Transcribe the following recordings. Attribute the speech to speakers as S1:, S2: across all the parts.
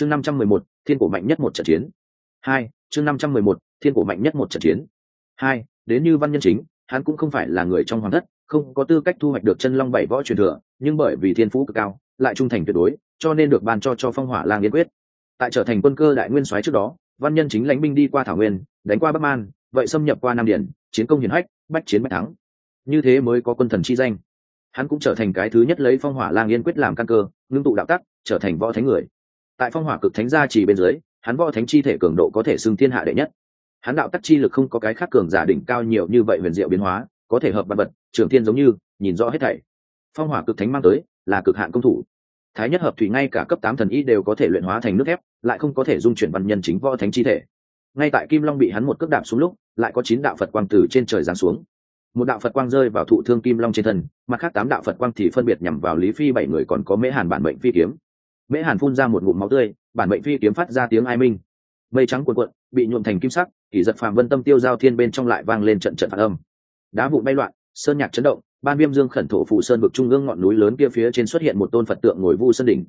S1: chương năm trăm mười một, thiên cổ mạnh nhất một trận chiến. Hai, chương năm trăm mười một, thiên cổ mạnh nhất một trận chiến. Hai, đến như văn nhân chính, hắn cũng không phải là người trong hoàng thất, không có tư cách thu hoạch được chân long bảy võ truyền thừa, nhưng bởi vì thiên phú cực cao, lại trung thành tuyệt đối, cho nên được ban cho cho phong hỏa lang yên quyết. Tại trở thành quân cơ đại nguyên soái trước đó, văn nhân chính lãnh binh đi qua thảo nguyên, đánh qua bắc man, vậy xâm nhập qua nam điển, chiến công hiển hách, bách chiến bách thắng. Như thế mới có quân thần chi danh. Hắn cũng trở thành cái thứ nhất lấy phong hỏa lang yên quyết làm căn cơ, ngưng tụ đạo tắc, trở thành võ thánh người tại phong hỏa cực thánh gia chỉ bên dưới, hắn võ thánh chi thể cường độ có thể xưng thiên hạ đệ nhất. Hắn đạo tắc chi lực không có cái khác cường giả đỉnh cao nhiều như vậy huyền diệu biến hóa, có thể hợp vật vật, trường thiên giống như, nhìn rõ hết thảy. Phong hỏa cực thánh mang tới, là cực hạn công thủ. Thái nhất hợp thủy ngay cả cấp tám thần y đều có thể luyện hóa thành nước thép, lại không có thể dung chuyển văn nhân chính võ thánh chi thể. Ngay tại kim long bị hắn một cước đạp xuống lúc, lại có chín đạo phật quang từ trên trời giáng xuống. Một đạo phật quang rơi vào thụ thương kim long trên thân, mặt khác tám đạo phật quang thì phân biệt nhằm vào lý phi bảy người còn có mễ hàn bản mệnh phi kiếm mễ hàn phun ra một ngụm máu tươi, bản mệnh phi kiếm phát ra tiếng ai minh. Mây trắng cuộn cuộn, bị nhuộm thành kim sắc, kỷ giật phàm vân tâm tiêu giao thiên bên trong lại vang lên trận trận phản âm. Đá vụ bay loạn, sơn nhạc chấn động, ban viêm dương khẩn thổ phụ sơn vực trung ương ngọn núi lớn kia phía trên xuất hiện một tôn phật tượng ngồi vu sơn đỉnh.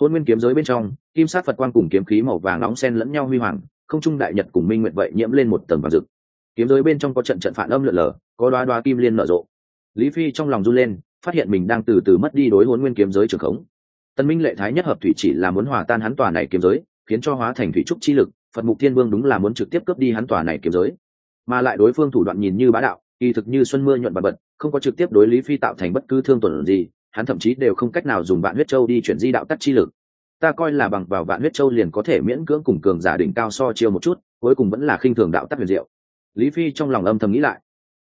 S1: Hôn nguyên kiếm giới bên trong, kim sát phật quang cùng kiếm khí màu vàng nóng sen lẫn nhau huy hoàng, không trung đại nhật cùng minh nguyện vậy nhiễm lên một tầng vàng rực. Kiếm giới bên trong có trận trận phản âm lượn lờ, có đoá đoá kim liên nở rộ. Lý phi trong lòng run lên, phát hiện mình đang từ từ mất đi đối hôn nguyên kiếm giới trường khống tân minh lệ thái nhất hợp thủy chỉ là muốn hòa tan hắn tòa này kiếm giới, khiến cho hóa thành thủy trúc chi lực, phật mục thiên vương đúng là muốn trực tiếp cướp đi hắn tòa này kiếm giới. Mà lại đối phương thủ đoạn nhìn như bá đạo, kỳ thực như xuân mưa nhuận bật bật, không có trực tiếp đối lý phi tạo thành bất cứ thương tổn gì, hắn thậm chí đều không cách nào dùng vạn huyết châu đi chuyển di đạo tắc chi lực. Ta coi là bằng vào vạn huyết châu liền có thể miễn cưỡng cùng cường giả đỉnh cao so chiêu một chút, cuối cùng vẫn là khinh thường đạo tắc huyền diệu. Lý phi trong lòng âm thầm nghĩ lại.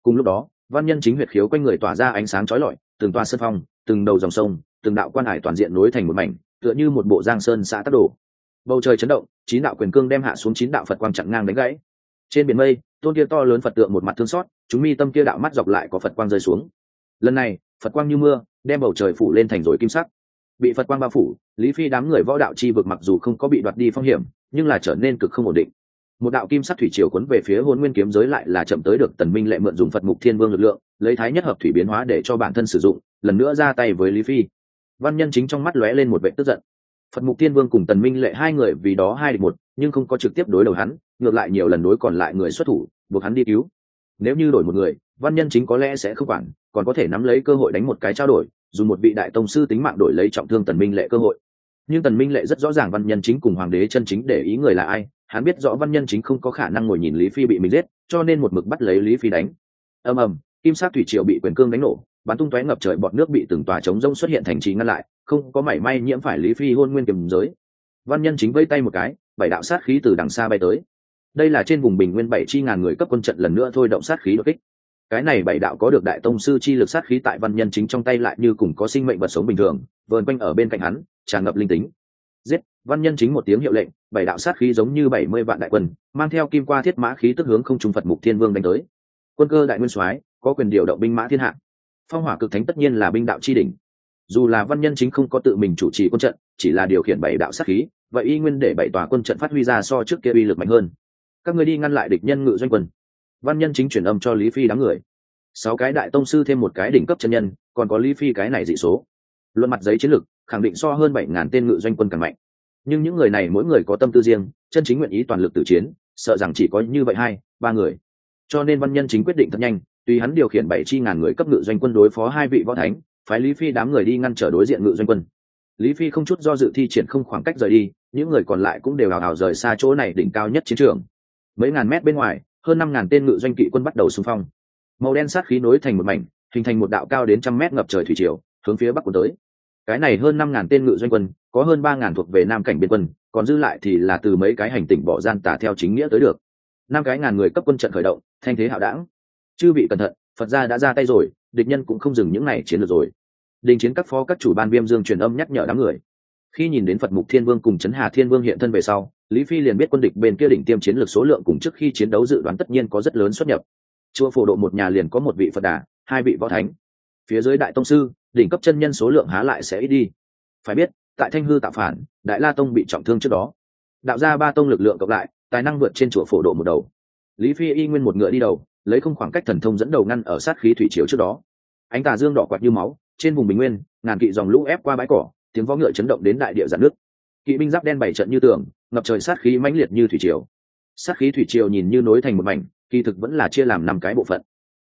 S1: Cùng lúc đó, văn nhân chính huyệt khiếu quanh người tỏa ra ánh sáng chói lọi, từng toa sân phong, từng đầu dòng sông từng đạo quan hải toàn diện nối thành một mảnh, tựa như một bộ giang sơn xã tắc đổ bầu trời chấn động, chín đạo quyền cương đem hạ xuống chín đạo phật quang chặn ngang đánh gãy. Trên biển mây, tôn kia to lớn phật tượng một mặt thương xót, chúng mi tâm kia đạo mắt dọc lại có phật quang rơi xuống. Lần này, phật quang như mưa, đem bầu trời phủ lên thành rồi kim sắc. Bị phật quang bao phủ, lý phi đám người võ đạo chi vực mặc dù không có bị đoạt đi phong hiểm, nhưng là trở nên cực không ổn định. Một đạo kim sắc thủy triều cuốn về phía hôn nguyên kiếm giới lại là chậm tới được tần minh lệ mượn dùng phật mục thiên vương lực lượng, lấy thái nhất hợp thủy biến hóa để cho bản thân sử dụng, lần nữa ra tay với lý phi văn nhân chính trong mắt lóe lên một vệ tức giận. Phật mục thiên vương cùng tần minh lệ hai người vì đó hai địch một, nhưng không có trực tiếp đối đầu hắn, ngược lại nhiều lần đối còn lại người xuất thủ, buộc hắn đi cứu. Nếu như đổi một người, văn nhân chính có lẽ sẽ không quản, còn có thể nắm lấy cơ hội đánh một cái trao đổi, dùng một vị đại tông sư tính mạng đổi lấy trọng thương tần minh lệ cơ hội. Nhưng tần minh lệ rất rõ ràng văn nhân chính cùng hoàng đế chân chính để ý người là ai, hắn biết rõ văn nhân chính không có khả năng ngồi nhìn lý phi bị mình giết, cho nên một mực bắt lấy lý phi đánh. Ầm ầm, kim sát thủy triều bị quyền cương đánh nổ bắn tung tóe ngập trời bọt nước bị từng tòa trống rông xuất hiện thành trì ngăn lại, không có mảy may nhiễm phải lý phi hôn nguyên kiềm giới. Văn nhân chính vây tay một cái, bảy đạo sát khí từ đằng xa bay tới. Đây là trên vùng bình nguyên bảy chi ngàn người cấp quân trận lần nữa thôi động sát khí đột kích. Cái này bảy đạo có được đại tông sư chi lực sát khí tại văn nhân chính trong tay lại như cùng có sinh mệnh vật sống bình thường, vờn quanh ở bên cạnh hắn, tràn ngập linh tính. Giết! Văn nhân chính một tiếng hiệu lệnh, bảy đạo sát khí giống như bảy mươi vạn đại quân, mang theo kim qua thiết mã khí tức hướng không trung phật mục thiên vương đánh tới. Quân cơ đại nguyên soái, có quyền điều động binh mã thiên hạ phong hỏa cực thánh tất nhiên là binh đạo chi đỉnh. Dù là văn nhân chính không có tự mình chủ trì quân trận, chỉ là điều khiển bảy đạo sát khí, vậy y nguyên để bảy tòa quân trận phát huy ra so trước kia uy lực mạnh hơn. Các người đi ngăn lại địch nhân ngự doanh quân. Văn nhân chính chuyển âm cho lý phi đám người. Sáu cái đại tông sư thêm một cái đỉnh cấp chân nhân, còn có lý phi cái này dị số. Luận mặt giấy chiến lược, khẳng định so hơn bảy ngàn tên ngự doanh quân càng mạnh. Nhưng những người này mỗi người có tâm tư riêng, chân chính nguyện ý toàn lực tử chiến, sợ rằng chỉ có như vậy hai, ba người. Cho nên văn nhân chính quyết định thật nhanh tùy hắn điều khiển bảy chi ngàn người cấp ngự doanh quân đối phó hai vị võ thánh, phái lý phi đám người đi ngăn trở đối diện ngự doanh quân. Lý phi không chút do dự thi triển không khoảng cách rời đi, những người còn lại cũng đều hào hào rời xa chỗ này đỉnh cao nhất chiến trường. Mấy ngàn mét bên ngoài, hơn năm ngàn tên ngự doanh kỵ quân bắt đầu xung phong. Màu đen sát khí nối thành một mảnh, hình thành một đạo cao đến trăm mét ngập trời thủy triều, hướng phía bắc của tới. Cái này hơn năm ngàn tên ngự doanh quân, có hơn ba ngàn thuộc về nam cảnh biên quân, còn dư lại thì là từ mấy cái hành tỉnh bỏ gian tả theo chính nghĩa tới được. Năm cái ngàn người cấp quân trận khởi động, thanh thế hạo đảng chư vị cẩn thận, phật gia đã ra tay rồi, địch nhân cũng không dừng những này chiến lược rồi. Đình chiến các phó các chủ ban viêm dương truyền âm nhắc nhở đám người. Khi nhìn đến phật mục thiên vương cùng trấn hà thiên vương hiện thân về sau, lý phi liền biết quân địch bên kia đỉnh tiêm chiến lược số lượng cùng trước khi chiến đấu dự đoán tất nhiên có rất lớn xuất nhập. Chùa phổ độ một nhà liền có một vị phật đà, hai vị võ thánh. Phía dưới đại tông sư, đỉnh cấp chân nhân số lượng há lại sẽ ít đi. Phải biết, tại thanh hư tạo phản, đại la tông bị trọng thương trước đó. Đạo ra ba tông lực lượng cộng lại, tài năng vượt trên chùa phổ độ một đầu. Lý phi y nguyên một ngựa đi đầu lấy không khoảng cách thần thông dẫn đầu ngăn ở sát khí thủy chiếu trước đó. Ánh tà dương đỏ quạt như máu, trên vùng bình nguyên, ngàn kỵ dòng lũ ép qua bãi cỏ, tiếng võ ngựa chấn động đến đại địa giàn nước kỵ binh giáp đen bảy trận như tường, ngập trời sát khí mãnh liệt như thủy triều. Sát khí thủy triều nhìn như nối thành một mảnh, kỳ thực vẫn là chia làm năm cái bộ phận.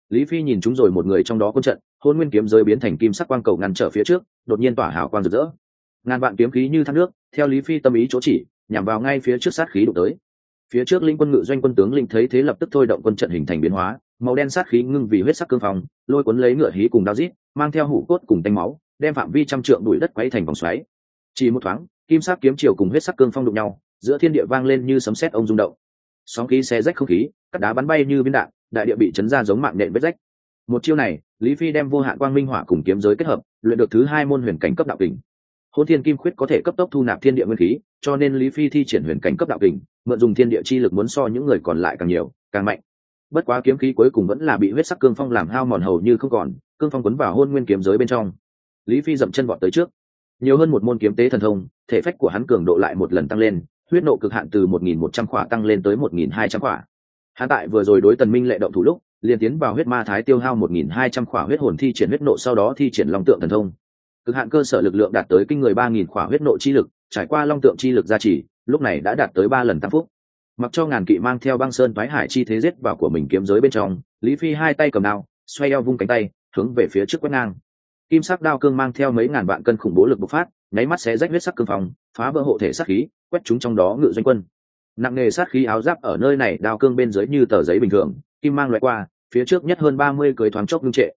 S1: Lý phi nhìn chúng rồi một người trong đó quân trận, hôn nguyên kiếm rơi biến thành kim sắc quang cầu ngăn trở phía trước, đột nhiên tỏa hào quang rực rỡ. Ngàn vạn kiếm khí như thác nước, theo lý phi tâm ý chỗ chỉ, nhằm vào ngay phía trước sát khí đụng tới phía trước linh quân ngự doanh quân tướng linh thấy thế lập tức thôi động quân trận hình thành biến hóa, màu đen sát khí ngưng vì huyết sắc cương phòng lôi cuốn lấy ngựa hí cùng đao rít mang theo hủ cốt cùng tanh máu, đem phạm vi trăm trượng đuổi đất quấy thành vòng xoáy. Chỉ một thoáng, kim sắc kiếm chiều cùng huyết sắc cương phong đụng nhau, giữa thiên địa vang lên như sấm sét ông rung động. Sóng khí xé rách không khí các đá bắn bay như viên đạn, đại địa bị chấn ra giống mạng nện vết rách. Một chiêu này, lý phi đem vô hạn quang minh hỏa cùng kiếm giới kết hợp, luyện được thứ hai môn huyền cảnh cấp đạo kình hôn thiên kim khuyết có thể cấp tốc thu nạp thiên địa nguyên khí, cho nên lý phi thi triển huyền cảnh cấp đạo kình, mượn dùng thiên địa chi lực muốn so những người còn lại càng nhiều, càng mạnh. Bất quá kiếm khí cuối cùng vẫn là bị huyết sắc cương phong làm hao mòn hầu như không còn, cương phong quấn vào hôn nguyên kiếm giới bên trong. Lý phi dậm chân vọt tới trước. Nhiều hơn một môn kiếm tế thần thông, thể phách của hắn cường độ lại một lần tăng lên, huyết nộ cực hạn từ một nghìn một trăm khỏa tăng lên tới một nghìn hai trăm khỏa. Hắn tại vừa rồi đối tần minh lệ động thủ lúc, liền tiến vào huyết ma thái tiêu hao một nghìn hai trăm khỏa huyết hồn thi triển huyết nộ, sau đó thi triển long tượng thần thông cực hạn cơ sở lực lượng đạt tới kinh người ba nghìn khỏa huyết nộ chi lực, trải qua long tượng chi lực gia trì, lúc này đã đạt tới ba lần tam phúc. Mặc cho ngàn kỵ mang theo băng sơn thoái hải chi thế giết vào của mình kiếm giới bên trong, lý phi hai tay cầm đao, xoay eo vung cánh tay, hướng về phía trước quét ngang. Kim sắc đao cương mang theo mấy ngàn vạn cân khủng bố lực bộc phát, nháy mắt sẽ rách huyết sắc cương phòng, phá vỡ hộ thể sát khí, quét chúng trong đó ngự doanh quân. Nặng nề sát khí áo giáp ở nơi này, đao cương bên dưới như tờ giấy bình thường, kim mang loại qua, phía trước nhất hơn ba mươi cưới thoáng chốc ngưng trệ.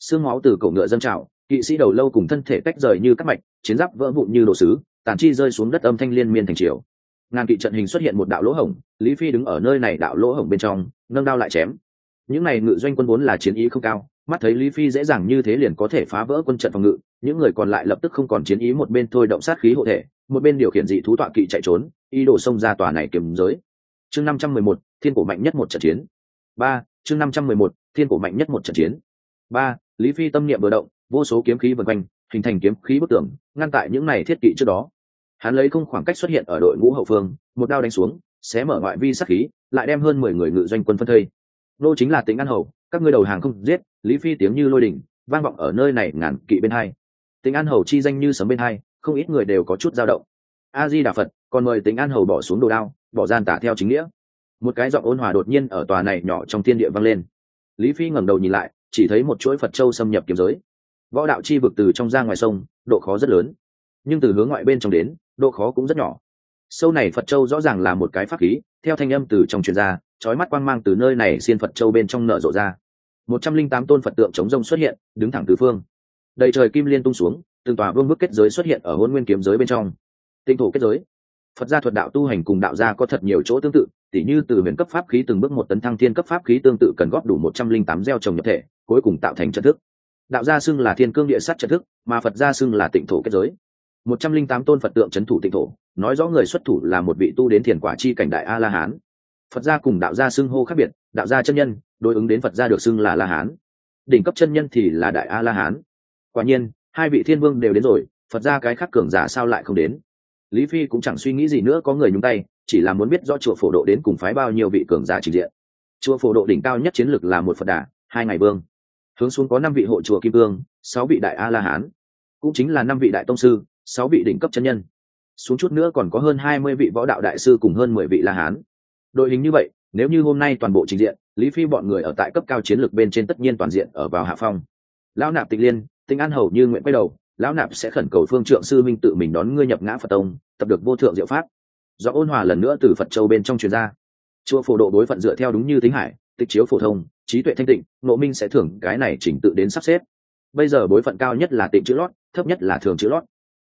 S1: Xương máu từ cổ ngựa dâng trào kỵ sĩ đầu lâu cùng thân thể tách rời như các mạch, chiến giáp vỡ vụn như đồ sứ, tàn chi rơi xuống đất âm thanh liên miên thành triều. Ngàn kỵ trận hình xuất hiện một đạo lỗ hổng, lý phi đứng ở nơi này đạo lỗ hổng bên trong, nâng đao lại chém. Những này ngự doanh quân vốn là chiến ý không cao, mắt thấy lý phi dễ dàng như thế liền có thể phá vỡ quân trận phòng ngự, những người còn lại lập tức không còn chiến ý một bên thôi động sát khí hộ thể, một bên điều khiển dị thú tọa kỵ chạy trốn, ý đồ xông ra tòa này kiềm giới. Chương năm trăm mười một, thiên cổ mạnh nhất một trận chiến. Ba, chương năm trăm mười một, thiên cổ mạnh nhất một trận chiến. Ba lý phi tâm niệm vừa động, vô số kiếm khí vần quanh, hình thành kiếm khí bức tường, ngăn tại những này thiết kỵ trước đó. Hắn lấy không khoảng cách xuất hiện ở đội ngũ hậu phương, một đao đánh xuống, xé mở ngoại vi sát khí, lại đem hơn mười người ngự doanh quân phân thây. Nô chính là tính an hầu, các ngươi đầu hàng không giết, lý phi tiếng như lôi đình vang vọng ở nơi này ngàn kỵ bên hai. Tính an hầu chi danh như sấm bên hai, không ít người đều có chút dao động. A di đà phật, còn mời tính an hầu bỏ xuống đồ đao, bỏ gian tả theo chính nghĩa. Một cái giọng ôn hòa đột nhiên ở tòa này nhỏ trong thiên địa vang lên. Lý phi ngẩng đầu nhìn lại chỉ thấy một chuỗi phật châu xâm nhập kiếm giới. Võ đạo chi vực từ trong ra ngoài sông, độ khó rất lớn. Nhưng từ hướng ngoại bên trong đến, độ khó cũng rất nhỏ. Sâu này phật châu rõ ràng là một cái pháp khí, theo thanh âm từ trong truyền ra trói mắt quang mang từ nơi này xiên phật châu bên trong nở rộ ra. Một trăm linh tám tôn phật tượng chống rông xuất hiện, đứng thẳng tứ phương. Đầy trời kim liên tung xuống, từng tòa vương bức kết giới xuất hiện ở hôn nguyên kiếm giới bên trong. Tinh thổ kết giới. Phật gia thuật đạo tu hành cùng đạo gia có thật nhiều chỗ tương tự, tỉ như từ huyền cấp pháp khí từng bước một tấn thăng thiên cấp pháp khí tương tự cần góp đủ một trăm linh tám gieo trồng nhập thể cuối cùng tạo thành trận thức. Đạo gia xưng là thiên cương địa sắt trận thức, mà phật gia xưng là tịnh thổ kết giới. Một trăm linh tám tôn phật tượng c h ấ n thủ tịnh thổ, nói rõ người xuất thủ là một vị tu đến thiền quả chi cảnh đại a la hán phật gia cùng đạo gia xưng hô khác biệt, đạo gia chân nhân, đối ứng đến phật gia được xưng là la hán đỉnh cấp chân nhân thì là đại a la hán quả nhiên, hai vị thiên vương đều đến rồi, phật gia cái khác cường giả sao lại không đến? Lý phi cũng chẳng suy nghĩ gì nữa, có người nhúng tay, chỉ là muốn biết do chùa phổ độ đến cùng phái bao nhiêu vị cường giả trình diện. Chùa phổ độ đỉnh cao nhất chiến lược là một phật đà, hai ngày vương hướng xuống có năm vị hộ chùa kim cương, sáu vị đại a la hán cũng chính là năm vị đại tông sư, sáu vị đỉnh cấp chân nhân. Xuống chút nữa còn có hơn hai mươi vị võ đạo đại sư cùng hơn mười vị la hán đội hình như vậy, nếu như hôm nay toàn bộ trình diện, lý phi bọn người ở tại cấp cao chiến lược bên trên tất nhiên toàn diện ở vào hạ phong. Lão nạp tịch liên tinh an hầu như nguyện quay đầu, lão nạp sẽ khẩn cầu phương trượng sư minh tự mình đón ngươi nhập ngã phật tông, tập được vô thượng diệu pháp. Do ôn hòa lần nữa từ phật châu bên trong truyền ra. Chùa phổ độ đối phận dựa theo đúng như thính hải tịch chiếu phổ thông, trí tuệ thanh tịnh nộ minh sẽ thưởng cái này chỉnh tự đến sắp xếp. Bây giờ bối phận cao nhất là tịnh chữ lót, thấp nhất là thường chữ lót.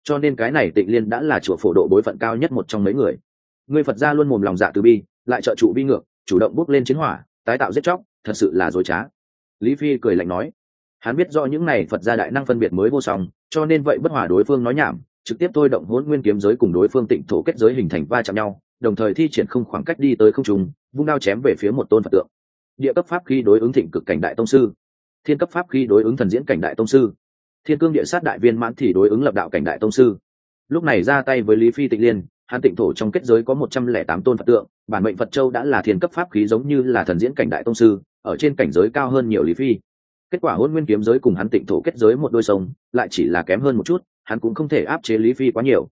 S1: Cho nên cái này tịnh liên đã là chùa phổ độ bối phận cao nhất một trong mấy người. Người phật gia luôn mồm lòng dạ từ bi, lại trợ trụ bi ngược, chủ động bước lên chiến hỏa, tái tạo giết chóc, thật sự là dối trá. Lý phi cười lạnh nói, hắn biết do những này phật gia đại năng phân biệt mới vô song, cho nên vậy bất hòa đối phương nói nhảm, trực tiếp thôi động hôn nguyên kiếm giới cùng đối phương tịnh thổ kết giới hình thành va chạm nhau, đồng thời thi triển không khoảng cách đi tới không trùng vung đao chém về phía một tôn phật tượng địa cấp pháp khí đối ứng thịnh cực cảnh đại tông sư. Thiên cấp pháp khí đối ứng thần diễn cảnh đại tông sư. Thiên cương địa sát đại viên mãn thì đối ứng lập đạo cảnh đại tông sư. Lúc này ra tay với lý phi tịnh liên hàn tịnh thổ trong kết giới có một trăm lẻ tám tôn phật tượng, bản mệnh phật châu đã là thiên cấp pháp khí giống như là thần diễn cảnh đại tông sư, ở trên cảnh giới cao hơn nhiều lý phi. Kết quả hôn nguyên kiếm giới cùng hắn tịnh thổ kết giới một đôi sông, lại chỉ là kém hơn một chút, hắn cũng không thể áp chế lý phi quá nhiều.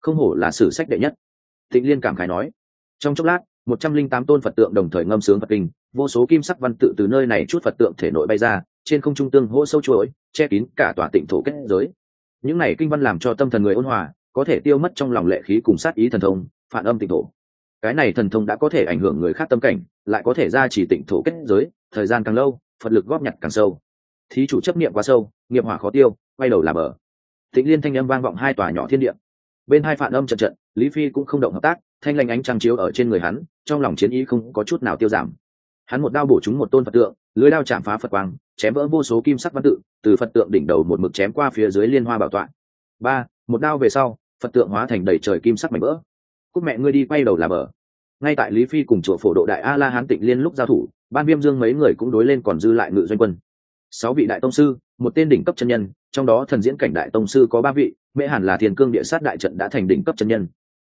S1: Không hổ là sử sách đệ nhất. Tịnh liên cảm khái nói. Trong chốc lát một trăm linh tám tôn phật tượng đồng thời ngâm sướng phật kinh, vô số kim sắc văn tự từ nơi này chút phật tượng thể nội bay ra, trên không trung tương hỗ sâu chuỗi, che kín cả tòa tịnh thổ kết giới. Những này kinh văn làm cho tâm thần người ôn hòa, có thể tiêu mất trong lòng lệ khí cùng sát ý thần thông, phản âm tịnh thổ. Cái này thần thông đã có thể ảnh hưởng người khác tâm cảnh, lại có thể ra chỉ tịnh thổ kết giới, thời gian càng lâu, phật lực góp nhặt càng sâu. Thí chủ chấp niệm quá sâu, nghiệp hỏa khó tiêu, quay đầu là bờ. Tịnh liên thanh âm vang vọng hai tòa nhỏ thiên địa. Bên hai phản âm trận trận, lý phi cũng không động hợp tác thanh lanh ánh trăng chiếu ở trên người hắn, trong lòng chiến ý không có chút nào tiêu giảm. Hắn một đao bổ trúng một tôn phật tượng, lưới đao chạm phá phật quang, chém vỡ vô số kim sắc văn tự, từ phật tượng đỉnh đầu một mực chém qua phía dưới liên hoa bảo tọa. Ba, một đao về sau, phật tượng hóa thành đầy trời kim sắc mảnh vỡ. Cúc mẹ ngươi đi quay đầu là bờ. Ngay tại lý phi cùng chùa phổ độ đại a la hán tịnh liên lúc giao thủ, ban viêm dương mấy người cũng đối lên còn dư lại ngự doanh quân. Sáu vị đại tông sư, một tên đỉnh cấp chân nhân, trong đó thần diễn cảnh đại tông sư có ba vị, mễ hẳn là thiên cương địa sát đại trận đã thành đỉnh cấp chân nhân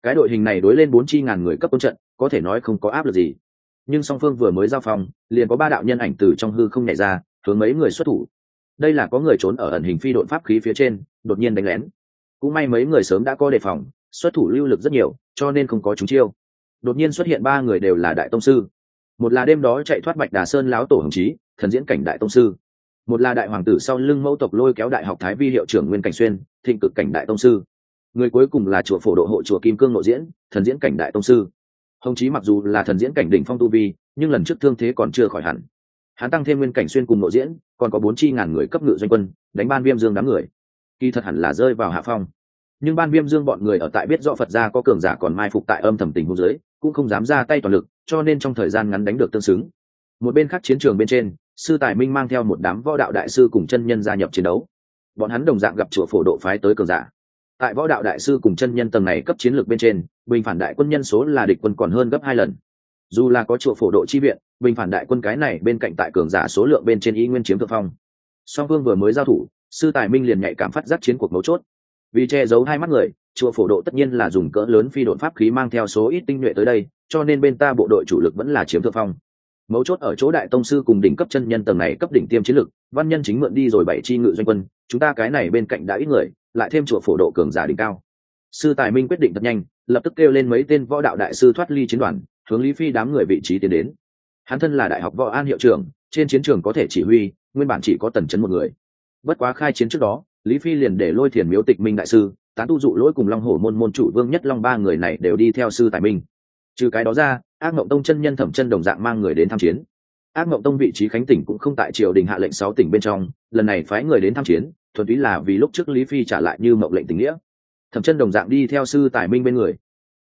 S1: cái đội hình này đối lên bốn chi ngàn người cấp quân trận, có thể nói không có áp lực gì. Nhưng song phương vừa mới giao phòng, liền có ba đạo nhân ảnh từ trong hư không nhảy ra, hướng mấy người xuất thủ. Đây là có người trốn ở ẩn hình phi đội pháp khí phía trên, đột nhiên đánh lén. Cũng may mấy người sớm đã có đề phòng, xuất thủ lưu lực rất nhiều, cho nên không có chúng chiêu. Đột nhiên xuất hiện ba người đều là đại tông sư. Một là đêm đó chạy thoát bạch đà sơn láo tổ hồng trí thần diễn cảnh đại tông sư. Một là đại hoàng tử sau lưng mẫu tộc lôi kéo đại học thái vi hiệu trưởng nguyên cảnh xuyên, thịnh cực cảnh đại tông sư người cuối cùng là chùa phổ độ hộ chùa kim cương nội diễn, thần diễn cảnh đại tông sư. Hồng chí mặc dù là thần diễn cảnh đỉnh phong tu vi, nhưng lần trước thương thế còn chưa khỏi hẳn. Hắn tăng thêm nguyên cảnh xuyên cùng nội diễn, còn có bốn chi ngàn người cấp ngự doanh quân, đánh ban viêm dương đám người. Kỳ thật hẳn là rơi vào hạ phong. Nhưng ban viêm dương bọn người ở tại biết rõ phật gia có cường giả còn mai phục tại âm thầm tình hô giới cũng không dám ra tay toàn lực, cho nên trong thời gian ngắn đánh được tương xứng. Một bên khác chiến trường bên trên, sư tài minh mang theo một đám võ đạo đại sư cùng chân nhân gia nhập chiến đấu. Bọn hắn đồng dạng gặp chùa phổ độ phái tới cường giả tại võ đạo đại sư cùng chân nhân tầng này cấp chiến lược bên trên, bình phản đại quân nhân số là địch quân còn hơn gấp hai lần. Dù là có chùa phổ độ chi viện, bình phản đại quân cái này bên cạnh tại cường giả số lượng bên trên ý nguyên chiếm thượng phong. Song phương vừa mới giao thủ, sư tài minh liền nhạy cảm phát giác chiến cuộc mấu chốt. Vì che giấu hai mắt người, chùa phổ độ tất nhiên là dùng cỡ lớn phi đột pháp khí mang theo số ít tinh nhuệ tới đây, cho nên bên ta bộ đội chủ lực vẫn là chiếm thượng phong. Mấu chốt ở chỗ đại tông sư cùng đỉnh cấp chân nhân tầng này cấp đỉnh tiêm chiến lực văn nhân chính mượn đi rồi bảy chi ngự doanh quân, chúng ta cái này bên cạnh đã ít người lại thêm chùa phổ độ cường giả đỉnh cao. Sư tài minh quyết định thật nhanh, lập tức kêu lên mấy tên võ đạo đại sư thoát ly chiến đoàn, hướng lý phi đám người vị trí tiến đến. Hắn thân là đại học võ an hiệu trưởng, trên chiến trường có thể chỉ huy, nguyên bản chỉ có tần chấn một người. Bất quá khai chiến trước đó, lý phi liền để lôi thiền miếu tịch minh đại sư, tán tu dụ lỗi cùng long hổ môn môn chủ vương nhất long ba người này đều đi theo sư tài minh. Trừ cái đó ra, ác mộng tông chân nhân thẩm chân đồng dạng mang người đến tham chiến. Ác mộng tông vị trí khánh tỉnh cũng không tại triều đình hạ lệnh sáu tỉnh bên trong, lần này phái người đến tham chiến thuần túy là vì lúc trước lý phi trả lại như mộng lệnh tình nghĩa. Thẩm chân đồng dạng đi theo sư tài minh bên người.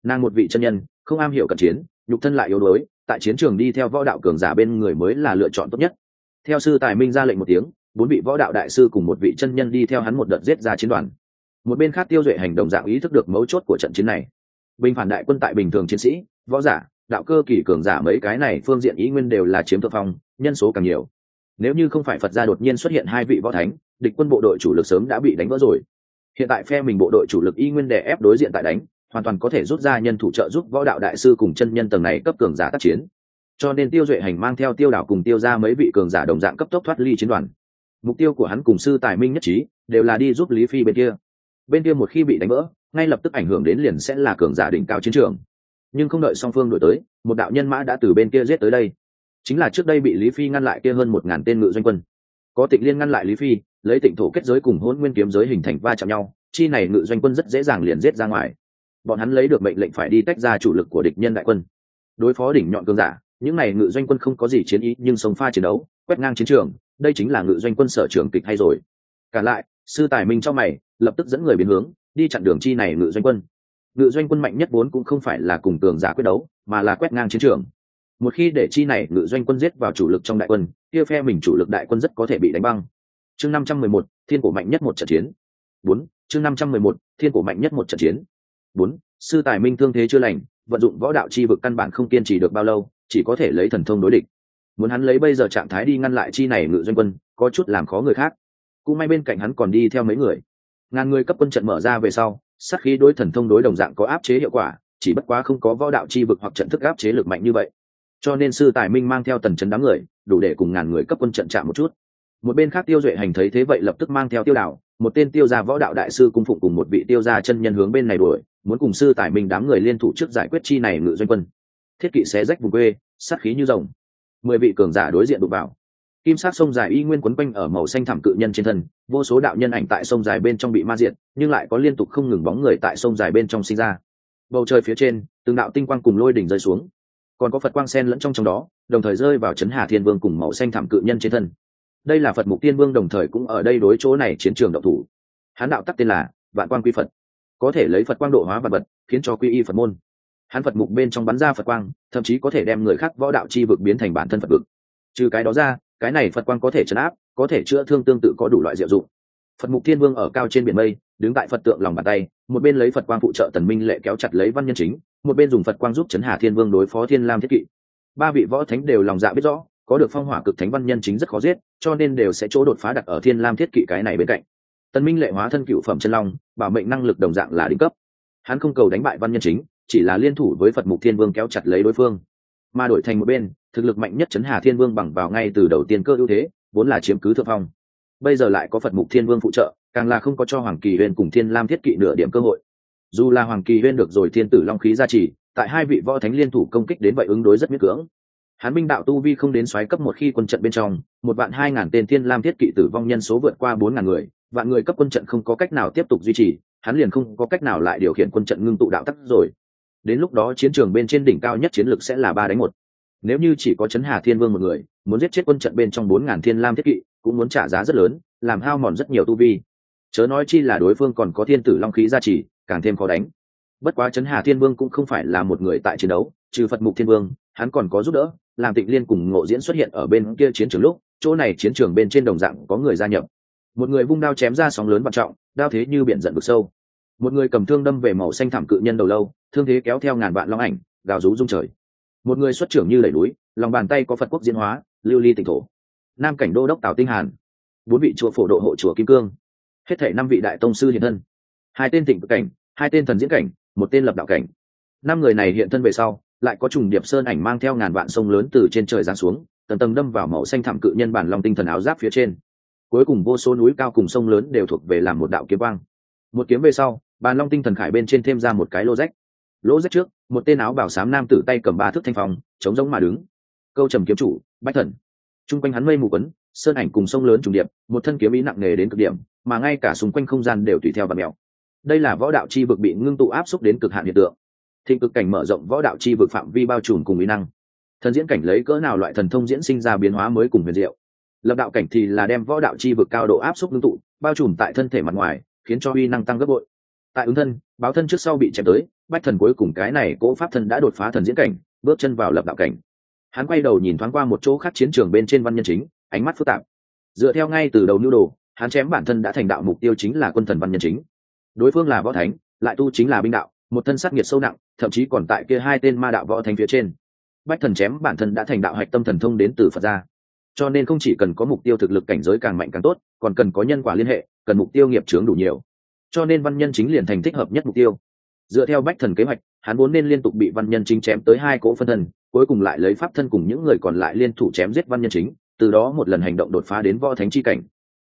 S1: Nàng một vị chân nhân, không am hiểu cận chiến, nhục thân lại yếu đuối, tại chiến trường đi theo võ đạo cường giả bên người mới là lựa chọn tốt nhất. Theo sư tài minh ra lệnh một tiếng, bốn vị võ đạo đại sư cùng một vị chân nhân đi theo hắn một đợt giết ra chiến đoàn. Một bên khác tiêu duệ hành động dạng ý thức được mấu chốt của trận chiến này. Bình phản đại quân tại bình thường chiến sĩ, võ giả, đạo cơ kỳ cường giả mấy cái này phương diện ý nguyên đều là chiếm thượng phong, nhân số càng nhiều. Nếu như không phải phật gia đột nhiên xuất hiện hai vị võ thánh địch quân bộ đội chủ lực sớm đã bị đánh vỡ rồi. Hiện tại phe mình bộ đội chủ lực y nguyên đè ép đối diện tại đánh, hoàn toàn có thể rút ra nhân thủ trợ giúp võ đạo đại sư cùng chân nhân tầng này cấp cường giả tác chiến. Cho nên tiêu duệ hành mang theo tiêu đảo cùng tiêu ra mấy vị cường giả đồng dạng cấp tốc thoát ly chiến đoàn. Mục tiêu của hắn cùng sư tài minh nhất trí, đều là đi giúp lý phi bên kia. Bên kia một khi bị đánh vỡ, ngay lập tức ảnh hưởng đến liền sẽ là cường giả đỉnh cao chiến trường. Nhưng không đợi song phương đổi tới, một đạo nhân mã đã từ bên kia giết tới đây. Chính là trước đây bị lý phi ngăn lại kia hơn một ngàn tên ngự doanh quân. Có tịnh liên ngăn lại lý phi lấy tịnh thổ kết giới cùng hôn nguyên kiếm giới hình thành va chạm nhau, chi này ngự doanh quân rất dễ dàng liền giết ra ngoài. Bọn hắn lấy được mệnh lệnh phải đi tách ra chủ lực của địch nhân đại quân. Đối phó đỉnh nhọn cương giả, những này ngự doanh quân không có gì chiến ý, nhưng sống pha chiến đấu, quét ngang chiến trường, đây chính là ngự doanh quân sở trường kịch hay rồi. Cả lại, sư tài minh cho mày, lập tức dẫn người biến hướng, đi chặn đường chi này ngự doanh quân. Ngự doanh quân mạnh nhất vốn cũng không phải là cùng tường giả quyết đấu, mà là quét ngang chiến trường. Một khi để chi này ngự doanh quân giết vào chủ lực trong đại quân, kia phe mình chủ lực đại quân rất có thể bị đánh băng chương năm trăm mười một, thiên cổ mạnh nhất một trận chiến. Bốn, chương năm trăm mười một, thiên cổ mạnh nhất một trận chiến. Bốn, sư tài minh thương thế chưa lành, vận dụng võ đạo chi vực căn bản không kiên trì được bao lâu, chỉ có thể lấy thần thông đối địch. Muốn hắn lấy bây giờ trạng thái đi ngăn lại chi này ngự doanh quân, có chút làm khó người khác. Cũng may bên cạnh hắn còn đi theo mấy người. Ngàn người cấp quân trận mở ra về sau, sát khí đối thần thông đối đồng dạng có áp chế hiệu quả, chỉ bất quá không có võ đạo chi vực hoặc trận thức áp chế lực mạnh như vậy. Cho nên sư tài minh mang theo tần chấn đám người, đủ để cùng ngàn người cấp quân trận chạm một chút một bên khác tiêu duệ hành thấy thế vậy lập tức mang theo tiêu đạo một tên tiêu gia võ đạo đại sư cung phụng cùng một vị tiêu gia chân nhân hướng bên này đuổi, muốn cùng sư tài minh đám người liên thủ trước giải quyết chi này ngự doanh quân. Thiết kỵ xé rách vùng quê, sát khí như rồng. Mười vị cường giả đối diện đụng vào. Kim sát sông dài y nguyên quấn quanh ở màu xanh thảm cự nhân trên thân, vô số đạo nhân ảnh tại sông dài bên trong bị ma diện nhưng lại có liên tục không ngừng bóng người tại sông dài bên trong sinh ra. Bầu trời phía trên, từng đạo tinh quang cùng lôi đỉnh rơi xuống. Còn có phật quang sen lẫn trong trong đó, đồng thời rơi vào chấn hà thiên vương cùng màu xanh thảm cự nhân trên thân đây là phật mục tiên vương đồng thời cũng ở đây đối chỗ này chiến trường động thủ. Hán đạo tắc tên là vạn quang quy phật. Có thể lấy phật quang độ hóa vật vật, khiến cho quy y phật môn. Hắn phật mục bên trong bắn ra phật quang, thậm chí có thể đem người khác võ đạo chi vực biến thành bản thân phật vực. Trừ cái đó ra, cái này phật quang có thể chấn áp, có thể chữa thương tương tự có đủ loại diệu dụng. Phật mục thiên vương ở cao trên biển mây, đứng tại phật tượng lòng bàn tay, một bên lấy phật quang phụ trợ tần minh lệ kéo chặt lấy văn nhân chính, một bên dùng phật quang giúp chấn hà thiên vương đối phó thiên lam thiết kỵ. Ba vị võ thánh đều lòng dạ biết rõ có được phong hỏa cực thánh văn nhân chính rất khó giết, cho nên đều sẽ chỗ đột phá đặt ở thiên lam thiết kỵ cái này bên cạnh. Tân minh lệ hóa thân cựu phẩm chân long, bảo mệnh năng lực đồng dạng là đỉnh cấp. Hắn không cầu đánh bại văn nhân chính, chỉ là liên thủ với phật mục thiên vương kéo chặt lấy đối phương. Mà đổi thành một bên, thực lực mạnh nhất chấn hà thiên vương bằng vào ngay từ đầu tiên cơ ưu thế, vốn là chiếm cứ thượng phong. Bây giờ lại có phật mục thiên vương phụ trợ, càng là không có cho hoàng kỳ huyên cùng thiên lam thiết kỵ nửa điểm cơ hội. Dù là hoàng kỳ huyên được rồi thiên tử long khí gia trì, tại hai vị võ thánh liên thủ công kích đến vậy ứng đối rất miễn cưỡng hán binh đạo tu vi không đến xoáy cấp một khi quân trận bên trong, một vạn hai ngàn tên thiên lam thiết kỵ tử vong nhân số vượt qua bốn ngàn người, vạn người cấp quân trận không có cách nào tiếp tục duy trì, hắn liền không có cách nào lại điều khiển quân trận ngưng tụ đạo tắc rồi. Đến lúc đó chiến trường bên trên đỉnh cao nhất chiến lược sẽ là ba đánh một. Nếu như chỉ có chấn hà thiên vương một người, muốn giết chết quân trận bên trong bốn ngàn thiên lam thiết kỵ, cũng muốn trả giá rất lớn, làm hao mòn rất nhiều tu vi. Chớ nói chi là đối phương còn có thiên tử long khí gia trì, càng thêm khó đánh. Bất quá chấn hà thiên vương cũng không phải là một người tại chiến đấu, trừ phật mục thiên vương, hắn còn có giúp đỡ làm tịnh liên cùng ngộ diễn xuất hiện ở bên kia chiến trường lúc, chỗ này chiến trường bên trên đồng dạng có người gia nhập. Một người vung đao chém ra sóng lớn vạn trọng, đao thế như biển giận vực sâu. Một người cầm thương đâm về màu xanh thảm cự nhân đầu lâu, thương thế kéo theo ngàn vạn long ảnh, gào rú rung trời. Một người xuất trưởng như đẩy núi, lòng bàn tay có phật quốc diễn hóa, lưu ly tịnh thổ. Nam cảnh đô đốc tào tinh hàn. Bốn vị chùa phổ độ hộ chùa kim cương. Hết thể năm vị đại tông sư hiện thân. Hai tên tỉnh cảnh, hai tên thần diễn cảnh, một tên lập đạo cảnh. Năm người này hiện thân về sau lại có trùng điệp sơn ảnh mang theo ngàn vạn sông lớn từ trên trời giáng xuống, tầng tầng đâm vào màu xanh thảm cự nhân bản lòng tinh thần áo giáp phía trên. Cuối cùng vô số núi cao cùng sông lớn đều thuộc về làm một đạo kiếm quang. Một kiếm về sau bàn long tinh thần khải bên trên thêm ra một cái lô rách. Lỗ rách trước, một tên áo bảo sám nam tử tay cầm ba thước thanh phong, chống giống mà đứng. Câu trầm kiếm chủ, bách thần. Chung quanh hắn mây mù quấn, sơn ảnh cùng sông lớn trùng điệp, một thân kiếm ý nặng nề đến cực điểm, mà ngay cả xung quanh không gian đều tùy theo và mèo. Đây là võ đạo chi vực bị ngưng tụ áp xúc đến cực hạn hiện tượng thịnh cực cảnh mở rộng võ đạo chi vực phạm vi bao trùm cùng ý năng. Thần diễn cảnh lấy cỡ nào loại thần thông diễn sinh ra biến hóa mới cùng huyền diệu. Lập đạo cảnh thì là đem võ đạo chi vực cao độ áp suất ngưng tụ, bao trùm tại thân thể mặt ngoài, khiến cho uy năng tăng gấp bội. Tại ứng thân, báo thân trước sau bị chém tới, bách thần cuối cùng cái này cỗ pháp thân đã đột phá thần diễn cảnh, bước chân vào lập đạo cảnh. Hắn quay đầu nhìn thoáng qua một chỗ khác chiến trường bên trên văn nhân chính, ánh mắt phức tạp. Dựa theo ngay từ đầu nhu đồ, hắn chém bản thân đã thành đạo mục tiêu chính là quân thần văn nhân chính. Đối phương là võ thánh, lại tu chính là binh đạo, một thân sát nghiệt sâu nặng thậm chí còn tại kia hai tên ma đạo võ thánh phía trên. Bách thần chém bản thân đã thành đạo hạch tâm thần thông đến từ phật gia. Cho nên không chỉ cần có mục tiêu thực lực cảnh giới càng mạnh càng tốt, còn cần có nhân quả liên hệ, cần mục tiêu nghiệp trướng đủ nhiều. Cho nên văn nhân chính liền thành thích hợp nhất mục tiêu. Dựa theo bách thần kế hoạch, hắn vốn nên liên tục bị văn nhân chính chém tới hai cỗ phân thần cuối cùng lại lấy pháp thân cùng những người còn lại liên thủ chém giết văn nhân chính, từ đó một lần hành động đột phá đến võ thánh chi cảnh.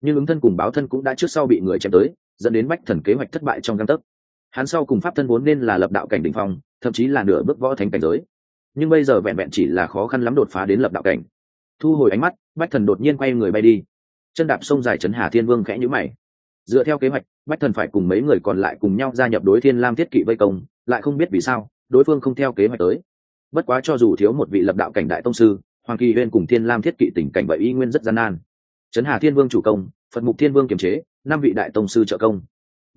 S1: Nhưng ứng thân cùng báo thân cũng đã trước sau bị người chém tới, dẫn đến bách thần kế hoạch thất bại trong găng tấc hắn sau cùng pháp thân vốn nên là lập đạo cảnh đỉnh phong, thậm chí là nửa bước võ thánh cảnh giới. Nhưng bây giờ vẹn vẹn chỉ là khó khăn lắm đột phá đến lập đạo cảnh. Thu hồi ánh mắt, bách thần đột nhiên quay người bay đi. Chân đạp sông dài trấn hà thiên vương khẽ nhữ mày. Dựa theo kế hoạch, bách thần phải cùng mấy người còn lại cùng nhau gia nhập đối thiên lam thiết kỵ vây công, lại không biết vì sao, đối phương không theo kế hoạch tới. Bất quá cho dù thiếu một vị lập đạo cảnh đại tông sư, hoàng kỳ huyên cùng thiên lam thiết kỵ tình cảnh vậy y nguyên rất gian nan. Trấn hà thiên vương chủ công, phật mục thiên vương kiềm chế, năm vị đại tông sư trợ công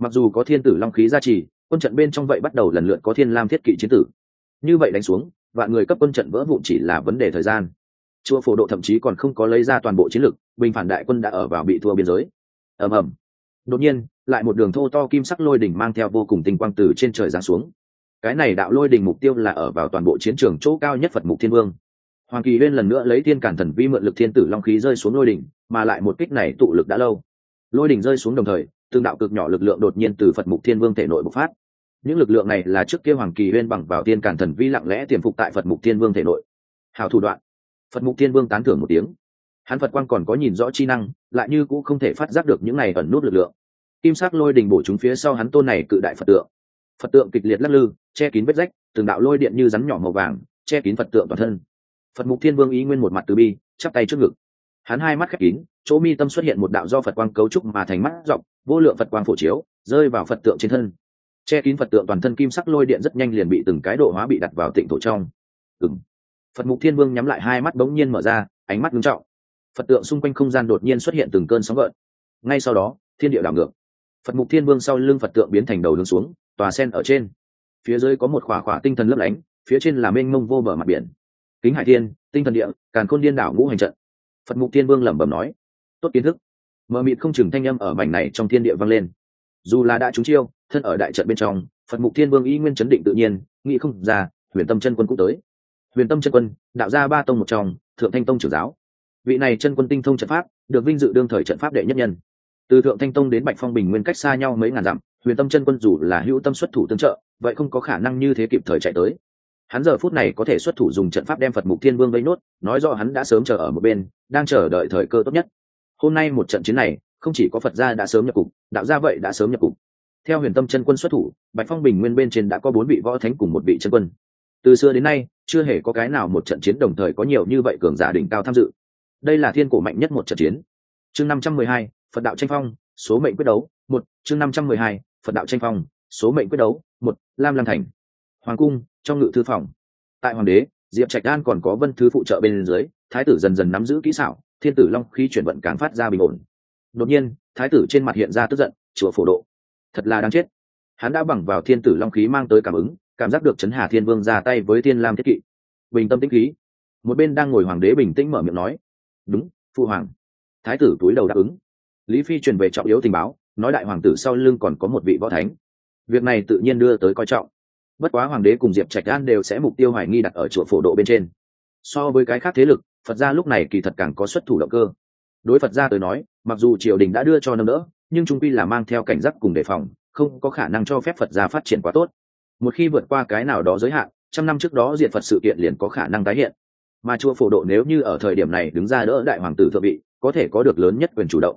S1: mặc dù có thiên tử long khí gia trì, quân trận bên trong vậy bắt đầu lần lượt có thiên lam thiết kỵ chiến tử. Như vậy đánh xuống, vạn người cấp quân trận vỡ vụn chỉ là vấn đề thời gian. Chùa phổ độ thậm chí còn không có lấy ra toàn bộ chiến lực, bình phản đại quân đã ở vào bị thua biên giới. Ầm ầm. Đột nhiên, lại một đường thô to kim sắc lôi đỉnh mang theo vô cùng tinh quang từ trên trời giáng xuống. Cái này đạo lôi đỉnh mục tiêu là ở vào toàn bộ chiến trường chỗ cao nhất phật mục thiên vương. Hoàng kỳ huyên lần nữa lấy thiên cản thần vi mượn lực thiên tử long khí rơi xuống lôi đỉnh, mà lại một kích này tụ lực đã lâu. Lôi đỉnh rơi xuống đồng thời tương đạo cực nhỏ lực lượng đột nhiên từ phật mục thiên vương thể nội bộc phát. Những lực lượng này là trước kia hoàng kỳ huyên bằng vào thiên cản thần vi lặng lẽ tiềm phục tại phật mục thiên vương thể nội. Hào thủ đoạn. Phật mục thiên vương tán thưởng một tiếng. Hắn phật quang còn có nhìn rõ chi năng, lại như cũng không thể phát giác được những này ẩn nút lực lượng. Kim sắc lôi đình bổ chúng phía sau hắn tôn này cự đại phật tượng. Phật tượng kịch liệt lắc lư, che kín vết rách, từng đạo lôi điện như rắn nhỏ màu vàng, che kín phật tượng toàn thân. Phật mục thiên vương ý nguyên một mặt từ bi, chắp tay trước ngực. Hắn hai mắt khép kín, chỗ mi tâm xuất hiện một đạo do phật quang cấu trúc mà thành mắt rộng vô lượng phật quang phổ chiếu, rơi vào phật tượng trên thân. Che kín phật tượng toàn thân kim sắc lôi điện rất nhanh liền bị từng cái độ hóa bị đặt vào tịnh thổ trong. Ừng phật mục thiên vương nhắm lại hai mắt bỗng nhiên mở ra, ánh mắt nghiêm trọng. Phật tượng xung quanh không gian đột nhiên xuất hiện từng cơn sóng gợn. Ngay sau đó, thiên địa đảo ngược. Phật mục thiên vương sau lưng phật tượng biến thành đầu hướng xuống, tòa sen ở trên. Phía dưới có một khỏa khỏa tinh thần lấp lánh, phía trên là mênh mông vô bờ mặt biển. Kính hải thiên, tinh thần địa, càn khôn điên đảo ngũ hành trận. Phật mục thiên vương lẩm bẩm nói, tốt kiến thức mờ mịt không chừng thanh â m ở mảnh này trong thiên địa vang lên. Dù là đã trúng chiêu, thân ở đại trận bên trong, phật mục thiên vương ý nguyên chấn định tự nhiên, nghĩ không ra, huyền tâm chân quân cũng tới. Huyền tâm chân quân, đạo ra ba tông một trong, thượng thanh tông trưởng giáo. Vị này chân quân tinh thông trận pháp, được vinh dự đương thời trận pháp đệ nhất nhân. Từ thượng thanh tông đến bạch phong bình nguyên cách xa nhau mấy ngàn dặm, huyền tâm chân quân dù là hữu tâm xuất thủ tương trợ, vậy không có khả năng như thế kịp thời chạy tới. Hắn giờ phút này có thể xuất thủ dùng trận pháp đem phật mục thiên vương vây nốt, nói rõ hắn đã sớm chờ ở một bên, đang chờ đợi thời cơ tốt nhất hôm nay một trận chiến này, không chỉ có phật gia đã sớm nhập cục, đạo gia vậy đã sớm nhập cục. Theo huyền tâm chân quân xuất thủ, bạch phong bình nguyên bên trên đã có bốn vị võ thánh cùng một vị chân quân. Từ xưa đến nay, chưa hề có cái nào một trận chiến đồng thời có nhiều như vậy cường giả đỉnh cao tham dự. Đây là thiên cổ mạnh nhất một trận chiến. Chương năm trăm mười hai, phật đạo tranh phong, số mệnh quyết đấu, một. Chương năm trăm mười hai, phật đạo tranh phong, số mệnh quyết đấu, một. Lam lam thành. Hoàng cung, trong ngự thư phòng. Tại hoàng đế, diệp trạch an còn có vân thứ phụ trợ bên dưới, thái tử dần dần nắm giữ kỹ xảo thiên tử long khi chuyển vận càng phát ra bình ổn. Đột nhiên, thái tử trên mặt hiện ra tức giận, chùa phổ độ. Thật là đáng chết. Hắn đã bằng vào thiên tử long khí mang tới cảm ứng, cảm giác được chấn hà thiên vương ra tay với thiên lam thiết kỵ. Bình tâm tĩnh khí. Một bên đang ngồi hoàng đế bình tĩnh mở miệng nói, đúng phụ hoàng. Thái tử túi đầu đáp ứng. Lý phi truyền về trọng yếu tình báo, nói đại hoàng tử sau lưng còn có một vị võ thánh. Việc này tự nhiên đưa tới coi trọng. Bất quá hoàng đế cùng diệp trạch an đều sẽ mục tiêu hoài nghi đặt ở chùa phổ độ bên trên. So với cái khác thế lực phật gia lúc này kỳ thật càng có xuất thủ động cơ. Đối phật gia tới nói, mặc dù triều đình đã đưa cho nâng đỡ, nhưng trung quy là mang theo cảnh giác cùng đề phòng, không có khả năng cho phép phật gia phát triển quá tốt. Một khi vượt qua cái nào đó giới hạn, trăm năm trước đó diện phật sự kiện liền có khả năng tái hiện. Mà chùa phổ độ nếu như ở thời điểm này đứng ra đỡ đại hoàng tử thượng vị, có thể có được lớn nhất quyền chủ động.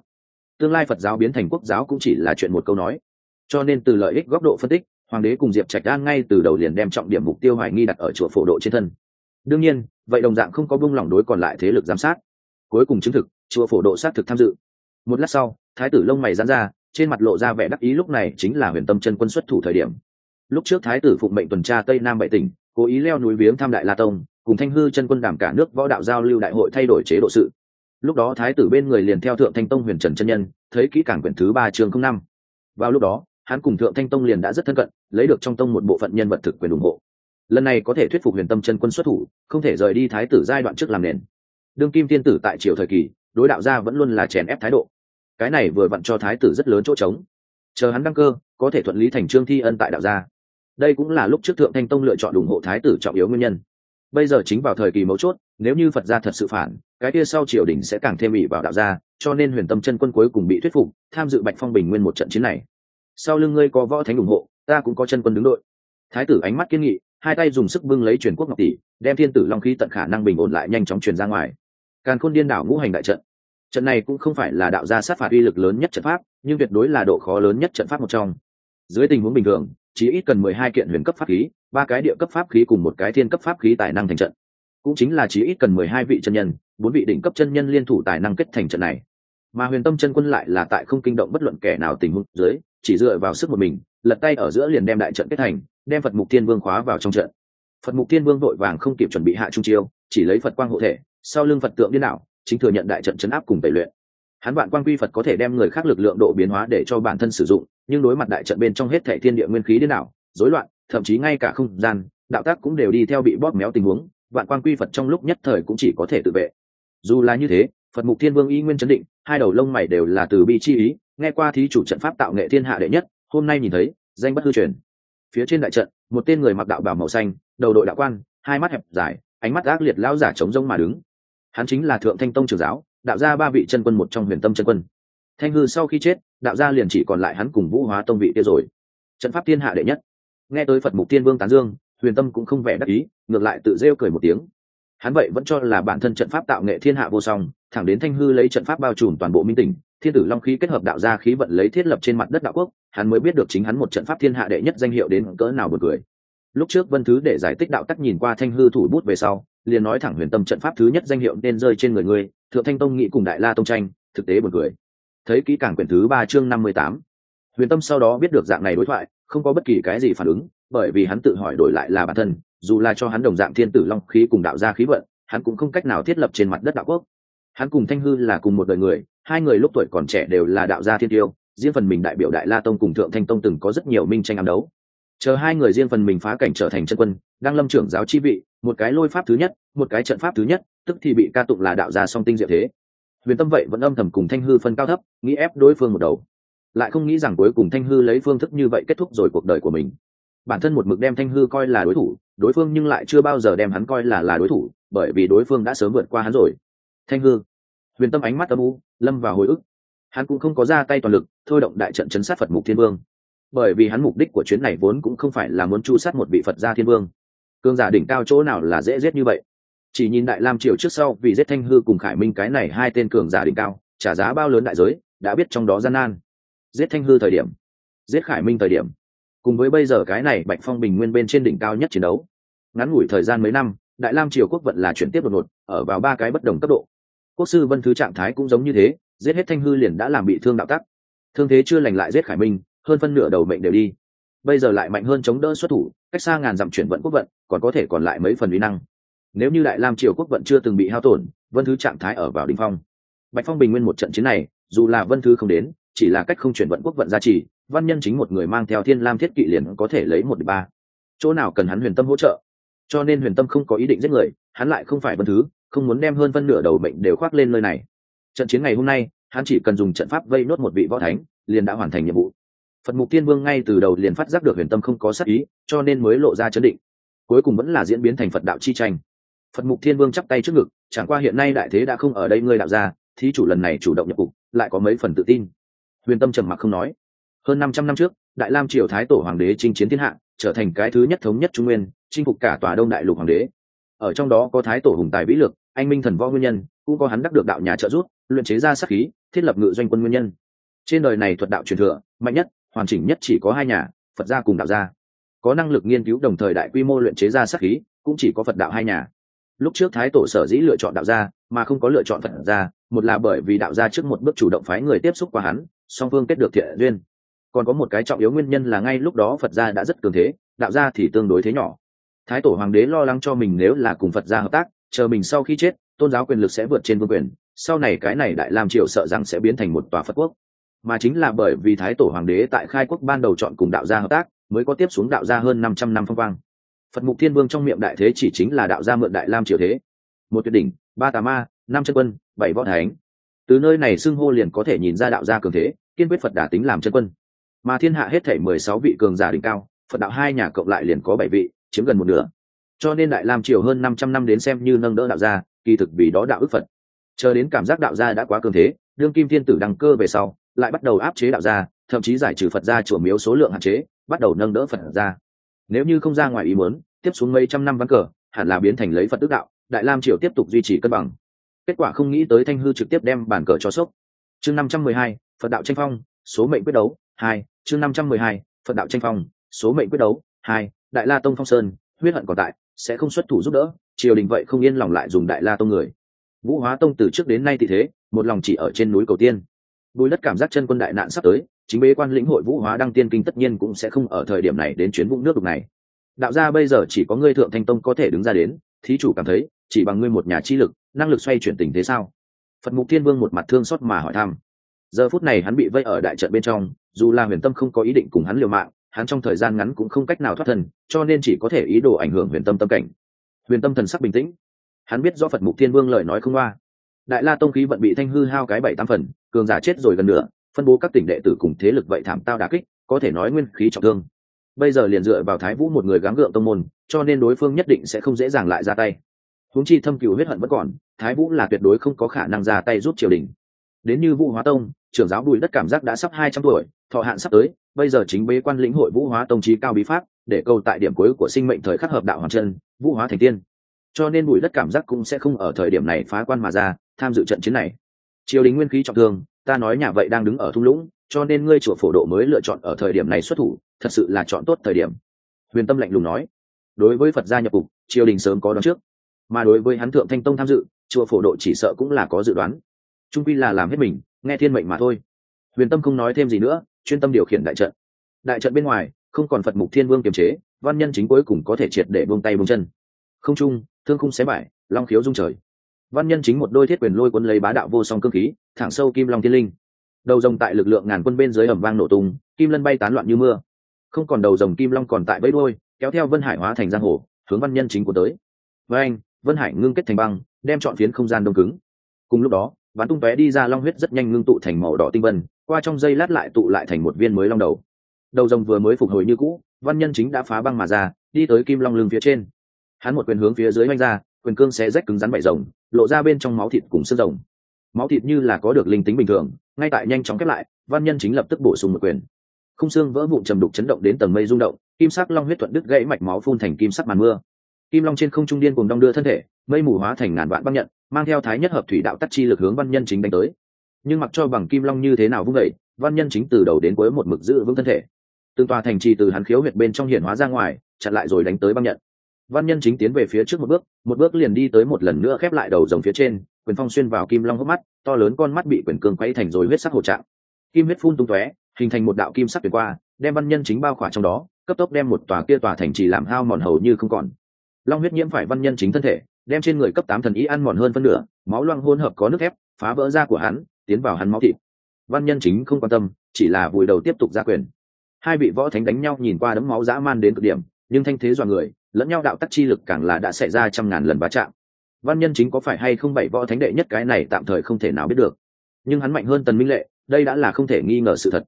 S1: Tương lai phật giáo biến thành quốc giáo cũng chỉ là chuyện một câu nói. Cho nên từ lợi ích góc độ phân tích, hoàng đế cùng diệp trạch đan ngay từ đầu liền đem trọng điểm mục tiêu hoài nghi đặt ở chùa phổ độ trên thân đương nhiên, vậy đồng dạng không có bông lỏng đối còn lại thế lực giám sát. Cuối cùng chứng thực, chùa phổ độ xác thực tham dự. Một lát sau, thái tử lông mày dán ra, trên mặt lộ ra vẻ đắc ý lúc này chính là huyền tâm chân quân xuất thủ thời điểm. Lúc trước thái tử phụng mệnh tuần tra tây nam bảy tỉnh, cố ý leo núi viếng thăm đại la tông, cùng thanh hư chân quân đảm cả nước võ đạo giao lưu đại hội thay đổi chế độ sự. Lúc đó thái tử bên người liền theo thượng thanh tông huyền trần chân nhân, thấy kỹ cảng quyển thứ ba chương không năm. Vào lúc đó, hắn cùng thượng thanh tông liền đã rất thân cận, lấy được trong tông một bộ phận nhân vật thực quyền ủng hộ lần này có thể thuyết phục huyền tâm chân quân xuất thủ, không thể rời đi thái tử giai đoạn trước làm nền. Đương kim tiên tử tại triều thời kỳ, đối đạo gia vẫn luôn là chèn ép thái độ. Cái này vừa vặn cho thái tử rất lớn chỗ trống. Chờ hắn đăng cơ, có thể thuận lý thành trương thi ân tại đạo gia. Đây cũng là lúc trước thượng thanh tông lựa chọn ủng hộ thái tử trọng yếu nguyên nhân. Bây giờ chính vào thời kỳ mấu chốt, nếu như phật gia thật sự phản, cái kia sau triều đình sẽ càng thêm ỉ vào đạo gia, cho nên huyền tâm chân quân cuối cùng bị thuyết phục, tham dự bạch phong bình nguyên một trận chiến này. Sau lưng ngươi có võ thánh ủng hộ, ta cũng có chân quân đứng đội. Thái tử ánh mắt kiên nghị hai tay dùng sức bưng lấy truyền quốc ngọc tỷ, đem thiên tử long khí tận khả năng bình ổn lại nhanh chóng truyền ra ngoài. Càn khôn điên đảo ngũ hành đại trận. Trận này cũng không phải là đạo gia sát phạt uy lực lớn nhất trận pháp, nhưng tuyệt đối là độ khó lớn nhất trận pháp một trong. Dưới tình huống bình thường, chỉ ít cần mười hai kiện huyền cấp pháp khí, ba cái địa cấp pháp khí cùng một cái thiên cấp pháp khí tài năng thành trận. Cũng chính là chỉ ít cần mười hai vị chân nhân, bốn vị đỉnh cấp chân nhân liên thủ tài năng kết thành trận này. Mà huyền tâm chân quân lại là tại không kinh động bất luận kẻ nào tình huống dưới, chỉ dựa vào sức một mình, lật tay ở giữa liền đem đại trận kết thành đem phật mục thiên vương khóa vào trong trận. Phật mục thiên vương vội vàng không kịp chuẩn bị hạ trung chiêu, chỉ lấy phật quang hộ thể, sau lưng phật tượng điên đảo, chính thừa nhận đại trận chấn áp cùng tẩy luyện. Hắn vạn quang quy phật có thể đem người khác lực lượng độ biến hóa để cho bản thân sử dụng, nhưng đối mặt đại trận bên trong hết thể thiên địa nguyên khí điên đảo, rối loạn, thậm chí ngay cả không gian, đạo tác cũng đều đi theo bị bóp méo tình huống, vạn quang quy phật trong lúc nhất thời cũng chỉ có thể tự vệ. Dù là như thế, phật mục thiên vương y nguyên chấn định, hai đầu lông mày đều là từ bi chi ý, nghe qua thí chủ trận pháp tạo nghệ thiên hạ đệ nhất, hôm nay nhìn thấy, danh bất hư truyền phía trên đại trận, một tên người mặc đạo bào màu xanh, đầu đội đạo quan, hai mắt hẹp dài, ánh mắt ác liệt lão giả chống rông mà đứng. Hắn chính là thượng thanh tông trường giáo, đạo gia ba vị chân quân một trong huyền tâm chân quân. Thanh hư sau khi chết, đạo gia liền chỉ còn lại hắn cùng vũ hóa tông vị kia rồi. Trận pháp thiên hạ đệ nhất. Nghe tới phật mục tiên vương tán dương, huyền tâm cũng không vẻ đắc ý, ngược lại tự rêu cười một tiếng. Hắn vậy vẫn cho là bản thân trận pháp tạo nghệ thiên hạ vô song thẳng đến thanh hư lấy trận pháp bao trùm toàn bộ minh tỉnh, thiên tử long khí kết hợp đạo gia khí vận lấy thiết lập trên mặt đất đạo quốc, hắn mới biết được chính hắn một trận pháp thiên hạ đệ nhất danh hiệu đến cỡ nào bật cười. Lúc trước vân thứ để giải thích đạo tắc nhìn qua thanh hư thủ bút về sau, liền nói thẳng huyền tâm trận pháp thứ nhất danh hiệu nên rơi trên người ngươi, thượng thanh tông nghị cùng đại la tông tranh, thực tế bật cười. Thấy kỹ càng quyển thứ ba chương năm mươi tám, huyền tâm sau đó biết được dạng này đối thoại, không có bất kỳ cái gì phản ứng, bởi vì hắn tự hỏi đổi lại là bản thân, dù là cho hắn đồng dạng thiên tử long khí cùng đạo gia khí vận, hắn cũng không cách nào thiết lập trên mặt đất đạo quốc hắn cùng thanh hư là cùng một đời người, hai người lúc tuổi còn trẻ đều là đạo gia thiên tiêu, riêng phần mình đại biểu đại la tông cùng thượng thanh tông từng có rất nhiều minh tranh ám đấu. Chờ hai người riêng phần mình phá cảnh trở thành chân quân đang lâm trưởng giáo chi vị, một cái lôi pháp thứ nhất, một cái trận pháp thứ nhất, tức thì bị ca tụng là đạo gia song tinh diệu thế. Huyền tâm vậy vẫn âm thầm cùng thanh hư phân cao thấp, nghĩ ép đối phương một đầu. Lại không nghĩ rằng cuối cùng thanh hư lấy phương thức như vậy kết thúc rồi cuộc đời của mình. Bản thân một mực đem thanh hư coi là đối thủ, đối phương nhưng lại chưa bao giờ đem hắn coi là là đối thủ, bởi vì đối phương đã sớm vượt qua hắn rồi thanh hư. Huyền tâm ánh mắt âm u, lâm vào hồi ức. Hắn cũng không có ra tay toàn lực, thôi động đại trận chấn sát phật mục thiên vương. Bởi vì hắn mục đích của chuyến này vốn cũng không phải là muốn chu sát một vị phật gia thiên vương. Cương giả đỉnh cao chỗ nào là dễ giết như vậy? Chỉ nhìn đại lam triều trước sau, vì giết thanh hư cùng khải minh cái này hai tên cường giả đỉnh cao, trả giá bao lớn đại giới, đã biết trong đó gian nan. Giết thanh hư thời điểm, giết khải minh thời điểm. Cùng với bây giờ cái này bạch phong bình nguyên bên trên đỉnh cao nhất chiến đấu. Ngắn ngủi thời gian mấy năm, đại lam triều quốc vận là chuyển tiếp đột ngột, ở vào ba cái bất đồng cấp độ quốc sư vân thứ trạng thái cũng giống như thế, giết hết thanh hư liền đã làm bị thương đạo tắc. Thương thế chưa lành lại giết khải minh, hơn phân nửa đầu mệnh đều đi. Bây giờ lại mạnh hơn chống đỡ xuất thủ, cách xa ngàn dặm chuyển vận quốc vận, còn có thể còn lại mấy phần uy năng. Nếu như đại lam triều quốc vận chưa từng bị hao tổn, vân thứ trạng thái ở vào đỉnh phong. Bạch phong bình nguyên một trận chiến này, dù là vân thứ không đến, chỉ là cách không chuyển vận quốc vận gia trì, văn nhân chính một người mang theo thiên lam thiết kỵ liền có thể lấy một ba. Chỗ nào cần hắn huyền tâm hỗ trợ? Cho nên huyền tâm không có ý định giết người, hắn lại không phải vân thứ không muốn đem hơn phân nửa đầu mệnh đều khoác lên nơi này. Trận chiến ngày hôm nay, hắn chỉ cần dùng trận pháp vây nốt một vị võ thánh, liền đã hoàn thành nhiệm vụ. Phật mục tiên vương ngay từ đầu liền phát giác được huyền tâm không có sắc ý, cho nên mới lộ ra chấn định. Cuối cùng vẫn là diễn biến thành phật đạo chi tranh. Phật mục thiên vương chắp tay trước ngực, chẳng qua hiện nay đại thế đã không ở đây ngươi đạo ra thí chủ lần này chủ động nhập cục, lại có mấy phần tự tin. Huyền tâm trầm mặc không nói. Hơn năm trăm năm trước, đại lam triều thái tổ hoàng đế chinh chiến thiên hạ, trở thành cái thứ nhất thống nhất trung nguyên, chinh phục cả tòa đông đại lục hoàng đế. Ở trong đó có thái tổ hùng tài vĩ lực anh minh thần võ nguyên nhân, cũng có hắn đắc được đạo nhà trợ giúp, luyện chế ra sắc khí, thiết lập ngự doanh quân nguyên nhân. Trên đời này thuật đạo truyền thừa, mạnh nhất, hoàn chỉnh nhất chỉ có hai nhà, phật gia cùng đạo gia. Có năng lực nghiên cứu đồng thời đại quy mô luyện chế ra sắc khí, cũng chỉ có phật đạo hai nhà. Lúc trước thái tổ sở dĩ lựa chọn đạo gia, mà không có lựa chọn phật gia, một là bởi vì đạo gia trước một bước chủ động phái người tiếp xúc qua hắn, song phương kết được thiện duyên. Còn có một cái trọng yếu nguyên nhân là ngay lúc đó phật gia đã rất cường thế, đạo gia thì tương đối thế nhỏ. Thái tổ hoàng đế lo lắng cho mình nếu là cùng phật gia hợp tác chờ mình sau khi chết, tôn giáo quyền lực sẽ vượt trên vương quyền. Sau này cái này đại lam triều sợ rằng sẽ biến thành một tòa phật quốc. Mà chính là bởi vì thái tổ hoàng đế tại khai quốc ban đầu chọn cùng đạo gia hợp tác, mới có tiếp xuống đạo gia hơn năm trăm năm phong quang. Phật mục thiên vương trong miệng đại thế chỉ chính là đạo gia mượn đại lam triều thế. Một tuyệt đỉnh, ba tà ma, năm chân quân, bảy võ thánh. Từ nơi này xưng hô liền có thể nhìn ra đạo gia cường thế, kiên quyết phật đả tính làm chân quân. Mà thiên hạ hết thể mười sáu vị cường giả đỉnh cao, phật đạo hai nhà cộng lại liền có bảy vị, chiếm gần một nửa cho nên đại lam triều hơn năm trăm năm đến xem như nâng đỡ đạo gia, kỳ thực vì đó đạo ức phật. Chờ đến cảm giác đạo gia đã quá cường thế, đương kim thiên tử đăng cơ về sau, lại bắt đầu áp chế đạo gia, thậm chí giải trừ phật gia chùa miếu số lượng hạn chế, bắt đầu nâng đỡ phật gia nếu như không ra ngoài ý muốn, tiếp xuống mấy trăm năm ván cờ, hẳn là biến thành lấy phật tức đạo, đại lam triều tiếp tục duy trì cân bằng. Kết quả không nghĩ tới thanh hư trực tiếp đem bản cờ cho sốc. Chương năm trăm mười hai, phật đạo tranh phong, số mệnh quyết đấu, hai, chương năm trăm mười hai, phật đạo tranh phong, số mệnh quyết đấu, hai, đại la tông phong sơn, huyết hận còn tại sẽ không xuất thủ giúp đỡ, triều đình vậy không yên lòng lại dùng đại la tông người. Vũ hóa tông từ trước đến nay thì thế, một lòng chỉ ở trên núi cầu tiên. Bùi đất cảm giác chân quân đại nạn sắp tới, chính bế quan lĩnh hội vũ hóa đăng tiên kinh tất nhiên cũng sẽ không ở thời điểm này đến chuyến vũng nước đục này. Đạo gia bây giờ chỉ có ngươi thượng thanh tông có thể đứng ra đến, thí chủ cảm thấy, chỉ bằng ngươi một nhà chi lực, năng lực xoay chuyển tình thế sao? Phật mục thiên vương một mặt thương xót mà hỏi thăm. Giờ phút này hắn bị vây ở đại trận bên trong, dù là huyền tâm không có ý định cùng hắn liều mạng hắn trong thời gian ngắn cũng không cách nào thoát thân, cho nên chỉ có thể ý đồ ảnh hưởng huyền tâm tâm cảnh. Huyền tâm thần sắc bình tĩnh. Hắn biết do phật mục thiên vương lời nói không loa đại la tông khí vận bị thanh hư hao cái bảy tam phần, cường giả chết rồi gần nữa phân bố các tỉnh đệ tử cùng thế lực vậy thảm tao đà kích, có thể nói nguyên khí trọng thương. Bây giờ liền dựa vào thái vũ một người gắng gượng tông môn, cho nên đối phương nhất định sẽ không dễ dàng lại ra tay. Huống chi thâm cựu huyết hận vẫn còn, thái vũ là tuyệt đối không có khả năng ra tay giúp triều đình. Đến như vũ hóa tông trưởng giáo bùi đất cảm giác đã sắp hai trăm tuổi, thọ hạn sắp tới, bây giờ chính bế quan lĩnh hội vũ hóa tông trí cao bí pháp, để câu tại điểm cuối của sinh mệnh thời khắc hợp đạo hoàn chân, vũ hóa thành tiên. Cho nên bùi đất cảm giác cũng sẽ không ở thời điểm này phá quan mà ra, tham dự trận chiến này. Triều đình nguyên khí trọng thương, ta nói nhà vậy đang đứng ở thung lũng, cho nên ngươi chùa phổ độ mới lựa chọn ở thời điểm này xuất thủ, thật sự là chọn tốt thời điểm. Huyền tâm lạnh lùng nói. Đối với phật gia nhập cục, triều đình sớm có đoán trước. Mà đối với hắn thượng thanh tông tham dự, chùa phổ độ chỉ sợ cũng là có dự đoán. Trung quy là làm hết mình nghe thiên mệnh mà thôi. Huyền tâm không nói thêm gì nữa, chuyên tâm điều khiển đại trận. Đại trận bên ngoài, không còn phật mục thiên vương kiềm chế, văn nhân chính cuối cùng có thể triệt để buông tay buông chân. Không trung, thương khung xé bại long khiếu dung trời. Văn nhân chính một đôi thiết quyền lôi cuốn lấy bá đạo vô song cơ khí, thẳng sâu kim long thiên linh. Đầu rồng tại lực lượng ngàn quân bên dưới ẩm vang nổ tung, kim lân bay tán loạn như mưa. Không còn đầu rồng kim long còn tại bẫy đôi kéo theo vân hải hóa thành giang hồ, hướng văn nhân chính của tới. Với anh vân hải ngưng kết thành băng, đem chọn phiến không gian đông cứng. Cùng lúc đó bắn tung tóe đi ra long huyết rất nhanh ngưng tụ thành màu đỏ tinh vân, qua trong dây lát lại tụ lại thành một viên mới long đầu. Đầu rồng vừa mới phục hồi như cũ, văn nhân chính đã phá băng mà ra, đi tới kim long lưng phía trên. Hắn một quyền hướng phía dưới oanh ra, quyền cương sẽ rách cứng rắn bảy rồng, lộ ra bên trong máu thịt cùng sức rồng. Máu thịt như là có được linh tính bình thường, ngay tại nhanh chóng khép lại, văn nhân chính lập tức bổ sung một quyền. Không xương vỡ vụn trầm đục chấn động đến tầng mây rung động, kim sắc long huyết thuận đứt gãy mạch máu phun thành kim sắc màn mưa kim long trên không trung điên cùng đong đưa thân thể, mây mù hóa thành ngàn vạn băng nhận, mang theo thái nhất hợp thủy đạo tắc chi lực hướng văn nhân chính đánh tới. Nhưng mặc cho bằng kim long như thế nào vung đẩy văn nhân chính từ đầu đến cuối một mực giữ vững thân thể. Từng tòa thành trì từ hắn khiếu huyệt bên trong hiển hóa ra ngoài, chặn lại rồi đánh tới băng nhận. Văn nhân chính tiến về phía trước một bước một bước liền đi tới một lần nữa khép lại đầu rồng phía trên, quyền phong xuyên vào kim long hốc mắt, to lớn con mắt bị quyền cương quay thành rồi huyết sắc hồ trạng. Kim huyết phun tung tóe, hình thành một đạo kim sắc tuyệt qua đem văn nhân chính bao khỏa trong đó, cấp tốc đem một tòa kia tòa thành trì làm hao mòn hầu như không còn long huyết nhiễm phải văn nhân chính thân thể, đem trên người cấp tám thần ý ăn mòn hơn phân nửa, máu loang hôn hợp có nước thép, phá vỡ da của hắn, tiến vào hắn máu thịt. Văn nhân chính không quan tâm, chỉ là vùi đầu tiếp tục ra quyền. Hai vị võ thánh đánh nhau nhìn qua đấm máu dã man đến cực điểm, nhưng thanh thế dọa người, lẫn nhau đạo tắc chi lực càng là đã xảy ra trăm ngàn lần va chạm. Văn nhân chính có phải hay không bảy võ thánh đệ nhất cái này tạm thời không thể nào biết được. Nhưng hắn mạnh hơn tần minh lệ, đây đã là không thể nghi ngờ sự thật.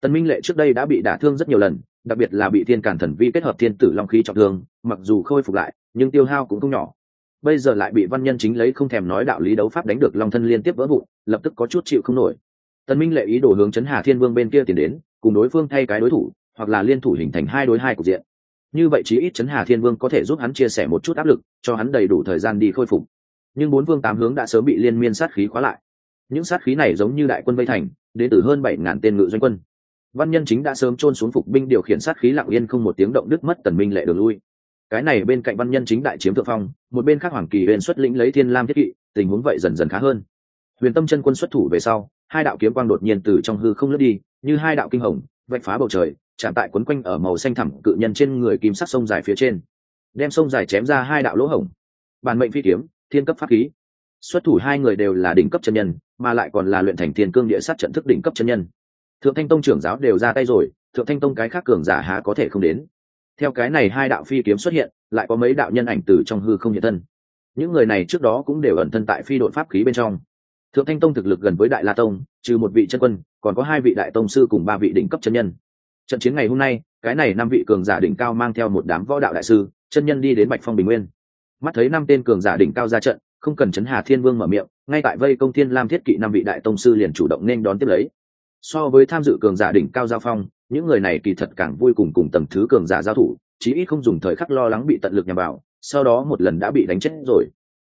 S1: Tần minh lệ trước đây đã bị đả thương rất nhiều lần, đặc biệt là bị thiên cản thần vi kết hợp thiên tử long khí trọng thương, mặc dù khôi phục lại nhưng tiêu hao cũng không nhỏ. Bây giờ lại bị văn nhân chính lấy không thèm nói đạo lý đấu pháp đánh được long thân liên tiếp vỡ vụn, lập tức có chút chịu không nổi. Tần minh lệ ý đồ hướng chấn hà thiên vương bên kia tiến đến, cùng đối phương thay cái đối thủ, hoặc là liên thủ hình thành hai đối hai cục diện. Như vậy chí ít chấn hà thiên vương có thể giúp hắn chia sẻ một chút áp lực, cho hắn đầy đủ thời gian đi khôi phục. Nhưng bốn vương tám hướng đã sớm bị liên miên sát khí khóa lại. Những sát khí này giống như đại quân vây thành, đến từ hơn bảy ngàn tên ngự doanh quân. Văn nhân chính đã sớm trôn xuống phục binh điều khiển sát khí lặng yên không một tiếng động đứt mất tần minh lệ đường lui cái này bên cạnh văn nhân chính đại chiếm thượng phong, một bên khác hoàng kỳ huyền xuất lĩnh lấy thiên lam thiết kỵ, tình huống vậy dần dần khá hơn. Huyền tâm chân quân xuất thủ về sau, hai đạo kiếm quang đột nhiên từ trong hư không lướt đi, như hai đạo kinh hồng, vạch phá bầu trời, chạm tại quấn quanh ở màu xanh thẳm cự nhân trên người kim sắc sông dài phía trên. Đem sông dài chém ra hai đạo lỗ hổng. Bản mệnh phi kiếm, thiên cấp pháp khí. Xuất thủ hai người đều là đỉnh cấp chân nhân, mà lại còn là luyện thành thiên cương địa sát trận thức đỉnh cấp chân nhân. Thượng thanh tông trưởng giáo đều ra tay rồi, thượng thanh tông cái khác cường giả há có thể không đến theo cái này hai đạo phi kiếm xuất hiện, lại có mấy đạo nhân ảnh từ trong hư không hiện thân. Những người này trước đó cũng đều ẩn thân tại phi đội pháp khí bên trong. Thượng thanh tông thực lực gần với đại la tông, trừ một vị chân quân, còn có hai vị đại tông sư cùng ba vị đỉnh cấp chân nhân. Trận chiến ngày hôm nay, cái này năm vị cường giả đỉnh cao mang theo một đám võ đạo đại sư, chân nhân đi đến bạch phong bình nguyên. Mắt thấy năm tên cường giả đỉnh cao ra trận, không cần chấn hà thiên vương mở miệng, ngay tại vây công thiên lam thiết kỵ năm vị đại tông sư liền chủ động nên đón tiếp lấy. So với tham dự cường giả đỉnh cao giao phong những người này kỳ thật càng vui cùng cùng tầng thứ cường giả giao thủ, chí ít không dùng thời khắc lo lắng bị tận lực nhằm vào, sau đó một lần đã bị đánh chết rồi.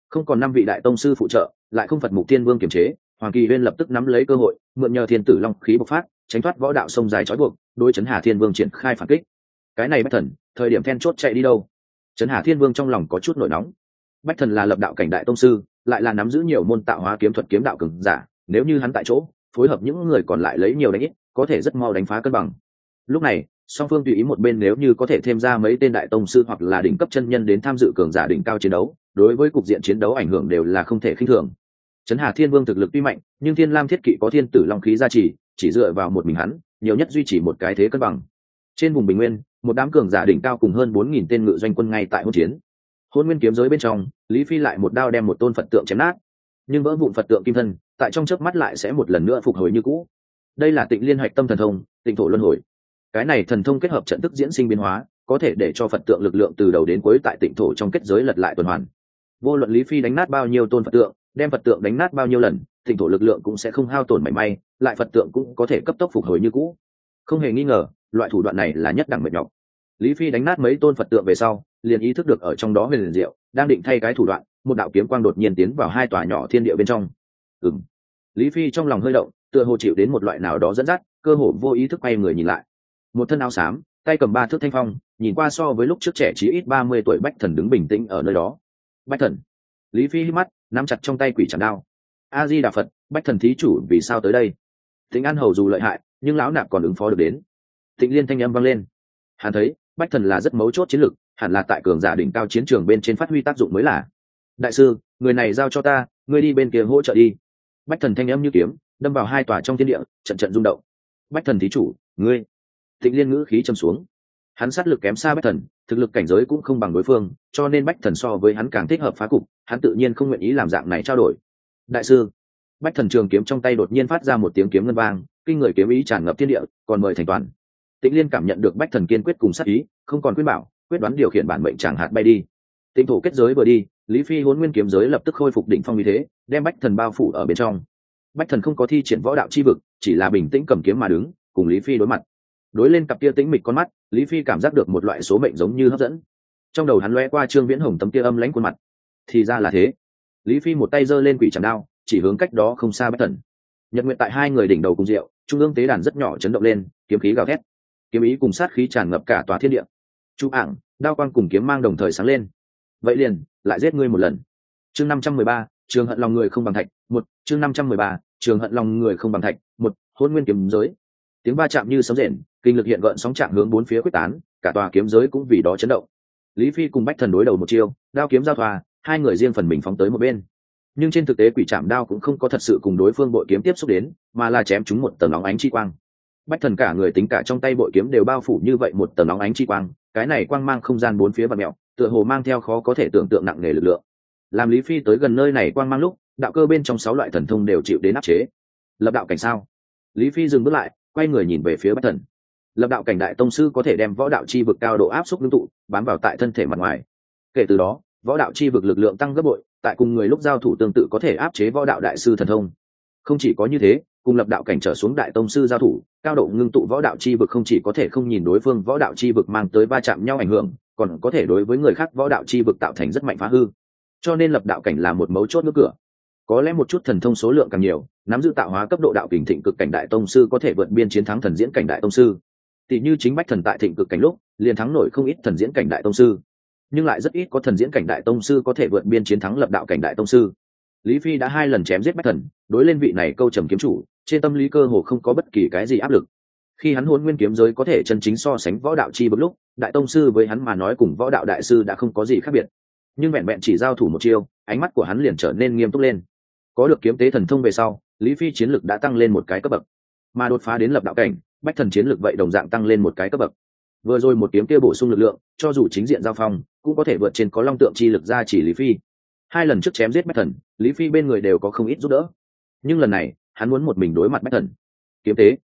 S1: Không còn năm vị đại tông sư phụ trợ, lại không phật mục thiên vương kiềm chế, hoàng kỳ huyên lập tức nắm lấy cơ hội, mượn nhờ thiên tử long khí bộc phát, tránh thoát võ đạo sông dài trói buộc đôi chấn hà thiên vương triển khai phản kích. Cái này bách thần, thời điểm then chốt chạy đi đâu? Chấn hà thiên vương trong lòng có chút nổi nóng. Bách thần là lập đạo cảnh đại tông sư, lại là nắm giữ nhiều môn tạo hóa kiếm thuật kiếm đạo cường giả, nếu như hắn tại chỗ, phối hợp những người còn lại lấy nhiều đánh ít, có thể rất mau đánh phá cân bằng lúc này, song phương tùy ý một bên nếu như có thể thêm ra mấy tên đại tông sư hoặc là đỉnh cấp chân nhân đến tham dự cường giả đỉnh cao chiến đấu, đối với cục diện chiến đấu ảnh hưởng đều là không thể khinh thường. Trấn hà thiên vương thực lực tuy mạnh, nhưng thiên lam thiết kỵ có thiên tử long khí gia trì, chỉ dựa vào một mình hắn, nhiều nhất duy trì một cái thế cân bằng. Trên vùng bình nguyên, một đám cường giả đỉnh cao cùng hơn bốn nghìn tên ngự doanh quân ngay tại hỗn chiến. Hôn nguyên kiếm giới bên trong, lý phi lại một đao đem một tôn phật tượng chém nát. Nhưng vỡ vụn phật tượng kim thân, tại trong chớp mắt lại sẽ một lần nữa phục hồi như cũ. Đây là tịnh liên hoạch tâm thần thông, tịnh thổ luân hồi cái này thần thông kết hợp trận thức diễn sinh biến hóa, có thể để cho phật tượng lực lượng từ đầu đến cuối tại tịnh thổ trong kết giới lật lại tuần hoàn. Vô luận lý phi đánh nát bao nhiêu tôn phật tượng, đem phật tượng đánh nát bao nhiêu lần, tịnh thổ lực lượng cũng sẽ không hao tổn mảy may, lại phật tượng cũng có thể cấp tốc phục hồi như cũ. Không hề nghi ngờ, loại thủ đoạn này là nhất đẳng mệt nhọc. Lý phi đánh nát mấy tôn phật tượng về sau, liền ý thức được ở trong đó huyền liền diệu, đang định thay cái thủ đoạn, một đạo kiếm quang đột nhiên tiến vào hai tòa nhỏ thiên địa bên trong. Ừng lý phi trong lòng hơi động, tựa hồ chịu đến một loại nào đó dẫn dắt, cơ hồ vô ý thức quay người nhìn lại một thân áo xám, tay cầm ba thước thanh phong, nhìn qua so với lúc trước trẻ chỉ ít ba mươi tuổi bách thần đứng bình tĩnh ở nơi đó. Bách thần. Lý phi hít mắt, nắm chặt trong tay quỷ chẳng đao. A di đà phật bách thần thí chủ, vì sao tới đây? Tĩnh an hầu dù lợi hại, nhưng lão nạp còn ứng phó được đến. Tịnh liên thanh âm vang lên. Hắn thấy, bách thần là rất mấu chốt chiến lược, hẳn là tại cường giả đỉnh cao chiến trường bên trên phát huy tác dụng mới là. Đại sư, người này giao cho ta, ngươi đi bên kia hỗ trợ đi. Bách thần thanh âm như kiếm, đâm vào hai tòa trong thiên địa, trận trận rung động. Bách thần thí chủ, ngươi tịnh liên ngữ khí châm xuống. Hắn sát lực kém xa bách thần, thực lực cảnh giới cũng không bằng đối phương, cho nên bách thần so với hắn càng thích hợp phá cục, hắn tự nhiên không nguyện ý làm dạng này trao đổi. Đại sư, bách thần trường kiếm trong tay đột nhiên phát ra một tiếng kiếm ngân vang, kinh người kiếm ý tràn ngập thiên địa, còn mời thành toàn. Tịnh liên cảm nhận được bách thần kiên quyết cùng sát ý, không còn quyết bảo, quyết đoán điều khiển bản mệnh chẳng hạt bay đi. Tịnh thủ kết giới vừa đi, lý phi hôn nguyên kiếm giới lập tức khôi phục đỉnh phong như thế, đem bách thần bao phủ ở bên trong. Bách thần không có thi triển võ đạo chi vực, chỉ là bình tĩnh cầm kiếm mà đứng, cùng lý phi đối mặt đối lên cặp kia tĩnh mịch con mắt, lý phi cảm giác được một loại số mệnh giống như hấp dẫn. Trong đầu hắn loe qua trương viễn hồng tấm kia âm lãnh khuôn mặt. Thì ra là thế. Lý phi một tay giơ lên quỷ chẳng đao, chỉ hướng cách đó không xa bất thần. Nhật nguyện tại hai người đỉnh đầu cùng rượu, trung ương tế đàn rất nhỏ chấn động lên, kiếm khí gào thét. Kiếm ý cùng sát khí tràn ngập cả tòa thiên địa. Chú ảng, đao quang cùng kiếm mang đồng thời sáng lên. Vậy liền, lại giết ngươi một lần. Chương năm trăm mười ba, trường hận lòng người không bằng thạch, một, chương năm trăm mười ba, trường hận lòng người không bằng thạch, một, hôn nguyên kiếm giới. Tiếng va chạm như sấm rền kinh lực hiện gợn sóng chạm hướng bốn phía quyết tán, cả tòa kiếm giới cũng vì đó chấn động. Lý phi cùng bách thần đối đầu một chiêu, đao kiếm giao thoa, hai người riêng phần mình phóng tới một bên. Nhưng trên thực tế quỷ chạm đao cũng không có thật sự cùng đối phương bội kiếm tiếp xúc đến, mà là chém chúng một tầng óng ánh chi quang. Bách thần cả người tính cả trong tay bội kiếm đều bao phủ như vậy một tầng óng ánh chi quang, cái này quang mang không gian bốn phía và mẹo tựa hồ mang theo khó có thể tưởng tượng nặng nề lực lượng. Làm lý phi tới gần nơi này quang mang lúc, đạo cơ bên trong sáu loại thần thông đều chịu đến áp chế. Lập đạo cảnh sao? Lý phi dừng bước lại, quay người nhìn về phía bách thần lập đạo cảnh đại tông sư có thể đem võ đạo chi vực cao độ áp suất ngưng tụ, bám vào tại thân thể mặt ngoài. Kể từ đó, võ đạo chi vực lực lượng tăng gấp bội, tại cùng người lúc giao thủ tương tự có thể áp chế võ đạo đại sư thần thông. Không chỉ có như thế, cùng lập đạo cảnh trở xuống đại tông sư giao thủ, cao độ ngưng tụ võ đạo chi vực không chỉ có thể không nhìn đối phương võ đạo chi vực mang tới va chạm nhau ảnh hưởng, còn có thể đối với người khác võ đạo chi vực tạo thành rất mạnh phá hư. Cho nên lập đạo cảnh là một mấu chốt ngưỡng cửa. Có lẽ một chút thần thông số lượng càng nhiều, nắm giữ tạo hóa cấp độ đạo kình thịnh cực cảnh đại tông sư có thể vượt biên chiến thắng thần diễn cảnh đại tông sư tỷ như chính bách thần tại thịnh cực cảnh lúc, liền thắng nổi không ít thần diễn cảnh đại tông sư. Nhưng lại rất ít có thần diễn cảnh đại tông sư có thể vượt biên chiến thắng lập đạo cảnh đại tông sư. Lý phi đã hai lần chém giết bách thần, đối lên vị này câu trầm kiếm chủ, trên tâm lý cơ hồ không có bất kỳ cái gì áp lực. Khi hắn hôn nguyên kiếm giới có thể chân chính so sánh võ đạo chi bậc lúc, đại tông sư với hắn mà nói cùng võ đạo đại sư đã không có gì khác biệt. Nhưng vẹn vẹn chỉ giao thủ một chiêu, ánh mắt của hắn liền trở nên nghiêm túc lên. Có được kiếm tế thần thông về sau, lý phi chiến lực đã tăng lên một cái cấp bậc. Mà đột phá đến lập đạo cảnh bách thần chiến lực vậy đồng dạng tăng lên một cái cấp bậc. Vừa rồi một kiếm kia bổ sung lực lượng, cho dù chính diện giao phong, cũng có thể vượt trên có long tượng chi lực ra chỉ lý phi. Hai lần trước chém giết bách thần, lý phi bên người đều có không ít giúp đỡ. Nhưng lần này, hắn muốn một mình đối mặt bách thần. Kiếm tế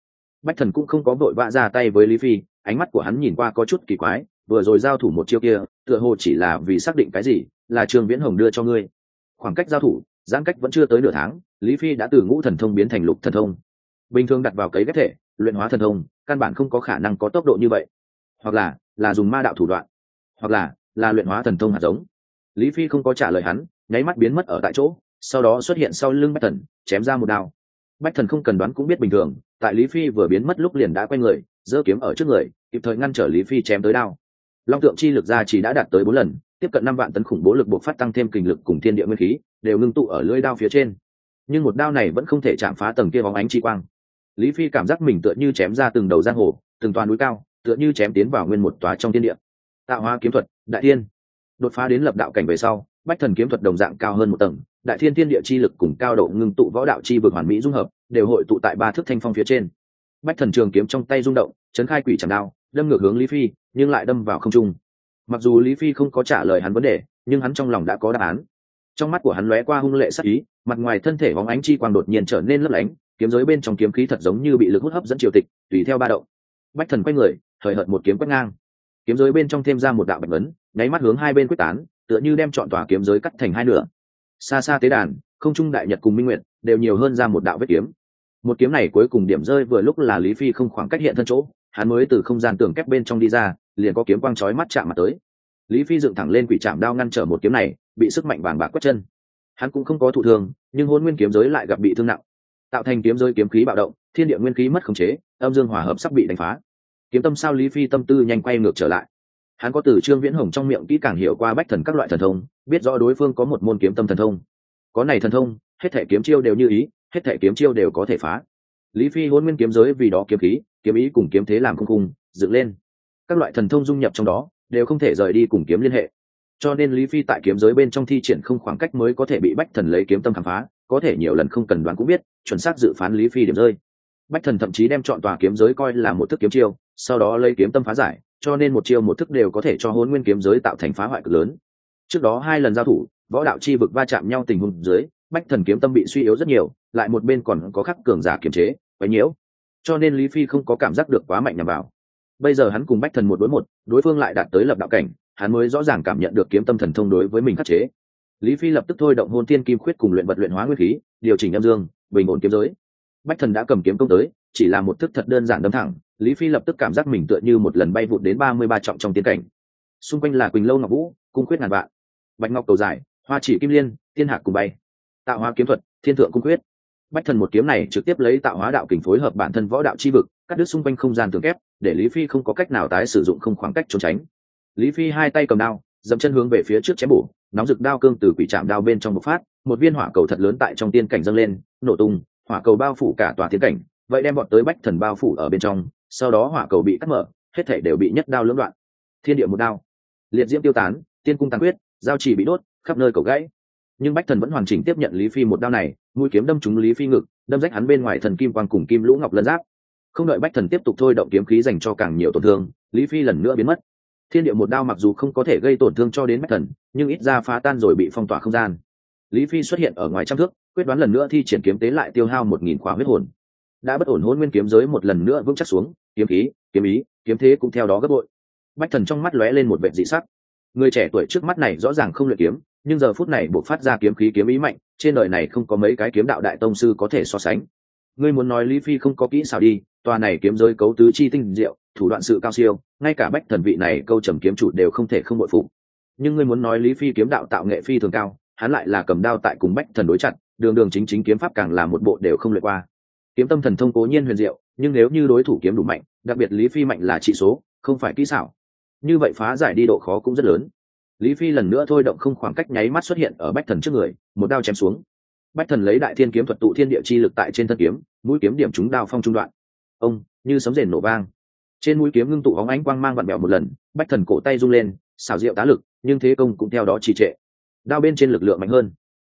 S1: bách thần cũng không có vội vã ra tay với lý phi, ánh mắt của hắn nhìn qua có chút kỳ quái, vừa rồi giao thủ một chiêu kia, tựa hồ chỉ là vì xác định cái gì, là trường viễn hồng đưa cho ngươi. Khoảng cách giao thủ, giãn cách vẫn chưa tới nửa tháng, lý phi đã từ ngũ thần thông biến thành lục thần thông. Bình thường đặt vào cấy ghép thể luyện hóa thần thông, căn bản không có khả năng có tốc độ như vậy. Hoặc là là dùng ma đạo thủ đoạn. Hoặc là là luyện hóa thần thông hạt giống. Lý phi không có trả lời hắn, nháy mắt biến mất ở tại chỗ, sau đó xuất hiện sau lưng bách thần, chém ra một đao. Bách thần không cần đoán cũng biết bình thường, tại lý phi vừa biến mất lúc liền đã quay người, giơ kiếm ở trước người, kịp thời ngăn trở lý phi chém tới đao. Long tượng chi lực ra chỉ đã đạt tới bốn lần, tiếp cận năm vạn tấn khủng bố lực buộc phát tăng thêm kình lực cùng thiên địa nguyên khí, đều ngưng tụ ở lưỡi đao phía trên. Nhưng một đao này vẫn không thể chạm phá tầng kia bóng ánh chi quang lý phi cảm giác mình tựa như chém ra từng đầu giang hồ, từng toàn núi cao, tựa như chém tiến vào nguyên một tòa trong thiên địa. Tạo hóa kiếm thuật, đại thiên. Đột phá đến lập đạo cảnh về sau, bách thần kiếm thuật đồng dạng cao hơn một tầng, đại thiên thiên địa chi lực cùng cao độ ngưng tụ võ đạo chi vực hoàn mỹ dung hợp, đều hội tụ tại ba thước thanh phong phía trên. Bách thần trường kiếm trong tay rung động, chấn khai quỷ chẳng đao, đâm ngược hướng lý phi, nhưng lại đâm vào không trung. Mặc dù lý phi không có trả lời hắn vấn đề, nhưng hắn trong lòng đã có đáp án trong mắt của hắn lóe qua hung lệ sắc ý, mặt ngoài thân thể bóng ánh chi quang đột nhiên trở nên lấp lánh, kiếm giới bên trong kiếm khí thật giống như bị lực hút hấp dẫn triều tịch, tùy theo ba động. Bách thần quay người thời hợt một kiếm quét ngang. Kiếm giới bên trong thêm ra một đạo bạch ấn, nháy mắt hướng hai bên quyết tán, tựa như đem chọn tòa kiếm giới cắt thành hai nửa. Xa xa tế đàn, không trung đại nhật cùng minh nguyện đều nhiều hơn ra một đạo vết kiếm. Một kiếm này cuối cùng điểm rơi vừa lúc là lý phi không khoảng cách hiện thân chỗ, hắn mới từ không gian tường kép bên trong đi ra, liền có kiếm quang chói mắt chạm mặt tới. Lý phi dựng thẳng lên quỷ chạm đao ngăn trở một kiếm này bị sức mạnh vàng bạc quất chân. Hắn cũng không có thụ thương nhưng hôn nguyên kiếm giới lại gặp bị thương nặng. Tạo thành kiếm giới kiếm khí bạo động thiên địa nguyên khí mất khống chế âm dương hòa hợp sắp bị đánh phá. Kiếm tâm sao lý phi tâm tư nhanh quay ngược trở lại. Hắn có từ trương viễn hồng trong miệng kỹ càng hiểu qua bách thần các loại thần thông biết rõ đối phương có một môn kiếm tâm thần thông. Có này thần thông hết thể kiếm chiêu đều như ý hết thể kiếm chiêu đều có thể phá. Lý phi hôn nguyên kiếm giới vì đó kiếm khí kiếm ý cùng kiếm thế làm không cùng, dựng lên. Các loại thần thông dung nhập trong đó đều không thể rời đi cùng kiếm liên hệ cho nên lý phi tại kiếm giới bên trong thi triển không khoảng cách mới có thể bị bách thần lấy kiếm tâm khám phá, có thể nhiều lần không cần đoán cũng biết, chuẩn xác dự phán lý phi điểm rơi. Bách thần thậm chí đem chọn tòa kiếm giới coi là một thức kiếm chiêu, sau đó lấy kiếm tâm phá giải, cho nên một chiêu một thức đều có thể cho hôn nguyên kiếm giới tạo thành phá hoại cực lớn. Trước đó hai lần giao thủ, võ đạo chi vực va chạm nhau tình huống dưới, bách thần kiếm tâm bị suy yếu rất nhiều, lại một bên còn có khắc cường giả kiềm chế, quấy nhiễu. Cho nên lý phi không có cảm giác được quá mạnh nhằm vào. Bây giờ hắn cùng bách thần một đối một, đối phương lại đạt tới lập đạo cảnh hắn mới rõ ràng cảm nhận được kiếm tâm thần thông đối với mình khắc chế. Lý phi lập tức thôi động hôn tiên kim khuyết cùng luyện vật luyện hóa nguyên khí, điều chỉnh âm dương, bình ổn kiếm giới. Bách thần đã cầm kiếm công tới, chỉ là một thức thật đơn giản đâm thẳng, lý phi lập tức cảm giác mình tựa như một lần bay vụt đến ba mươi ba trọng trong tiến cảnh. Xung quanh là quỳnh lâu ngọc vũ, cung khuyết ngàn vạn. Bạch ngọc cầu dài hoa chỉ kim liên thiên hạc cùng bay. Tạo hóa kiếm thuật, thiên thượng cung quyết bách thần một kiếm này trực tiếp lấy tạo hóa đạo kình phối hợp bản thân võ đạo chi vực, cắt đứt xung quanh không gian tường kép, để lý phi không có cách nào tái sử dụng không khoảng cách trốn tránh lý phi hai tay cầm đao, dậm chân hướng về phía trước chém bổ, nóng rực đao cương từ quỷ trạm đao bên trong một phát, một viên hỏa cầu thật lớn tại trong tiên cảnh dâng lên, nổ tung, hỏa cầu bao phủ cả tòa tiên cảnh, vậy đem bọn tới bách thần bao phủ ở bên trong, sau đó hỏa cầu bị cắt mở, hết thể đều bị nhất đao lưỡng đoạn. Thiên địa một đao. Liệt diễm tiêu tán, tiên cung tàn quyết giao chỉ bị đốt, khắp nơi cầu gãy. Nhưng bách thần vẫn hoàn chỉnh tiếp nhận lý phi một đao này, mũi kiếm đâm trúng lý phi ngực, đâm rách hắn bên ngoài thần kim quang cùng kim lũ ngọc lân giáp. Không đợi bách thần tiếp tục thôi động kiếm khí dành cho càng nhiều tổn thương, lý phi lần nữa biến mất thiên địa một đao mặc dù không có thể gây tổn thương cho đến bách thần, nhưng ít ra phá tan rồi bị phong tỏa không gian. Lý phi xuất hiện ở ngoài trăm thước, quyết đoán lần nữa thi triển kiếm tế lại tiêu hao một nghìn khóa huyết hồn. Đã bất ổn hôn nguyên kiếm giới một lần nữa vững chắc xuống, kiếm khí, kiếm ý, kiếm thế cũng theo đó gấp bội. Bách thần trong mắt lóe lên một vệ dị sắc. Người trẻ tuổi trước mắt này rõ ràng không luyện kiếm, nhưng giờ phút này buộc phát ra kiếm khí kiếm ý mạnh, trên đời này không có mấy cái kiếm đạo đại tông sư có thể so sánh. Ngươi muốn nói lý phi không có kỹ xảo đi tòa này kiếm giới cấu tứ chi tinh diệu, thủ đoạn sự cao siêu, ngay cả bách thần vị này câu trầm kiếm chủ đều không thể không bội phụ nhưng ngươi muốn nói lý phi kiếm đạo tạo nghệ phi thường cao, hắn lại là cầm đao tại cùng bách thần đối chặt, đường đường chính chính kiếm pháp càng là một bộ đều không lệ qua. Kiếm tâm thần thông cố nhiên huyền diệu, nhưng nếu như đối thủ kiếm đủ mạnh, đặc biệt lý phi mạnh là trị số, không phải kỹ xảo. Như vậy phá giải đi độ khó cũng rất lớn. Lý phi lần nữa thôi động không khoảng cách nháy mắt xuất hiện ở bách thần trước người, một đao chém xuống. Bách thần lấy đại thiên kiếm thuật tụ thiên địa chi lực tại trên thân kiếm, mũi kiếm điểm trúng đao phong trung đoạn ông, như sấm rền nổ vang. Trên mũi kiếm ngưng tụ hóng ánh quang mang vặn bẹo một lần, bách thần cổ tay rung lên, xào rượu tá lực, nhưng thế công cũng theo đó trì trệ. Đao bên trên lực lượng mạnh hơn.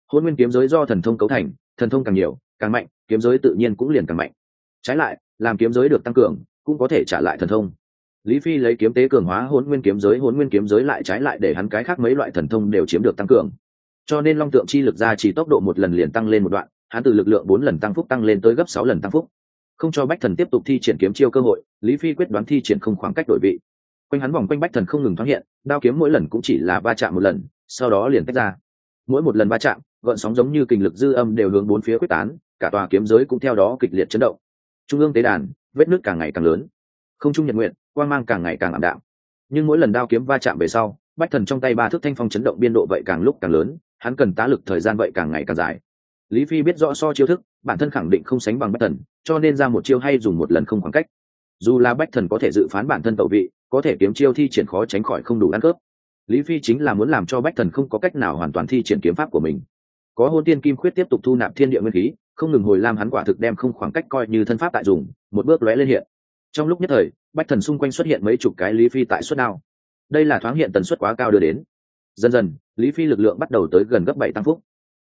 S1: Hôn nguyên kiếm giới do thần thông cấu thành, thần thông càng nhiều, càng mạnh, kiếm giới tự nhiên cũng liền càng mạnh. Trái lại, làm kiếm giới được tăng cường, cũng có thể trả lại thần thông. Lý phi lấy kiếm tế cường hóa hôn nguyên kiếm giới hôn nguyên kiếm giới lại trái lại để hắn cái khác mấy loại thần thông đều chiếm được tăng cường. Cho nên long tượng chi lực ra chỉ tốc độ một lần liền tăng lên một đoạn, hắn từ lực lượng bốn lần tăng phúc tăng lên tới gấp sáu lần tăng phúc không cho bách thần tiếp tục thi triển kiếm chiêu cơ hội, lý phi quyết đoán thi triển không khoảng cách đổi vị. Quanh hắn vòng quanh bách thần không ngừng thoáng hiện, đao kiếm mỗi lần cũng chỉ là va chạm một lần, sau đó liền tách ra. Mỗi một lần va chạm, gợn sóng giống như kình lực dư âm đều hướng bốn phía quyết tán, cả tòa kiếm giới cũng theo đó kịch liệt chấn động. Trung ương tế đàn, vết nước càng ngày càng lớn. Không trung nhật nguyện, quang mang càng ngày càng ảm đạm. Nhưng mỗi lần đao kiếm va chạm về sau, bách thần trong tay ba thước thanh phong chấn động biên độ vậy càng lúc càng lớn, hắn cần tá lực thời gian vậy càng ngày càng dài. Lý phi biết rõ so chiêu thức bản thân khẳng định không sánh bằng bách thần, cho nên ra một chiêu hay dùng một lần không khoảng cách. Dù là bách thần có thể dự phán bản thân tẩu vị, có thể kiếm chiêu thi triển khó tránh khỏi không đủ ăn cướp. Lý phi chính là muốn làm cho bách thần không có cách nào hoàn toàn thi triển kiếm pháp của mình. Có hôn tiên kim khuyết tiếp tục thu nạp thiên địa nguyên khí, không ngừng hồi lam hắn quả thực đem không khoảng cách coi như thân pháp tại dùng, một bước lóe lên hiện. Trong lúc nhất thời, bách thần xung quanh xuất hiện mấy chục cái lý phi tại suất đao. Đây là thoáng hiện tần suất quá cao đưa đến. Dần dần, lý phi lực lượng bắt đầu tới gần gấp bảy tăng phúc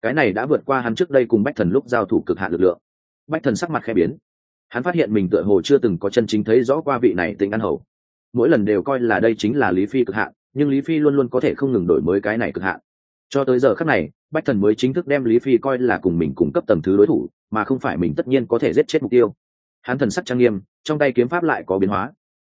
S1: cái này đã vượt qua hắn trước đây cùng bách thần lúc giao thủ cực hạn lực lượng. Bách thần sắc mặt khẽ biến. Hắn phát hiện mình tựa hồ chưa từng có chân chính thấy rõ qua vị này tình ăn hầu. Mỗi lần đều coi là đây chính là lý phi cực hạn, nhưng lý phi luôn luôn có thể không ngừng đổi mới cái này cực hạn. Cho tới giờ khắc này, bách thần mới chính thức đem lý phi coi là cùng mình cung cấp tầm thứ đối thủ, mà không phải mình tất nhiên có thể giết chết mục tiêu. Hắn thần sắc trang nghiêm, trong tay kiếm pháp lại có biến hóa.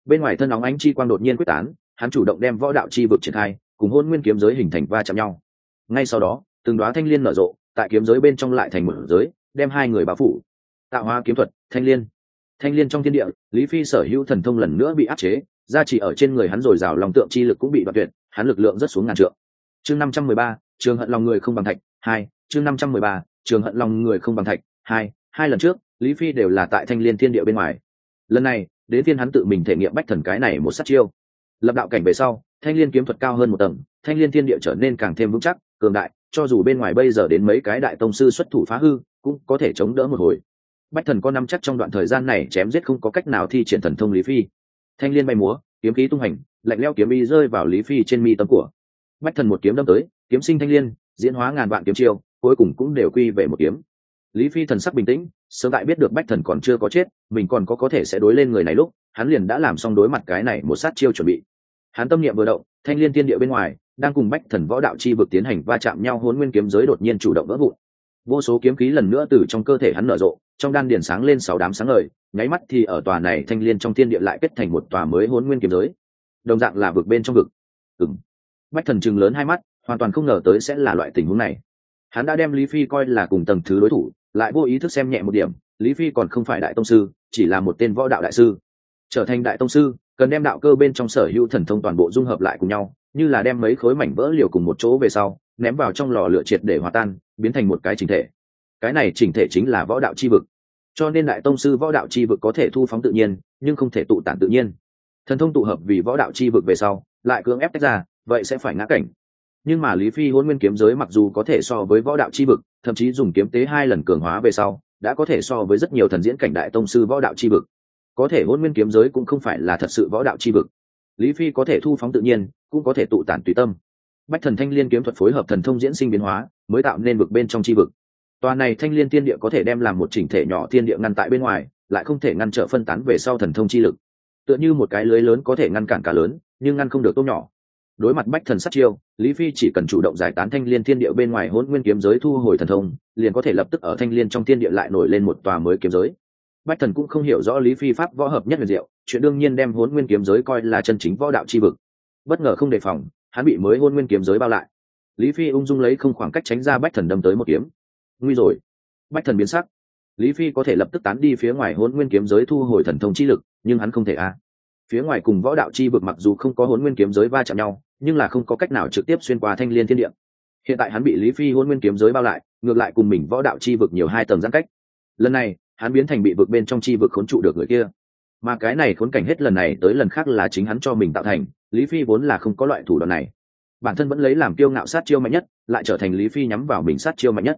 S1: Bên ngoài thân óng ánh chi quang đột nhiên quyết tán, hắn chủ động đem võ đạo chi vực triển khai, cùng hôn nguyên kiếm giới hình thành va chạm nhau. Ngay sau đó từng đoá thanh liên nở rộ, tại kiếm giới bên trong lại thành một giới, đem hai người bao phủ. Tạo hóa kiếm thuật, thanh liên. Thanh liên trong thiên địa, lý phi sở hữu thần thông lần nữa bị áp chế, gia chỉ ở trên người hắn rồi rào lòng tượng chi lực cũng bị đoạt tuyệt, hắn lực lượng rất xuống ngàn trượng. Chương năm trăm mười ba, trường hận lòng người không bằng thạch, hai, chương năm trăm mười ba, trường hận lòng người không bằng thạch, hai hai lần trước, lý phi đều là tại thanh liên thiên địa bên ngoài. Lần này, đến thiên hắn tự mình thể nghiệm bách thần cái này một sát chiêu. Lập đạo cảnh về sau, thanh liên kiếm thuật cao hơn một tầng, thanh liên thiên địa trở nên càng thêm vững chắc, cường đại cho dù bên ngoài bây giờ đến mấy cái đại tông sư xuất thủ phá hư, cũng có thể chống đỡ một hồi. Bách thần có năm chắc trong đoạn thời gian này chém giết không có cách nào thi triển thần thông lý phi. Thanh liên bay múa, kiếm khí tung hành, lạnh leo kiếm y rơi vào lý phi trên mi tâm của. Bách thần một kiếm đâm tới, kiếm sinh thanh liên, diễn hóa ngàn vạn kiếm chiêu, cuối cùng cũng đều quy về một kiếm. Lý phi thần sắc bình tĩnh, sớm tại biết được bách thần còn chưa có chết, mình còn có có thể sẽ đối lên người này lúc, hắn liền đã làm xong đối mặt cái này một sát chiêu chuẩn bị. Hắn tâm niệm vừa động, thanh liên tiên địa bên ngoài đang cùng bách thần võ đạo chi vực tiến hành va chạm nhau hôn nguyên kiếm giới đột nhiên chủ động vỡ vụn. Vô số kiếm khí lần nữa từ trong cơ thể hắn nở rộ, trong đan điền sáng lên sáu đám sáng ngời, nháy mắt thì ở tòa này thanh liên trong thiên địa lại kết thành một tòa mới hôn nguyên kiếm giới. Đồng dạng là vực bên trong vực. Ừng bách thần chừng lớn hai mắt, hoàn toàn không ngờ tới sẽ là loại tình huống này. Hắn đã đem lý phi coi là cùng tầng thứ đối thủ, lại vô ý thức xem nhẹ một điểm, lý phi còn không phải đại tông sư, chỉ là một tên võ đạo đại sư. Trở thành đại tông sư, cần đem đạo cơ bên trong sở hữu thần thông toàn bộ dung hợp lại cùng nhau như là đem mấy khối mảnh vỡ liều cùng một chỗ về sau, ném vào trong lò lửa triệt để hòa tan, biến thành một cái chỉnh thể. Cái này chỉnh thể chính là võ đạo chi vực. Cho nên đại tông sư võ đạo chi vực có thể thu phóng tự nhiên, nhưng không thể tụ tản tự nhiên. Thần thông tụ hợp vì võ đạo chi vực về sau, lại cưỡng ép tách ra, vậy sẽ phải ngã cảnh. Nhưng mà lý phi hôn nguyên kiếm giới mặc dù có thể so với võ đạo chi vực, thậm chí dùng kiếm tế hai lần cường hóa về sau, đã có thể so với rất nhiều thần diễn cảnh đại tông sư võ đạo chi vực. Có thể hôn nguyên kiếm giới cũng không phải là thật sự võ đạo chi vực lý phi có thể thu phóng tự nhiên, cũng có thể tụ tản tùy tâm. Bách thần thanh liên kiếm thuật phối hợp thần thông diễn sinh biến hóa, mới tạo nên vực bên trong chi vực. Tòa này thanh liên tiên địa có thể đem làm một chỉnh thể nhỏ tiên địa ngăn tại bên ngoài, lại không thể ngăn trở phân tán về sau thần thông chi lực. Tựa như một cái lưới lớn có thể ngăn cản cả lớn, nhưng ngăn không được tôm nhỏ. Đối mặt bách thần sát chiêu, lý phi chỉ cần chủ động giải tán thanh liên thiên địa bên ngoài hôn nguyên kiếm giới thu hồi thần thông, liền có thể lập tức ở thanh liên trong thiên địa lại nổi lên một tòa mới kiếm giới bách thần cũng không hiểu rõ lý phi pháp võ hợp nhất huyền diệu, chuyện đương nhiên đem hôn nguyên kiếm giới coi là chân chính võ đạo c h i vực. Bất ngờ không đề phòng, hắn bị mới hôn nguyên kiếm giới bao lại. Lý phi ung dung lấy không khoảng cách tránh ra bách thần đâm tới một kiếm. Nguy rồi. Bách thần biến sắc. Lý phi có thể lập tức tán đi phía ngoài hôn nguyên kiếm giới thu hồi thần thông chi lực, nhưng hắn không thể a. Phía ngoài cùng võ đạo chi vực mặc dù không có hôn nguyên kiếm giới va chạm nhau, nhưng là không có cách nào trực tiếp xuyên qua thanh liên thiên địa. Hiện tại hắn bị lý phi hôn nguyên kiếm giới bao lại, ngược lại cùng mình võ đạo chi vực nhiều hai tầng giãn cách. Lần này hắn biến thành bị vực bên trong chi vực khốn trụ được người kia. Mà cái này khốn cảnh hết lần này tới lần khác là chính hắn cho mình tạo thành, lý phi vốn là không có loại thủ đoạn này. Bản thân vẫn lấy làm kiêu ngạo sát chiêu mạnh nhất, lại trở thành lý phi nhắm vào mình sát chiêu mạnh nhất.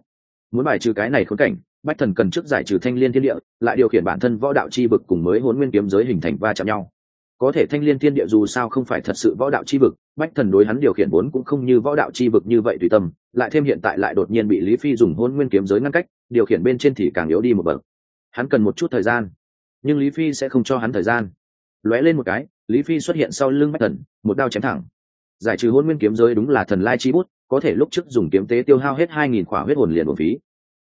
S1: Muốn bài trừ cái này khốn cảnh, bách thần cần trước giải trừ thanh liên thiên địa, lại điều khiển bản thân võ đạo chi vực cùng mới hôn nguyên kiếm giới hình thành va chạm nhau. Có thể thanh liên thiên địa dù sao không phải thật sự võ đạo chi vực, bách thần đối hắn điều khiển vốn cũng không như võ đạo chi vực như vậy tùy tâm, lại thêm hiện tại lại đột nhiên bị lý phi dùng hôn nguyên kiếm giới ngăn cách, điều khiển bên trên thì càng yếu đi một bậc hắn cần một chút thời gian. Nhưng lý phi sẽ không cho hắn thời gian. Lóe lên một cái, lý phi xuất hiện sau lưng bách thần, một đao chém thẳng. Giải trừ hôn nguyên kiếm giới đúng là thần lai chi bút, có thể lúc trước dùng kiếm tế tiêu hao hết hai nghìn khỏa huyết hồn liền một phí.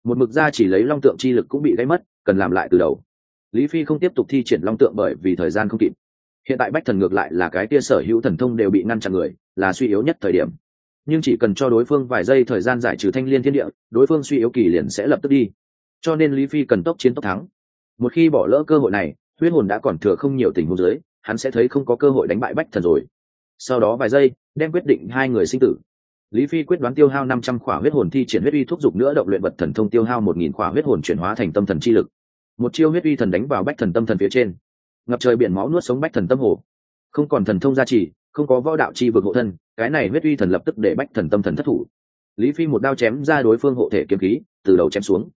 S1: Một mực ra chỉ lấy long tượng chi lực cũng bị gây mất, cần làm lại từ đầu. Lý phi không tiếp tục thi triển long tượng bởi vì thời gian không kịp. Hiện tại bách thần ngược lại là cái tia sở hữu thần thông đều bị ngăn chặn người, là suy yếu nhất thời điểm. Nhưng chỉ cần cho đối phương vài giây thời gian giải trừ thanh liên thiên địa, đối phương suy yếu kỳ liền sẽ lập tức đi cho nên lý phi cần tốc chiến tốc thắng. Một khi bỏ lỡ cơ hội này, huyết hồn đã còn thừa không nhiều tình huống dưới, hắn sẽ thấy không có cơ hội đánh bại bách thần rồi. Sau đó vài giây, đem quyết định hai người sinh tử. Lý phi quyết đoán tiêu hao năm trăm khỏa huyết hồn thi triển huyết uy thúc giục nữa động luyện vật thần thông tiêu hao một nghìn khỏa huyết hồn chuyển hóa thành tâm thần chi lực. Một chiêu huyết uy thần đánh vào bách thần tâm thần phía trên. Ngập trời biển máu nuốt sống bách thần tâm hồ. Không còn thần thông gia trì, không có võ đạo chi vực hộ thân, cái này huyết uy thần lập tức để bách thần tâm thần thất thủ. Lý phi một đao chém ra đối phương hộ thể kiếm khí, từ đầu chém xuống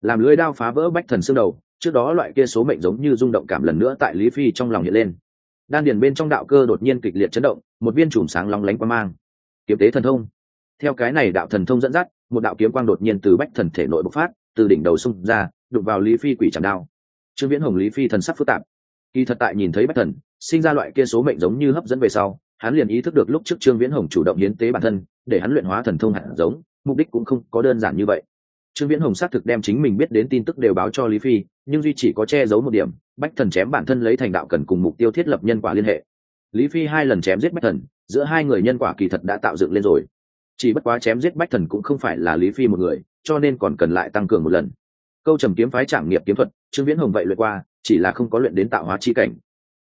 S1: làm lưỡi đao phá vỡ bách thần xương đầu, trước đó loại kia số mệnh giống như rung động cảm lần nữa tại lý phi trong lòng hiện lên. Đan điền bên trong đạo cơ đột nhiên kịch liệt chấn động, một viên chùm sáng long lánh qua mang. Kiếm tế thần thông. Theo cái này đạo thần thông dẫn dắt, một đạo kiếm quang đột nhiên từ bách thần thể nội bộc phát, từ đỉnh đầu xung ra đục vào lý phi quỷ chẳng đao. Trương viễn hồng lý phi thần sắc phức tạp. Kỳ thật tại nhìn thấy bách thần, sinh ra loại kia số mệnh giống như hấp dẫn về sau, hắn liền ý thức được lúc trước trương viễn hồng chủ động hiến tế bản thân, để hắn luyện hóa thần thông hạt giống, mục đích cũng không có đơn giản như vậy trương viễn hồng xác thực đem chính mình biết đến tin tức đều báo cho lý phi, nhưng duy chỉ có che giấu một điểm, bách thần chém bản thân lấy thành đạo cần cùng mục tiêu thiết lập nhân quả liên hệ. Lý phi hai lần chém giết bách thần, giữa hai người nhân quả kỳ thật đã tạo dựng lên rồi. Chỉ bất quá chém giết bách thần cũng không phải là lý phi một người, cho nên còn cần lại tăng cường một lần. Câu trầm kiếm phái trảm nghiệp kiếm thuật, trương viễn hồng vậy luyện qua, chỉ là không có luyện đến tạo hóa chi cảnh.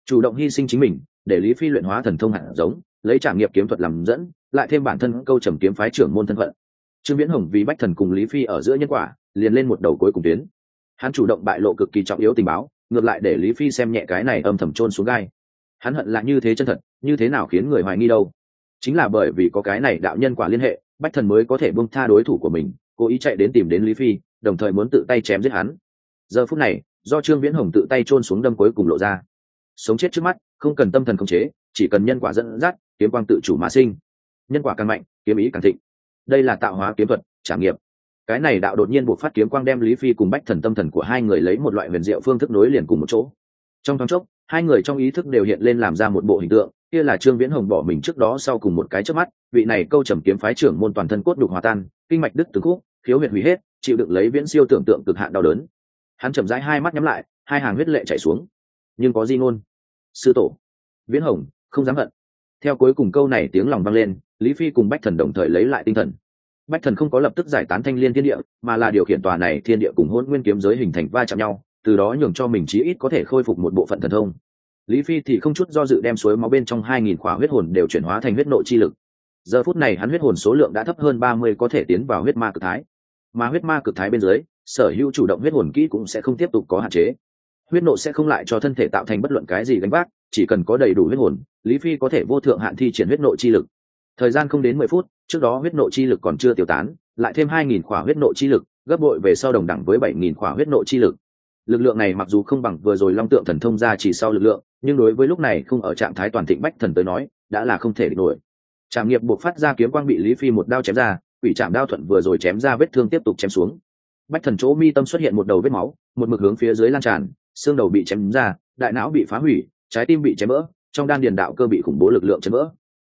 S1: Chủ động hy sinh chính mình, để lý phi luyện hóa thần thông hạt giống, lấy trảm nghiệp kiếm thuật làm dẫn, lại thêm bản thân câu trầm kiếm phái trưởng môn thân phận trương viễn hồng vì bách thần cùng lý phi ở giữa nhân quả, liền lên một đầu cuối cùng tuyến. Hắn chủ động bại lộ cực kỳ trọng yếu tình báo, ngược lại để lý phi xem nhẹ cái này âm thầm trôn xuống gai. Hắn hận là như thế chân thật, như thế nào khiến người hoài nghi đâu? Chính là bởi vì có cái này đạo nhân quả liên hệ, bách thần mới có thể buông tha đối thủ của mình, cố ý chạy đến tìm đến lý phi, đồng thời muốn tự tay chém giết hắn. Giờ phút này, do trương viễn hồng tự tay trôn xuống đâm cuối cùng lộ ra. Sống chết trước mắt, không cần tâm thần khống chế, chỉ cần nhân quả dẫn dắt, kiếm quang tự chủ mà sinh. Nhân quả càng mạnh, kiếm ý càng thịnh đây là tạo hóa kiếm thuật trải nghiệm cái này đạo đột nhiên buộc phát kiếm quang đem lý phi cùng bách thần tâm thần của hai người lấy một loại huyền diệu phương thức nối liền cùng một chỗ. Trong thoáng chốc, hai người trong ý thức đều hiện lên làm ra một bộ hình tượng, kia là trương viễn hồng bỏ mình trước đó sau cùng một cái trước mắt, vị này câu trầm kiếm phái trưởng môn toàn thân cốt đục hòa tan, kinh mạch đứt từng khúc, khiếu huyệt hủy hết, chịu đựng lấy viễn siêu tưởng tượng cực hạn đau đớn. Hắn chậm rãi hai mắt nhắm lại, hai hàng huyết lệ chảy xuống. Nhưng có di ngôn. Sư tổ. Viễn hồng, không dám hận. Theo cuối cùng câu này tiếng lòng vang lên lý phi cùng bách thần đồng thời lấy lại tinh thần. Bách thần không có lập tức giải tán thanh liên thiên địa, mà là điều khiển tòa này thiên địa cùng hôn nguyên kiếm giới hình thành va chạm nhau, từ đó nhường cho mình chí ít có thể khôi phục một bộ phận thần thông. Lý phi thì không chút do dự đem suối máu bên trong hai nghìn khỏa huyết hồn đều chuyển hóa thành huyết nội chi lực. Giờ phút này hắn huyết hồn số lượng đã thấp hơn ba mươi có thể tiến vào huyết ma cực thái. Mà huyết ma cực thái bên dưới, sở hữu chủ động huyết hồn kỹ cũng sẽ không tiếp tục có hạn chế. Huyết nộ sẽ không lại cho thân thể tạo thành bất luận cái gì gánh vác, chỉ cần có đầy đủ huyết hồn, lý phi có thể vô thượng hạn thi triển huyết nộ chi lực thời gian không đến mười phút, trước đó huyết nộ chi lực còn chưa tiêu tán, lại thêm hai nghìn khỏa huyết nộ chi lực, gấp bội về sau đồng đẳng với bảy nghìn khỏa huyết nộ chi lực. Lực lượng này mặc dù không bằng vừa rồi long tượng thần thông ra chỉ sau lực lượng, nhưng đối với lúc này không ở trạng thái toàn thịnh bách thần tới nói, đã là không thể địch nổi. Trạm nghiệp buộc phát ra kiếm quang bị lý phi một đao chém ra, quỷ trạm đao thuận vừa rồi chém ra vết thương tiếp tục chém xuống. Bách thần chỗ mi tâm xuất hiện một đầu vết máu, một mực hướng phía dưới lan tràn, xương đầu bị chém ra, đại não bị phá hủy, trái tim bị chém vỡ trong đan điền đạo cơ bị khủng bố lực lượng chém vỡ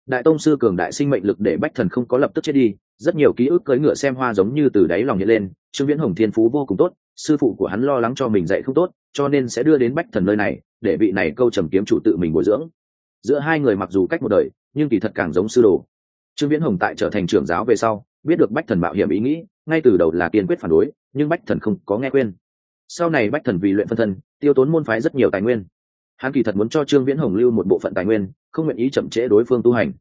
S1: đại tông sư cường đại sinh mệnh lực để bách thần không có lập tức chết đi, rất nhiều ký ức cưỡi ngựa xem hoa giống như từ đáy lòng hiện lên, trương viễn hồng thiên phú vô cùng tốt, sư phụ của hắn lo lắng cho mình dạy không tốt, cho nên sẽ đưa đến bách thần nơi này, để vị này câu trầm kiếm chủ tự mình bồi dưỡng. Giữa hai người mặc dù cách một đời, nhưng kỳ thật càng giống sư đồ. Trương viễn hồng tại trở thành trưởng giáo về sau, biết được bách thần mạo hiểm ý nghĩ, ngay từ đầu là kiên quyết phản đối, nhưng bách thần không có nghe quên sau này bách thần vì luyện phân thân, tiêu tốn môn phái rất nhiều tài nguyên hắn kỳ thật muốn cho trương viễn hồng lưu một bộ phận tài nguyên, không nguyện ý chậm trễ đối phương tu hành.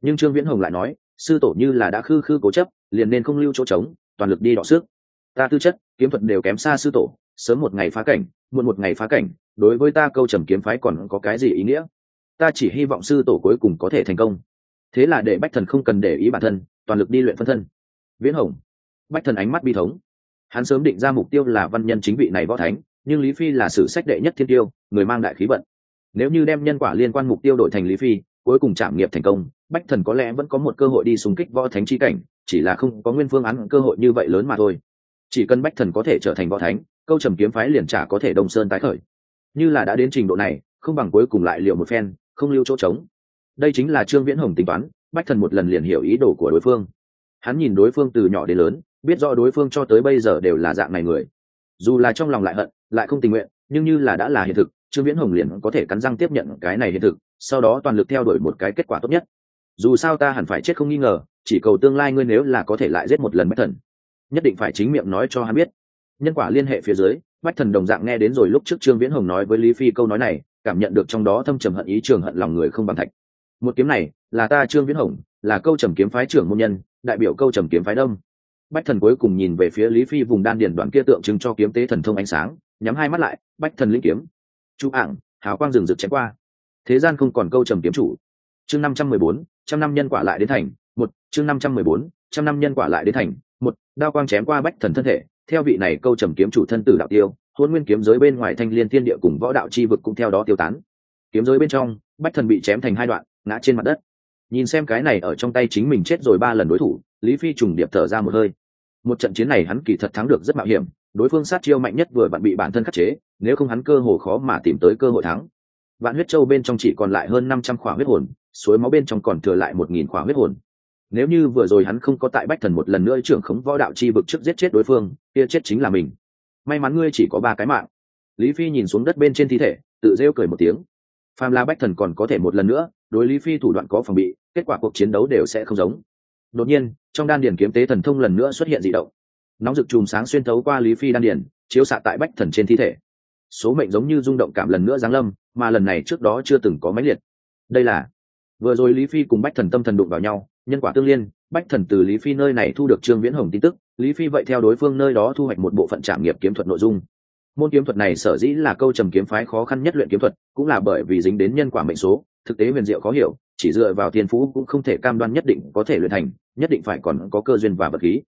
S1: Nhưng trương viễn hồng lại nói, sư tổ như là đã khư khư cố chấp, liền nên không lưu chỗ trống, toàn lực đi đọ sức. Ta tư chất, kiếm thuật đều kém xa sư tổ, sớm một ngày phá cảnh, muộn một ngày phá cảnh, đối với ta câu trầm kiếm phái còn có cái gì ý nghĩa? Ta chỉ hy vọng sư tổ cuối cùng có thể thành công. Thế là để bách thần không cần để ý bản thân, toàn lực đi luyện phân thân. Viễn hồng. Bách thần ánh mắt bi thống. Hắn sớm định ra mục tiêu là văn nhân chính vị này võ thánh nhưng lý phi là sử sách đệ nhất thiên tiêu, người mang đại khí vận. Nếu như đem nhân quả liên quan mục tiêu đổi thành lý phi, cuối cùng trảm nghiệp thành công, bách thần có lẽ vẫn có một cơ hội đi xung kích võ thánh chi cảnh, chỉ là không có nguyên phương án, cơ hội như vậy lớn mà thôi. Chỉ cần bách thần có thể trở thành võ thánh, câu trầm kiếm phái liền trả có thể đông sơn tái khởi. Như là đã đến trình độ này, không bằng cuối cùng lại liệu một phen, không lưu chỗ trống. Đây chính là trương viễn hồng tính toán, bách thần một lần liền hiểu ý đồ của đối phương. Hắn nhìn đối phương từ nhỏ đến lớn, biết rõ đối phương cho tới bây giờ đều là dạng này người. Dù là trong lòng lại hận lại không tình nguyện, nhưng như là đã là hiện thực, trương viễn hồng liền có thể cắn răng tiếp nhận cái này hiện thực, sau đó toàn lực theo đuổi một cái kết quả tốt nhất. Dù sao ta hẳn phải chết không nghi ngờ, chỉ cầu tương lai ngươi nếu là có thể lại giết một lần bách thần, nhất định phải chính miệng nói cho hắn biết. Nhân quả liên hệ phía dưới, bách thần đồng dạng nghe đến rồi lúc trước trương viễn hồng nói với lý phi câu nói này, cảm nhận được trong đó thâm trầm hận ý, trường hận lòng người không bằng thạch. Một kiếm này, là ta trương viễn hồng, là câu trầm kiếm phái trưởng môn nhân, đại biểu câu trầm kiếm phái đông. Bách thần cuối cùng nhìn về phía lý phi vùng đan điền đoạn kia tượng trưng cho kiếm tế thần thông ánh sáng nhắm hai mắt lại, bách thần linh kiếm. Chú ảng, hào quang rừng rực chém qua. Thế gian không còn câu trầm kiếm chủ. Chương năm trăm mười bốn, trăm năm nhân quả lại đến thành, một, chương năm trăm mười bốn, trăm năm nhân quả lại đến thành, một, đao quang chém qua bách thần thân thể. Theo vị này câu trầm kiếm chủ thân tử đạo tiêu hôn nguyên kiếm giới bên ngoài thanh liên thiên địa cùng võ đạo chi vực cũng theo đó tiêu tán. Kiếm giới bên trong, bách thần bị chém thành hai đoạn, ngã trên mặt đất. Nhìn xem cái này ở trong tay chính mình chết rồi ba lần đối thủ, lý phi trùng điệp thở ra một hơi. Một trận chiến này hắn kỳ thật thắng được rất mạo hiểm đối phương sát chiêu mạnh nhất vừa bạn bị bản thân khắc chế, nếu không hắn cơ hồ khó mà tìm tới cơ hội thắng. Vạn huyết châu bên trong chỉ còn lại hơn năm trăm khỏa huyết hồn, suối máu bên trong còn thừa lại một nghìn khỏa huyết hồn. Nếu như vừa rồi hắn không có tại bách thần một lần nữa trưởng khống võ đạo chi vực trước giết chết đối phương, kia chết chính là mình. May mắn ngươi chỉ có ba cái mạng. Lý phi nhìn xuống đất bên trên thi thể, tự rêu cười một tiếng. Phàm la bách thần còn có thể một lần nữa, đối lý phi thủ đoạn có phòng bị, kết quả cuộc chiến đấu đều sẽ không giống. Đột nhiên, trong đan điền kiếm tế thần thông lần nữa xuất hiện dị động nóng rực chùm sáng xuyên thấu qua lý phi đan điền, chiếu xạ tại bách thần trên thi thể. Số mệnh giống như rung động cảm lần nữa giáng lâm, mà lần này trước đó chưa từng có máy liệt. Đây là, vừa rồi lý phi cùng bách thần tâm thần đụng vào nhau, nhân quả tương liên, bách thần từ lý phi nơi này thu được trương viễn hồng tin tức, lý phi vậy theo đối phương nơi đó thu hoạch một bộ phận trảm nghiệp kiếm thuật nội dung. Môn kiếm thuật này sở dĩ là câu trầm kiếm phái khó khăn nhất luyện kiếm thuật, cũng là bởi vì dính đến nhân quả mệnh số, thực tế huyền diệu khó hiểu, chỉ dựa vào thiên phú cũng không thể cam đoan nhất định có thể luyện thành, nhất định phải còn có cơ duyên và vật khí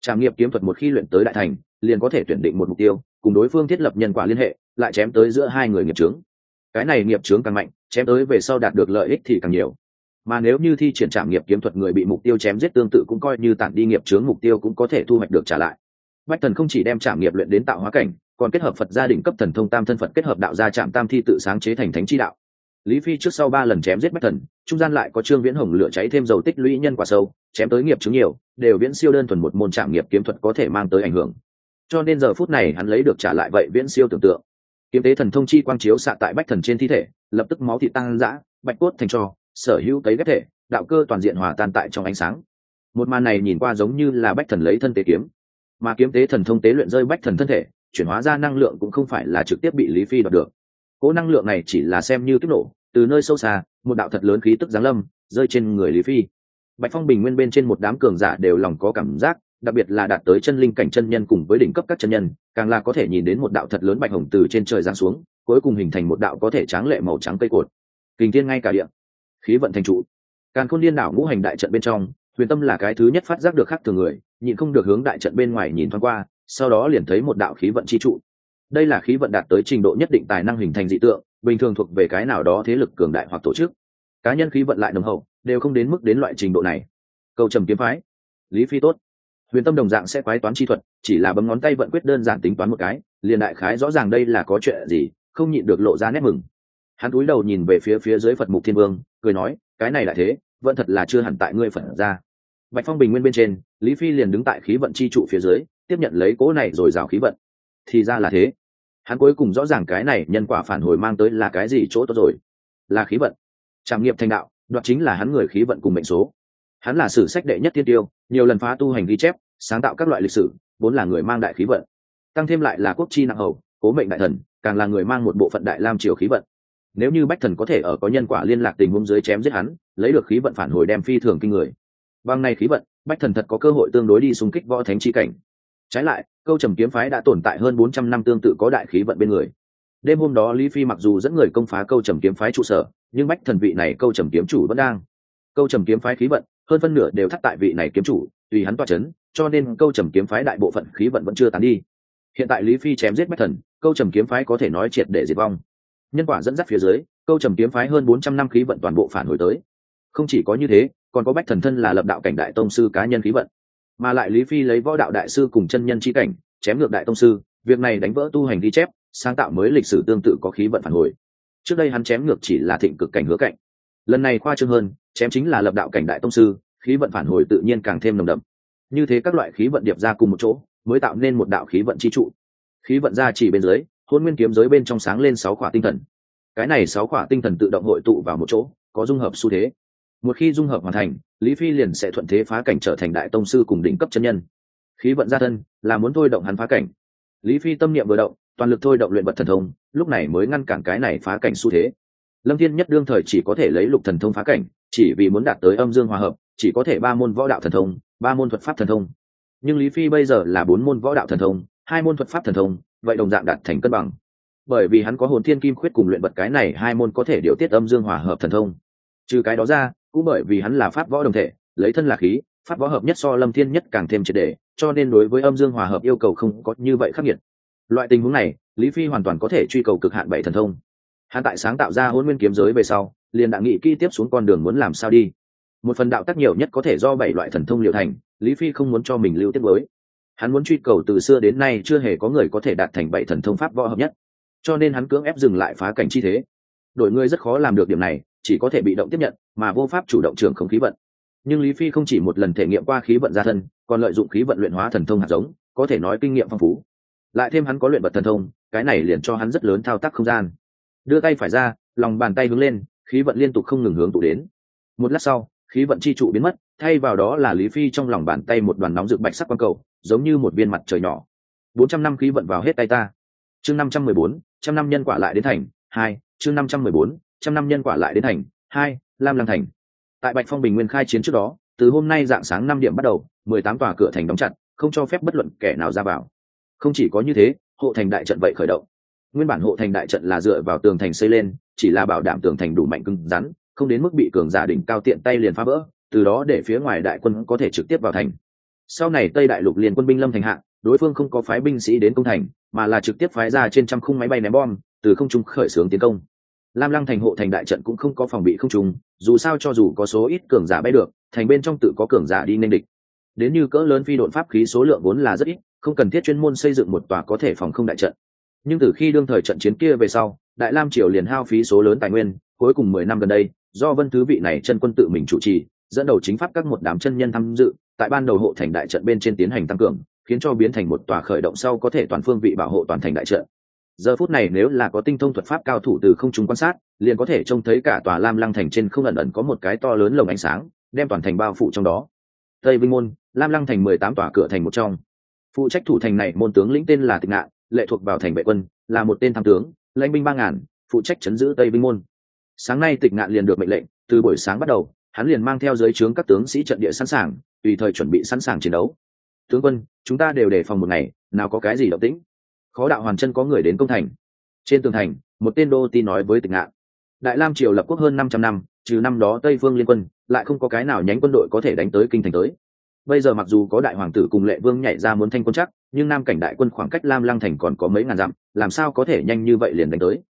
S1: trảm nghiệp kiếm thuật một khi luyện tới đại thành, liền có thể tuyển định một mục tiêu, cùng đối phương thiết lập nhân quả liên hệ, lại chém tới giữa hai người nghiệp trướng cái này nghiệp trướng càng mạnh, chém tới về sau đạt được lợi ích thì càng nhiều. Mà nếu như thi triển trảm nghiệp kiếm thuật người bị mục tiêu chém giết tương tự cũng coi như tản đi nghiệp trướng mục tiêu cũng có thể thu hoạch được trả lại. Bách thần không chỉ đem trảm nghiệp luyện đến tạo hóa cảnh, còn kết hợp phật gia đình cấp thần thông tam thân phật kết hợp đạo gia trạm tam thi tự sáng chế thành thánh chi đạo lý phi trước sau ba lần chém giết bách thần, trung gian lại có trương viễn hồng lửa cháy thêm dầu tích lũy nhân quả sâu, chém tới nghiệp chứng nhiều, đều viễn siêu đơn thuần một môn trạm nghiệp kiếm thuật có thể mang tới ảnh hưởng. Cho nên giờ phút này hắn lấy được trả lại vậy viễn siêu tưởng tượng. Kiếm tế thần thông chi quang chiếu xạ tại bách thần trên thi thể, lập tức máu thị tăng dã, bạch cốt thành cho, sở hữu cấy ghép thể, đạo cơ toàn diện hòa tan tại trong ánh sáng. Một màn này nhìn qua giống như là bách thần lấy thân tế kiếm. Mà kiếm tế thần thông tế luyện rơi bách thần thân thể, chuyển hóa ra năng lượng cũng không phải là trực tiếp bị lý phi đoạt được cỗ năng lượng này chỉ là xem như kích nổ, từ nơi sâu xa, một đạo thật lớn khí tức giáng lâm, rơi trên người lý phi. Bạch phong bình nguyên bên trên một đám cường giả đều lòng có cảm giác, đặc biệt là đạt tới chân linh cảnh chân nhân cùng với đỉnh cấp các chân nhân, càng là có thể nhìn đến một đạo thật lớn bạch hồng từ trên trời giáng xuống, cuối cùng hình thành một đạo có thể tráng lệ màu trắng cây cột. Kình thiên ngay cả điện khí vận thành trụ. Càng khôn liên đảo ngũ hành đại trận bên trong, huyền tâm là cái thứ nhất phát giác được khác thường người, nhịn không được hướng đại trận bên ngoài nhìn thoáng qua, sau đó liền thấy một đạo khí vận chi trụ đây là khí vận đạt tới trình độ nhất định tài năng hình thành dị tượng, bình thường thuộc về cái nào đó thế lực cường đại hoặc tổ chức. Cá nhân khí vận lại nồng hậu, đều không đến mức đến loại trình độ này. Câu trầm kiếm phái. Lý phi tốt. Huyền tâm đồng dạng sẽ quái toán chi thuật, chỉ là bấm ngón tay vận quyết đơn giản tính toán một cái, liền đại khái rõ ràng đây là có chuyện gì, không nhịn được lộ ra nét mừng. Hắn cúi đầu nhìn về phía phía dưới phật mục thiên vương, cười nói, cái này là thế, vẫn thật là chưa hẳn tại ngươi phật ra. Bạch phong bình nguyên bên trên, lý phi liền đứng tại khí vận chi trụ phía dưới, tiếp nhận lấy cỗ này rồi rào khí vận thì ra là thế. Hắn cuối cùng rõ ràng cái này nhân quả phản hồi mang tới là cái gì chỗ tốt rồi? Là khí vận. Trảm nghiệp thành đạo đoạt chính là hắn người khí vận cùng mệnh số. Hắn là sử sách đệ nhất tiên tiêu, nhiều lần phá tu hành ghi chép, sáng tạo các loại lịch sử, vốn là người mang đại khí vận. Tăng thêm lại là quốc chi nặng hầu, cố mệnh đại thần, càng là người mang một bộ phận đại lam triều khí vận. Nếu như bách thần có thể ở có nhân quả liên lạc tình huống dưới chém giết hắn, lấy được khí vận phản hồi đem phi thường kinh người. Bằng này khí vận, bách thần thật có cơ hội tương đối đi xung kích võ thánh chi cảnh trái lại, câu trầm kiếm phái đã tồn tại hơn bốn trăm năm tương tự có đại khí vận bên người. Đêm hôm đó lý phi mặc dù dẫn người công phá câu trầm kiếm phái trụ sở, nhưng bách thần vị này câu trầm kiếm chủ vẫn đang. Câu trầm kiếm phái khí vận, hơn phân nửa đều thắt tại vị này kiếm chủ, tùy hắn toa c h ấ n cho nên câu trầm kiếm phái đại bộ phận khí vận vẫn chưa tán đi. Hiện tại lý phi chém giết bách thần, câu trầm kiếm phái có thể nói triệt để diệt vong. Nhân quả dẫn dắt phía dưới, câu trầm kiếm phái hơn bốn trăm năm khí vận toàn bộ phản hồi tới. Không chỉ có như thế, còn có bách thần thân là lập đạo cảnh đại tông sư cá nhân khí vận mà lại lý phi lấy võ đạo đại sư cùng chân nhân c cảnh, chém ngược đại tông sư, việc này đánh vỡ tu hành ghi chép, sáng tạo mới lịch sử tương tự có khí vận phản hồi. Trước đây hắn chém ngược chỉ là thịnh cực cảnh hứa cạnh. Lần này khoa trương hơn, chém chính là lập đạo cảnh đại tông sư, khí vận phản hồi tự nhiên càng thêm nồng đậm. Như thế các loại khí vận điệp ra cùng một chỗ, mới tạo nên một đạo khí vận chi trụ. Khí vận ra chỉ bên dưới, hôn nguyên kiếm giới bên trong sáng lên sáu khỏa tinh thần. Cái này sáu khỏa tinh thần tự động hội tụ vào một chỗ, có dung hợp xu thế một khi dung hợp hoàn thành, lý phi liền sẽ thuận thế phá cảnh trở thành đại tông sư cùng đỉnh cấp chân nhân. Khí vận gia thân, là muốn thôi động hắn phá cảnh. Lý phi tâm niệm vừa động, toàn lực thôi động luyện vật thần thông, lúc này mới ngăn cản cái này phá cảnh xu thế. Lâm thiên nhất đương thời chỉ có thể lấy lục thần thông phá cảnh, chỉ vì muốn đạt tới âm dương hòa hợp, chỉ có thể ba môn võ đạo thần thông, ba môn thuật pháp thần thông. Nhưng lý phi bây giờ là bốn môn võ đạo thần thông, hai môn thuật pháp thần thông, vậy đồng dạng đạt thành cân bằng. Bởi vì hắn có hồn thiên kim khuyết cùng luyện vật cái này, hai môn có thể điều tiết âm dương hòa hợp thần thông trừ cái đó ra, cũng bởi vì hắn là pháp võ đồng thể, lấy thân là khí, pháp võ hợp nhất so lâm thiên nhất càng thêm triệt đề cho nên đối với âm dương hòa hợp yêu cầu không có như vậy khắc nghiệt loại tình huống này, lý phi hoàn toàn có thể truy cầu cực hạn bảy thần thông. Hắn tại sáng tạo ra hôn nguyên kiếm giới về sau, liền đã nghĩ kỹ tiếp xuống con đường muốn làm sao đi. Một phần đạo tác nhiều nhất có thể do bảy loại thần thông liệu thành, lý phi không muốn cho mình lưu tiết với hắn muốn truy cầu từ xưa đến nay chưa hề có người có thể đạt thành bảy thần thông pháp võ hợp nhất. Cho nên hắn cưỡng ép dừng lại phá cảnh chi thế. Đổi ngươi rất khó làm được điểm này chỉ có thể bị động tiếp nhận, mà vô pháp chủ động trường không khí vận. Nhưng lý phi không chỉ một lần thể nghiệm qua khí vận gia thân, còn lợi dụng khí vận luyện hóa thần thông hạt giống, có thể nói kinh nghiệm phong phú. Lại thêm hắn có luyện vật thần thông, cái này liền cho hắn rất lớn thao tác không gian. Đưa tay phải ra, lòng bàn tay hướng lên, khí vận liên tục không ngừng hướng tụ đến. Một lát sau, khí vận chi trụ biến mất, thay vào đó là lý phi trong lòng bàn tay một đoàn nóng rực bạch sắc quang cầu, giống như một viên mặt trời nhỏ. Bốn trăm năm khí vận vào hết tay ta. Chương năm trăm mười bốn, trăm năm nhân quả lại đến thành. Hai, chương năm trăm mười bốn trăm năm nhân quả lại đến thành, hai, lam lăng thành. Tại bạch phong bình nguyên khai chiến trước đó, từ hôm nay dạng sáng năm điểm bắt đầu, mười tám tòa cửa thành đóng chặt, không cho phép bất luận kẻ nào ra vào. Không chỉ có như thế, hộ thành đại trận vậy khởi động. Nguyên bản hộ thành đại trận là dựa vào tường thành xây lên, chỉ là bảo đảm tường thành đủ mạnh cứng rắn, không đến mức bị cường giả đỉnh cao tiện tay liền phá vỡ, từ đó để phía ngoài đại quân có thể trực tiếp vào thành. Sau này tây đại lục liền quân binh lâm thành hạ, đối phương không có phái binh sĩ đến công thành, mà là trực tiếp phái ra trên trăm khung máy bay ném bom, từ không trung khởi xướng tiến công lam lăng thành hộ thành đại trận cũng không có phòng bị không trùng, dù sao cho dù có số ít cường giả bay được thành bên trong tự có cường giả đi nên địch. Đến như cỡ lớn phi độn pháp khí số lượng vốn là rất ít không cần thiết chuyên môn xây dựng một tòa có thể phòng không đại trận. Nhưng từ khi đương thời trận chiến kia về sau đại lam triều liền hao phí số lớn tài nguyên cuối cùng mười năm gần đây do vân thứ vị này chân quân tự mình chủ trì dẫn đầu chính pháp các một đám chân nhân tham dự tại ban đầu hộ thành đại trận bên trên tiến hành tăng cường khiến cho biến thành một tòa khởi động sau có thể toàn phương vị bảo hộ toàn thành đại trận giờ phút này nếu là có tinh thông thuật pháp cao thủ từ không trung quan sát, liền có thể trông thấy cả tòa lam lăng thành trên không ẩn ẩn có một cái to lớn lồng ánh sáng, đem toàn thành bao phủ trong đó. Tây vinh môn, lam lăng thành mười tám tòa cửa thành một trong. Phụ trách thủ thành này môn tướng lĩnh tên là tịch ngạn, lệ thuộc vào thành vệ quân, là một tên tham tướng, lãnh binh ba ngàn, phụ trách chấn giữ tây vinh môn. Sáng nay tịch ngạn liền được mệnh lệnh, từ buổi sáng bắt đầu, hắn liền mang theo dưới trướng các tướng sĩ trận địa sẵn sàng, tùy thời chuẩn bị sẵn sàng chiến đấu. Tướng quân, chúng ta đều đề phòng một ngày, nào có cái gì động tĩnh? Khó đạo hoàn chân có người đến công thành. Trên tường thành, một tên đô ti nói với tịch ngạn, đại lam triều lập quốc hơn năm trăm năm, trừ năm đó tây phương liên quân, lại không có cái nào nhánh quân đội có thể đánh tới kinh thành tới. Bây giờ mặc dù có đại hoàng tử cùng lệ vương nhảy ra muốn thanh quân chắc, nhưng nam cảnh đại quân khoảng cách lam lăng thành còn có mấy ngàn dặm, làm sao có thể nhanh như vậy liền đánh tới?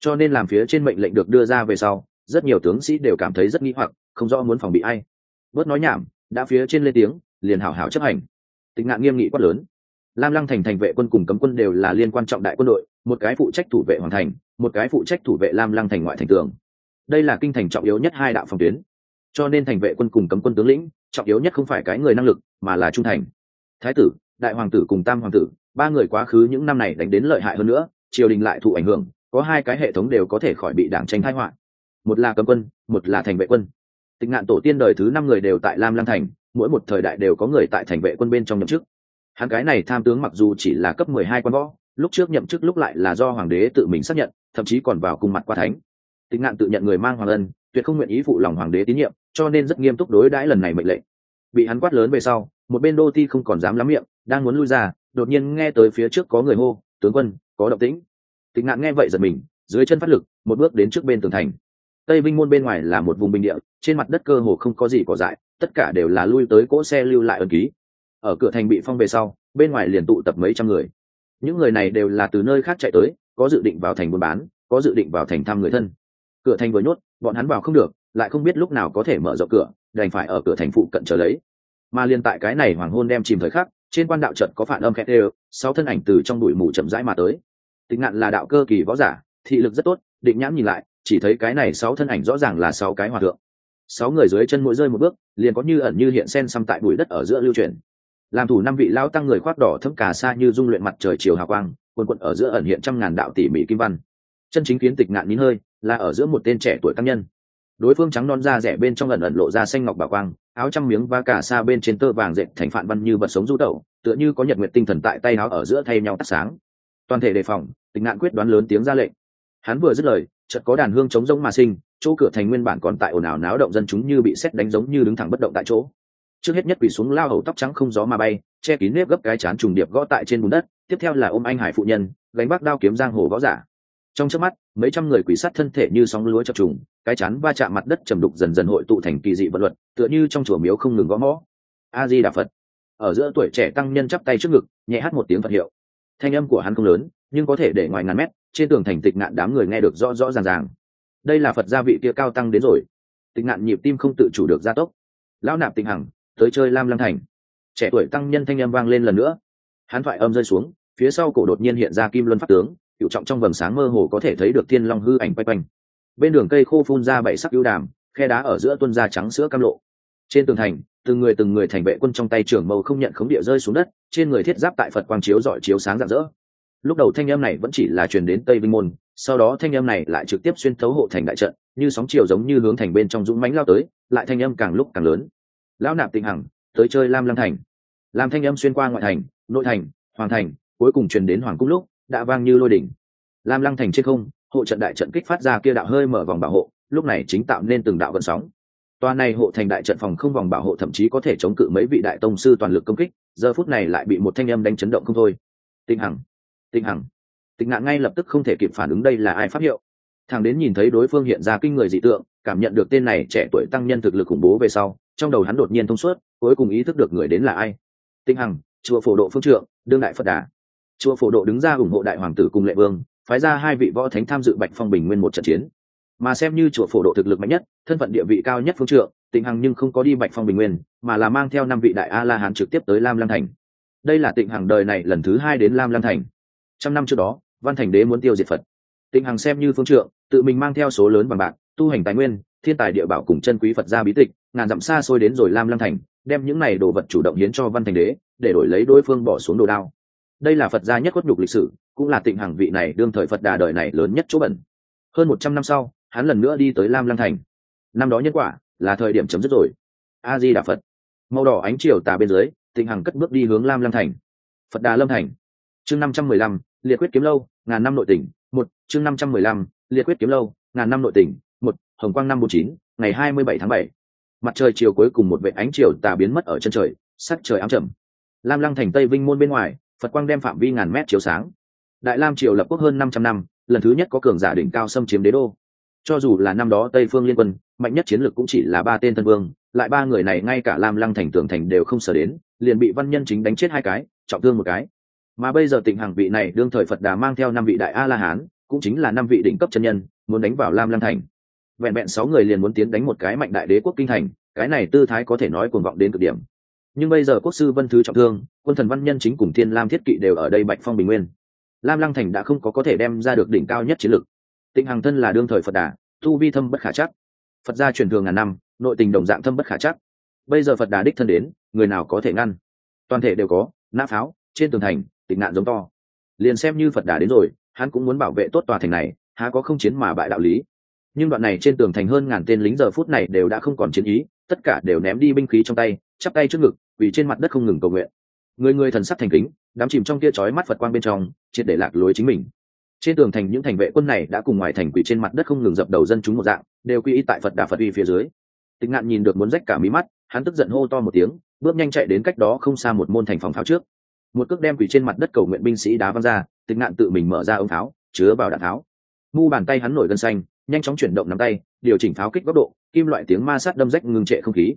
S1: Cho nên làm phía trên mệnh lệnh được đưa ra về sau, rất nhiều tướng sĩ đều cảm thấy rất nghi hoặc, không rõ muốn phòng bị ai. Bớt nói nhảm, đã phía trên lên tiếng, liền hảo hảo chấp hành. Tịch ngạn nghiêm nghị quát lớn lam lăng thành thành vệ quân cùng cấm quân đều là liên quan trọng đại quân đội, một cái phụ trách thủ vệ hoàng thành, một cái phụ trách thủ vệ lam lăng thành ngoại thành tường. Đây là kinh thành trọng yếu nhất hai đạo phòng tuyến. Cho nên thành vệ quân cùng cấm quân tướng lĩnh, trọng yếu nhất không phải cái người năng lực, mà là trung thành. Thái tử, đại hoàng tử cùng tam hoàng tử, ba người quá khứ những năm này đánh đến lợi hại hơn nữa, triều đình lại thụ ảnh hưởng, có hai cái hệ thống đều có thể khỏi bị đảng tranh thái họa. Một là cấm quân, một là thành vệ quân. Tịch ngạn tổ tiên đời thứ năm người đều tại lam lăng thành, mỗi một thời đại đều có người tại thành vệ quân bên trong nhậm chức hắn cái này tham tướng mặc dù chỉ là cấp mười hai quan võ, lúc trước nhậm chức lúc lại là do hoàng đế tự mình xác nhận, thậm chí còn vào cung mặt qua thánh. Tịnh ngạn tự nhận người mang hoàng ân, tuyệt không nguyện ý phụ lòng hoàng đế tín nhiệm, cho nên rất nghiêm túc đối đãi lần này mệnh lệnh. Bị hắn quát lớn về sau, một bên đô ti không còn dám lắm miệng, đang muốn lui ra, đột nhiên nghe tới phía trước có người hô, tướng quân, có động tĩnh. Tịnh ngạn nghe vậy giật mình, dưới chân phát lực, một bước đến trước bên tường thành. Tây vinh môn bên ngoài là một vùng bình địa, trên mặt đất cơ hồ không có gì cỏ dại, tất cả đều là lui tới cỗ xe lưu lại ân ký ở cửa thành bị phong về sau, bên ngoài liền tụ tập mấy trăm người. Những người này đều là từ nơi khác chạy tới, có dự định vào thành buôn bán, có dự định vào thành thăm người thân. Cửa thành vừa nhốt, bọn hắn vào không được, lại không biết lúc nào có thể mở rộng cửa, đành phải ở cửa thành phụ cận trở lấy. Mà liên tại cái này hoàng hôn đem chìm thời khắc, trên quan đạo trận có phản âm khét đều sáu thân ảnh từ trong bụi mù chậm rãi mà tới. Tính ngạn là đạo cơ kỳ võ giả, thị lực rất tốt, định nhãn nhìn lại, chỉ thấy cái này sáu thân ảnh rõ ràng là sáu cái hòa thượng. Sáu người dưới chân mỗi rơi một bước, liền có như ẩn như hiện sen xăm tại bụi đất ở giữa lưu truyền làm thủ năm vị lao tăng người khoác đỏ thấm cả sa như dung luyện mặt trời chiều hào quang, quần quận ở giữa ẩn hiện trăm ngàn đạo tỉ mỉ kim văn. Chân chính kiến tịch ngạn nín hơi, là ở giữa một tên trẻ tuổi tăng nhân. Đối phương trắng non da rẻ bên trong ẩn ẩn lộ ra xanh ngọc bà quang, áo trăm miếng và cả xa bên trên tơ vàng dệt thành phản văn như vật sống du tẩu, tựa như có nhật nguyện tinh thần tại tay áo ở giữa thay nhau tắt sáng. Toàn thể đề phòng, tịch ngạn quyết đoán lớn tiếng ra lệnh. Hắn vừa dứt lời, chợt có đàn hương chống rỗng mà sinh, chỗ cửa thành nguyên bản còn tại ồn ào náo động dân chúng như bị xét đánh giống như đứng thẳng bất động tại chỗ trước hết nhất quỳ xuống lao hầu tóc trắng không gió mà bay, che kín nếp gấp cái chán trùng điệp gõ tại trên bùn đất, tiếp theo là ôm anh hải phụ nhân, gánh bác đao kiếm giang hồ võ giả. Trong trước mắt, mấy trăm người quỷ sát thân thể như sóng lúa chập trùng, cái chán va chạm mặt đất trầm đục dần dần hội tụ thành kỳ dị vật luật, tựa như trong chùa miếu không ngừng gõ mõ. A di đà phật. Ở giữa tuổi trẻ tăng nhân chắp tay trước ngực, nhẹ hát một tiếng phật hiệu. Thanh âm của hắn không lớn, nhưng có thể để ngoài ngàn mét, trên tường thành tịch ngạn đám người nghe được rõ rõ ràng ràng. Đây là phật gia vị kia cao tăng đến rồi. Tịch ngạn nhịp tim không tự chủ được gia tốc. Lão nạp tịnh hằng tới chơi lam lăng thành. Trẻ tuổi tăng nhân thanh âm vang lên lần nữa. Hắn thoại âm rơi xuống, phía sau cổ đột nhiên hiện ra kim luân pháp tướng, cựu trọng trong vầng sáng mơ hồ có thể thấy được thiên long hư ảnh quay quanh. Bên đường cây khô phun ra bảy sắc ưu đàm, khe đá ở giữa tuân ra trắng sữa cam lộ. Trên tường thành, từng người từng người thành vệ quân trong tay trưởng mâu không nhận khống địa rơi xuống đất, trên người thiết giáp tại phật quang chiếu dọi chiếu sáng rạng rỡ. Lúc đầu thanh âm này vẫn chỉ là truyền đến tây vinh môn, sau đó thanh âm này lại trực tiếp xuyên thấu hộ thành đại trận, như sóng chiều giống như hướng thành bên trong dũng mánh lao tới, lại thanh âm càng lúc càng lớn lão nạp tịnh hằng tới chơi lam lăng thành làm thanh âm xuyên qua ngoại thành nội thành hoàng thành cuối cùng truyền đến hoàng cung lúc đã vang như lôi đỉnh lam lăng thành trên không hộ trận đại trận kích phát ra kia đạo hơi mở vòng bảo hộ lúc này chính tạo nên từng đạo vận sóng Toa này hộ thành đại trận phòng không vòng bảo hộ thậm chí có thể chống cự mấy vị đại tông sư toàn lực công kích, giờ phút này lại bị một thanh âm đánh chấn động không thôi. Tinh Hằng, Tinh Hằng. Tịnh Ngạn ngay lập tức không thể kịp phản ứng đây là ai phát hiệu. Thằng đến nhìn thấy đối phương hiện ra kinh người dị tượng, cảm nhận được tên này trẻ tuổi tăng nhân thực lực khủng bố về sau, trong đầu hắn đột nhiên thông suốt, cuối cùng ý thức được người đến là ai. Tinh Hằng, chùa phổ độ phương trượng, đương đại Phật đà. Chùa phổ độ đứng ra ủng hộ đại hoàng tử cùng lệ vương, phái ra hai vị võ thánh tham dự Bạch Phong Bình Nguyên một trận chiến mà xem như chùa phổ độ thực lực mạnh nhất thân phận địa vị cao nhất phương trượng tịnh hằng nhưng không có đi bạch phong bình nguyên mà là mang theo năm vị đại a la hán trực tiếp tới lam lăng thành đây là tịnh hằng đời này lần thứ hai đến lam lăng thành trăm năm trước đó văn thành đế muốn tiêu diệt phật tịnh hằng xem như phương trượng tự mình mang theo số lớn bằng bạc tu hành tài nguyên thiên tài địa bảo cùng chân quý phật gia bí tịch, ngàn dặm xa xôi đến rồi lam lăng thành, đem những này đồ vật chủ động hiến cho văn thành đế, để đổi lấy đối phương bỏ xuống đồ đao. Đây là phật gia nhất khuất nhục lịch sử, cũng là tịnh hằng vị này đương thời phật đà đời này lớn nhất chỗ bẩn. Hơn một trăm năm sau, hắn lần nữa đi tới lam lăng thành. Năm đó nhân quả là thời điểm chấm dứt rồi. A di đà phật. Màu đỏ ánh chiều tà bên dưới, tịnh hằng cất bước đi hướng lam lăng thành. Phật đà lâm thành. Chương năm trăm mười lăm, liệt quyết kiếm lâu, ngàn năm nội tỉnh. Một, chương năm trăm mười lăm, liệt quyết kiếm lâu, ngàn năm nội tỉnh hồng quang năm bốn chín, ngày hai mươi bảy tháng bảy. Mặt trời chiều cuối cùng một vệ ánh chiều tà biến mất ở chân trời, sắc trời ám trầm. Lam lăng thành tây vinh môn bên ngoài, phật quang đem phạm vi ngàn mét chiếu sáng. Đại lam triều lập quốc hơn năm trăm năm, lần thứ nhất có cường giả đỉnh cao xâm chiếm đế đô. Cho dù là năm đó tây phương liên quân, mạnh nhất chiến lược cũng chỉ là ba tên thân vương, lại ba người này ngay cả lam lăng thành tường thành đều không sở đến, liền bị văn nhân chính đánh chết hai cái, trọng thương một cái. Mà bây giờ tịnh hàng vị này đương thời phật đà mang theo năm vị đại a la hán, cũng chính là năm vị đỉnh cấp chân nhân, muốn đánh vào lam lăng thành vẹn vẹn sáu người liền muốn tiến đánh một cái mạnh đại đế quốc kinh thành, cái này tư thái có thể nói cuồng vọng đến cực điểm. Nhưng bây giờ quốc sư vân thứ trọng thương, quân thần văn nhân chính cùng thiên lam thiết kỵ đều ở đây bạch phong bình nguyên. Lam lăng thành đã không có có thể đem ra được đỉnh cao nhất chiến lực. tịnh hằng thân là đương thời phật đà, tu vi thâm bất khả chắc. Phật gia truyền thường ngàn năm, nội tình đồng dạng thâm bất khả chắc. Bây giờ phật đà đích thân đến, người nào có thể ngăn? Toàn thể đều có, nã pháo, trên tường thành tịnh nạn giống to. Liền xem như phật đà đến rồi, hắn cũng muốn bảo vệ tốt tòa thành này, há có không chiến mà bại đạo lý nhưng đoạn này trên tường thành hơn ngàn tên lính giờ phút này đều đã không còn chiến ý, tất cả đều ném đi binh khí trong tay, chắp tay trước ngực, vì trên mặt đất không ngừng cầu nguyện. Người người thần sắc thành kính, đám chìm trong kia trói mắt phật quang bên trong, triệt để lạc lối chính mình. Trên tường thành những thành vệ quân này đã cùng ngoài thành quỷ trên mặt đất không ngừng dập đầu dân chúng một dạng, đều quy y tại phật đà phật uy phía dưới. Tịch ngạn nhìn được muốn rách cả mí mắt, hắn tức giận hô to một tiếng, bước nhanh chạy đến cách đó không xa một môn thành phòng pháo trước. Một cước đem quỷ trên mặt đất cầu nguyện binh sĩ đá văng ra, tịch ngạn tự mình mở ra ống pháo, chứa vào đạn tháo. Mu bàn tay hắn nổi gân xanh nhanh chóng chuyển động nắm tay, điều chỉnh pháo kích góc độ, kim loại tiếng ma sát đâm rách ngưng trệ không khí.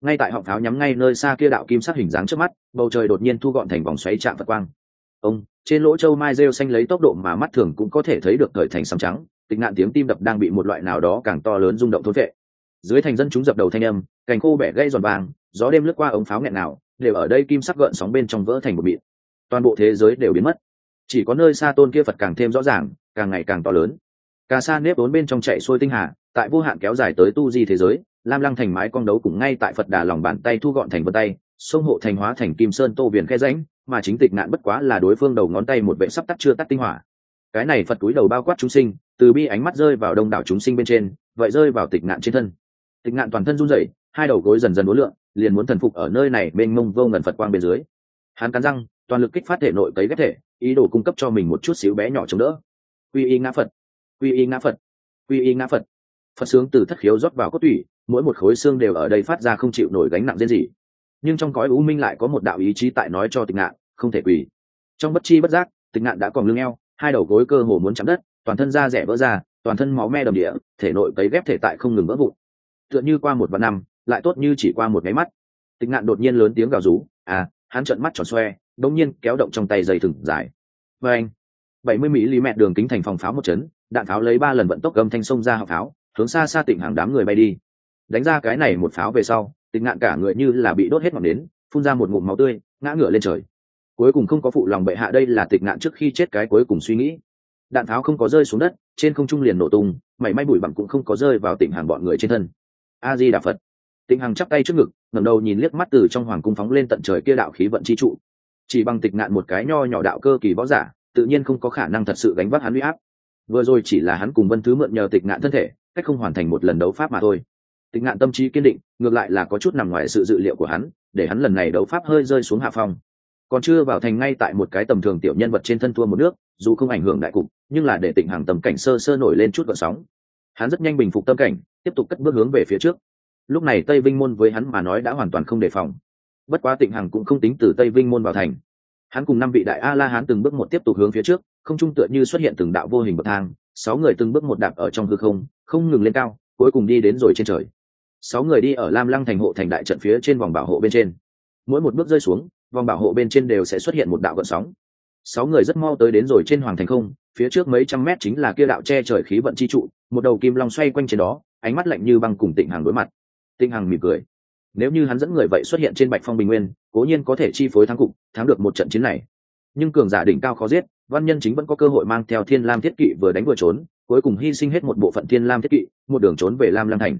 S1: Ngay tại họng pháo nhắm ngay nơi xa kia đạo kim sắc hình dáng trước mắt, bầu trời đột nhiên thu gọn thành vòng xoáy chạm phật quang. Ông, trên lỗ châu mai rêu xanh lấy tốc độ mà mắt thường cũng có thể thấy được thời thành sầm trắng, tịch nạn tiếng tim đập đang bị một loại nào đó càng to lớn rung động thối vệ. Dưới thành dân chúng dập đầu thanh âm, cành khô bẻ gây giòn vàng, gió đêm lướt qua ống pháo nghẹn nào, đều ở đây kim sắc gợn sóng bên trong vỡ thành một mịn toàn bộ thế giới đều biến mất. Chỉ có nơi xa tôn kia phật càng thêm rõ ràng, càng ngày càng to lớn cà sa nếp ốn bên trong chạy xuôi tinh hà, tại vô hạn kéo dài tới tu di thế giới, lam lăng thành mái con đấu cùng ngay tại phật đà lòng bàn tay thu gọn thành vân tay, sông hộ thành hóa thành kim sơn tô viền khe ránh mà chính tịch nạn bất quá là đối phương đầu ngón tay một vệ sắp tắt chưa tắt tinh hỏa. Cái này phật túi đầu bao quát chúng sinh, từ bi ánh mắt rơi vào đông đảo chúng sinh bên trên, vậy rơi vào tịch nạn trên thân. Tịch nạn toàn thân run rẩy, hai đầu gối dần dần uốn lượn, liền muốn thần phục ở nơi này bên mông vô ngần phật quang bên dưới. Hắn cắn răng, toàn lực kích phát thể nội cấy ghép thể, ý đồ cung cấp cho mình một chút xíu bé nhỏ chống đỡ. Quy y ngã phật quy y ngã phật. Quy y ngã phật. Phật sướng từ thất khiếu rót vào cốt tủy, mỗi một khối xương đều ở đây phát ra không chịu nổi gánh nặng riêng gì. Nhưng trong cõi u minh lại có một đạo ý chí tại nói cho tịch ngạn, không thể quỳ. Trong bất chi bất giác, tịch ngạn đã còn lưng eo, hai đầu gối cơ hồ muốn chạm đất, toàn thân da rẻ vỡ ra, toàn thân máu me đầm địa, thể nội cấy ghép thể tại không ngừng vỡ vụn. Tựa như qua một vạn năm, lại tốt như chỉ qua một máy mắt. Tịch ngạn đột nhiên lớn tiếng gào rú à hắn trợn mắt tròn xoe đống nhiên kéo động trong tay dây thừng dài. Và anh bảy mươi mỹ lý mẹ đường kính thành phòng pháo một chấn đạn pháo lấy ba lần vận tốc gầm thanh sông ra hạ pháo, hướng xa xa tỉnh hàng đám người bay đi. Đánh ra cái này một pháo về sau tịch ngạn cả người như là bị đốt hết ngọn nến, phun ra một ngụm máu tươi, ngã ngửa lên trời. Cuối cùng không có phụ lòng bệ hạ đây là tịch ngạn trước khi chết cái cuối cùng suy nghĩ. Đạn tháo không có rơi xuống đất, trên không trung liền nổ tung, mảy may bụi bặm cũng không có rơi vào tỉnh hàng bọn người trên thân. A di đà phật tịnh hằng chắp tay trước ngực, ngẩng đầu nhìn liếc mắt từ trong hoàng cung phóng lên tận trời kia đạo khí vận chi trụ. Chỉ bằng tịch ngạn một cái nho nhỏ đạo cơ kỳ võ giả, tự nhiên không có khả năng thật sự gánh vác hắn huy áp vừa rồi chỉ là hắn cùng vân thứ mượn nhờ tịch ngạn thân thể, cách không hoàn thành một lần đấu pháp mà thôi. Tịch ngạn tâm trí kiên định, ngược lại là có chút nằm ngoài sự dự liệu của hắn, để hắn lần này đấu pháp hơi rơi xuống hạ phong. Còn chưa vào thành ngay tại một cái tầm thường tiểu nhân vật trên thân thua một nước, dù không ảnh hưởng đại cục, nhưng là để tịnh hàng tầm cảnh sơ sơ nổi lên chút gợn sóng. Hắn rất nhanh bình phục tâm cảnh, tiếp tục cất bước hướng về phía trước. Lúc này tây vinh môn với hắn mà nói đã hoàn toàn không đề phòng. Bất quá tịnh hằng cũng không tính từ tây vinh môn vào thành. Hắn cùng năm vị đại a la hán từng bước một tiếp tục hướng phía trước không trung tựa như xuất hiện từng đạo vô hình bậc thang, sáu người từng bước một đạp ở trong hư không không ngừng lên cao, cuối cùng đi đến rồi trên trời. Sáu người đi ở lam lăng thành hộ thành đại trận phía trên vòng bảo hộ bên trên. Mỗi một bước rơi xuống, vòng bảo hộ bên trên đều sẽ xuất hiện một đạo gợn sóng. Sáu người rất mau tới đến rồi trên hoàng thành không, phía trước mấy trăm mét chính là kia đạo che trời khí vận chi trụ, một đầu kim long xoay quanh trên đó, ánh mắt lạnh như băng cùng tịnh hàng đối mặt. Tịnh hằng mỉm cười. Nếu như hắn dẫn người vậy xuất hiện trên bạch phong bình nguyên, cố nhiên có thể chi phối thắng cục, thắng được một trận chiến này. Nhưng cường giả đỉnh cao khó giết văn nhân chính vẫn có cơ hội mang theo thiên lam thiết kỵ vừa đánh vừa trốn, cuối cùng hy sinh hết một bộ phận thiên lam thiết kỵ, một đường trốn về lam lăng thành.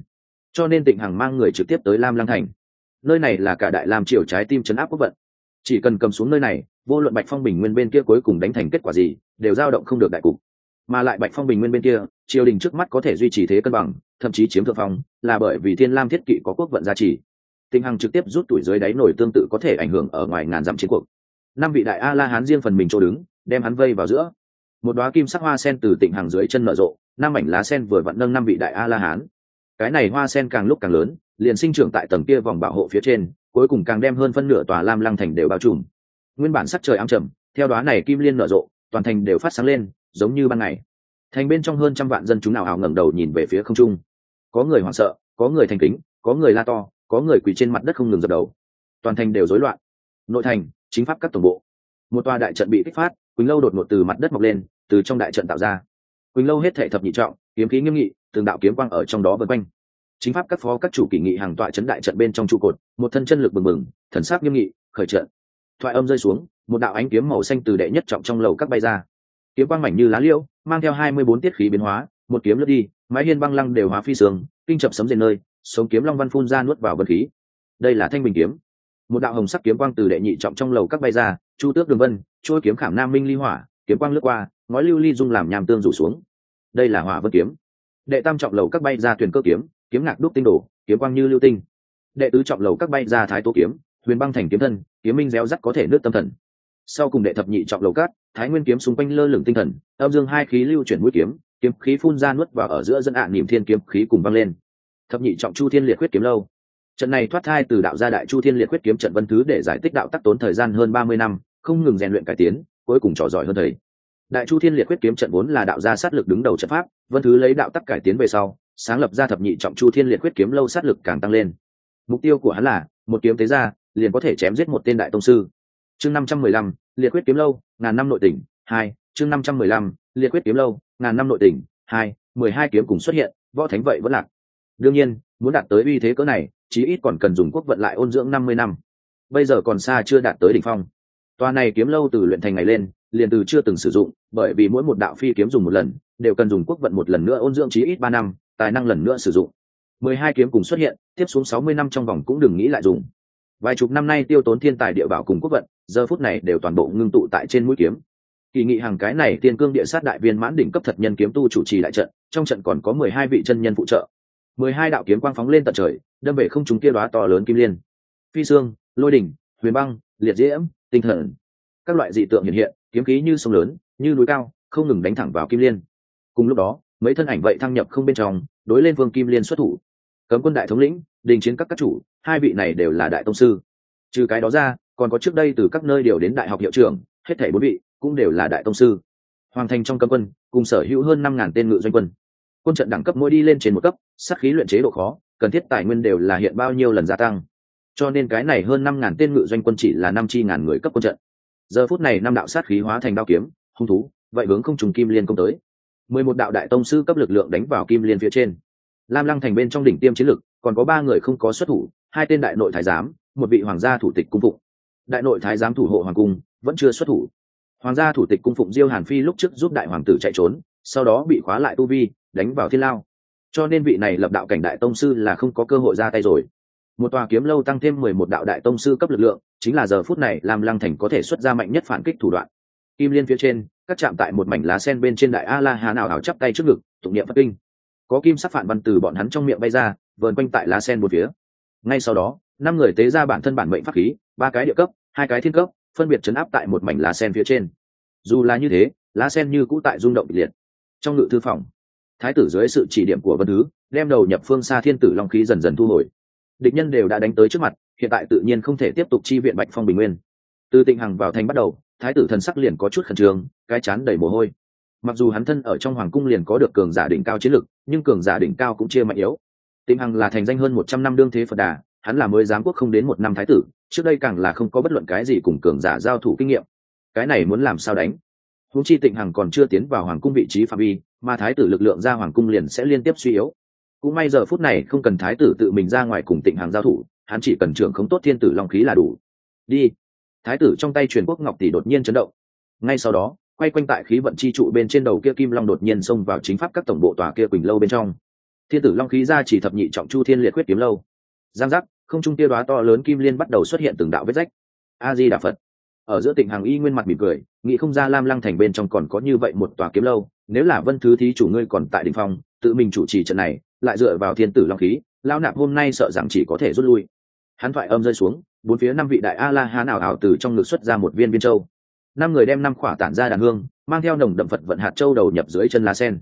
S1: Cho nên tịnh hằng mang người trực tiếp tới lam lăng thành. Nơi này là cả đại lam triều trái tim chấn áp quốc vận. Chỉ cần cầm xuống nơi này, vô luận bạch phong bình nguyên bên kia cuối cùng đánh thành kết quả gì, đều dao động không được đại cục. Mà lại bạch phong bình nguyên bên kia, triều đình trước mắt có thể duy trì thế cân bằng, thậm chí chiếm thượng phong, là bởi vì thiên lam thiết kỵ có quốc vận gia trì. Tịnh hằng trực tiếp rút tuổi dưới đáy nổi tương tự có thể ảnh hưởng ở ngoài ngàn dặm chiến cuộc. Năm vị đại a la hán riêng phần mình chỗ đứng đem hắn vây vào giữa. Một đoá kim sắc hoa sen từ tỉnh hàng dưới chân nở rộ, năm mảnh lá sen vừa vặn nâng năm vị đại a la hán cái này hoa sen càng lúc càng lớn, liền sinh trưởng tại tầng kia vòng bảo hộ phía trên, cuối cùng càng đem hơn phân nửa tòa lam lăng thành đều bao trùm. Nguyên bản sắc trời ám trầm, theo đoá này kim liên nở rộ, toàn thành đều phát sáng lên, giống như ban ngày. Thành bên trong hơn trăm vạn dân chúng nào hào ngẩng đầu nhìn về phía không trung. Có người hoảng sợ, có người thành kính, có người la to, có người quỳ trên mặt đất không ngừng dập đầu. Toàn thành đều rối loạn. Nội thành, chính pháp các tổng bộ. Một tòa đại trận bị kích phát quỳnh lâu đột ngột từ mặt đất mọc lên từ trong đại trận tạo ra quỳnh lâu hết thể thập nhị trọng kiếm khí nghiêm nghị từng đạo kiếm quang ở trong đó vân quanh chính pháp các phó các chủ kỷ nghị hàng tọa chấn đại trận bên trong trụ cột một thân chân lực bừng bừng thần sắc nghiêm nghị khởi trận thoại âm rơi xuống một đạo ánh kiếm màu xanh từ đệ nhất trọng trong lầu các bay ra kiếm quang mảnh như lá liễu mang theo hai mươi bốn tiết khí biến hóa một kiếm lướt đi mái hiên băng lăng đều hóa phi sương kinh chập sấm dền nơi sống kiếm long văn phun ra nuốt vào vân khí đây là thanh bình kiếm một đạo hồng sắc kiếm quang từ đệ nhị trọng trong lầu các bay ra, chu tước đường vân, trôi kiếm khảm nam minh ly hỏa, kiếm quang lướt qua, ngói lưu ly dung làm nhàm tương rủ xuống. Đây là hỏa vân kiếm. Đệ tam trọng lầu các bay ra thuyền cơ kiếm kiếm ngạc đúc tinh đổ kiếm quang như lưu tinh. Đệ tứ trọng lầu các bay ra thái tố kiếm, huyền băng thành kiếm thân, kiếm minh réo rắt có thể nước tâm thần. Sau cùng đệ thập nhị trọng lầu cát thái nguyên kiếm xung quanh lơ lửng tinh thần, âm dương hai khí lưu chuyển mũi kiếm kiếm khí phun ra nuốt vào ở giữa dân ạ niềm thiên kiếm khí cùng văng lên. Thập nhị trọng chu thiên liệt huyết kiếm lâu trận này thoát thai từ đạo gia đại chu thiên liệt quyết kiếm trận vân thứ để giải tích đạo tắc tốn thời gian hơn ba mươi năm, không ngừng rèn luyện cải tiến, cuối cùng trò giỏi hơn thầy. Đại chu thiên liệt quyết kiếm trận vốn là đạo gia sát lực đứng đầu trận pháp, vân thứ lấy đạo tắc cải tiến về sau, sáng lập ra thập nhị trọng chu thiên liệt quyết kiếm lâu sát lực càng tăng lên. Mục tiêu của hắn là, một kiếm tế ra, liền có thể chém giết một tên đại tông sư. Chương năm trăm mười lăm, liệt quyết kiếm lâu, ngàn năm nội tỉnh hai, chương năm trăm mười lăm, liệt quyết kiếm lâu, ngàn năm nội tỉnh hai, mười hai kiếm cùng xuất hiện, võ thánh vậy vẫn lạc. Đương nhiên, muốn đạt tới uy thế cỡ này chí ít còn cần dùng quốc vận lại ôn dưỡng năm mươi năm. Bây giờ còn xa chưa đạt tới đỉnh phong. Tòa này kiếm lâu từ luyện thành ngày lên, liền từ chưa từng sử dụng, bởi vì mỗi một đạo phi kiếm dùng một lần, đều cần dùng quốc vận một lần nữa ôn dưỡng chí ít ba năm, tài năng lần nữa sử dụng. Mười hai kiếm cùng xuất hiện, tiếp xuống sáu mươi năm trong vòng cũng đừng nghĩ lại dùng. Vài chục năm nay tiêu tốn thiên tài địa bảo cùng quốc vận, giờ phút này đều toàn bộ ngưng tụ tại trên mũi kiếm. Kỳ nghị hàng cái này tiên cương địa sát đại viên mãn đỉnh cấp thật nhân kiếm tu chủ trì đại trận, trong trận còn có mười hai vị chân nhân phụ trợ mười hai đạo kiếm quang phóng lên tận trời, đâm về không chúng kia đoá to lớn kim liên. Phi xương, lôi đỉnh, huyền băng, liệt diễm, tinh thần. Các loại dị tượng hiện hiện, kiếm khí như sông lớn, như núi cao, không ngừng đánh thẳng vào kim liên. Cùng lúc đó, mấy thân ảnh vậy thăng nhập không bên trong, đối lên vương kim liên xuất thủ. Cấm quân đại thống lĩnh, đình chiến các các chủ, hai vị này đều là đại tông sư. Trừ cái đó ra, còn có trước đây từ các nơi điều đến đại học hiệu trưởng, hết thảy bốn vị cũng đều là đại tông sư. Hoàng thành trong cấm quân, cùng sở hữu hơn năm ngàn tên ngự doanh quân. Quân trận đẳng cấp mỗi đi lên trên một cấp sát khí luyện chế độ khó, cần thiết tài nguyên đều là hiện bao nhiêu lần gia tăng. Cho nên cái này hơn năm ngàn tên ngự doanh quân chỉ là năm chi ngàn người cấp quân trận. Giờ phút này năm đạo sát khí hóa thành đao kiếm, hung thú, vậy hướng không trùng kim liên công tới. Mười một đạo đại tông sư cấp lực lượng đánh vào kim liên phía trên. Lam lăng thành bên trong đỉnh tiêm chiến lực, còn có ba người không có xuất thủ, hai tên đại nội thái giám, một vị hoàng gia thủ tịch cung phụng. Đại nội thái giám thủ hộ hoàng cung, vẫn chưa xuất thủ. Hoàng gia thủ tịch cung phụng diêu hàn phi lúc trước giúp đại hoàng tử chạy trốn, sau đó bị khóa lại tu vi, đánh vào thiên lao cho nên vị này lập đạo cảnh đại tông sư là không có cơ hội ra tay rồi. Một tòa kiếm lâu tăng thêm mười một đạo đại tông sư cấp lực lượng, chính là giờ phút này làm lăng thành có thể xuất ra mạnh nhất phản kích thủ đoạn. Kim liên phía trên, các chạm tại một mảnh lá sen bên trên đại a la hà nào hào chắp tay trước ngực, tụng niệm phật kinh. Có kim sắc phản văn từ bọn hắn trong miệng bay ra, vờn quanh tại lá sen một phía. Ngay sau đó, năm người tế ra bản thân bản mệnh pháp khí, ba cái địa cấp, hai cái thiên cấp, phân biệt chấn áp tại một mảnh lá sen phía trên. Dù là như thế, lá sen như cũ tại rung động kịch liệt. Trong ngự thư phòng thái tử dưới sự chỉ điểm của vân thứ, đem đầu nhập phương xa thiên tử long khí dần dần thu hồi. Địch nhân đều đã đánh tới trước mặt, hiện tại tự nhiên không thể tiếp tục chi viện bạch phong bình nguyên. Từ tịnh hằng vào thành bắt đầu, thái tử thần sắc liền có chút khẩn trương, cái chán đầy mồ hôi. Mặc dù hắn thân ở trong hoàng cung liền có được cường giả đỉnh cao chiến lực, nhưng cường giả đỉnh cao cũng chia mạnh yếu. Tịnh hằng là thành danh hơn một trăm năm đương thế phật đà, hắn là mới giám quốc không đến một năm thái tử, trước đây càng là không có bất luận cái gì cùng cường giả giao thủ kinh nghiệm. Cái này muốn làm sao đánh? Húng chi tịnh hằng còn chưa tiến vào hoàng cung vị trí phạm vi mà thái tử lực lượng ra hoàng cung liền sẽ liên tiếp suy yếu. Cũng may giờ phút này không cần thái tử tự mình ra ngoài cùng tịnh hàng giao thủ, hắn chỉ cần trưởng không tốt thiên tử long khí là đủ. Đi. Thái tử trong tay truyền quốc ngọc tỷ đột nhiên chấn động. Ngay sau đó, quay quanh tại khí vận chi trụ bên trên đầu kia kim long đột nhiên xông vào chính pháp các tổng bộ tòa kia quỳnh lâu bên trong. Thiên tử long khí ra chỉ thập nhị trọng chu thiên liệt quyết kiếm lâu. Giang giác, không trung kia đoá to lớn kim liên bắt đầu xuất hiện từng đạo vết rách. A di đà phật ở giữa tỉnh hàng y nguyên mặt mỉm cười, nghĩ không ra lam lăng thành bên trong còn có như vậy một tòa kiếm lâu, nếu là vân thứ thí chủ ngươi còn tại đình phong, tự mình chủ trì trận này, lại dựa vào thiên tử long khí lao nạp hôm nay sợ rằng chỉ có thể rút lui. Hắn thoại âm rơi xuống, bốn phía năm vị đại a la hán ảo ảo từ trong ngực xuất ra một viên viên châu. Năm người đem năm khỏa tản ra đàn hương, mang theo nồng đậm phật vận hạt châu đầu nhập dưới chân lá sen.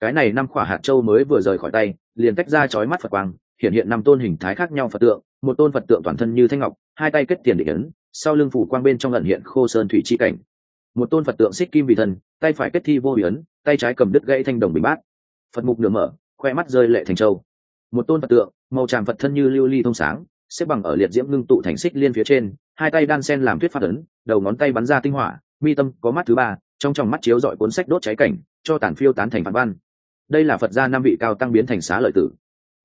S1: Cái này năm khỏa hạt châu mới vừa rời khỏi tay, liền tách ra chói mắt phật quang, hiện hiện năm tôn hình thái khác nhau phật tượng, một tôn phật tượng toàn thân như thanh ngọc, hai tay kết tiền định ấn sau lưng phủ quang bên trong ẩn hiện khô sơn thủy chi cảnh. Một tôn phật tượng xích kim vị thần, tay phải kết thi vô hủy ấn, tay trái cầm đứt gãy thanh đồng bình bát. Phật mục nửa mở, khoe mắt rơi lệ thành châu. Một tôn phật tượng, màu tràm phật thân như lưu ly thông sáng, xếp bằng ở liệt diễm ngưng tụ thành xích liên phía trên, hai tay đan sen làm thuyết phát ấn, đầu ngón tay bắn ra tinh hỏa, mi tâm có mắt thứ ba, trong tròng mắt chiếu dọi cuốn sách đốt cháy cảnh, cho tàn phiêu tán thành phản văn. Đây là phật gia năm vị cao tăng biến thành xá lợi tử.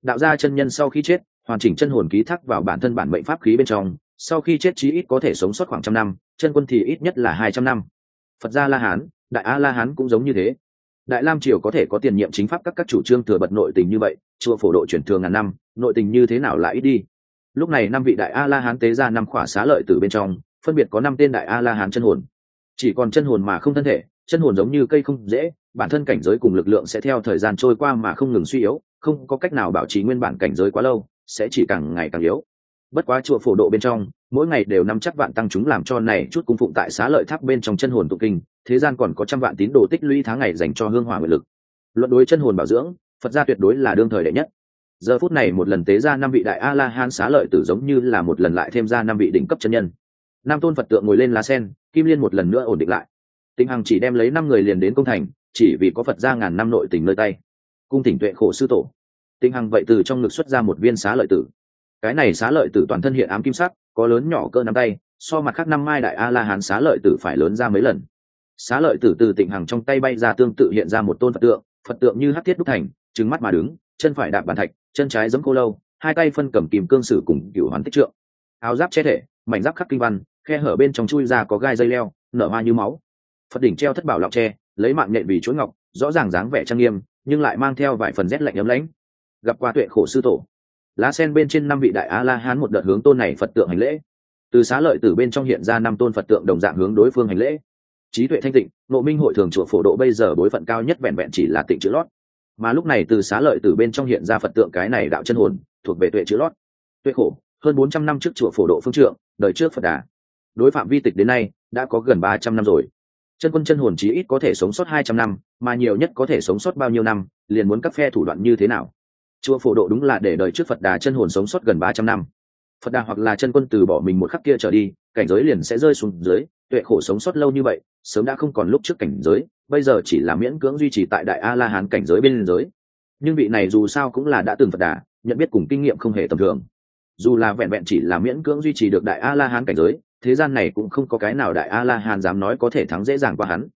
S1: Đạo gia chân nhân sau khi chết, hoàn chỉnh chân hồn ký thác vào bản thân bản mệnh pháp khí bên trong sau khi chết chí ít có thể sống sót khoảng trăm năm, chân quân thì ít nhất là hai trăm năm. Phật gia la hán, đại a la hán cũng giống như thế. Đại lam triều có thể có tiền nhiệm chính pháp các các chủ trương thừa bật nội tình như vậy, chùa phổ độ chuyển thường ngàn năm, nội tình như thế nào lại ít đi. Lúc này năm vị đại a la hán tế ra năm khỏa xá lợi từ bên trong, phân biệt có năm tên đại a la hán chân hồn. Chỉ còn chân hồn mà không thân thể, chân hồn giống như cây không dễ, bản thân cảnh giới cùng lực lượng sẽ theo thời gian trôi qua mà không ngừng suy yếu, không có cách nào bảo trì nguyên bản cảnh giới quá lâu, sẽ chỉ càng ngày càng yếu bất quá chùa phổ độ bên trong, mỗi ngày đều năm chắc vạn tăng chúng làm cho này chút cung phụng tại xá lợi tháp bên trong chân hồn tụ kinh, thế gian còn có trăm vạn tín đồ tích lũy tháng ngày dành cho hương hỏa nguyện lực. Luận đối chân hồn bảo dưỡng, phật gia tuyệt đối là đương thời đệ nhất. Giờ phút này một lần tế ra năm vị đại a la hán xá lợi tử giống như là một lần lại thêm ra năm vị đỉnh cấp chân nhân. Nam tôn phật tượng ngồi lên lá sen, kim liên một lần nữa ổn định lại. Tinh hằng chỉ đem lấy năm người liền đến công thành, chỉ vì có phật ra ngàn năm nội tình nơi tay. Cung tỉnh tuệ khổ sư tổ. Tinh hằng vậy từ trong ngực xuất ra một viên xá lợi tử cái này xá lợi tử toàn thân hiện ám kim sắc, có lớn nhỏ cơ nắm tay, so mặt khác năm mai đại a la hán xá lợi tử phải lớn ra mấy lần. Xá lợi tử từ tịnh hằng trong tay bay ra tương tự hiện ra một tôn phật tượng phật tượng như hát thiết đúc thành trứng mắt mà đứng, chân phải đạp bàn thạch, chân trái giấm cô lâu, hai tay phân cầm kìm cương sử cùng cựu hoán tích trượng. Áo giáp che thể, mảnh giáp khắc kinh văn, khe hở bên trong chui ra có gai dây leo, nở hoa như máu. Phật đỉnh treo thất bảo lọc tre, lấy mạng nhện vì chuỗi ngọc, rõ ràng dáng vẻ trang nghiêm, nhưng lại mang theo vài phần rét lạnh ấm lãnh. Gặp qua tuệ khổ sư tổ lá sen bên trên năm vị đại a la hán một đợt hướng tôn này phật tượng hành lễ. Từ xá lợi từ bên trong hiện ra năm tôn phật tượng đồng dạng hướng đối phương hành lễ. Trí tuệ thanh tịnh nộ minh hội thường chùa phổ độ bây giờ bối phận cao nhất vẹn vẹn chỉ là tịnh chữ lót. Mà lúc này từ xá lợi từ bên trong hiện ra phật tượng cái này đạo chân hồn, thuộc về tuệ chữ lót. Tuệ khổ, hơn bốn trăm năm trước chùa phổ độ phương trượng, đời trước phật đà. Đối phạm vi tịch đến nay, đã có gần ba trăm năm rồi. Chân quân chân hồn chí ít có thể sống sót hai trăm năm, mà nhiều nhất có thể sống sót bao nhiêu năm, liền muốn các phe thủ đoạn như thế nào? Chùa phổ độ đúng là để đời trước phật đà chân hồn sống sót gần ba trăm năm. Phật đà hoặc là chân quân từ bỏ mình một khắc kia trở đi, cảnh giới liền sẽ rơi xuống dưới, tuệ khổ sống sót lâu như vậy, sớm đã không còn lúc trước cảnh giới, bây giờ chỉ là miễn cưỡng duy trì tại đại a la hán cảnh giới bên giới nhưng vị này dù sao cũng là đã từng phật đà, nhận biết cùng kinh nghiệm không hề tầm thường. Dù là vẹn vẹn chỉ là miễn cưỡng duy trì được đại a la hán cảnh giới, thế gian này cũng không có cái nào đại a la hán dám nói có thể thắng dễ dàng qua hắn.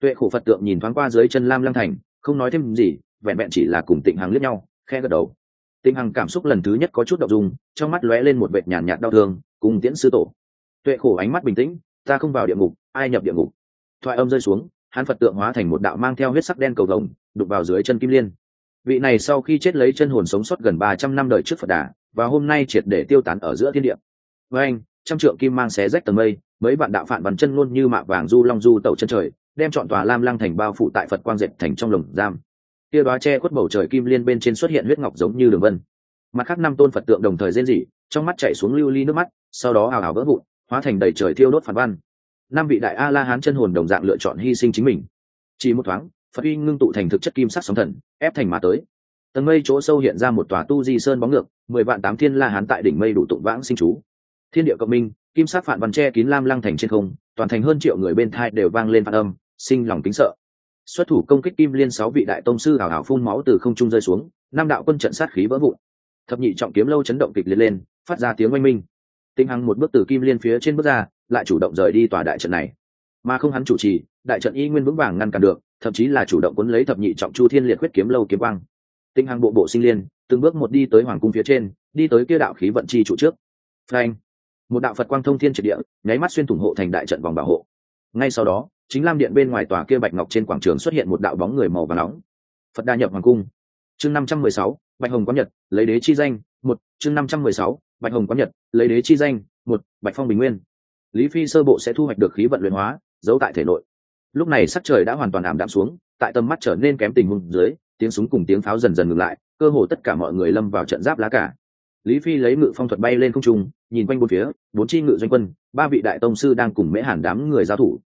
S1: Tuệ khổ phật tượng nhìn thoáng qua dưới chân lam lăng thành, không nói thêm gì, vẹn vẹn chỉ là cùng tịnh hằng liếc nhau khe gật đầu. Tinh hằng cảm xúc lần thứ nhất có chút động dung, trong mắt lóe lên một vệt nhàn nhạt đau thương, cùng tiễn sư tổ. Tuệ khổ ánh mắt bình tĩnh, ta không vào địa ngục, ai nhập địa ngục? Thoại âm rơi xuống, hắn phật tượng hóa thành một đạo mang theo huyết sắc đen cầu vồng đục vào dưới chân kim liên. Vị này sau khi chết lấy chân hồn sống sót gần ba trăm năm đời trước phật đà, và hôm nay triệt để tiêu tán ở giữa thiên địa. Với anh, trăm trượng kim mang xé rách tầng mây, mấy bạn đạo phản bắn chân luôn như mạ vàng du long du tẩu chân trời, đem chọn tòa lam lăng thành bao phủ tại phật quang dệt thành trong lồng giam kia đoá che khuất bầu trời kim liên bên trên xuất hiện huyết ngọc giống như đường vân. Mặt khác năm tôn phật tượng đồng thời rên rỉ, trong mắt chảy xuống lưu ly nước mắt, sau đó hào hào vỡ vụn, hóa thành đầy trời thiêu đốt phản văn. Năm vị đại a la hán chân hồn đồng dạng lựa chọn hy sinh chính mình. Chỉ một thoáng, phật uy ngưng tụ thành thực chất kim sắc sóng thần, ép thành mà tới. Tầng mây chỗ sâu hiện ra một tòa tu di sơn bóng ngược, mười vạn tám thiên la hán tại đỉnh mây đủ tụng vãng sinh chú. Thiên địa cộng minh, kim sắc phản văn tre kín lam lăng thành trên không, toàn thành hơn triệu người bên thai đều vang lên phản âm, sinh lòng kính sợ xuất thủ công kích kim liên sáu vị đại tông sư hảo hảo phun máu từ không trung rơi xuống, năm đạo quân trận sát khí vỡ vụn. Thập nhị trọng kiếm lâu chấn động kịch liệt lên, phát ra tiếng oanh minh. Tinh hằng một bước từ kim liên phía trên bước ra, lại chủ động rời đi tòa đại trận này. Mà không hắn chủ trì, đại trận y nguyên vững vàng ngăn cản được, thậm chí là chủ động quấn lấy thập nhị trọng chu thiên liệt huyết kiếm lâu kiếm băng tinh hằng bộ bộ sinh liên, từng bước một đi tới hoàng cung phía trên, đi tới kia đạo khí vận chi trụ trước. Phanh! Một đạo phật quang thông thiên triệt địa, nháy mắt xuyên thủng hộ thành đại trận vòng bảo hộ. Ngay sau đó chính lam điện bên ngoài tòa kia bạch ngọc trên quảng trường xuất hiện một đạo bóng người màu và nóng. Phật đa nhập hoàng cung. Chương năm trăm mười sáu, bạch hồng quán nhật, lấy đế chi danh, một, chương năm trăm mười sáu, bạch hồng quán nhật, lấy đế chi danh, một, bạch phong bình nguyên. Lý phi sơ bộ sẽ thu hoạch được khí vận luyện hóa, giấu tại thể nội. Lúc này sắc trời đã hoàn toàn ảm đạm xuống, tại tầm mắt trở nên kém tình hùng dưới, tiếng súng cùng tiếng pháo dần dần ngừng lại, cơ hồ tất cả mọi người lâm vào trận giáp lá cả. Lý phi lấy ngự phong thuật bay lên không trung, nhìn quanh bốn phía, bốn chi ngự doanh quân, ba vị đại tông sư đang cùng mễ hàn đám người giao thủ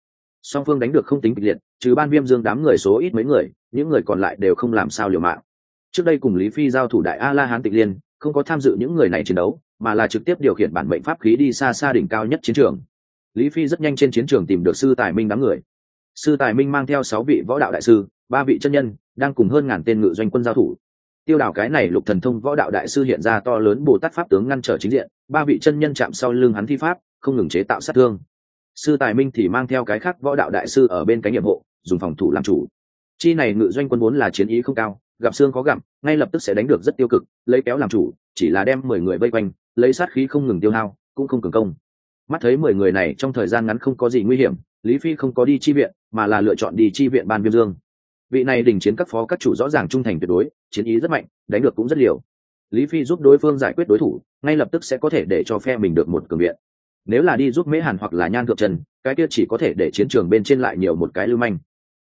S1: song phương đánh được không tính kịch liệt, trừ ban viêm dương đám người số ít mấy người, những người còn lại đều không làm sao liều mạng. Trước đây cùng lý phi giao thủ đại a la hán tịch liên, không có tham dự những người này chiến đấu, mà là trực tiếp điều khiển bản mệnh pháp khí đi xa xa đỉnh cao nhất chiến trường. Lý phi rất nhanh trên chiến trường tìm được sư tài minh đám người. Sư tài minh mang theo sáu vị võ đạo đại sư, ba vị chân nhân, đang cùng hơn ngàn tên ngự doanh quân giao thủ. Tiêu đảo cái này lục thần thông võ đạo đại sư hiện ra to lớn bồ tát pháp tướng ngăn trở chính diện, ba vị chân nhân chạm sau lưng hắn thi pháp, không ngừng chế tạo sát thương sư tài minh thì mang theo cái khác võ đạo đại sư ở bên cánh nhiệm hộ, dùng phòng thủ làm chủ. Chi này ngự doanh quân vốn là chiến ý không cao, gặp xương có gặm, ngay lập tức sẽ đánh được rất tiêu cực, lấy kéo làm chủ, chỉ là đem mười người vây quanh, lấy sát khí không ngừng tiêu hao, cũng không cường công. Mắt thấy mười người này trong thời gian ngắn không có gì nguy hiểm, lý phi không có đi chi viện, mà là lựa chọn đi chi viện ban viêm dương. Vị này đình chiến các phó các chủ rõ ràng trung thành tuyệt đối, chiến ý rất mạnh, đánh được cũng rất liều. Lý phi giúp đối phương giải quyết đối thủ, ngay lập tức sẽ có thể để cho phe mình được một cường viện nếu là đi giúp mễ hàn hoặc là nhan thượng trần, cái kia chỉ có thể để chiến trường bên trên lại nhiều một cái lưu manh.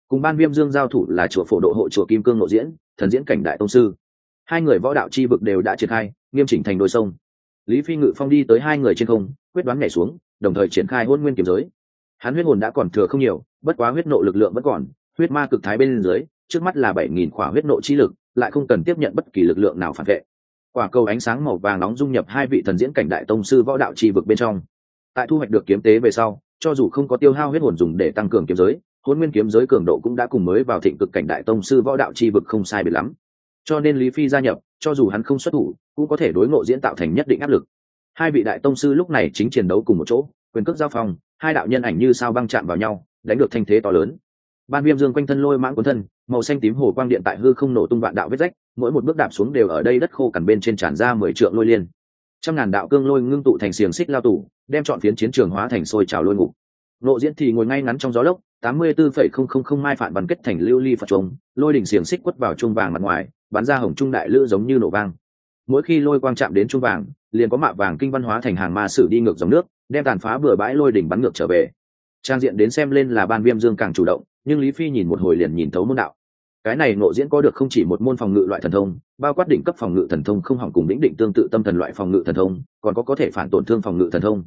S1: Cùng ban viêm dương giao thủ là chùa phổ độ hộ chùa kim cương nội diễn, thần diễn cảnh đại tông sư. Hai người võ đạo chi vực đều đã triển khai, nghiêm chỉnh thành đôi sông. Lý phi ngự phong đi tới hai người trên không, quyết đoán nhảy xuống, đồng thời triển khai hôn nguyên kiếm giới. Hắn huyết hồn đã còn thừa không nhiều, bất quá huyết nộ lực lượng vẫn còn, huyết ma cực thái bên dưới, trước mắt là bảy nghìn khỏa huyết nộ chi lực, lại không cần tiếp nhận bất kỳ lực lượng nào phản vệ. Quả cầu ánh sáng màu vàng nóng dung nhập hai vị thần diễn cảnh đại tông sư võ đạo chi vực bên trong tại thu hoạch được kiếm tế về sau, cho dù không có tiêu hao huyết hồn dùng để tăng cường kiếm giới hôn nguyên kiếm giới cường độ cũng đã cùng mới vào thịnh cực cảnh đại tông sư võ đạo chi vực không sai biệt lắm. Cho nên lý phi gia nhập, cho dù hắn không xuất thủ, cũng có thể đối ngộ diễn tạo thành nhất định áp lực. Hai vị đại tông sư lúc này chính chiến đấu cùng một chỗ, quyền cước giao phòng hai đạo nhân ảnh như sao băng chạm vào nhau, đánh được thanh thế to lớn. Ban viêm dương quanh thân lôi mãng quấn thân, màu xanh tím hồ quang điện tại hư không nổ tung vạn đạo vết rách, mỗi một bước đạp xuống đều ở đây đất khô cằn bên trên tràn ra mười trượng lôi liên trăm ngàn đạo cương lôi ngưng tụ thành xiềng xích lao tủ đem chọn phiến chiến trường hóa thành sôi trào lôi ngục. Nộ diễn thì ngồi ngay ngắn trong gió lốc, tám mươi bốn phẩy không không không mai phản bắn kết thành lưu ly phật trống lôi đỉnh xiềng xích quất vào chuông vàng mặt ngoài, bắn ra hồng trung đại lữ giống như nổ vang. Mỗi khi lôi quang chạm đến chuông vàng, liền có mạ vàng kinh văn hóa thành hàng ma sử đi ngược dòng nước, đem tàn phá bừa bãi lôi đỉnh bắn ngược trở về. Trang diện đến xem lên là ban viêm dương càng chủ động, nhưng lý phi nhìn một hồi liền nhìn thấu môn đạo cái này nộ diễn có được không chỉ một môn phòng ngự loại thần thông, bao quát đỉnh cấp phòng ngự thần thông không hỏng cùng đỉnh định tương tự tâm thần loại phòng ngự thần thông, còn có có thể phản tổn thương phòng ngự thần thông.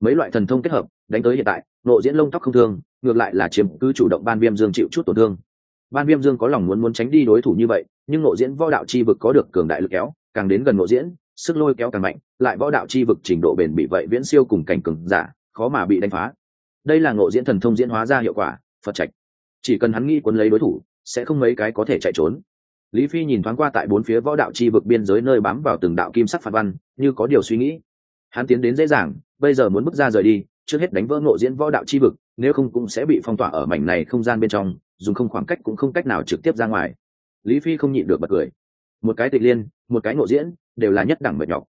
S1: Mấy loại thần thông kết hợp, đánh tới hiện tại nộ diễn lông tóc không thương, ngược lại là chiếm cứ chủ động ban viêm dương chịu chút tổn thương. Ban viêm dương có lòng muốn muốn tránh đi đối thủ như vậy, nhưng nộ diễn võ đạo chi vực có được cường đại lực kéo, càng đến gần nộ diễn, sức lôi kéo càng mạnh, lại võ đạo chi vực trình độ bền bị vậy viễn siêu cùng cảnh cường giả, khó mà bị đánh phá. Đây là ngộ diễn thần thông diễn hóa ra hiệu quả, phật trạch. Chỉ cần hắn nghĩ quấn lấy đối thủ sẽ không mấy cái có thể chạy trốn. Lý phi nhìn thoáng qua tại bốn phía võ đạo chi vực biên giới nơi bám vào từng đạo kim sắc phạt văn, như có điều suy nghĩ. Hắn tiến đến dễ dàng, bây giờ muốn bước ra rời đi, trước hết đánh vỡ ngộ diễn võ đạo chi vực, nếu không cũng sẽ bị phong tỏa ở mảnh này không gian bên trong, dùng không khoảng cách cũng không cách nào trực tiếp ra ngoài. Lý phi không nhịn được bật cười. Một cái tịch liên, một cái ngộ diễn, đều là nhất đẳng mệt nhọc.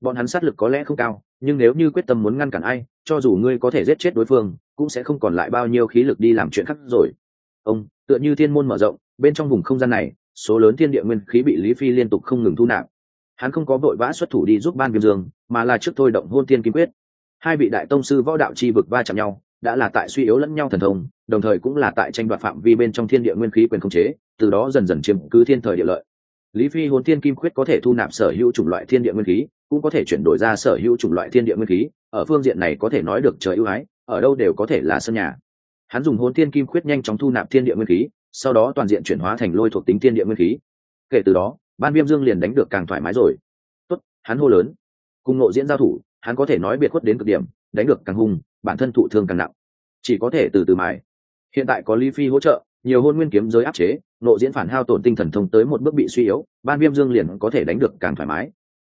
S1: Bọn hắn sát lực có lẽ không cao, nhưng nếu như quyết tâm muốn ngăn cản ai, cho dù ngươi có thể giết chết đối phương, cũng sẽ không còn lại bao nhiêu khí lực đi làm chuyện khác rồi. Ông tựa như thiên môn mở rộng, bên trong vùng không gian này, số lớn thiên địa nguyên khí bị lý phi liên tục không ngừng thu nạp. Hắn không có vội vã xuất thủ đi giúp ban viêm dương, mà là trước thôi động hôn thiên kim quyết. Hai vị đại tông sư võ đạo chi vực va chạm nhau, đã là tại suy yếu lẫn nhau thần thông, đồng thời cũng là tại tranh đoạt phạm vi bên trong thiên địa nguyên khí quyền khống chế, từ đó dần dần chiếm cứ thiên thời địa lợi. Lý phi hôn thiên kim quyết có thể thu nạp sở hữu chủng loại thiên địa nguyên khí, cũng có thể chuyển đổi ra sở hữu chủng loại thiên địa nguyên khí, ở phương diện này có thể nói được trời ưu ái, ở đâu đều có thể là sân nhà hắn dùng hồn thiên kim khuyết nhanh chóng thu nạp thiên địa nguyên khí, sau đó toàn diện chuyển hóa thành lôi thuộc tính thiên địa nguyên khí. Kể từ đó, ban viêm dương liền đánh được càng thoải mái rồi. Tốt, hắn hô lớn. Cùng nộ diễn giao thủ, hắn có thể nói biệt khuất đến cực điểm, đánh được càng hung, bản thân thụ thương càng nặng. Chỉ có thể từ từ mài. Hiện tại có lý phi hỗ trợ, nhiều hôn nguyên kiếm giới áp chế nộ diễn phản hao tổn tinh thần thông tới một bước bị suy yếu, ban viêm dương liền có thể đánh được càng thoải mái.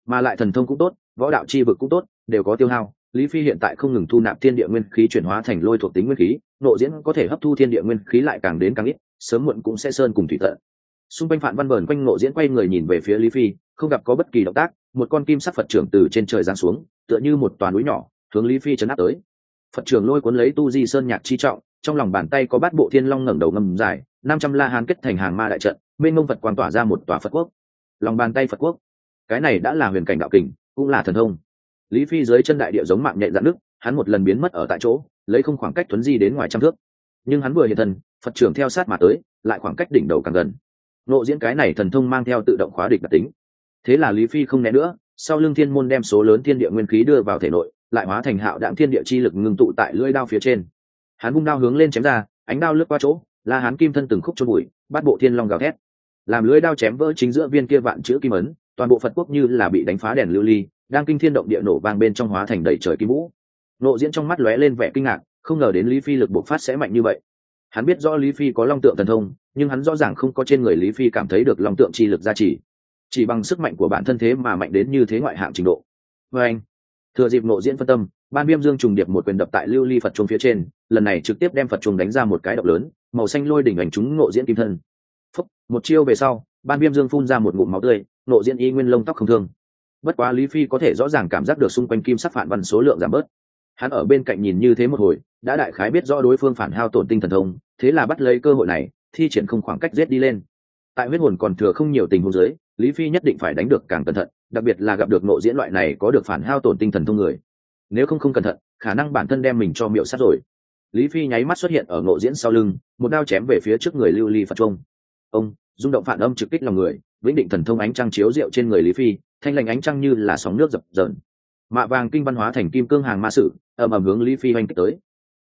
S1: Mà lại thần thông cũng tốt, võ đạo chi vực cũng tốt, đều có tiêu hao. Lý phi hiện tại không ngừng thu nạp thiên địa nguyên khí chuyển hóa thành lôi thuộc tính nguyên khí nộ diễn có thể hấp thu thiên địa nguyên khí lại càng đến càng ít, sớm muộn cũng sẽ sơn cùng thủy tận. Xung quanh Phạm văn vờn quanh nộ diễn quay người nhìn về phía lý phi, không gặp có bất kỳ động tác, một con kim sắc phật trưởng từ trên trời giáng xuống, tựa như một toàn núi nhỏ, hướng lý phi chấn áp tới. Phật trưởng lôi cuốn lấy tu di sơn nhạc chi trọng, trong lòng bàn tay có bát bộ thiên long ngẩng đầu ngầm dài, năm trăm la hán kết thành hàng ma đại trận, mênh mông phật quang tỏa ra một tòa phật quốc. Lòng bàn tay phật quốc. Cái này đã là huyền cảnh đạo kình, cũng là thần thông. Lý phi dưới chân đại địa giống mạng nhạy dạn nước hắn một lần biến mất ở tại chỗ lấy không khoảng cách thuấn di đến ngoài trăm thước. Nhưng hắn vừa hiện thân, phật trưởng theo sát mà tới, lại khoảng cách đỉnh đầu càng gần. Nộ diễn cái này thần thông mang theo tự động khóa địch đặc tính. Thế là lý phi không né nữa, sau lưng thiên môn đem số lớn thiên địa nguyên khí đưa vào thể nội, lại hóa thành hạo đạm thiên địa chi lực ngưng tụ tại lưỡi đao phía trên. Hắn vung đao hướng lên chém ra, ánh đao lướt qua chỗ, la hắn kim thân từng khúc trôn bụi, bắt bộ thiên long gào thét. Làm lưỡi đao chém vỡ chính giữa viên kia vạn chữ kim ấn, toàn bộ phật quốc như là bị đánh phá đèn lưu ly, đang kinh thiên động địa nổ vang bên trong hóa thành đầy trời kim vũ nộ diễn trong mắt lóe lên vẻ kinh ngạc không ngờ đến lý phi lực bộc phát sẽ mạnh như vậy. Hắn biết rõ lý phi có long tượng thần thông nhưng hắn rõ ràng không có trên người lý phi cảm thấy được long tượng chi lực gia trì. Chỉ bằng sức mạnh của bản thân thế mà mạnh đến như thế ngoại hạng trình độ. Vê anh thừa dịp nộ diễn phân tâm ban viêm dương trùng điệp một quyền đập tại lưu ly phật chuông phía trên lần này trực tiếp đem phật chuông đánh ra một cái độc lớn màu xanh lôi đỉnh ảnh chúng nộ diễn kim thân. Phúc, một chiêu về sau ban viêm dương phun ra một ngụm máu tươi nộ diễn y nguyên lông tóc không thương. Bất quá lý phi có thể rõ ràng cảm giác được xung quanh kim sắc phản văn số lượng giảm bớt hắn ở bên cạnh nhìn như thế một hồi, đã đại khái biết rõ đối phương phản hao tổn tinh thần thông, thế là bắt lấy cơ hội này, thi triển không khoảng cách giết đi lên. Tại huyết hồn còn thừa không nhiều tình huống giới lý phi nhất định phải đánh được càng cẩn thận, đặc biệt là gặp được nộ diễn loại này có được phản hao tổn tinh thần thông người. Nếu không không cẩn thận, khả năng bản thân đem mình cho miệu sát rồi. Lý phi nháy mắt xuất hiện ở nộ diễn sau lưng, một đao chém về phía trước người lưu ly phật trung. Ông, rung động phản âm trực kích lòng người, vĩnh định thần thông ánh trăng chiếu rượu trên người lý phi, thanh lành ánh trăng như là sóng nước dập dờn mạ vàng kinh văn hóa thành kim cương hàng ma sử, ầm ầm hướng lý phi oanh kích tới.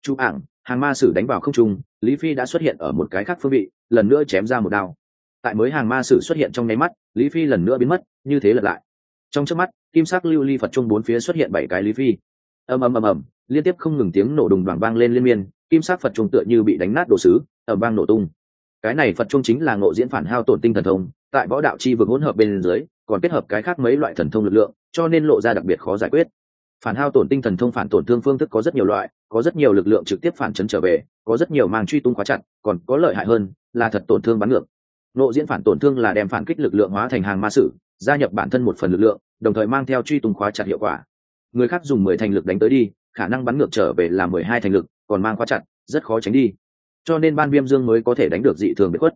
S1: Chú ảng, hàng ma sử đánh vào không trung, lý phi đã xuất hiện ở một cái khác phương vị, lần nữa chém ra một đao. Tại mới hàng ma sử xuất hiện trong nháy mắt, lý phi lần nữa biến mất, như thế lật lại. Trong trước mắt, kim sắc lưu ly phật trung bốn phía xuất hiện bảy cái lý phi. Ầm ầm ầm ầm, liên tiếp không ngừng tiếng nổ đùng đoàn vang lên liên miên, kim sắc phật trung tựa như bị đánh nát đồ sứ ở vang nổ tung. Cái này phật trung chính là ngộ diễn phản hao tổn tinh thần thông, tại võ đạo chi vực hỗn hợp bên dưới, còn kết hợp cái khác mấy loại thần thông lực lượng cho nên lộ ra đặc biệt khó giải quyết. Phản hao tổn tinh thần thông phản tổn thương phương thức có rất nhiều loại, có rất nhiều lực lượng trực tiếp phản chấn trở về, có rất nhiều mang truy tung khóa chặt, còn có lợi hại hơn là thật tổn thương bắn ngược. Nộ diễn phản tổn thương là đem phản kích lực lượng hóa thành hàng ma sử, gia nhập bản thân một phần lực lượng, đồng thời mang theo truy tung khóa chặt hiệu quả. Người khác dùng mười thành lực đánh tới đi, khả năng bắn ngược trở về là mười hai thành lực, còn mang khóa chặt, rất khó tránh đi. Cho nên ban viêm dương mới có thể đánh được dị thường bị khuất.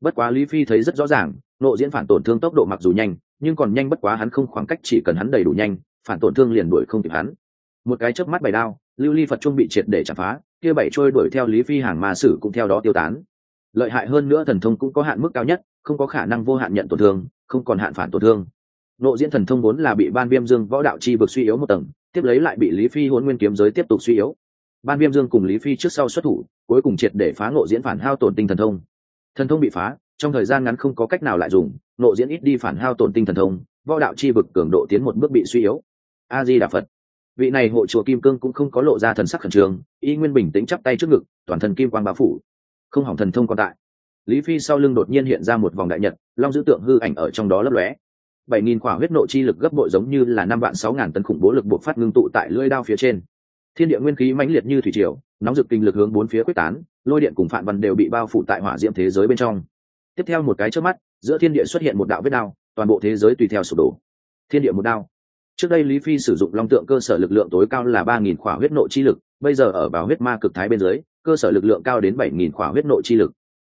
S1: Bất quá lý phi thấy rất rõ ràng, nộ diễn phản tổn thương tốc độ mặc dù nhanh nhưng còn nhanh bất quá hắn không khoảng cách chỉ cần hắn đầy đủ nhanh, phản tổn thương liền đuổi không kịp hắn. Một cái chớp mắt bảy đao, lưu ly phật trung bị triệt để chặt phá, kia bảy trôi đuổi theo lý phi hàng ma sử cũng theo đó tiêu tán. Lợi hại hơn nữa thần thông cũng có hạn mức cao nhất, không có khả năng vô hạn nhận tổn thương, không còn hạn phản tổn thương. Nộ diễn thần thông vốn là bị ban viêm dương võ đạo chi vực suy yếu một tầng, tiếp lấy lại bị lý phi huấn nguyên kiếm giới tiếp tục suy yếu. Ban viêm dương cùng lý phi trước sau xuất thủ, cuối cùng triệt để phá nộ diễn phản hao tổn tinh thần thông. Thần thông bị phá trong thời gian ngắn không có cách nào lại dùng, nộ diễn ít đi phản hao tổn tinh thần thông, võ đạo chi vực cường độ tiến một bước bị suy yếu. A di đà phật vị này hộ chùa kim cương cũng không có lộ ra thần sắc khẩn trương, y nguyên bình tĩnh chắp tay trước ngực, toàn thân kim quang bao phủ. Không hỏng thần thông còn tại. Lý phi sau lưng đột nhiên hiện ra một vòng đại nhật, long giữ tượng hư ảnh ở trong đó lấp lóe. Bảy nghìn quả huyết nộ chi lực gấp bội giống như là năm vạn sáu ngàn tấn khủng bố lực buộc phát ngưng tụ tại lưỡi đao phía trên. Thiên địa nguyên khí mãnh liệt như thủy triều, nóng rực kinh lực hướng bốn phía quyết tán, lôi điện cùng phản văn đều bị bao phủ tại hỏa diệm thế giới bên trong tiếp theo một cái trước mắt, giữa thiên địa xuất hiện một đạo vết đao, toàn bộ thế giới tùy theo sụp đổ. Thiên địa một đao. Trước đây lý phi sử dụng long tượng cơ sở lực lượng tối cao là ba nghìn khỏa huyết nộ chi lực, bây giờ ở vào huyết ma cực thái bên dưới, cơ sở lực lượng cao đến bảy nghìn khỏa huyết nộ chi lực.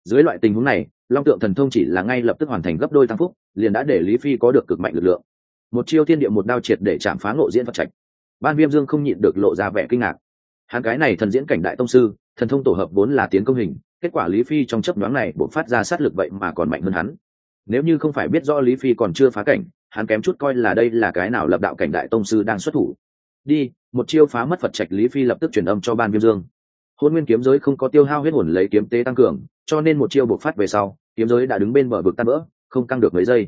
S1: Dưới loại tình huống này, long tượng thần thông chỉ là ngay lập tức hoàn thành gấp đôi tăng phúc, liền đã để lý phi có được cực mạnh lực lượng. Một chiêu thiên địa một đao triệt để chạm phá ngộ diễn phật trạch. Ban viêm dương không nhịn được lộ ra vẻ kinh ngạc. Hắn cái này thần diễn cảnh đại tông sư, thần thông tổ hợp vốn là tiến công hình kết quả lý phi trong chấp đoán này buộc phát ra sát lực vậy mà còn mạnh hơn hắn. Nếu như không phải biết rõ lý phi còn chưa phá cảnh, hắn kém chút coi là đây là cái nào lập đạo cảnh đại tông sư đang xuất thủ. Đi, một chiêu phá mất phật trạch, lý phi lập tức truyền âm cho ban viêm dương. Hôn nguyên kiếm giới không có tiêu hao huyết hồn lấy kiếm tế tăng cường, cho nên một chiêu buộc phát về sau, kiếm giới đã đứng bên bờ vực tan vỡ, không căng được mấy giây.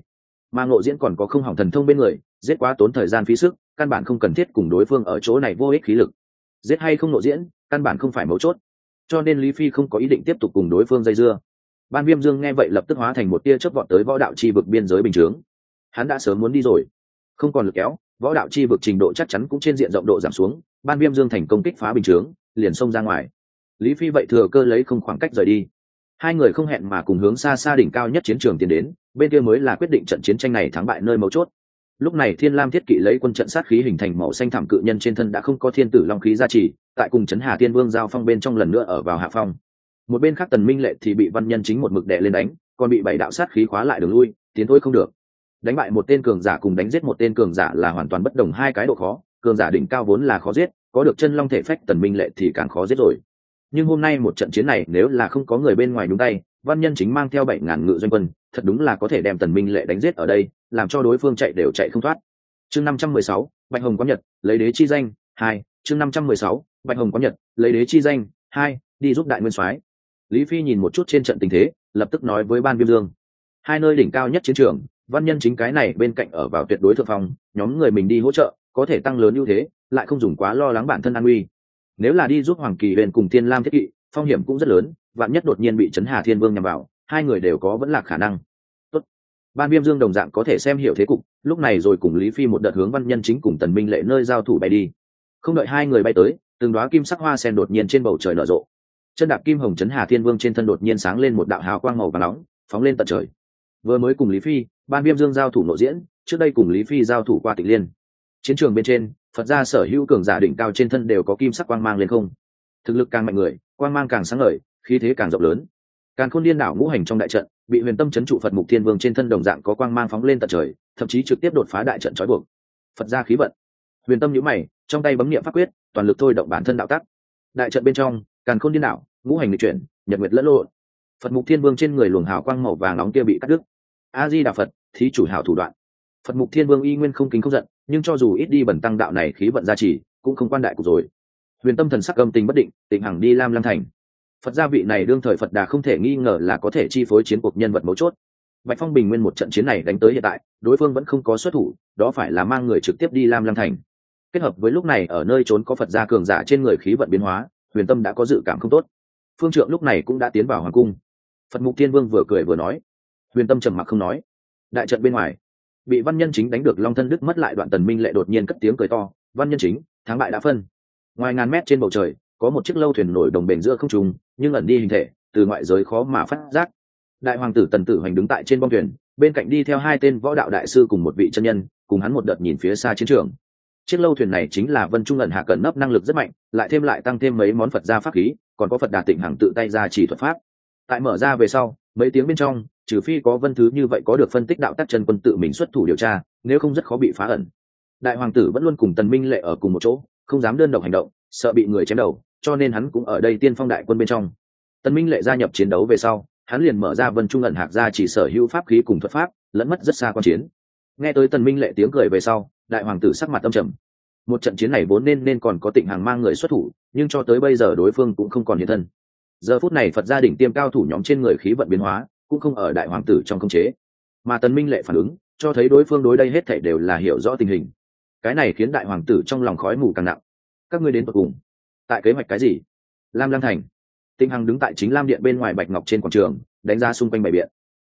S1: Mà ngộ diễn còn có không hỏng thần thông bên người, giết quá tốn thời gian phí sức, căn bản không cần thiết cùng đối phương ở chỗ này vô ích khí lực. Giết hay không ngộ diễn, căn bản không phải mấu chốt cho nên lý phi không có ý định tiếp tục cùng đối phương dây dưa. Ban viêm dương nghe vậy lập tức hóa thành một tia chớp vọt tới võ đạo chi vực biên giới bình chướng. Hắn đã sớm muốn đi rồi. Không còn lực kéo, võ đạo chi vực trình độ chắc chắn cũng trên diện rộng độ giảm xuống, ban viêm dương thành công kích phá bình chướng, liền xông ra ngoài. Lý phi vậy thừa cơ lấy không khoảng cách rời đi. Hai người không hẹn mà cùng hướng xa xa đỉnh cao nhất chiến trường tiến đến, bên kia mới là quyết định trận chiến tranh này thắng bại nơi mấu chốt lúc này thiên lam thiết kỵ lấy quân trận sát khí hình thành màu xanh thảm cự nhân trên thân đã không có thiên tử long khí gia trì, tại cùng trấn hà tiên vương giao phong bên trong lần nữa ở vào hạ phong. Một bên khác tần minh lệ thì bị văn nhân chính một mực đệ lên đánh, còn bị bảy đạo sát khí khóa lại đường lui, tiến thôi không được. Đánh bại một tên cường giả cùng đánh giết một tên cường giả là hoàn toàn bất đồng hai cái độ khó, cường giả đỉnh cao vốn là khó giết, có được chân long thể phách tần minh lệ thì càng khó giết rồi. Nhưng hôm nay một trận chiến này nếu là không có người bên ngoài đúng tay văn nhân chính mang theo bảy ngàn ngự doanh quân, thật đúng là có thể đem tần minh lệ đánh giết ở đây, làm cho đối phương chạy đều chạy không thoát. Chương năm trăm mười sáu, bạch hồng quán nhật, lấy đế chi danh, hai, chương năm trăm mười sáu, bạch hồng quán nhật, lấy đế chi danh, hai, đi giúp đại nguyên soái. Lý phi nhìn một chút trên trận tình thế, lập tức nói với ban viêm dương. Hai nơi đỉnh cao nhất chiến trường, văn nhân chính cái này bên cạnh ở vào tuyệt đối thượng phong, nhóm người mình đi hỗ trợ, có thể tăng lớn ưu thế, lại không dùng quá lo lắng bản thân an nguy. Nếu là đi giúp hoàng kỳ huyền cùng thiên lam thiết kỵ, phong hiểm cũng rất lớn vạn nhất đột nhiên bị trấn hà thiên vương nhằm vào, hai người đều có vẫn là khả năng. Tốt. ban viêm dương đồng dạng có thể xem hiểu thế cục, lúc này rồi cùng lý phi một đợt hướng văn nhân chính cùng tần minh lệ nơi giao thủ bay đi. Không đợi hai người bay tới, từng đoá kim sắc hoa sen đột nhiên trên bầu trời nở rộ. Chân đạp kim hồng trấn hà thiên vương trên thân đột nhiên sáng lên một đạo hào quang màu và nóng, phóng lên tận trời. Vừa mới cùng lý phi ban viêm dương giao thủ nội diễn, trước đây cùng lý phi giao thủ qua tịch liên. Chiến trường bên trên, phật gia sở hữu cường giả đỉnh cao trên thân đều có kim sắc quang mang lên không. Thực lực càng mạnh người, quang mang càng sáng ngời khí thế càng rộng lớn. Càng khôn điên đảo ngũ hành trong đại trận, bị huyền tâm c h ấ n trụ phật mục thiên vương trên thân đồng dạng có quang mang phóng lên tận trời, thậm chí trực tiếp đột phá đại trận trói buộc. Phật gia khí vận. Huyền tâm nhữ mày, trong tay bấm n i ệ m pháp quyết, toàn lực thôi động bản thân đạo tắc. Đại trận bên trong càng khôn điên đảo, ngũ hành lịch chuyển, nhật nguyệt lẫn lộn. Phật mục thiên vương trên người luồng hào quang màu vàng nóng kia bị cắt đứt. A di đà phật, thí chủ hào thủ đoạn. Phật mục thiên vương y nguyên không kính không giận, nhưng cho dù ít đi bẩn tăng đạo này khí vận gia trì, cũng không quan đại của rồi. Huyền tâm thần sắc âm tình bất định tịnh hằng đi lam lăng thành phật gia vị này đương thời phật đà không thể nghi ngờ là có thể chi phối chiến cuộc nhân vật mấu chốt. Bạch phong bình nguyên một trận chiến này đánh tới hiện tại, đối phương vẫn không có xuất thủ, đó phải là mang người trực tiếp đi lam lăng thành. Kết hợp với lúc này ở nơi trốn có phật gia cường giả trên người khí vận biến hóa, huyền tâm đã có dự cảm không tốt. Phương trượng lúc này cũng đã tiến vào hoàng cung. Phật mục thiên vương vừa cười vừa nói. Huyền tâm trầm mặc không nói. Đại trận bên ngoài, bị văn nhân chính đánh được long thân đức mất lại đoạn tần minh lệ đột nhiên cất tiếng cười to. Văn nhân chính, thắng bại đã phân. Ngoài ngàn mét trên bầu trời có một chiếc lâu thuyền nổi đồng bền giữa không trùng nhưng ẩn đi hình thể, từ ngoại giới khó mà phát giác. Đại hoàng tử tần tử hoành đứng tại trên bong thuyền, bên cạnh đi theo hai tên võ đạo đại sư cùng một vị chân nhân, cùng hắn một đợt nhìn phía xa chiến trường. Chiếc lâu thuyền này chính là vân trung ẩn hạ cẩn nấp năng lực rất mạnh, lại thêm lại tăng thêm mấy món phật gia pháp khí, còn có phật đà tịnh hằng tự tay ra chỉ thuật pháp. Tại mở ra về sau, mấy tiếng bên trong, trừ phi có vân thứ như vậy có được phân tích đạo tác chân quân tự mình xuất thủ điều tra, nếu không rất khó bị phá ẩn. Đại hoàng tử vẫn luôn cùng tần minh lệ ở cùng một chỗ, không dám đơn độc hành động, sợ bị người chém đầu cho nên hắn cũng ở đây tiên phong đại quân bên trong. Tần minh lệ gia nhập chiến đấu về sau, hắn liền mở ra vân trung ẩn hạc ra chỉ sở hữu pháp khí cùng thuật pháp, lẫn mất rất xa quan chiến. Nghe tới tần minh lệ tiếng cười về sau, đại hoàng tử sắc mặt âm trầm. Một trận chiến này vốn nên nên còn có tịnh hàng mang người xuất thủ, nhưng cho tới bây giờ đối phương cũng không còn hiện thân. Giờ phút này phật gia đỉnh tiêm cao thủ nhóm trên người khí vận biến hóa, cũng không ở đại hoàng tử trong công chế. Mà tần minh lệ phản ứng, cho thấy đối phương đối đây hết thảy đều là hiểu rõ tình hình. Cái này khiến đại hoàng tử trong lòng khói mù càng nặng. Các ngươi đến tận cùng tại kế hoạch cái gì? Lam lam thành. Tinh hằng đứng tại chính lam điện bên ngoài bạch ngọc trên quảng trường, đánh ra xung quanh bày biện.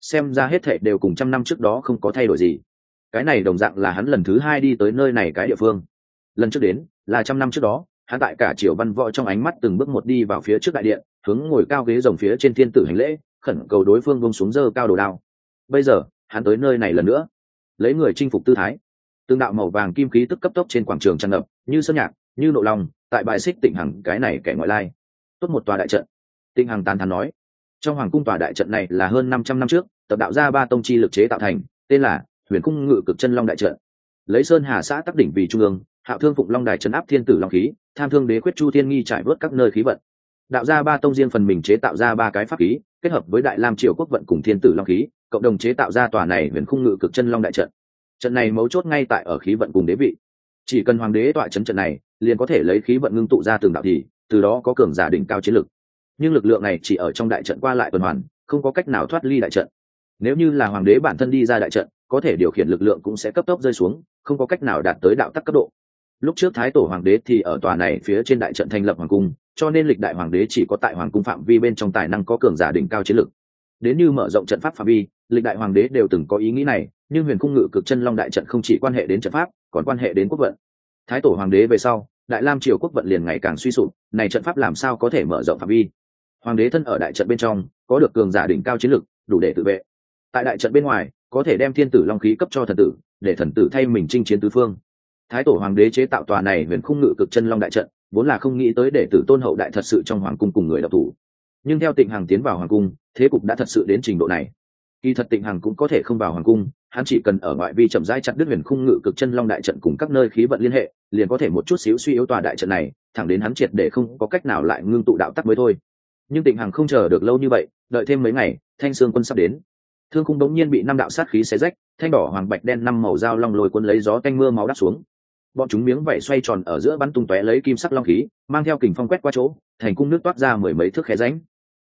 S1: Xem ra hết thệ đều cùng trăm năm trước đó không có thay đổi gì. Cái này đồng dạng là hắn lần thứ hai đi tới nơi này cái địa phương. Lần trước đến, là trăm năm trước đó, hắn tại cả triều văn võ trong ánh mắt từng bước một đi vào phía trước đại điện, hướng ngồi cao ghế rồng phía trên thiên tử hành lễ, khẩn cầu đối phương vung xuống dơ cao đồ đao. Bây giờ, hắn tới nơi này lần nữa. Lấy người chinh phục tư thái. Tương đạo màu vàng kim khí tức cấp tốc trên quảng trường tràn ngập, như sơn nhạc như nộ lòng tại bài xích tịnh hằng, cái này kẻ ngoại lai. Tốt một tòa đại trận. Tịnh hằng tàn thắn nói, trong hoàng cung tòa đại trận này là hơn năm trăm năm trước, tập đạo ra ba tông chi lực chế tạo thành, tên là huyền cung ngự cực chân long đại trận. Lấy sơn hà xã tắc đỉnh vì trung ương, hạo thương phụng long đài trấn áp thiên tử long khí, tham thương đế quyết chu thiên nghi trải vớt các nơi khí vận. Đạo ra ba tông riêng phần mình chế tạo ra ba cái pháp khí, kết hợp với đại lam triều quốc vận cùng thiên tử long khí, cộng đồng chế tạo ra tòa này huyền khung ngự cực chân long đại trận. Trận này mấu chốt ngay tại ở khí vận cùng đế vị chỉ cần hoàng đế tọa chấn trận này, liền có thể lấy khí vận ngưng tụ ra từng đạo thì, từ đó có cường giả đỉnh cao chiến lực. Nhưng lực lượng này chỉ ở trong đại trận qua lại tuần hoàn, không có cách nào thoát ly đại trận. Nếu như là hoàng đế bản thân đi ra đại trận, có thể điều khiển lực lượng cũng sẽ cấp tốc rơi xuống, không có cách nào đạt tới đạo tắc cấp độ. Lúc trước thái tổ hoàng đế thì ở tòa này phía trên đại trận thành lập hoàng cung, cho nên lịch đại hoàng đế chỉ có tại hoàng cung phạm vi bên trong tài năng có cường giả đỉnh cao chiến lực. Đến như mở rộng trận pháp phạm vi, lịch đại hoàng đế đều từng có ý nghĩ này, nhưng huyền cung ngự cực chân long đại trận không chỉ quan hệ đến trận pháp còn quan hệ đến quốc vận. Thái tổ hoàng đế về sau, đại lam triều quốc vận liền ngày càng suy sụp, này trận pháp làm sao có thể mở rộng phạm vi? Hoàng đế thân ở đại trận bên trong, có được cường giả đỉnh cao chiến lực, đủ để tự vệ. Tại đại trận bên ngoài, có thể đem thiên tử long khí cấp cho thần tử, để thần tử thay mình chinh chiến tứ phương. Thái tổ hoàng đế chế tạo tòa này huyền khung ngự cực chân long đại trận, vốn là không nghĩ tới để tử tôn hậu đại thật sự trong hoàng cung cùng người đọc thủ. Nhưng theo tịnh hằng tiến vào hoàng cung, thế cục đã thật sự đến trình độ này kỳ thật tịnh hằng cũng có thể không vào hoàng cung, hắn chỉ cần ở ngoại vi chậm rãi chặt đứt huyền khung ngự cực chân long đại trận cùng các nơi khí vận liên hệ, liền có thể một chút xíu suy yếu tòa đại trận này, thẳng đến hắn triệt để không có cách nào lại ngưng tụ đạo tắc mới thôi. Nhưng tịnh hằng không chờ được lâu như vậy, đợi thêm mấy ngày, thanh sương quân sắp đến. Thương khung đống nhiên bị năm đạo sát khí xé rách, thanh đỏ, hoàng bạch đen năm màu dao long lồi quân lấy gió canh mưa máu đắp xuống. Bọn chúng miếng vẩy xoay tròn ở giữa bắn tung tóe lấy kim sắc long khí, mang theo kình phong quét qua chỗ, thành cung nước toát ra mười mấy thước khe ránh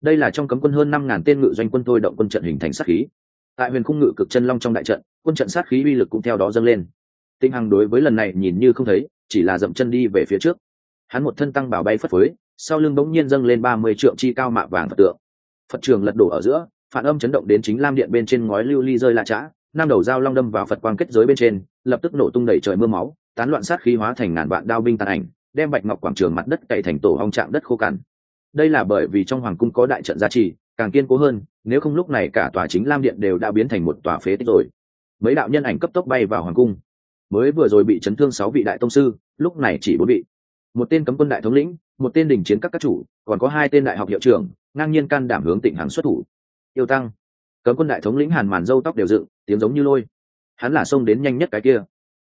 S1: đây là trong cấm quân hơn năm ngàn tên ngự doanh quân thôi động quân trận hình thành sát khí. Tại huyền khung ngự cực chân long trong đại trận, quân trận sát khí uy lực cũng theo đó dâng lên. Tinh hằng đối với lần này nhìn như không thấy, chỉ là dậm chân đi về phía trước. Hắn một thân tăng bảo bay phất phới, sau lưng bỗng nhiên dâng lên ba mươi trượng chi cao mạ vàng phật tượng. Phật trường lật đổ ở giữa, phản âm chấn động đến chính lam điện bên trên ngói lưu ly rơi lạ chã nam đầu dao long đâm vào phật quang kết giới bên trên, lập tức nổ tung đẩy trời mưa máu, tán loạn sát khí hóa thành ngàn vạn đao binh tàn ảnh, đem bạch ngọc quảng trường mặt đất cày thành tổ hong trạng đất khô cằn đây là bởi vì trong hoàng cung có đại trận gia trì, càng kiên cố hơn, nếu không lúc này cả tòa chính lam điện đều đã biến thành một tòa phế tích rồi. Mấy đạo nhân ảnh cấp tốc bay vào hoàng cung. Mới vừa rồi bị chấn thương sáu vị đại tông sư, lúc này chỉ bốn vị. Một tên cấm quân đại thống lĩnh, một tên đình chiến các các chủ, còn có hai tên đại học hiệu trưởng, ngang nhiên can đảm hướng tịnh hàng xuất thủ. Yêu tăng. Cấm quân đại thống lĩnh hàn màn râu tóc đều dựng, tiếng giống như lôi. Hắn là xông đến nhanh nhất cái kia.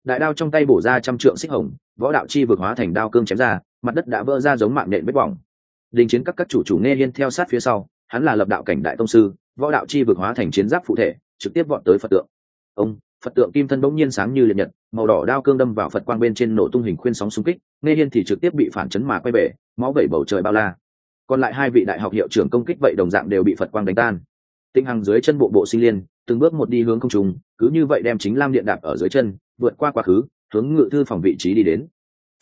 S1: Đại đao trong tay bổ ra trăm trượng xích hồng, võ đạo chi vực hóa thành đao cương chém ra, mặt đất đã vỡ ra giống mạng nện vết bỏng đình chiến các các chủ chủ nghe hiên theo sát phía sau hắn là lập đạo cảnh đại tông sư võ đạo chi vực hóa thành chiến giáp phụ thể trực tiếp vọt tới phật tượng. Ông phật tượng kim thân bỗng nhiên sáng như liệt nhật màu đỏ đao cương đâm vào phật quang bên trên nổ tung hình khuyên sóng xung kích nghe hiên thì trực tiếp bị phản chấn mà quay về, máu vẩy bầu trời bao la. Còn lại hai vị đại học hiệu trưởng công kích vậy đồng dạng đều bị phật quang đánh tan. Tinh hằng dưới chân bộ bộ sinh liên từng bước một đi hướng không trùng cứ như vậy đem chính lam điện đạp ở dưới chân vượt qua quá khứ hướng ngự thư phòng vị trí đi đến.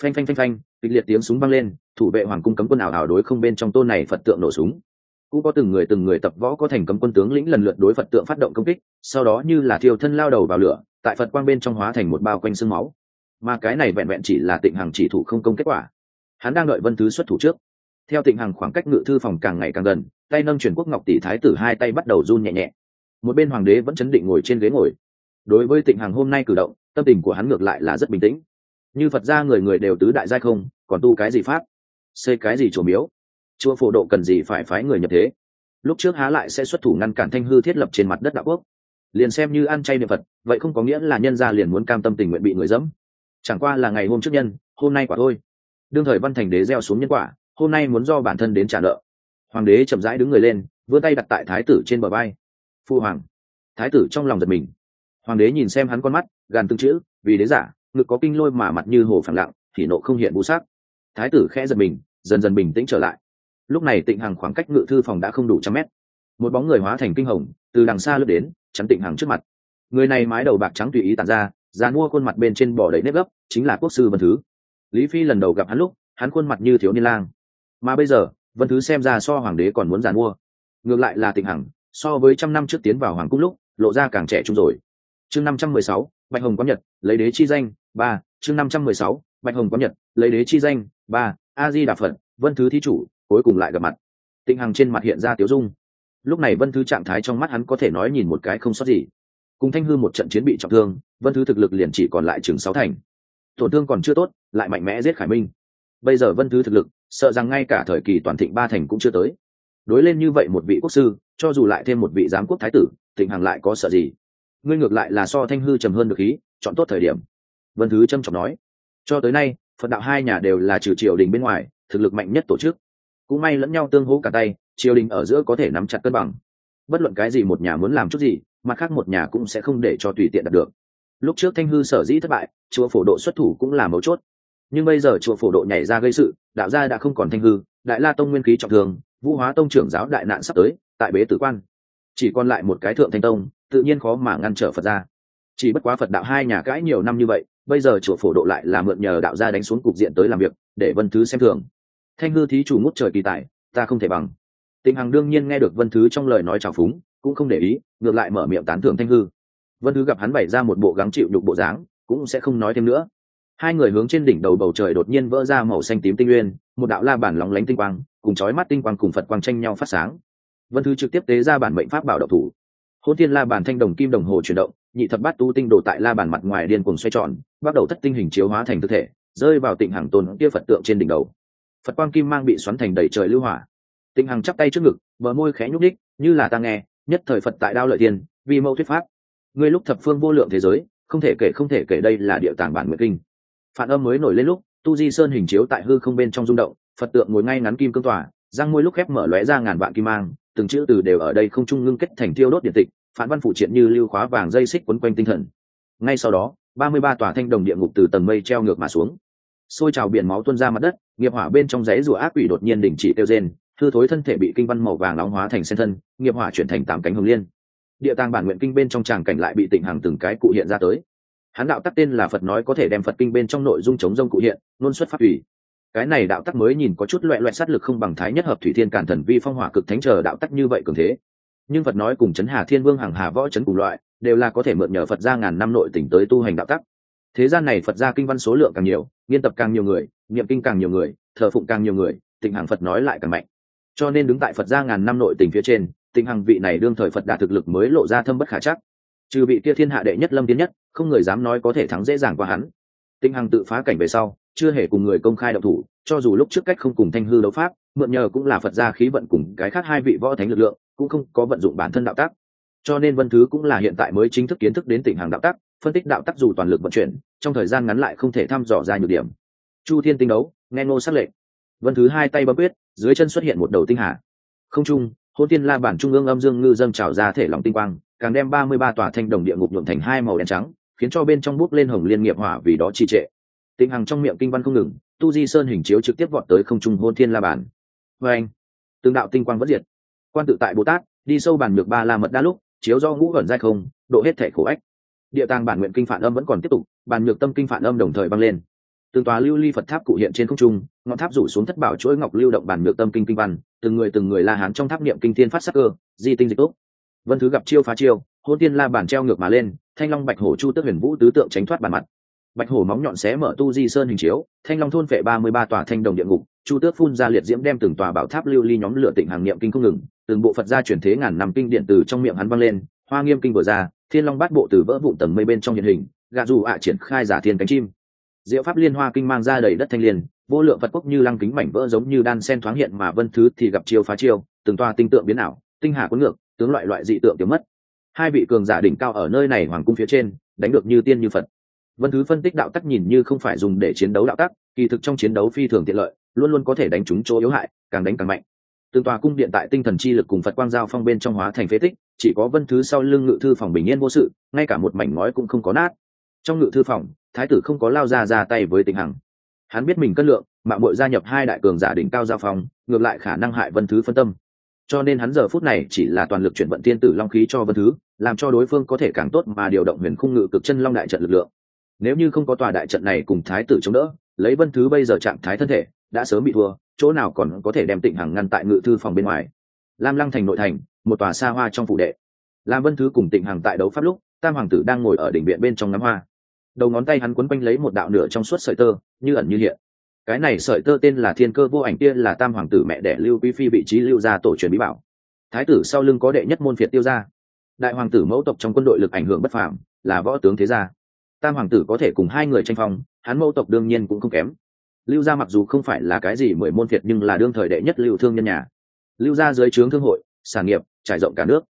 S1: Phanh phanh phanh phanh kịch liệt tiếng súng vang lên, thủ vệ hoàng cung cấm quân ảo ảo đối không bên trong tôn này phật tượng nổ súng. Cũng có từng người từng người tập võ có thành cấm quân tướng lĩnh lần lượt đối phật tượng phát động công kích, sau đó như là thiêu thân lao đầu vào lửa, tại phật quang bên trong hóa thành một bao quanh xương máu. Mà cái này vẹn vẹn chỉ là tịnh hằng chỉ thủ không công kết quả. Hắn đang đợi vân thứ xuất thủ trước. Theo tịnh hằng khoảng cách ngự thư phòng càng ngày càng gần, tay nâng truyền quốc ngọc tỷ thái tử hai tay bắt đầu run nhẹ nhẹ. Một bên hoàng đế vẫn chấn định ngồi trên ghế ngồi. Đối với tịnh hằng hôm nay cử động, tâm tình của hắn ngược lại là rất bình tĩnh như phật ra người người đều tứ đại giai không, còn tu cái gì pháp? Xây cái gì chủ miếu? Chùa phổ độ cần gì phải phái người nhập thế? Lúc trước há lại sẽ xuất thủ ngăn cản thanh hư thiết lập trên mặt đất đạo quốc. Liền xem như ăn chay niệm phật, vậy không có nghĩa là nhân gia liền muốn cam tâm tình nguyện bị người dẫm. Chẳng qua là ngày hôm trước nhân, hôm nay quả thôi. Đương thời văn thành đế gieo xuống nhân quả, hôm nay muốn do bản thân đến trả nợ. Hoàng đế chậm rãi đứng người lên, vươn tay đặt tại thái tử trên bờ vai. Phu hoàng. Thái tử trong lòng giật mình. Hoàng đế nhìn xem hắn con mắt, gàn tương chữ, vì đế giả ngực có kinh lôi mà mặt như hồ phẳng lặng, thì nộ không hiện bú sắc. Thái tử khẽ giật mình, dần dần bình tĩnh trở lại. Lúc này tịnh hằng khoảng cách ngự thư phòng đã không đủ trăm mét. Một bóng người hóa thành kinh hồng, từ đằng xa lướt đến, chắn tịnh hằng trước mặt. Người này mái đầu bạc trắng tùy ý tàn ra dàn mua khuôn mặt bên trên bỏ đầy nếp gấp, chính là quốc sư vân thứ. Lý phi lần đầu gặp hắn lúc, hắn khuôn mặt như thiếu niên lang. Mà bây giờ, vân thứ xem ra so hoàng đế còn muốn giàn mua. Ngược lại là tịnh hằng, so với trăm năm trước tiến vào hoàng cung lúc, lộ ra càng trẻ trung rồi. Chương năm trăm mười sáu, bạch hồng có nhật, lấy đế chi danh ba, chương năm trăm mười sáu, bạch hồng có nhật, lấy đế chi danh, ba, a di đà phật, vân thứ thí chủ, cuối cùng lại gặp mặt. Tịnh hằng trên mặt hiện ra tiếu dung. Lúc này vân thứ trạng thái trong mắt hắn có thể nói nhìn một cái không sót gì. Cùng thanh hư một trận chiến bị trọng thương, vân thứ thực lực liền chỉ còn lại chừng sáu thành. Tổn thương còn chưa tốt, lại mạnh mẽ giết khải minh. Bây giờ vân thứ thực lực, sợ rằng ngay cả thời kỳ toàn thịnh ba thành cũng chưa tới. Đối lên như vậy một vị quốc sư, cho dù lại thêm một vị giám quốc thái tử thịnh hằng lại có sợ gì? Ngươi ngược lại là so thanh hư trầm hơn được khí chọn tốt thời điểm vân thứ trâm trọng nói. Cho tới nay, phật đạo hai nhà đều là trừ triều đình bên ngoài, thực lực mạnh nhất tổ chức. Cũng may lẫn nhau tương hỗ cả tay, triều đình ở giữa có thể nắm chặt cân bằng. Bất luận cái gì một nhà muốn làm chút gì mà khác một nhà cũng sẽ không để cho tùy tiện đạt được. Lúc trước thanh hư sở dĩ thất bại, chùa phổ độ xuất thủ cũng là mấu chốt. Nhưng bây giờ chùa phổ độ nhảy ra gây sự, đạo gia đã không còn thanh hư, đại la tông nguyên khí trọng thường vũ hóa tông trưởng giáo đại nạn sắp tới, tại bế tử quan. Chỉ còn lại một cái thượng thanh tông, tự nhiên khó mà ngăn trở phật ra. Chỉ bất quá phật đạo hai nhà cãi nhiều năm như vậy bây giờ chùa phổ độ lại là mượn nhờ đạo gia đánh xuống cục diện tới làm việc, để vân thứ xem thường. Thanh hư thí chủ ngút trời kỳ tài, ta không thể bằng. Tịnh hằng đương nhiên nghe được vân thứ trong lời nói trào phúng, cũng không để ý, ngược lại mở miệng tán thưởng thanh hư vân thứ gặp hắn bày ra một bộ gắng chịu đục bộ dáng, cũng sẽ không nói thêm nữa. Hai người hướng trên đỉnh đầu bầu trời đột nhiên vỡ ra màu xanh tím tinh nguyên, một đạo la bản lóng lánh tinh quang, cùng chói mắt tinh quang cùng phật quang tranh nhau phát sáng. Vân thứ trực tiếp tế ra bản mệnh pháp bảo độc thủ. Hôn thiên la bản thanh đồng kim đồng hồ chuyển động nhị thập bát tu tinh đồ tại la bàn mặt ngoài điên cuồng xoay tròn, bắt đầu thất tinh hình chiếu hóa thành thực thể, rơi vào tịnh hàng tôn kia phật tượng trên đỉnh đầu. Phật quang kim mang bị xoắn thành đầy trời lưu hỏa. Tịnh hằng chắp tay trước ngực, bờ môi khẽ nhúc đích như là ta nghe, nhất thời phật tại đao lợi tiền vì mẫu thuyết pháp. Ngươi lúc thập phương vô lượng thế giới, không thể kể không thể kể đây là địa tàng bản nguyện kinh. Phản âm mới nổi lên lúc, tu di sơn hình chiếu tại hư không bên trong rung động, phật tượng ngồi ngay ngắn kim cương tỏa răng môi lúc khép mở lóe ra ngàn vạn kim mang, từng chữ từ đều ở đây không trung ngưng kết thành tiêu đốt điện tịch phản văn phụ triện như lưu khóa vàng dây xích quấn quanh tinh thần. Ngay sau đó, ba mươi ba tòa thanh đồng địa ngục từ tầng mây treo ngược mà xuống. Xôi trào biển máu tuôn ra mặt đất, nghiệp hỏa bên trong giấy rùa ác quỷ đột nhiên đình chỉ tiêu rên hư thối thân thể bị kinh văn màu vàng nóng hóa thành sen thân, nghiệp hỏa chuyển thành tám cánh hồng liên. Địa tàng bản nguyện kinh bên trong tràng cảnh lại bị tỉnh hàng từng cái cụ hiện ra tới. Hắn đạo tắc tên là phật nói có thể đem phật kinh bên trong nội dung chống rông cụ hiện luôn xuất phát ủy. Cái này đạo tắc mới nhìn có chút loại loại sát lực không bằng thái nhất hợp thủy thiên cản thần vi phong hỏa cực thánh chờ đạo tắc như vậy cường thế nhưng phật nói cùng chấn hà thiên vương hàng hà võ chấn cùng loại, đều là có thể mượn nhờ phật ra ngàn năm nội tỉnh tới tu hành đạo tắc. Thế gian này phật ra kinh văn số lượng càng nhiều, nghiên tập càng nhiều người, niệm kinh càng nhiều người, thờ phụng càng nhiều người, tịnh hằng phật nói lại càng mạnh. Cho nên đứng tại phật ra ngàn năm nội tỉnh phía trên, tịnh hằng vị này đương thời phật đạt thực lực mới lộ ra thâm bất khả chắc. Trừ vị kia thiên hạ đệ nhất lâm tiến nhất, không người dám nói có thể thắng dễ dàng qua hắn. Tịnh hằng tự phá cảnh về sau, chưa hề cùng người công khai độc thủ, cho dù lúc trước cách không cùng thanh hư đấu pháp, mượn nhờ cũng là phật gia khí vận cùng cái khác hai vị võ thánh lực lượng cũng không có vận dụng bản thân đạo tác cho nên vân thứ cũng là hiện tại mới chính thức kiến thức đến tỉnh hàng đạo tác phân tích đạo tác dù toàn lực vận chuyển, trong thời gian ngắn lại không thể thăm dò ra nhược điểm. Chu thiên tinh đấu, nghe ngô sắc lệnh. Vân thứ hai tay bấm quyết, dưới chân xuất hiện một đầu tinh hà. Không trung hôn tiên la bản trung ương âm dương ngư dâng trào ra thể lòng tinh quang, càng đem ba mươi ba tòa thanh đồng địa ngục nhuộm thành hai màu đen trắng, khiến cho bên trong bút lên hồng liên nghiệp hỏa vì đó trì trệ. Tinh hằng trong miệng kinh văn không ngừng, tu di sơn hình chiếu trực tiếp vọt tới không trung hôn thiên la bản. Vê anh tương đạo tinh quang vẫn diệt quan tự tại bồ tát, đi sâu bàn ngược ba la mật đa lúc, chiếu do ngũ ẩn giai không, độ hết thể khổ ách. Địa tàng bản nguyện kinh phản âm vẫn còn tiếp tục, bàn ngược tâm kinh phản âm đồng thời băng lên. Từng tòa lưu ly phật tháp cụ hiện trên không trung, ngọn tháp rủ xuống thất bảo chuỗi ngọc lưu động bản ngược tâm kinh kinh văn, từng người từng người la hán trong tháp niệm kinh thiên phát sắc cơ, di tinh dịch tốt vân thứ gặp chiêu phá chiêu, hôn tiên la bản treo ngược mà lên, thanh long bạch hổ chu tước huyền vũ tứ tượng tránh thoát bàn mặt. Bạch hổ móng nhọn xé mở tu di sơn hình chiếu, thanh long thôn vệ ba mươi ba tòa thanh đồng địa ngục, chu tước phun ra liệt diễm đem từng tòa bảo tháp lưu ly nhóm lửa tịnh hàng niệm kinh không ngừng từng bộ phật gia truyền thế ngàn năm kinh điện từ trong miệng hắn văng lên, hoa nghiêm kinh vừa ra, thiên long bát bộ từ vỡ vụn tầng mây bên trong hiện hình gà dù ạ triển khai giả thiên cánh chim. Diệu pháp liên hoa kinh mang ra đầy đất thanh liên, vô lượng phật quốc như lăng kính mảnh vỡ giống như đan sen thoáng hiện mà vân thứ thì gặp chiêu phá chiêu, từng toa tinh tượng biến ảo, tinh hà cuốn ngược, tướng loại loại dị tượng tiêu mất. Hai vị cường giả đỉnh cao ở nơi này hoàng cung phía trên, đánh được như tiên như phật. Vân thứ phân tích đạo tắc nhìn như không phải dùng để chiến đấu đạo tắc, kỳ thực trong chiến đấu phi thường tiện lợi, luôn luôn có thể đánh trúng chỗ yếu hại, càng đánh càng mạnh từng tòa cung điện tại tinh thần chi lực cùng phật quang giao phong bên trong hóa thành phế tích, chỉ có vân thứ sau lưng ngự thư phòng bình yên vô sự, ngay cả một mảnh ngói cũng không có nát. Trong ngự thư phòng, thái tử không có lao ra ra tay với tình hằng. Hắn biết mình cân lượng, mạng muội gia nhập hai đại cường giả đỉnh cao giao phong, ngược lại khả năng hại vân thứ phân tâm. Cho nên hắn giờ phút này chỉ là toàn lực chuyển vận thiên tử long khí cho vân thứ, làm cho đối phương có thể càng tốt mà điều động huyền khung ngự cực chân long đại trận lực lượng. Nếu như không có tòa đại trận này cùng thái tử chống đỡ, lấy vân thứ bây giờ trạng thái thân thể đã sớm bị thua, chỗ nào còn có thể đem tịnh hằng ngăn tại ngự thư phòng bên ngoài. Lam lăng thành nội thành, một tòa xa hoa trong phụ đệ. Lam vân thứ cùng tịnh hằng tại đấu pháp lúc, tam hoàng tử đang ngồi ở đỉnh viện bên trong ngắm hoa. Đầu ngón tay hắn quấn quanh lấy một đạo nửa trong suốt sợi tơ, như ẩn như hiện. Cái này sợi tơ tên là thiên cơ vô ảnh, kia là tam hoàng tử mẹ đẻ lưu quý phi vị trí lưu gia tổ truyền bí bảo. Thái tử sau lưng có đệ nhất môn phiệt tiêu gia. Đại hoàng tử mẫu tộc trong quân đội lực ảnh hưởng bất phàm, là võ tướng thế gia. Tam hoàng tử có thể cùng hai người tranh phong, hắn mẫu tộc đương nhiên cũng không kém lưu gia mặc dù không phải là cái gì mười môn thiệt nhưng là đương thời đệ nhất lưu thương nhân nhà. Lưu gia dưới trướng thương hội, sản nghiệp, trải rộng cả nước.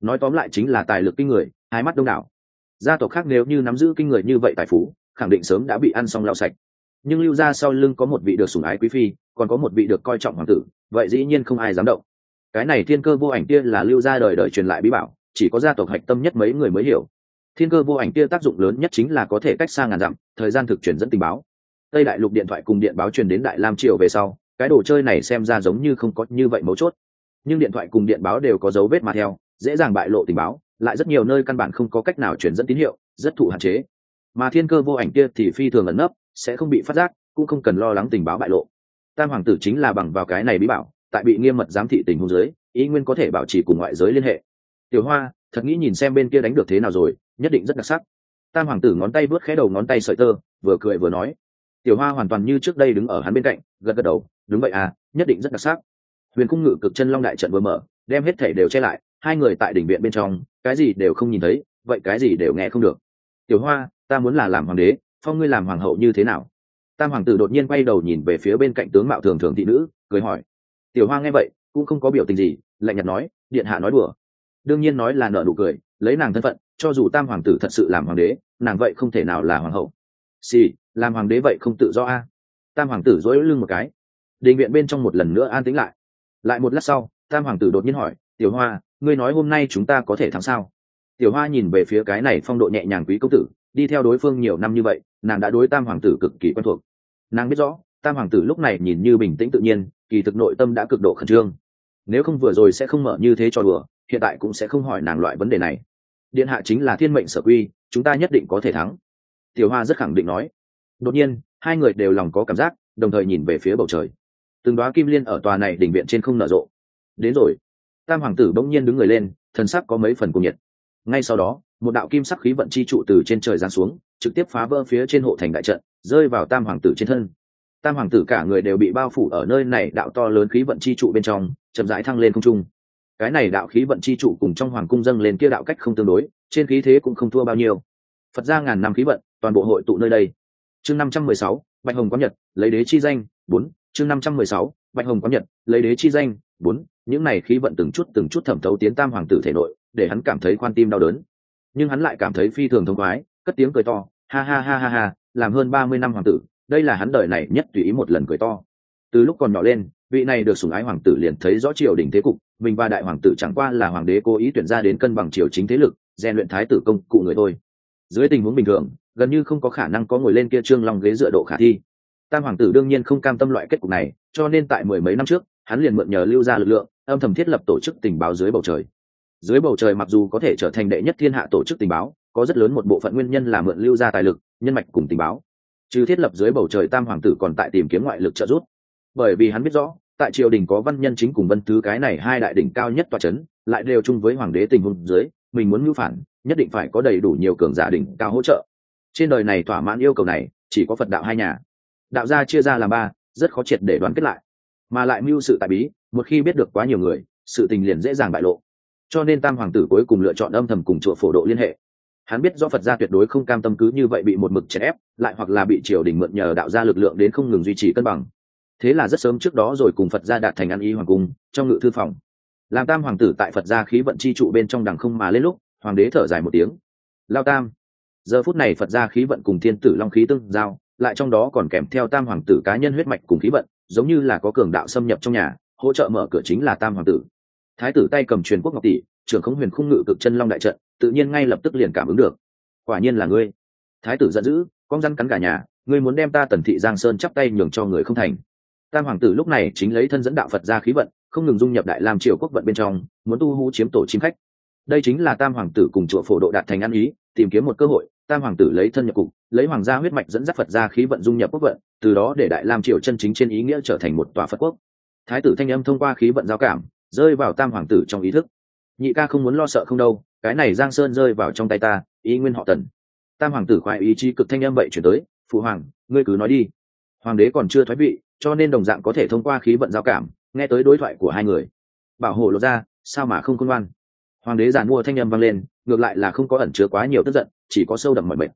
S1: Nói tóm lại chính là tài lực kinh người, hai mắt đông đảo. Gia tộc khác nếu như nắm giữ kinh người như vậy tài phú, khẳng định sớm đã bị ăn xong lao sạch. Nhưng lưu gia sau lưng có một vị được sủng ái quý phi, còn có một vị được coi trọng hoàng tử, vậy dĩ nhiên không ai dám động. Cái này thiên cơ vô ảnh kia là lưu gia đời đời truyền lại bí bảo, chỉ có gia tộc hạch tâm nhất mấy người mới hiểu. Thiên cơ vô ảnh kia tác dụng lớn nhất chính là có thể cách xa ngàn dặm, thời gian thực truyền dẫn tình báo tây đại lục điện thoại cùng điện báo truyền đến đại lam triều về sau, cái đồ chơi này xem ra giống như không có như vậy mấu chốt. Nhưng điện thoại cùng điện báo đều có dấu vết mà theo, dễ dàng bại lộ tình báo, lại rất nhiều nơi căn bản không có cách nào truyền dẫn tín hiệu, rất thụ hạn chế. Mà thiên cơ vô ảnh kia thì phi thường ẩn nấp, sẽ không bị phát giác, cũng không cần lo lắng tình báo bại lộ. Tam hoàng tử chính là bằng vào cái này bí bảo, tại bị nghiêm mật giám thị tình huống giới ý nguyên có thể bảo trì cùng ngoại giới liên hệ. Tiểu hoa, thật nghĩ nhìn xem bên kia đánh được thế nào rồi, nhất định rất đặc sắc. Tam hoàng tử ngón tay vớt khẽ đầu ngón tay sợi tơ, vừa cười vừa nói tiểu hoa hoàn toàn như trước đây đứng ở hắn bên cạnh, gật gật đầu, đúng vậy à nhất định rất đặc sắc. Huyền cung ngự cực chân long đại trận vừa mở, đem hết thể đều che lại, hai người tại đỉnh viện bên trong, cái gì đều không nhìn thấy, vậy cái gì đều nghe không được. Tiểu hoa, ta muốn là làm hoàng đế, phong ngươi làm hoàng hậu như thế nào? Tam hoàng tử đột nhiên quay đầu nhìn về phía bên cạnh tướng mạo thường thường thị nữ, cười hỏi. Tiểu hoa nghe vậy, cũng không có biểu tình gì, lạnh nhạt nói, điện hạ nói đùa. Đương nhiên nói là nợ nụ cười, lấy nàng thân phận, cho dù tam hoàng tử thật sự làm hoàng đế, nàng vậy không thể nào là hoàng hậu xì、sì, làm hoàng đế vậy không tự do a? Tam hoàng tử dỗi lưng một cái. Định viện bên trong một lần nữa an tĩnh lại. Lại một lát sau tam hoàng tử đột nhiên hỏi tiểu hoa ngươi nói hôm nay chúng ta có thể thắng sao? Tiểu hoa nhìn về phía cái này phong độ nhẹ nhàng quý công tử đi theo đối phương nhiều năm như vậy nàng đã đối tam hoàng tử cực kỳ quen thuộc. Nàng biết rõ tam hoàng tử lúc này nhìn như bình tĩnh tự nhiên kỳ thực nội tâm đã cực độ khẩn trương. Nếu không vừa rồi sẽ không mở như thế cho đùa hiện tại cũng sẽ không hỏi nàng loại vấn đề này. Điện hạ chính là thiên mệnh sở quy chúng ta nhất định có thể thắng tiểu hoa rất khẳng định nói. Đột nhiên, hai người đều lòng có cảm giác, đồng thời nhìn về phía bầu trời. Từng đoá kim liên ở tòa này đỉnh viện trên không nở rộ. Đến rồi. Tam hoàng tử bỗng nhiên đứng người lên, thần sắc có mấy phần cùng nhiệt. Ngay sau đó, một đạo kim sắc khí vận chi trụ từ trên trời giáng xuống, trực tiếp phá vỡ phía trên hộ thành đại trận, rơi vào tam hoàng tử trên thân. Tam hoàng tử cả người đều bị bao phủ ở nơi này, đạo to lớn khí vận chi trụ bên trong, chậm rãi thăng lên không trung. Cái này đạo khí vận chi trụ cùng trong hoàng cung dâng lên kia đạo cách không tương đối, trên khí thế cũng không thua bao nhiêu. Phật ra ngàn năm khí vận toàn bộ hội tụ nơi đây. Chương năm trăm mười sáu, bạch hồng quán nhật, lấy đế chi danh, bốn. Chương năm trăm mười sáu, bạch hồng quán nhật, lấy đế chi danh, bốn. Những này khí vận từng chút từng chút thẩm thấu tiến tam hoàng tử thể nội, để hắn cảm thấy khoan tim đau đớn. Nhưng hắn lại cảm thấy phi thường thông khoái, cất tiếng cười to, ha ha ha ha ha, làm hơn ba mươi năm hoàng tử, đây là hắn đời này nhất tùy ý một lần cười to. Từ lúc còn nhỏ lên, vị này được sủng ái hoàng tử liền thấy rõ triều đình thế cục, mình và đại hoàng tử chẳng qua là hoàng đế cố ý tuyển ra đến cân bằng triều chính thế lực, rèn luyện thái tử công cụ người thôi. Dưới tình huống bình thường gần như không có khả năng có ngồi lên kia trương long ghế dựa độ khả thi. Tam hoàng tử đương nhiên không cam tâm loại kết cục này, cho nên tại mười mấy năm trước, hắn liền mượn nhờ lưu ra lực lượng, âm thầm thiết lập tổ chức tình báo dưới bầu trời. Dưới bầu trời mặc dù có thể trở thành đệ nhất thiên hạ tổ chức tình báo, có rất lớn một bộ phận nguyên nhân là mượn lưu ra tài lực, nhân mạch cùng tình báo. Trừ thiết lập dưới bầu trời tam hoàng tử còn tại tìm kiếm ngoại lực trợ giúp. Bởi vì hắn biết rõ, tại triều đình có văn nhân chính cùng vân thứ cái này hai đại đỉnh cao nhất tòa c h ấ n lại đều chung với hoàng đế tình huống dưới, mình muốn mưu phản, nhất định phải có đầy đủ nhiều cường giả đỉnh cao hỗ trợ trên đời này thỏa mãn yêu cầu này, chỉ có phật đạo hai nhà. Đạo gia chia ra làm ba, rất khó triệt để đoàn kết lại. Mà lại mưu sự tại bí, một khi biết được quá nhiều người, sự tình liền dễ dàng bại lộ. Cho nên tam hoàng tử cuối cùng lựa chọn âm thầm cùng chùa phổ độ liên hệ. Hắn biết do phật gia tuyệt đối không cam tâm cứ như vậy bị một mực chèn ép, lại hoặc là bị triều đình mượn nhờ đạo gia lực lượng đến không ngừng duy trì cân bằng. Thế là rất sớm trước đó rồi cùng phật gia đạt thành ăn ý hoàng cung, trong ngự thư phòng. Làm tam hoàng tử tại phật gia khí vận chi trụ bên trong đằng không mà lên lúc, hoàng đế thở dài một tiếng. Lao tam giờ phút này phật gia khí vận cùng thiên tử long khí tương giao, lại trong đó còn kèm theo tam hoàng tử cá nhân huyết mạch cùng khí vận, giống như là có cường đạo xâm nhập trong nhà, hỗ trợ mở cửa chính là tam hoàng tử. Thái tử tay cầm truyền quốc ngọc tỷ, trưởng khống huyền khung ngự cực chân long đại trận, tự nhiên ngay lập tức liền cảm ứng được. Quả nhiên là ngươi. Thái tử giận dữ, con răn cắn cả nhà, ngươi muốn đem ta tần thị giang sơn chắp tay nhường cho người không thành. Tam hoàng tử lúc này chính lấy thân dẫn đạo phật ra khí vận, không ngừng dung nhập đại lam triều quốc vận bên trong, muốn tu hú chiếm tổ chim khách. Đây chính là tam hoàng tử cùng chùa phổ độ đạt thành ăn ý, tìm kiếm một cơ hội tam hoàng tử lấy thân nhập cục, lấy hoàng gia huyết mạch dẫn dắt phật ra khí vận dung nhập quốc vận, từ đó để đại lam triều chân chính trên ý nghĩa trở thành một tòa phật quốc. Thái tử thanh âm thông qua khí vận giao cảm, rơi vào tam hoàng tử trong ý thức. Nhị ca không muốn lo sợ không đâu, cái này giang sơn rơi vào trong tay ta, ý nguyên họ tần. Tam hoàng tử khoái ý chí cực thanh âm vậy chuyển tới, phụ hoàng, ngươi cứ nói đi. Hoàng đế còn chưa thoái vị, cho nên đồng dạng có thể thông qua khí vận giao cảm, nghe tới đối thoại của hai người. Bảo hộ lột ra, sao mà không công ngoan? Hoàng đế giản mua thanh âm vang lên, ngược lại là không có ẩn chứa quá nhiều tức giận chỉ có sâu đậm mọi mệnh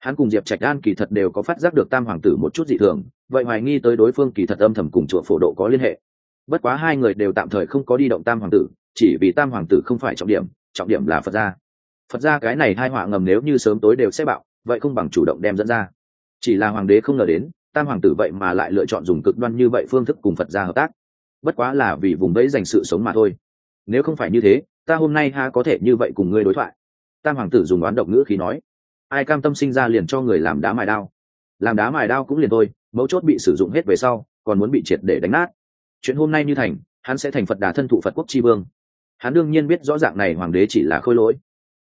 S1: hắn cùng diệp trạch an kỳ thật đều có phát giác được tam hoàng tử một chút dị thường, vậy hoài nghi tới đối phương kỳ thật âm thầm cùng chùa phổ độ có liên hệ. Bất quá hai người đều tạm thời không có đi động tam hoàng tử, chỉ vì tam hoàng tử không phải trọng điểm trọng điểm là phật gia. Phật gia cái này hai họa ngầm nếu như sớm tối đều sẽ bạo, vậy không bằng chủ động đem dẫn ra. Chỉ là hoàng đế không ngờ đến, tam hoàng tử vậy mà lại lựa chọn dùng cực đoan như vậy phương thức cùng phật gia hợp tác. Bất quá là vì vùng đấy dành sự sống mà thôi. Nếu không phải như thế, ta hôm nay ha có thể như vậy cùng ngươi đối thoại tam hoàng tử dùng đoán độc ngữ khi nói, ai cam tâm sinh ra liền cho người làm đá mài đao. Làm đá mài đao cũng liền thôi, mấu chốt bị sử dụng hết về sau, còn muốn bị triệt để đánh nát. Chuyện hôm nay như thành, hắn sẽ thành phật đà thân thụ phật quốc tri vương. Hắn đương nhiên biết rõ ràng này hoàng đế chỉ là khôi lỗi.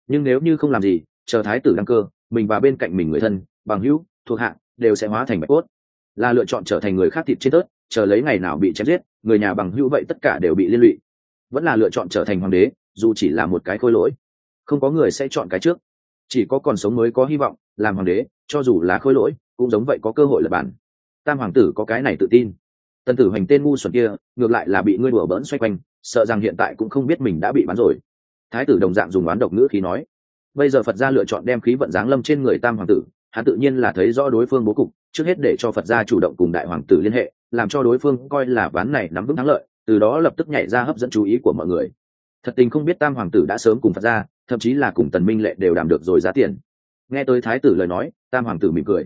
S1: Nhưng nếu như không làm gì, chờ thái tử đăng cơ, mình và bên cạnh mình người thân, bằng hữu, thuộc hạ, đều sẽ hóa thành bạch cốt. Là lựa chọn trở thành người khác thịt trên tớt, chờ lấy ngày nào bị chém giết, người nhà bằng hữu vậy tất cả đều bị liên lụy. Vẫn là lựa chọn trở thành hoàng đế, dù chỉ là một cái khôi lỗi không có người sẽ chọn cái trước. Chỉ có còn sống mới có hy vọng, làm hoàng đế, cho dù là khôi lỗi, cũng giống vậy có cơ hội lập bản. Tam hoàng tử có cái này tự tin. Tần tử hoành tên ngu xuẩn kia, ngược lại là bị ngươi đùa bỡn xoay quanh, sợ rằng hiện tại cũng không biết mình đã bị bắn rồi. Thái tử đồng dạng dùng đoán độc ngữ khí nói. Bây giờ phật gia lựa chọn đem khí vận giáng lâm trên người tam hoàng tử, hắn tự nhiên là thấy rõ đối phương bố cục, trước hết để cho phật gia chủ động cùng đại hoàng tử liên hệ, làm cho đối phương coi là ván này nắm vững thắng lợi, từ đó lập tức nhảy ra hấp dẫn chú ý của mọi người. Thật tình không biết tam hoàng tử đã sớm cùng phật gia thậm chí là cùng tần minh lệ đều đảm được rồi giá tiền. Nghe tới thái tử lời nói, tam hoàng tử mỉm cười.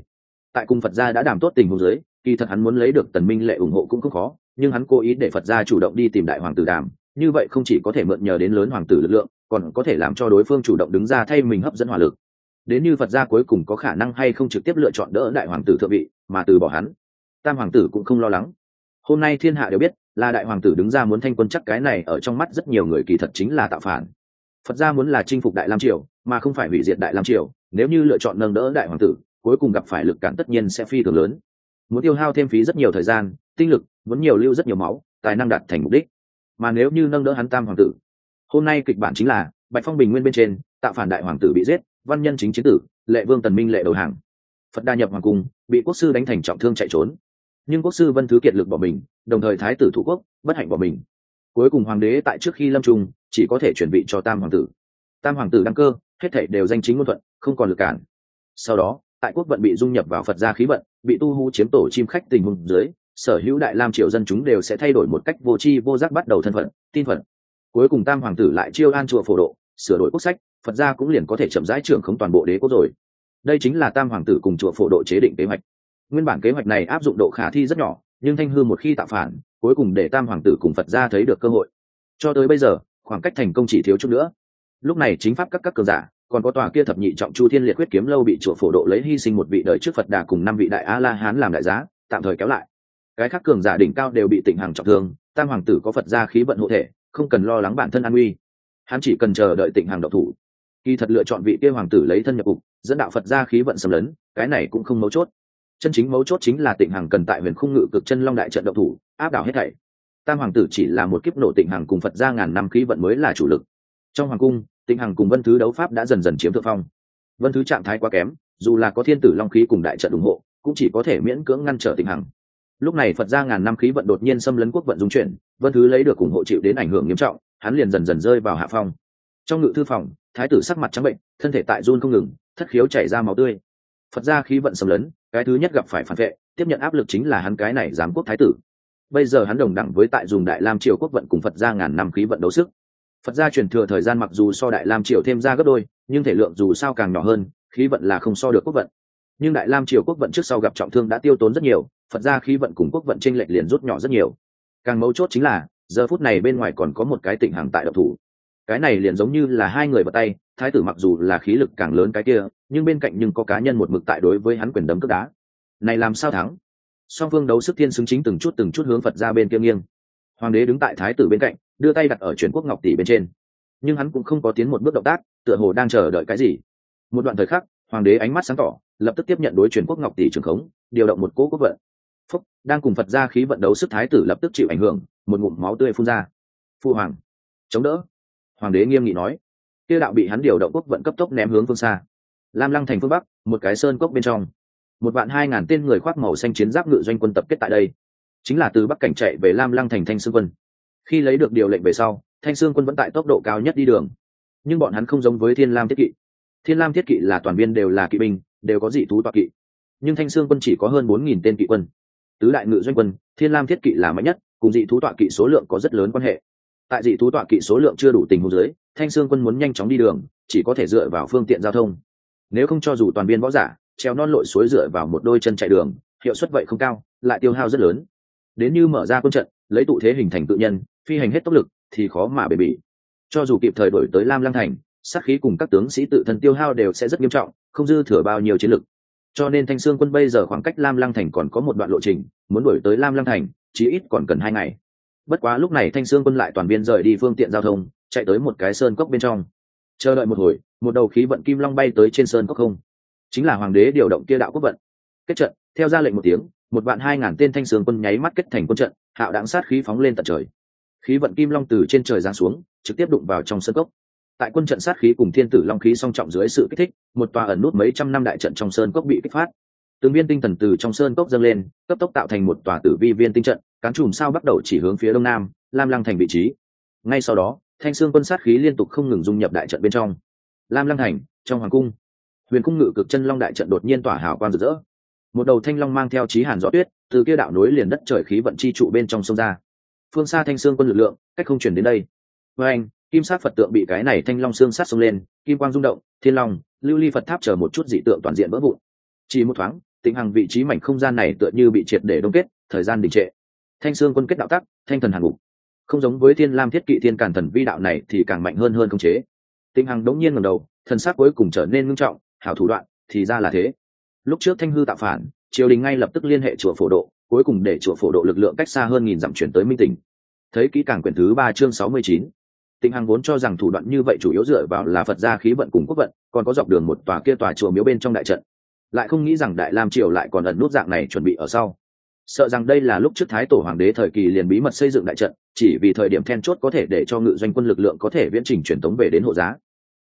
S1: Tại cùng phật gia đã đảm tốt tình huống giới kỳ thật hắn muốn lấy được tần minh lệ ủng hộ cũng không khó, nhưng hắn cố ý để phật gia chủ động đi tìm đại hoàng tử đàm. Như vậy không chỉ có thể mượn nhờ đến lớn hoàng tử lực lượng, còn có thể làm cho đối phương chủ động đứng ra thay mình hấp dẫn hỏa lực. Đến như phật gia cuối cùng có khả năng hay không trực tiếp lựa chọn đỡ đại hoàng tử thượng vị, mà từ bỏ hắn, tam hoàng tử cũng không lo lắng. Hôm nay thiên hạ đều biết, là đại hoàng tử đứng ra muốn thanh quân chắc cái này ở trong mắt rất nhiều người kỳ thật chính là tạo phản phật gia muốn là chinh phục đại lam triều, mà không phải hủy diệt đại lam triều, nếu như lựa chọn nâng đỡ đại hoàng tử, cuối cùng gặp phải lực cản tất nhiên sẽ phi thường lớn. Muốn tiêu hao thêm phí rất nhiều thời gian, tinh lực, muốn nhiều lưu rất nhiều máu, tài năng đạt thành mục đích. Mà nếu như nâng đỡ hắn tam hoàng tử, hôm nay kịch bản chính là bạch phong bình nguyên bên trên, tạo phản đại hoàng tử bị giết, văn nhân chính chiến tử, lệ vương tần minh lệ đầu hàng. Phật đa nhập hoàng cung, bị quốc sư đánh thành trọng thương chạy trốn. Nhưng quốc sư vân thứ kiệt lực bỏ mình, đồng thời thái tử thủ quốc, bất hạnh bỏ mình cuối cùng hoàng đế tại trước khi lâm trung chỉ có thể chuẩn bị cho tam hoàng tử. Tam hoàng tử đăng cơ, hết thể đều danh chính ngôn thuận, không còn lực cản. Sau đó, tại quốc vận bị dung nhập vào phật gia khí vận, bị tu hú chiếm tổ chim khách tình hùng dưới, sở hữu đại lam triều dân chúng đều sẽ thay đổi một cách vô tri vô giác bắt đầu thân phận, tin phận. Cuối cùng tam hoàng tử lại chiêu an chùa phổ độ, sửa đổi quốc sách, phật gia cũng liền có thể chậm rãi trưởng không toàn bộ đế quốc rồi. Đây chính là tam hoàng tử cùng chùa phổ độ chế định kế hoạch. Nguyên bản kế hoạch này áp dụng độ khả thi rất nhỏ, nhưng thanh hư một khi tạo phản cuối cùng để tam hoàng tử cùng phật gia thấy được cơ hội cho tới bây giờ khoảng cách thành công chỉ thiếu chút nữa lúc này chính pháp các các cường giả còn có tòa kia thập nhị trọng chu thiên liệt quyết kiếm lâu bị chùa phổ độ lấy hy sinh một vị đời trước phật đà cùng năm vị đại a la hán làm đại giá tạm thời kéo lại cái khác cường giả đỉnh cao đều bị tỉnh hàng trọng thương tam hoàng tử có phật gia khí vận hộ thể không cần lo lắng bản thân an nguy hắn chỉ cần chờ đợi tỉnh hàng độc thủ khi thật lựa chọn vị kia hoàng tử lấy thân nhập cục dẫn đạo phật gia khí vận xâm lấn cái này cũng không mấu chốt chân chính mấu chốt chính là tịnh hằng cần tại huyền khung ngự cực chân long đại trận độc thủ, áp đảo hết thảy. Tam hoàng tử chỉ là một kiếp nổ tịnh hằng cùng phật gia ngàn năm khí vận mới là chủ lực. Trong hoàng cung, tịnh hằng cùng vân thứ đấu pháp đã dần dần chiếm thượng phong. Vân thứ trạng thái quá kém, dù là có thiên tử long khí cùng đại trận ủng hộ, cũng chỉ có thể miễn cưỡng ngăn trở tịnh hằng. Lúc này phật gia ngàn năm khí vận đột nhiên xâm lấn quốc vận dung chuyển, vân thứ lấy được ủng hộ chịu đến ảnh hưởng nghiêm trọng, hắn liền dần dần rơi vào hạ phong. Trong ngự thư phòng, thái tử sắc mặt trắng bệnh, thân thể tại run không ngừng, thất khiếu chảy ra máu tươi. Phật gia khí vận xâm lấn cái thứ nhất gặp phải phản vệ, tiếp nhận áp lực chính là hắn cái này giám quốc thái tử. Bây giờ hắn đồng đẳng với tại dùng đại lam triều quốc vận cùng phật gia ngàn năm khí vận đấu sức. Phật gia truyền thừa thời gian mặc dù so đại lam triều thêm ra gấp đôi, nhưng thể lượng dù sao càng nhỏ hơn, khí vận là không so được quốc vận. Nhưng đại lam triều quốc vận trước sau gặp trọng thương đã tiêu tốn rất nhiều, phật gia khí vận cùng quốc vận tranh lệch liền rút nhỏ rất nhiều. Càng mấu chốt chính là, giờ phút này bên ngoài còn có một cái tỉnh hàng tại độc thủ. Cái này liền giống như là hai người vào tay thái tử mặc dù là khí lực càng lớn cái kia, nhưng bên cạnh nhưng có cá nhân một mực tại đối với hắn quyền đấm cướp đá. Này làm sao thắng? Song phương đấu sức thiên xứng chính từng chút từng chút hướng phật ra bên kia nghiêng. Hoàng đế đứng tại thái tử bên cạnh, đưa tay đặt ở truyền quốc ngọc tỷ bên trên. Nhưng hắn cũng không có tiến một bước động tác, tựa hồ đang chờ đợi cái gì. Một đoạn thời khắc, hoàng đế ánh mắt sáng tỏ, lập tức tiếp nhận đối truyền quốc ngọc tỷ trường khống, điều động một cỗ quốc vận. Phúc, đang cùng phật ra khí vận đấu sức thái tử lập tức chịu ảnh hưởng, một ngụm máu tươi phun ra. Phu hoàng, chống đỡ. Hoàng đế nghiêm nghị nói kia đạo bị hắn điều động quốc vận cấp tốc ném hướng phương xa. Lam lăng thành phương bắc, một cái sơn cốc bên trong. Một vạn hai ngàn tên người khoác màu xanh chiến giáp ngự doanh quân tập kết tại đây. Chính là từ bắc cảnh chạy về lam lăng thành thanh sương quân. Khi lấy được điều lệnh về sau, thanh sương quân vẫn tại tốc độ cao nhất đi đường. Nhưng bọn hắn không giống với thiên lam thiết kỵ. Thiên lam thiết kỵ là toàn viên đều là kỵ binh, đều có dị thú toạc kỵ. Nhưng thanh sương quân chỉ có hơn bốn nghìn tên kỵ quân. Tứ đại ngự doanh quân, thiên lam thiết kỵ là mạnh nhất, cùng dị thú tọa kỵ số lượng có rất lớn quan hệ tại dị thú tọa kỵ số lượng chưa đủ tình huống dưới, thanh sương quân muốn nhanh chóng đi đường, chỉ có thể dựa vào phương tiện giao thông. Nếu không cho dù toàn viên võ giả, treo non lội suối dựa vào một đôi chân chạy đường, hiệu suất vậy không cao, lại tiêu hao rất lớn. Đến như mở ra quân trận, lấy tụ thế hình thành tự nhân, phi hành hết tốc lực, thì khó mà bề bỉ. Cho dù kịp thời đổi tới lam lăng thành, sát khí cùng các tướng sĩ tự thân tiêu hao đều sẽ rất nghiêm trọng, không dư thừa bao nhiêu chiến lực. Cho nên thanh sương quân bây giờ khoảng cách lam lăng thành còn có một đoạn lộ trình, muốn đổi tới lam lăng thành, chí ít còn cần hai ngày bất quá lúc này thanh sương quân lại toàn viên rời đi phương tiện giao thông, chạy tới một cái sơn cốc bên trong. Chờ đợi một hồi, một đầu khí vận kim long bay tới trên sơn cốc không. Chính là hoàng đế điều động kia đạo quốc vận. Kết trận, theo ra lệnh một tiếng, một vạn hai ngàn tên thanh sương quân nháy mắt kết thành quân trận, hạo đáng sát khí phóng lên tận trời. Khí vận kim long từ trên trời giáng xuống, trực tiếp đụng vào trong sân cốc. Tại quân trận sát khí cùng thiên tử long khí song trọng dưới sự kích thích, một tòa ẩn nút mấy trăm năm đại trận trong sơn cốc bị kích phát. Từng viên tinh thần từ trong sơn cốc dâng lên, cấp tốc tạo thành một tòa tử vi viên tinh trận cán chùm sao bắt đầu chỉ hướng phía đông nam, lam lăng thành vị trí. Ngay sau đó, thanh sương quân sát khí liên tục không ngừng dung nhập đại trận bên trong. Lam lăng thành, trong hoàng cung, huyền cung ngự cực chân long đại trận đột nhiên tỏa hào quang rực rỡ. Một đầu thanh long mang theo trí hàn rõ tuyết, từ kia đạo nối liền đất trời khí vận chi trụ bên trong sông ra. Phương xa thanh sương quân lực lượng, cách không chuyển đến đây. Với anh, kim sát phật tượng bị cái này thanh long xương sát sông lên, kim quang rung động, thiên long, lưu ly phật tháp chờ một chút dị tượng toàn diện vỡ vụn. Chỉ một thoáng tịnh hằng vị trí mảnh không gian này tựa như bị triệt để đông kết, thời gian đình trệ thanh xương quân kết đạo tắc, thanh thần hàn ngục. Không giống với thiên lam thiết kỵ thiên càn thần vi đạo này thì càng mạnh hơn hơn không chế. Tinh hằng đống nhiên ngầm đầu, thần sắc cuối cùng trở nên ngưng trọng, hảo thủ đoạn, thì ra là thế. Lúc trước thanh hư tạo phản, triều đình ngay lập tức liên hệ chùa phổ độ, cuối cùng để chùa phổ độ lực lượng cách xa hơn nghìn dặm chuyển tới minh tỉnh. Thấy kỹ càng quyển thứ ba chương sáu mươi chín tịnh hằng vốn cho rằng thủ đoạn như vậy chủ yếu dựa vào là phật gia khí vận cùng quốc vận, còn có dọc đường một tòa kia tòa chùa miếu bên trong đại trận. Lại không nghĩ rằng đại lam triều lại còn ẩn nút dạng này chuẩn bị ở sau sợ rằng đây là lúc trước thái tổ hoàng đế thời kỳ liền bí mật xây dựng đại trận, chỉ vì thời điểm then chốt có thể để cho ngự doanh quân lực lượng có thể viễn trình truyền tống về đến hộ giá.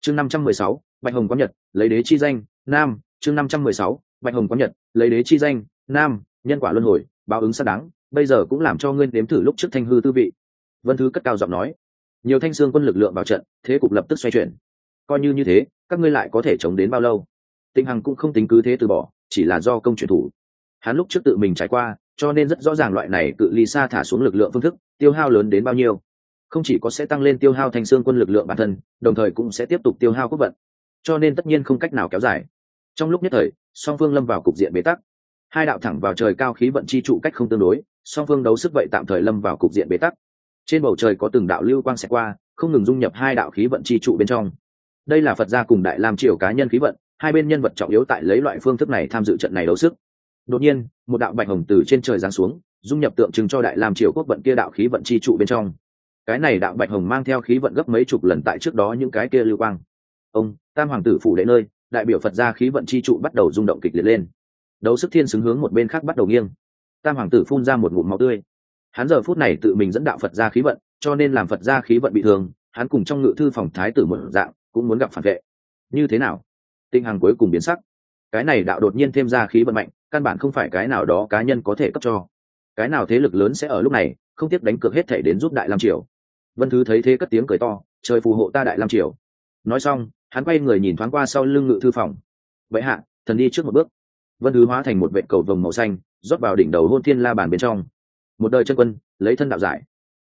S1: Chương năm trăm mười sáu, bạch hồng có nhật, lấy đế chi danh, nam. Chương năm trăm mười sáu, bạch hồng có nhật, lấy đế chi danh, nam. Nhân quả luân hồi, báo ứng xác đáng, bây giờ cũng làm cho ngươi nếm thử lúc trước thanh hư tư vị. Vân thứ cất cao giọng nói. Nhiều thanh xương quân lực lượng vào trận, thế cục lập tức xoay chuyển. Coi như như thế, các ngươi lại có thể chống đến bao lâu? Tinh hằng cũng không tính cứ thế từ bỏ, chỉ là do công truyền thủ hắn lúc trước tự mình trải qua, cho nên rất rõ ràng loại này cự ly xa thả xuống lực lượng phương thức, tiêu hao lớn đến bao nhiêu. Không chỉ có sẽ tăng lên tiêu hao thanh xương quân lực lượng bản thân, đồng thời cũng sẽ tiếp tục tiêu hao quốc vận. Cho nên tất nhiên không cách nào kéo dài. Trong lúc nhất thời, song phương lâm vào cục diện bế tắc. Hai đạo thẳng vào trời cao khí vận chi trụ cách không tương đối, song phương đấu sức vậy tạm thời lâm vào cục diện bế tắc. Trên bầu trời có từng đạo lưu quang xẹt qua, không ngừng dung nhập hai đạo khí vận chi trụ bên trong. Đây là phật gia cùng đại lam triều cá nhân khí vận, hai bên nhân vật trọng yếu tại lấy loại phương thức này tham dự trận này đấu sức đột nhiên, một đạo bạch hồng từ trên trời giáng xuống, dung nhập tượng trưng cho đại làm triều quốc vận kia đạo khí vận chi trụ bên trong. Cái này đạo bạch hồng mang theo khí vận gấp mấy chục lần tại trước đó những cái kia lưu quang. Ông, tam hoàng tử phủ đệ nơi, đại biểu phật gia khí vận chi trụ bắt đầu rung động kịch liệt lên. Đấu sức thiên xứng hướng một bên khác bắt đầu nghiêng. Tam hoàng tử phun ra một ngụm máu tươi. Hắn giờ phút này tự mình dẫn đạo phật gia khí vận, cho nên làm phật gia khí vận bị thương, hắn cùng trong ngự thư phòng thái tử một dạng, cũng muốn gặp phản vệ. Như thế nào? Tinh hằng cuối cùng biến sắc. Cái này đạo đột nhiên thêm ra khí vận mạnh căn bản không phải cái nào đó cá nhân có thể cấp cho. Cái nào thế lực lớn sẽ ở lúc này, không tiếc đánh cược hết thể đến giúp đại lam triều. Vân thứ thấy thế cất tiếng cười to, trời phù hộ ta đại lam triều. Nói xong, hắn quay người nhìn thoáng qua sau lưng ngự thư phòng. Vậy hạ, thần đi trước một bước. Vân thứ hóa thành một vệ cầu vồng màu xanh, rót vào đỉnh đầu hôn thiên la bàn bên trong. Một đời chân quân, lấy thân đạo giải.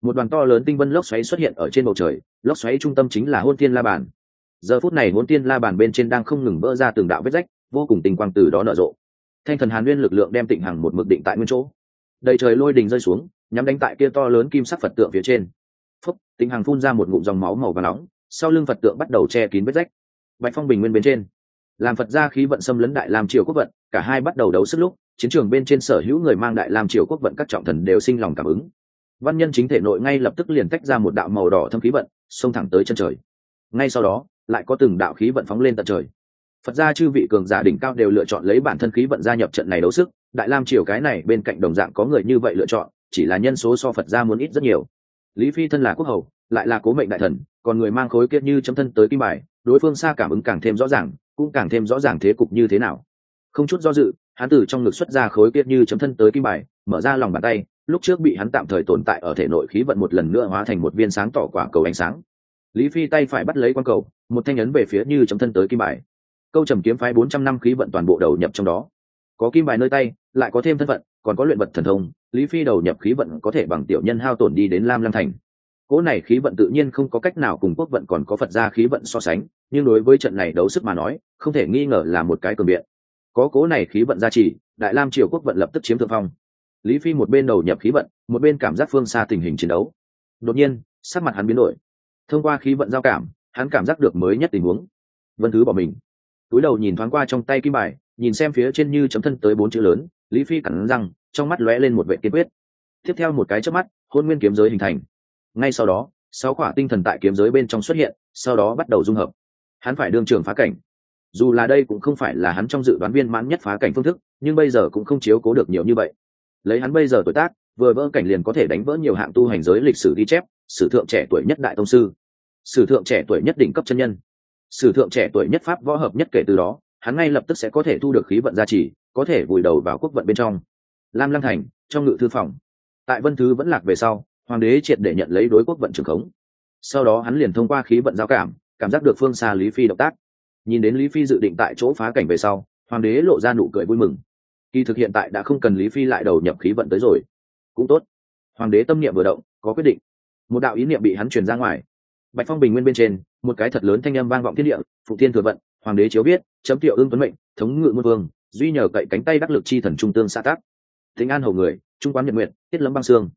S1: Một đoàn to lớn tinh vân lốc xoáy xuất hiện ở trên bầu trời, lốc xoáy trung tâm chính là hôn thiên la bàn. Giờ phút này hôn thiên la bàn bên trên đang không ngừng vỡ ra từng đạo vết rách, vô cùng tình quang từ đó nở rộ thanh thần hàn nguyên lực lượng đem tịnh hằng một mực định tại nguyên chỗ. Đầy trời lôi đình rơi xuống, nhắm đánh tại kia to lớn kim sắc phật tượng phía trên. Phúc, tịnh hằng phun ra một ngụm dòng máu màu và nóng, sau lưng phật tượng bắt đầu che kín vết rách. Bạch phong bình nguyên bên trên. Làm phật gia khí vận xâm lấn đại làm triều quốc vận, cả hai bắt đầu đấu sức lúc, chiến trường bên trên sở hữu người mang đại làm triều quốc vận các trọng thần đều sinh lòng cảm ứng. Văn nhân chính thể nội ngay lập tức liền tách ra một đạo màu đỏ thâm khí vận, xông thẳng tới chân trời. Ngay sau đó, lại có từng đạo khí vận phóng lên tận trời phật gia chư vị cường giả đỉnh cao đều lựa chọn lấy bản thân khí vận gia nhập trận này đấu sức. Đại lam triều cái này bên cạnh đồng dạng có người như vậy lựa chọn, chỉ là nhân số so phật gia muốn ít rất nhiều. Lý phi thân là quốc hầu, lại là cố mệnh đại thần, còn người mang khối kiết như chấm thân tới kim bài, đối phương xa cảm ứng càng thêm rõ ràng, cũng càng thêm rõ ràng thế cục như thế nào. Không chút do dự, hắn từ trong ngực xuất ra khối kiết như chấm thân tới kim bài, mở ra lòng bàn tay, lúc trước bị hắn tạm thời tồn tại ở thể nội khí vận một lần nữa hóa thành một viên sáng tỏ quả cầu ánh sáng. Lý phi tay phải bắt lấy quan cầu, một thanh ấn về phía như chấm thân tới kim bài câu trầm kiếm phái bốn trăm năm khí vận toàn bộ đầu nhập trong đó. Có kim bài nơi tay, lại có thêm thân phận, còn có luyện vật thần thông, lý phi đầu nhập khí vận có thể bằng tiểu nhân hao tổn đi đến lam lăng thành. Cỗ này khí vận tự nhiên không có cách nào cùng quốc vận còn có phật gia khí vận so sánh, nhưng đối với trận này đấu sức mà nói, không thể nghi ngờ là một cái cường biện. Có cố này khí vận gia trì, đại lam triều quốc vận lập tức chiếm thượng phong. Lý phi một bên đầu nhập khí vận, một bên cảm giác phương xa tình hình chiến đấu. Đột nhiên, sắc mặt hắn biến đổi. Thông qua khí vận giao cảm, hắn cảm giác được mới nhất tình huống. Vân thứ bỏ mình túi đầu nhìn thoáng qua trong tay kim bài, nhìn xem phía trên như chấm thân tới bốn chữ lớn, lý phi cẳng răng, trong mắt lóe lên một vệ kiên quyết. Tiếp theo một cái chớp mắt, hôn nguyên kiếm giới hình thành. Ngay sau đó, sáu quả tinh thần tại kiếm giới bên trong xuất hiện, sau đó bắt đầu dung hợp. Hắn phải đương trường phá cảnh. Dù là đây cũng không phải là hắn trong dự đoán viên mãn nhất phá cảnh phương thức, nhưng bây giờ cũng không chiếu cố được nhiều như vậy. Lấy hắn bây giờ tuổi tác, vừa vỡ cảnh liền có thể đánh vỡ nhiều hạng tu hành giới lịch sử ghi chép, sử thượng trẻ tuổi nhất đại tông sư, sử thượng trẻ tuổi nhất đỉnh cấp chân nhân sử thượng trẻ tuổi nhất pháp võ hợp nhất kể từ đó, hắn ngay lập tức sẽ có thể thu được khí vận gia trì, có thể vùi đầu vào quốc vận bên trong. Lam lăng thành, trong ngự thư phòng. Tại vân thứ vẫn lạc về sau, hoàng đế triệt để nhận lấy đối quốc vận trường khống. Sau đó hắn liền thông qua khí vận giao cảm cảm giác được phương xa lý phi động tác. Nhìn đến lý phi dự định tại chỗ phá cảnh về sau, hoàng đế lộ ra nụ cười vui mừng. Kỳ thực hiện tại đã không cần lý phi lại đầu nhập khí vận tới rồi. Cũng tốt. Hoàng đế tâm niệm vừa động, có quyết định. Một đạo ý niệm bị hắn truyền ra ngoài bạch phong bình nguyên bên trên, một cái thật lớn thanh âm vang vọng thiên địa phụ thiên thừa vận, hoàng đế chiếu biết, chấm tiệu ương tuấn mệnh, thống ngự muôn vương, duy nhờ cậy cánh tay đắc lực chi thần trung tương xã tác. Thính an hầu người, trung quán nhật nguyện tiết lâm băng xương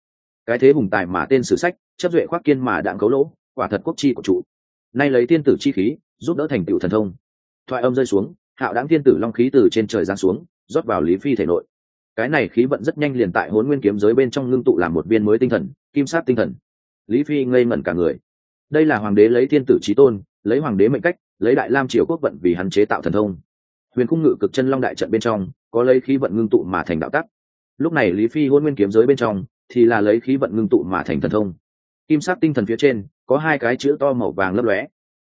S1: cái thế hùng tài mà tên sử sách, chấp duệ khoác kiên mà đạn cấu lỗ, quả thật quốc chi của trụ nay lấy tiên tử chi khí, giúp đỡ thành tựu thần thông. Thoại âm rơi xuống, hạo đáng tiên tử long khí từ trên trời giáng xuống, rót vào lý phi thể nội. Cái này khí vận rất nhanh liền tại hốn nguyên kiếm giới bên trong ngưng tụ làm một viên mới tinh thần, kim sát tinh thần. Lý phi ngây ngẩn cả người đây là hoàng đế lấy thiên tử trí tôn, lấy hoàng đế mệnh cách, lấy đại lam triều quốc vận vì hắn chế tạo thần thông. Huyền khung ngự cực chân long đại trận bên trong, có lấy khí vận ngưng tụ mà thành đạo tắc. Lúc này lý phi hôn nguyên kiếm giới bên trong, thì là lấy khí vận ngưng tụ mà thành thần thông. Kim sắc tinh thần phía trên, có hai cái chữ to màu vàng lấp lóe.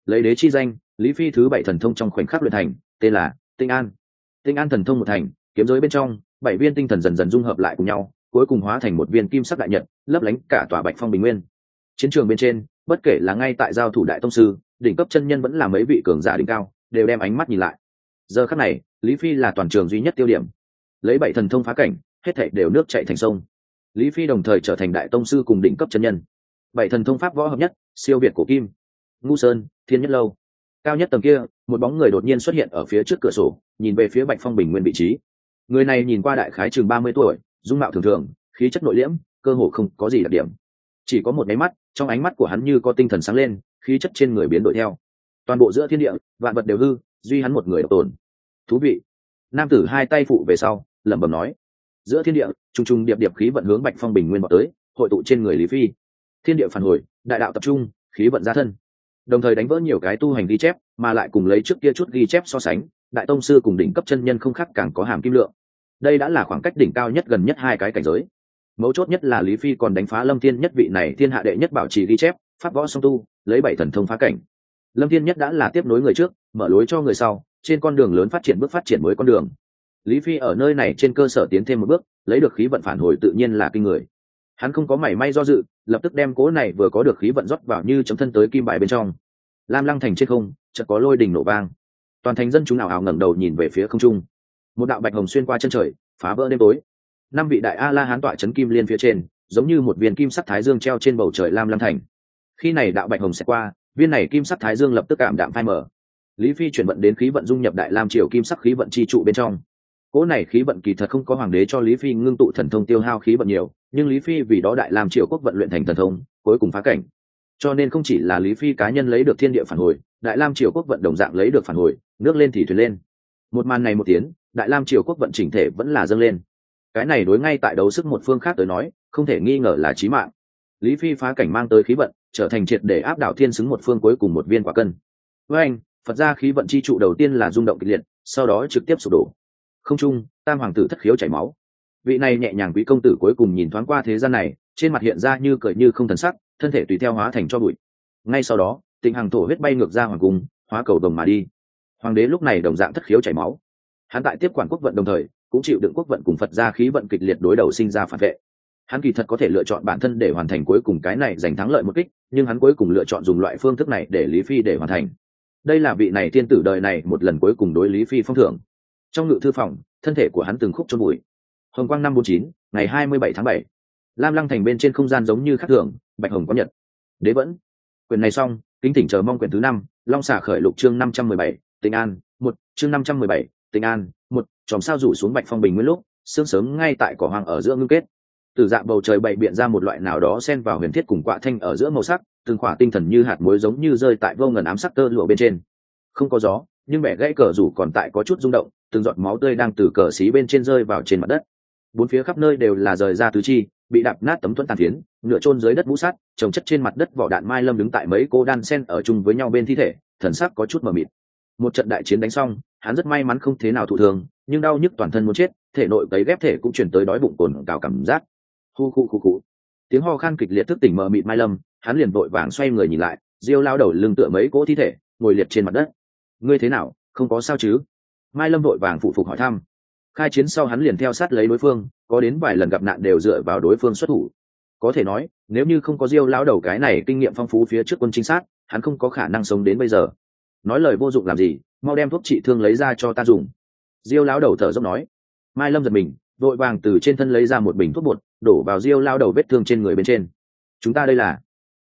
S1: Lấy đế chi danh, lý phi thứ bảy thần thông trong khoảnh khắc luyện thành, tên là tinh an. Tinh an thần thông một thành, kiếm giới bên trong, bảy viên tinh thần dần dần dung hợp lại cùng nhau, cuối cùng hóa thành một viên kim sắc đại nhật, lấp lánh cả tòa bạch phong bình nguyên. Chiến trường bên trên bất kể là ngay tại giao thủ đại tông sư, đỉnh cấp chân nhân vẫn là mấy vị cường giả đỉnh cao, đều đem ánh mắt nhìn lại. Giờ khắc này, lý phi là toàn trường duy nhất tiêu điểm. Lấy bảy thần thông phá cảnh, hết thảy đều nước chạy thành sông. Lý phi đồng thời trở thành đại tông sư cùng đỉnh cấp chân nhân. Bảy thần thông pháp võ hợp nhất, siêu việt cổ kim. Ngu sơn, thiên nhất lâu. Cao nhất tầng kia, một bóng người đột nhiên xuất hiện ở phía trước cửa sổ, nhìn về phía bạch phong bình nguyên vị trí. Người này nhìn qua đại khái chừng ba mươi tuổi, dung mạo thường thường, khí chất nội liễm, cơ hồ không có gì đặc điểm. Chỉ có một máy mắt trong ánh mắt của hắn như có tinh thần sáng lên, khí chất trên người biến đổi theo. Toàn bộ giữa thiên địa, vạn vật đều hư, duy hắn một người độc tồn. Thú vị. Nam tử hai tay phụ về sau, lẩm bẩm nói. Giữa thiên địa, trùng trùng điệp điệp khí vận hướng bạch phong bình nguyên vào tới, hội tụ trên người lý phi. Thiên địa phản hồi, đại đạo tập trung, khí vận ra thân. Đồng thời đánh vỡ nhiều cái tu hành ghi chép, mà lại cùng lấy trước kia chút ghi chép so sánh, đại tông sư cùng đỉnh cấp chân nhân không khác càng có hàm kim lượng. Đây đã là khoảng cách đỉnh cao nhất gần nhất hai cái cảnh giới mấu chốt nhất là lý phi còn đánh phá lâm thiên nhất vị này thiên hạ đệ nhất bảo trì ghi chép, pháp võ song tu, lấy bảy thần thông phá cảnh. Lâm thiên nhất đã là tiếp nối người trước, mở lối cho người sau, trên con đường lớn phát triển bước phát triển mới con đường. Lý phi ở nơi này trên cơ sở tiến thêm một bước, lấy được khí vận phản hồi tự nhiên là kinh người. Hắn không có mảy may do dự, lập tức đem cố này vừa có được khí vận rót vào như chấm thân tới kim bài bên trong. Lam lăng thành trên không, chợt có lôi đình nổ vang. Toàn thành dân chúng nào ảo ngẩng đầu nhìn về phía không trung. Một đạo bạch hồng xuyên qua chân trời, phá vỡ đêm tối năm vị đại a la hán tọa chấn kim liên phía trên, giống như một viên kim sắc thái dương treo trên bầu trời lam lăng thành. Khi này đạo bạch hồng sẽ qua, viên này kim sắc thái dương lập tức cảm đạm phai mở lý phi chuyển vận đến khí vận dung nhập đại lam triều kim sắc khí vận chi trụ bên trong. Cỗ này khí vận kỳ thật không có hoàng đế cho lý phi ngưng tụ thần thông tiêu hao khí vận nhiều, nhưng lý phi vì đó đại lam triều quốc vận luyện thành thần thông, cuối cùng phá cảnh. Cho nên không chỉ là lý phi cá nhân lấy được thiên địa phản hồi, đại lam triều quốc vận đồng dạng lấy được phản hồi, nước lên thì thuyền lên. Một màn này một tiếng đại lam triều quốc vận chỉnh thể vẫn là dâng lên cái này đối ngay tại đấu sức một phương khác tới nói, không thể nghi ngờ là trí mạng. Lý phi phá cảnh mang tới khí vận, trở thành triệt để áp đảo thiên xứng một phương cuối cùng một viên quả cân. Với anh, phật ra khí vận chi trụ đầu tiên là rung động kịch liệt, sau đó trực tiếp sụp đổ. Không trung, tam hoàng tử thất khiếu chảy máu. Vị này nhẹ nhàng quý công tử cuối cùng nhìn thoáng qua thế gian này, trên mặt hiện ra như cười như không thần sắc, thân thể tùy theo hóa thành cho bụi. Ngay sau đó tình hàng thổ huyết bay ngược ra hoàng cung, hóa cầu đồng mà đi. Hoàng đế lúc này đồng dạng thất khiếu chảy máu. Hắn tại tiếp quản quốc vận đồng thời cũng chịu đựng quốc vận cùng phật gia khí vận kịch liệt đối đầu sinh ra phản vệ. Hắn kỳ thật có thể lựa chọn bản thân để hoàn thành cuối cùng cái này giành thắng lợi một kích, nhưng hắn cuối cùng lựa chọn dùng loại phương thức này để lý phi để hoàn thành. Đây là vị này tiên tử đời này một lần cuối cùng đối lý phi phong thưởng. Trong ngự thư phòng, thân thể của hắn từng khúc trôn bụi. Hồng quang năm bốn chín, ngày hai mươi bảy tháng bảy. Lam lăng thành bên trên không gian giống như khắc thường, bạch hồng có nhật. Đế vẫn. Quyền này xong, kính thỉnh chờ mong quyền thứ năm, long xả khởi lục chương năm trăm mười bảy tình an, một, chương năm trăm mười bảy tình an, một, chòm sao rủ xuống bạch phong bình nguyên lúc, sương sớm ngay tại cỏ hoàng ở giữa ngưng kết. Từ dạng bầu trời bày biện ra một loại nào đó xen vào huyền thiết cùng quạ thanh ở giữa màu sắc, từng khỏa tinh thần như hạt muối giống như rơi tại vô ngần ám sắc tơ lụa bên trên. Không có gió, nhưng mẹ gãy cờ rủ còn tại có chút rung động, từng giọt máu tươi đang từ cờ xí bên trên rơi vào trên mặt đất. Bốn phía khắp nơi đều là rời ra tứ chi, bị đạp nát tấm thuẫn tàn phiến, nửa trôn dưới đất vũ sắt, trồng chất trên mặt đất vỏ đạn mai lâm đứng tại mấy cô đan sen ở chung với nhau bên thi thể, thần sắc có chút mờ mịt. Một trận đại chiến đánh xong hắn rất may mắn không thế nào thụ thường nhưng đau nhức toàn thân muốn chết, thể nội cấy ghép thể cũng chuyển tới đói bụng cồn cào cảm giác. Hu khu khu khu. Tiếng ho khan kịch liệt thức tỉnh mờ mịt mai lâm, hắn liền vội vàng xoay người nhìn lại, diêu lao đầu lưng tựa mấy cỗ thi thể, ngồi liệt trên mặt đất. Ngươi thế nào? Không có sao chứ? Mai lâm vội vàng phụ phục hỏi thăm. Khai chiến sau hắn liền theo sát lấy đối phương, có đến vài lần gặp nạn đều dựa vào đối phương xuất thủ. Có thể nói, nếu như không có diêu lao đầu cái này kinh nghiệm phong phú phía trước quân chính sát, hắn không có khả năng sống đến bây giờ. Nói lời vô dụng làm gì? Mau đem thuốc trị thương lấy ra cho ta dùng. Diêu lao đầu thở dốc nói. Mai lâm giật mình, vội vàng từ trên thân lấy ra một bình thuốc bột, đổ vào diêu lao đầu vết thương trên người bên trên. Chúng ta đây là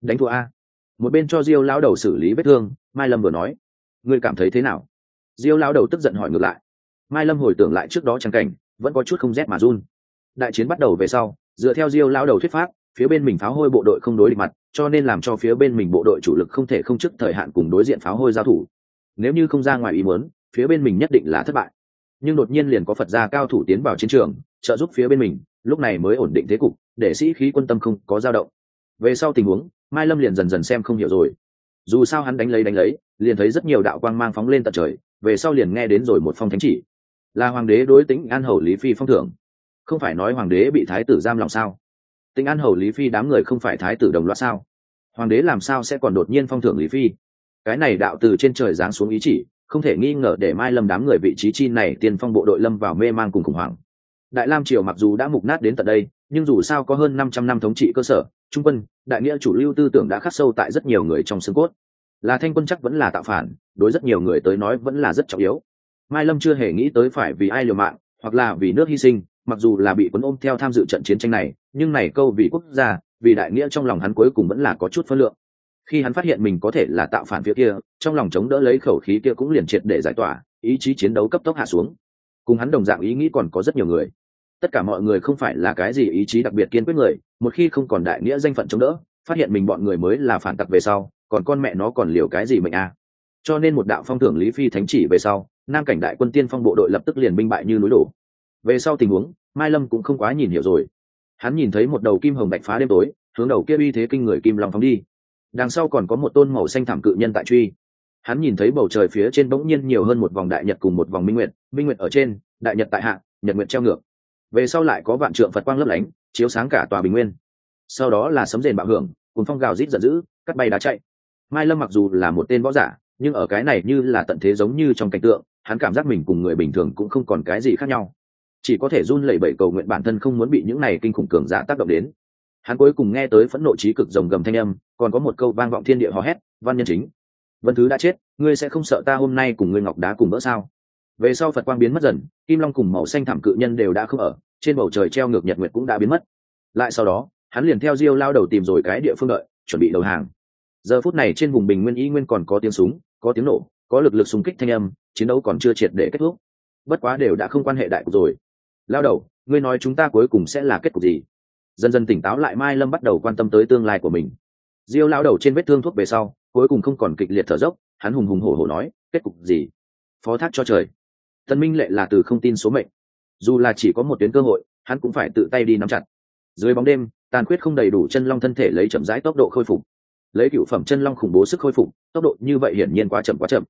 S1: đánh thua a. Một bên cho diêu lao đầu xử lý vết thương, mai lâm vừa nói. Ngươi cảm thấy thế nào? Diêu lao đầu tức giận hỏi ngược lại. Mai lâm hồi tưởng lại trước đó trắng cảnh, vẫn có chút không rét mà run. Đại chiến bắt đầu về sau, dựa theo diêu lao đầu thuyết pháp, phía bên mình pháo hôi bộ đội không đối địch mặt, cho nên làm cho phía bên mình bộ đội chủ lực không thể không trước thời hạn cùng đối diện pháo hôi giao thủ nếu như không ra ngoài ý muốn, phía bên mình nhất định là thất bại. Nhưng đột nhiên liền có phật gia cao thủ tiến vào chiến trường, trợ giúp phía bên mình, lúc này mới ổn định thế cục, để sĩ khí quân tâm không có dao động. Về sau tình huống, mai lâm liền dần dần xem không hiểu rồi. Dù sao hắn đánh lấy đánh lấy, liền thấy rất nhiều đạo quang mang phóng lên tận trời, về sau liền nghe đến rồi một phong thánh chỉ. Là hoàng đế đối tính an hầu lý phi phong thưởng. Không phải nói hoàng đế bị thái tử giam lòng sao? Tính an hầu lý phi đám người không phải thái tử đồng loạt sao? Hoàng đế làm sao sẽ còn đột nhiên phong thưởng lý phi? Cái này đạo từ trên trời giáng xuống ý chỉ, không thể nghi ngờ để mai lâm đám người vị trí chi này tiên phong bộ đội lâm vào mê mang cùng khủng hoảng. Đại lam triều mặc dù đã mục nát đến tận đây, nhưng dù sao có hơn năm trăm năm thống trị cơ sở, trung quân, đại nghĩa chủ lưu tư tưởng đã khắc sâu tại rất nhiều người trong xương cốt. Là thanh quân chắc vẫn là tạo phản, đối rất nhiều người tới nói vẫn là rất trọng yếu. Mai lâm chưa hề nghĩ tới phải vì ai liều mạng, hoặc là vì nước hy sinh, mặc dù là bị quấn ôm theo tham dự trận chiến tranh này, nhưng này câu vì quốc gia, vì đại nghĩa trong lòng hắn cuối cùng vẫn là có chút phân lượng khi hắn phát hiện mình có thể là tạo phản phía kia, trong lòng chống đỡ lấy khẩu khí kia cũng liền triệt để giải tỏa, ý chí chiến đấu cấp tốc hạ xuống. Cùng hắn đồng dạng ý nghĩ còn có rất nhiều người. Tất cả mọi người không phải là cái gì ý chí đặc biệt kiên quyết người, một khi không còn đại nghĩa danh phận chống đỡ, phát hiện mình bọn người mới là phản tặc về sau, còn con mẹ nó còn liều cái gì mệnh à. cho nên một đạo phong thưởng lý phi thánh chỉ về sau, nam cảnh đại quân tiên phong bộ đội lập tức liền binh bại như núi đổ. Về sau tình huống, mai lâm cũng không quá nhìn hiểu rồi. Hắn nhìn thấy một đầu kim hồng bạch phá đêm tối, hướng đầu kia uy thế kinh người kim long phóng đi đằng sau còn có một tôn màu xanh thảm cự nhân tại truy. Hắn nhìn thấy bầu trời phía trên bỗng nhiên nhiều hơn một vòng đại nhật cùng một vòng minh nguyệt minh nguyệt ở trên, đại nhật tại hạ, nhật nguyệt treo ngược. Về sau lại có vạn trượng phật quang lấp lánh, chiếu sáng cả tòa bình nguyên. Sau đó là sấm rền bạo hưởng cùng phong gào rít giận dữ, cắt bay đá chạy. Mai lâm mặc dù là một tên võ giả, nhưng ở cái này như là tận thế giống như trong cảnh tượng, hắn cảm giác mình cùng người bình thường cũng không còn cái gì khác nhau. Chỉ có thể run lẩy bẩy cầu nguyện bản thân không muốn bị những này kinh khủng cường giả tác động đến hắn cuối cùng nghe tới phẫn nộ trí cực rồng gầm thanh âm, còn có một câu vang vọng thiên địa hò hét, văn nhân chính, vân thứ đã chết, ngươi sẽ không sợ ta hôm nay cùng ngươi ngọc đá cùng vỡ sao? Về sau phật quang biến mất dần, kim long cùng màu xanh thảm cự nhân đều đã không ở, trên bầu trời treo ngược nhật nguyệt cũng đã biến mất. Lại sau đó, hắn liền theo diêu lao đầu tìm rồi cái địa phương đợi, chuẩn bị đầu hàng. Giờ phút này trên vùng bình nguyên y nguyên còn có tiếng súng, có tiếng nổ, có lực lực xung kích thanh âm, chiến đấu còn chưa triệt để kết thúc. Bất quá đều đã không quan hệ đại cục rồi. Lao đầu, ngươi nói chúng ta cuối cùng sẽ là kết cục gì? Dần dần tỉnh táo lại mai lâm bắt đầu quan tâm tới tương lai của mình. Diêu lao đầu trên vết thương thuốc về sau, cuối cùng không còn kịch liệt thở dốc, hắn hùng hùng hổ hổ nói, kết cục gì? Phó thác cho trời. Tân minh lệ là từ không tin số mệnh. Dù là chỉ có một tuyến cơ hội, hắn cũng phải tự tay đi nắm chặt. Dưới bóng đêm, tàn khuyết không đầy đủ chân long thân thể lấy chậm rãi tốc độ khôi phục. Lấy cựu phẩm chân long khủng bố sức khôi phục, tốc độ như vậy hiển nhiên quá chậm quá chậm.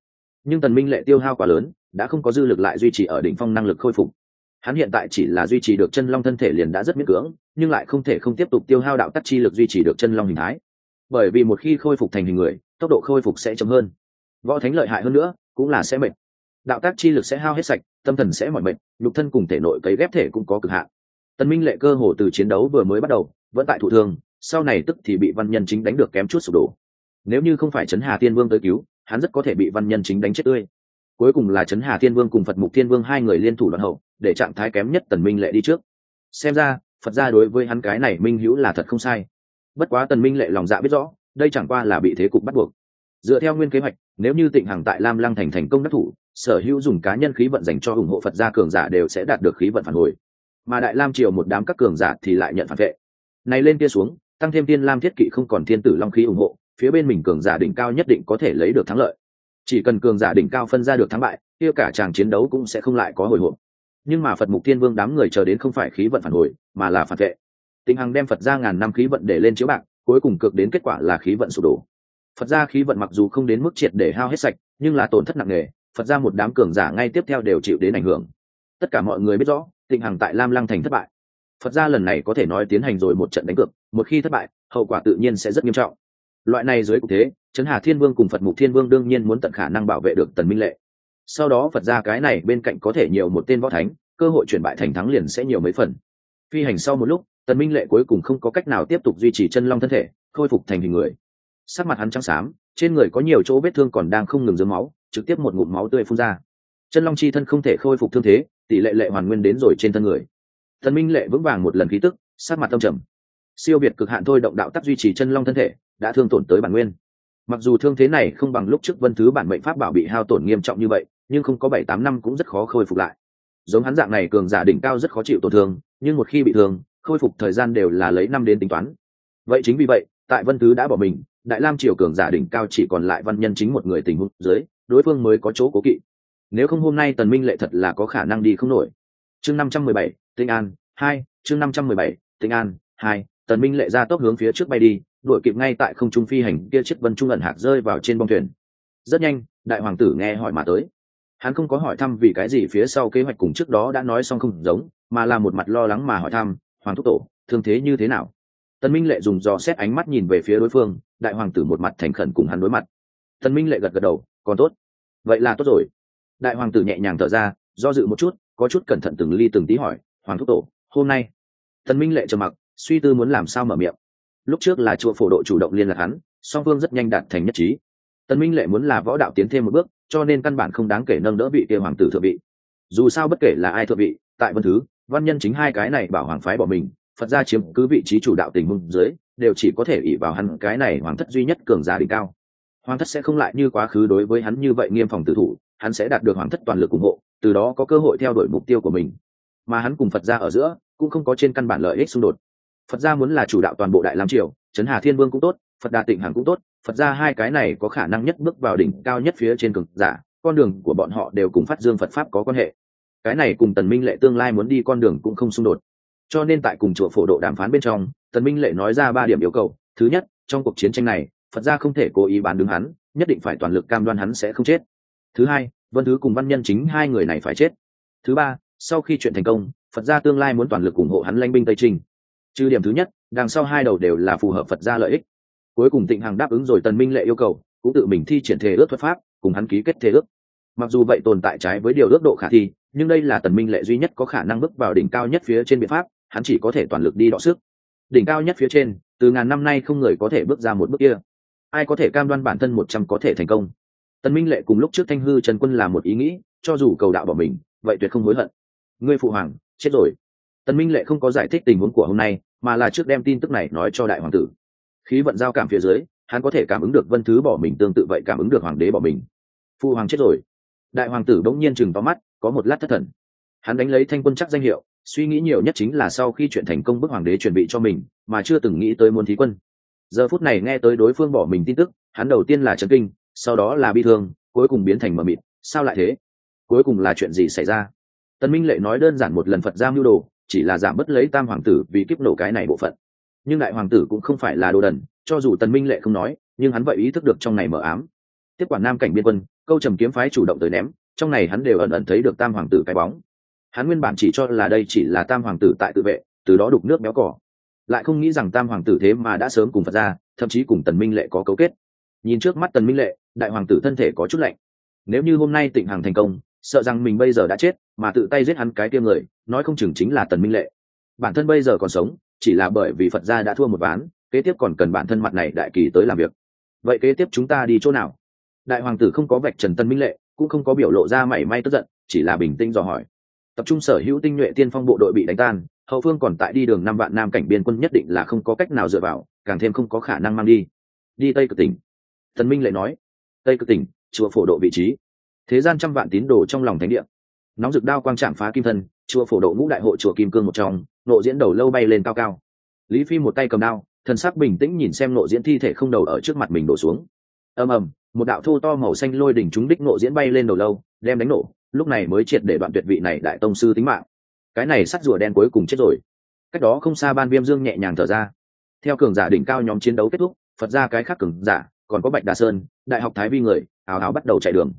S1: Nhưng tần minh lệ tiêu hao quá lớn, đã không có dư lực lại duy trì ở đỉnh phong năng lực khôi phục hắn hiện tại chỉ là duy trì được chân long thân thể liền đã rất miễn cưỡng, nhưng lại không thể không tiếp tục tiêu hao đạo tắc chi lực duy trì được chân long hình thái. Bởi vì một khi khôi phục thành hình người, tốc độ khôi phục sẽ chậm hơn. Võ thánh lợi hại hơn nữa, cũng là sẽ mệt. Đạo tác chi lực sẽ hao hết sạch, tâm thần sẽ mỏi mệt, nhục thân cùng thể nội cấy ghép thể cũng có cực hạn. Tân minh lệ cơ hồ từ chiến đấu vừa mới bắt đầu, vẫn tại thủ thương sau này tức thì bị văn nhân chính đánh được kém chút sụp đổ. Nếu như không phải trấn hà tiên vương tới cứu, hắn rất có thể bị văn nhân chính đánh chết tươi. Cuối cùng là trấn hà thiên vương cùng phật mục thiên vương hai người liên thủ đoạn hậu để trạng thái kém nhất tần minh lệ đi trước. Xem ra, phật gia đối với hắn cái này minh hữu là thật không sai. Bất quá tần minh lệ lòng dạ biết rõ, đây chẳng qua là bị thế cục bắt buộc. Dựa theo nguyên kế hoạch, nếu như tịnh hằng tại lam lăng thành thành công đắc thủ, sở hữu dùng cá nhân khí vận dành cho ủng hộ phật gia cường giả đều sẽ đạt được khí vận phản hồi. Mà đại lam triều một đám các cường giả thì lại nhận phản vệ. Này lên kia xuống, tăng thêm tiên lam thiết kỵ không còn thiên tử long khí ủng hộ, phía bên mình cường giả đỉnh cao nhất định có thể lấy được thắng lợi. Chỉ cần cường giả đỉnh cao phân ra được thắng bại, kia cả chàng chiến đấu cũng sẽ không lại có hồi hộp nhưng mà phật mục tiên vương đám người chờ đến không phải khí vận phản hồi, mà là phản vệ. Tịnh hằng đem phật ra ngàn năm khí vận để lên chiếu bạc, cuối cùng cực đến kết quả là khí vận sụp đổ. Phật ra khí vận mặc dù không đến mức triệt để hao hết sạch, nhưng là tổn thất nặng nề, phật ra một đám cường giả ngay tiếp theo đều chịu đến ảnh hưởng. Tất cả mọi người biết rõ tịnh hằng tại lam lăng thành thất bại. Phật ra lần này có thể nói tiến hành rồi một trận đánh cược, một khi thất bại, hậu quả tự nhiên sẽ rất nghiêm trọng. Loại này dưới cục thế trấn hà thiên vương cùng phật mục thiên vương đương nhiên muốn tận khả năng bảo vệ được tần minh lệ sau đó phật ra cái này bên cạnh có thể nhiều một tên võ thánh, cơ hội chuyển bại thành thắng liền sẽ nhiều mấy phần. Phi hành sau một lúc, tần minh lệ cuối cùng không có cách nào tiếp tục duy trì chân long thân thể, khôi phục thành hình người. Sắc mặt hắn trắng xám, trên người có nhiều chỗ vết thương còn đang không ngừng dớm máu, trực tiếp một ngụm máu tươi phun ra. Chân long chi thân không thể khôi phục thương thế, tỷ lệ lệ hoàn nguyên đến rồi trên thân người. Tần minh lệ vững vàng một lần khí tức sát mặt tâm trầm. Siêu việt cực hạn thôi động đạo tắc duy trì chân long thân thể, đã thương tổn tới bản nguyên. Mặc dù thương thế này không bằng lúc trước vân thứ bản mệnh pháp bảo bị hao tổn nghiêm trọng như vậy nhưng không có bảy tám năm cũng rất khó khôi phục lại. Giống hắn dạng này cường giả đỉnh cao rất khó chịu tổn thương, nhưng một khi bị thương, khôi phục thời gian đều là lấy năm đến tính toán. Vậy chính vì vậy, tại vân thứ đã bỏ mình, đại lam triều cường giả đỉnh cao chỉ còn lại văn nhân chính một người tình huống dưới, đối phương mới có chỗ cố kỵ. Nếu không hôm nay tần minh lệ thật là có khả năng đi không nổi. Chương năm trăm mười bảy, tinh an, hai, chương năm trăm mười bảy, tinh an, hai, tần minh lệ ra tốc hướng phía trước bay đi, đuổi kịp ngay tại không trung phi hành, kia chiếc vân trung ẩn hạc rơi vào trên bông thuyền. Rất nhanh, đại hoàng tử nghe hỏi mà tới hắn không có hỏi thăm vì cái gì phía sau kế hoạch cùng trước đó đã nói xong không giống, mà là một mặt lo lắng mà hỏi thăm, hoàng thúc tổ, thương thế như thế nào? Tân minh lệ dùng dò xét ánh mắt nhìn về phía đối phương, đại hoàng tử một mặt thành khẩn cùng hắn đối mặt. Tân minh lệ gật gật đầu, còn tốt. Vậy là tốt rồi. Đại hoàng tử nhẹ nhàng thở ra, do dự một chút, có chút cẩn thận từng ly từng tí hỏi, hoàng thúc tổ, hôm nay? Tân minh lệ trầm mặc, suy tư muốn làm sao mở miệng. Lúc trước là chùa phổ độ chủ động liên lạc hắn, song phương rất nhanh đạt thành nhất trí tần minh lệ muốn là võ đạo tiến thêm một bước, cho nên căn bản không đáng kể nâng đỡ vị kia hoàng tử thượng vị. Dù sao bất kể là ai thượng vị, tại vân thứ, văn nhân chính hai cái này bảo hoàng phái bỏ mình, phật gia chiếm cứ vị trí chủ đạo tình huống dưới, đều chỉ có thể ỷ vào hắn cái này hoàng thất duy nhất cường giả đỉnh cao. Hoàng thất sẽ không lại như quá khứ đối với hắn như vậy nghiêm phòng tử thủ, hắn sẽ đạt được hoàng thất toàn lực ủng hộ, từ đó có cơ hội theo đuổi mục tiêu của mình. Mà hắn cùng phật gia ở giữa, cũng không có trên căn bản lợi ích xung đột. Phật gia muốn là chủ đạo toàn bộ đại lam triều trấn hà thiên vương cũng tốt, phật đà tịnh hằng cũng tốt phật gia hai cái này có khả năng nhất bước vào đỉnh cao nhất phía trên cực giả, con đường của bọn họ đều cùng phát dương phật pháp có quan hệ. Cái này cùng tần minh lệ tương lai muốn đi con đường cũng không xung đột. Cho nên tại cùng chùa phổ độ đàm phán bên trong, tần minh lệ nói ra ba điểm yêu cầu. Thứ nhất, trong cuộc chiến tranh này, phật gia không thể cố ý bán đứng hắn, nhất định phải toàn lực cam đoan hắn sẽ không chết. Thứ hai, vân thứ cùng văn nhân chính hai người này phải chết. Thứ ba, sau khi chuyện thành công, phật gia tương lai muốn toàn lực ủng hộ hắn lanh binh tây trinh. Trừ điểm thứ nhất, đằng sau hai đầu đều là phù hợp phật gia lợi ích cuối cùng tịnh hằng đáp ứng rồi tần minh lệ yêu cầu, cũng tự mình thi triển thể ước thuật pháp, cùng hắn ký kết thể ước. Mặc dù vậy tồn tại trái với điều ước độ khả thi, nhưng đây là tần minh lệ duy nhất có khả năng bước vào đỉnh cao nhất phía trên biện pháp, hắn chỉ có thể toàn lực đi đọ sức. Đỉnh cao nhất phía trên, từ ngàn năm nay không người có thể bước ra một bước kia. Ai có thể cam đoan bản thân một trăm có thể thành công? Tần minh lệ cùng lúc trước thanh hư trần quân là một ý nghĩ, cho dù cầu đạo bỏ mình, vậy tuyệt không hối hận. Ngươi phụ hoàng, chết rồi. Tần minh lệ không có giải thích tình huống của hôm nay, mà là trước đem tin tức này nói cho đại hoàng tử khí vận giao cảm phía dưới, hắn có thể cảm ứng được vân thứ bỏ mình tương tự vậy cảm ứng được hoàng đế bỏ mình. Phụ hoàng chết rồi. Đại hoàng tử bỗng nhiên chừng to mắt, có một lát thất thần. Hắn đánh lấy thanh quân chắc danh hiệu, suy nghĩ nhiều nhất chính là sau khi chuyện thành công bức hoàng đế chuẩn bị cho mình, mà chưa từng nghĩ tới muốn thí quân. Giờ phút này nghe tới đối phương bỏ mình tin tức, hắn đầu tiên là trấn kinh, sau đó là bi thương, cuối cùng biến thành mờ mịt. Sao lại thế? Cuối cùng là chuyện gì xảy ra? Tân minh lệ nói đơn giản một lần phật ra mưu đồ, chỉ là giảm bớt lấy tam hoàng tử vì kiếp nổ cái này bộ phận nhưng đại hoàng tử cũng không phải là đồ đần, cho dù tần minh lệ không nói, nhưng hắn vậy ý thức được trong này mở ám. Tiếp quản nam cảnh biên quân, câu trầm kiếm phái chủ động tới ném, trong này hắn đều ẩn ẩn thấy được tam hoàng tử cái bóng. Hắn nguyên bản chỉ cho là đây chỉ là tam hoàng tử tại tự vệ, từ đó đục nước béo cỏ. Lại không nghĩ rằng tam hoàng tử thế mà đã sớm cùng phật ra, thậm chí cùng tần minh lệ có cấu kết. Nhìn trước mắt tần minh lệ, đại hoàng tử thân thể có chút lạnh. Nếu như hôm nay tịnh hằng thành công, sợ rằng mình bây giờ đã chết, mà tự tay giết hắn cái tiêm người, nói không chừng chính là tần minh lệ. Bản thân bây giờ còn sống chỉ là bởi vì phật gia đã thua một ván, kế tiếp còn cần bản thân mặt này đại kỳ tới làm việc. Vậy kế tiếp chúng ta đi chỗ nào? Đại hoàng tử không có vạch trần tân minh lệ, cũng không có biểu lộ ra mảy may tức giận, chỉ là bình tĩnh dò hỏi. Tập trung sở hữu tinh nhuệ tiên phong bộ đội bị đánh tan, hậu phương còn tại đi đường năm vạn nam cảnh biên quân nhất định là không có cách nào dựa vào, càng thêm không có khả năng mang đi. Đi tây cực tỉnh. Thần minh lại nói. Tây cực tỉnh, chùa phổ độ vị trí. Thế gian trăm vạn tín đồ trong lòng thánh địa. Nóng rực đao quang trạm phá kim thân, chùa phổ độ ngũ đại hội chùa kim cương một trong nộ diễn đầu lâu bay lên cao cao. Lý phi một tay cầm đao, thần sắc bình tĩnh nhìn xem nộ diễn thi thể không đầu ở trước mặt mình đổ xuống. Ầm ầm, một đạo thô to màu xanh lôi đỉnh trúng đích nộ diễn bay lên đầu lâu, đem đánh nổ, lúc này mới triệt để đoạn tuyệt vị này đại tông sư tính mạng. Cái này sắt rùa đen cuối cùng chết rồi. Cách đó không xa ban viêm dương nhẹ nhàng thở ra. Theo cường giả đỉnh cao nhóm chiến đấu kết thúc, phật ra cái khác cường giả, còn có bạch đà sơn, đại học thái vi người ào ào bắt đầu chạy đường.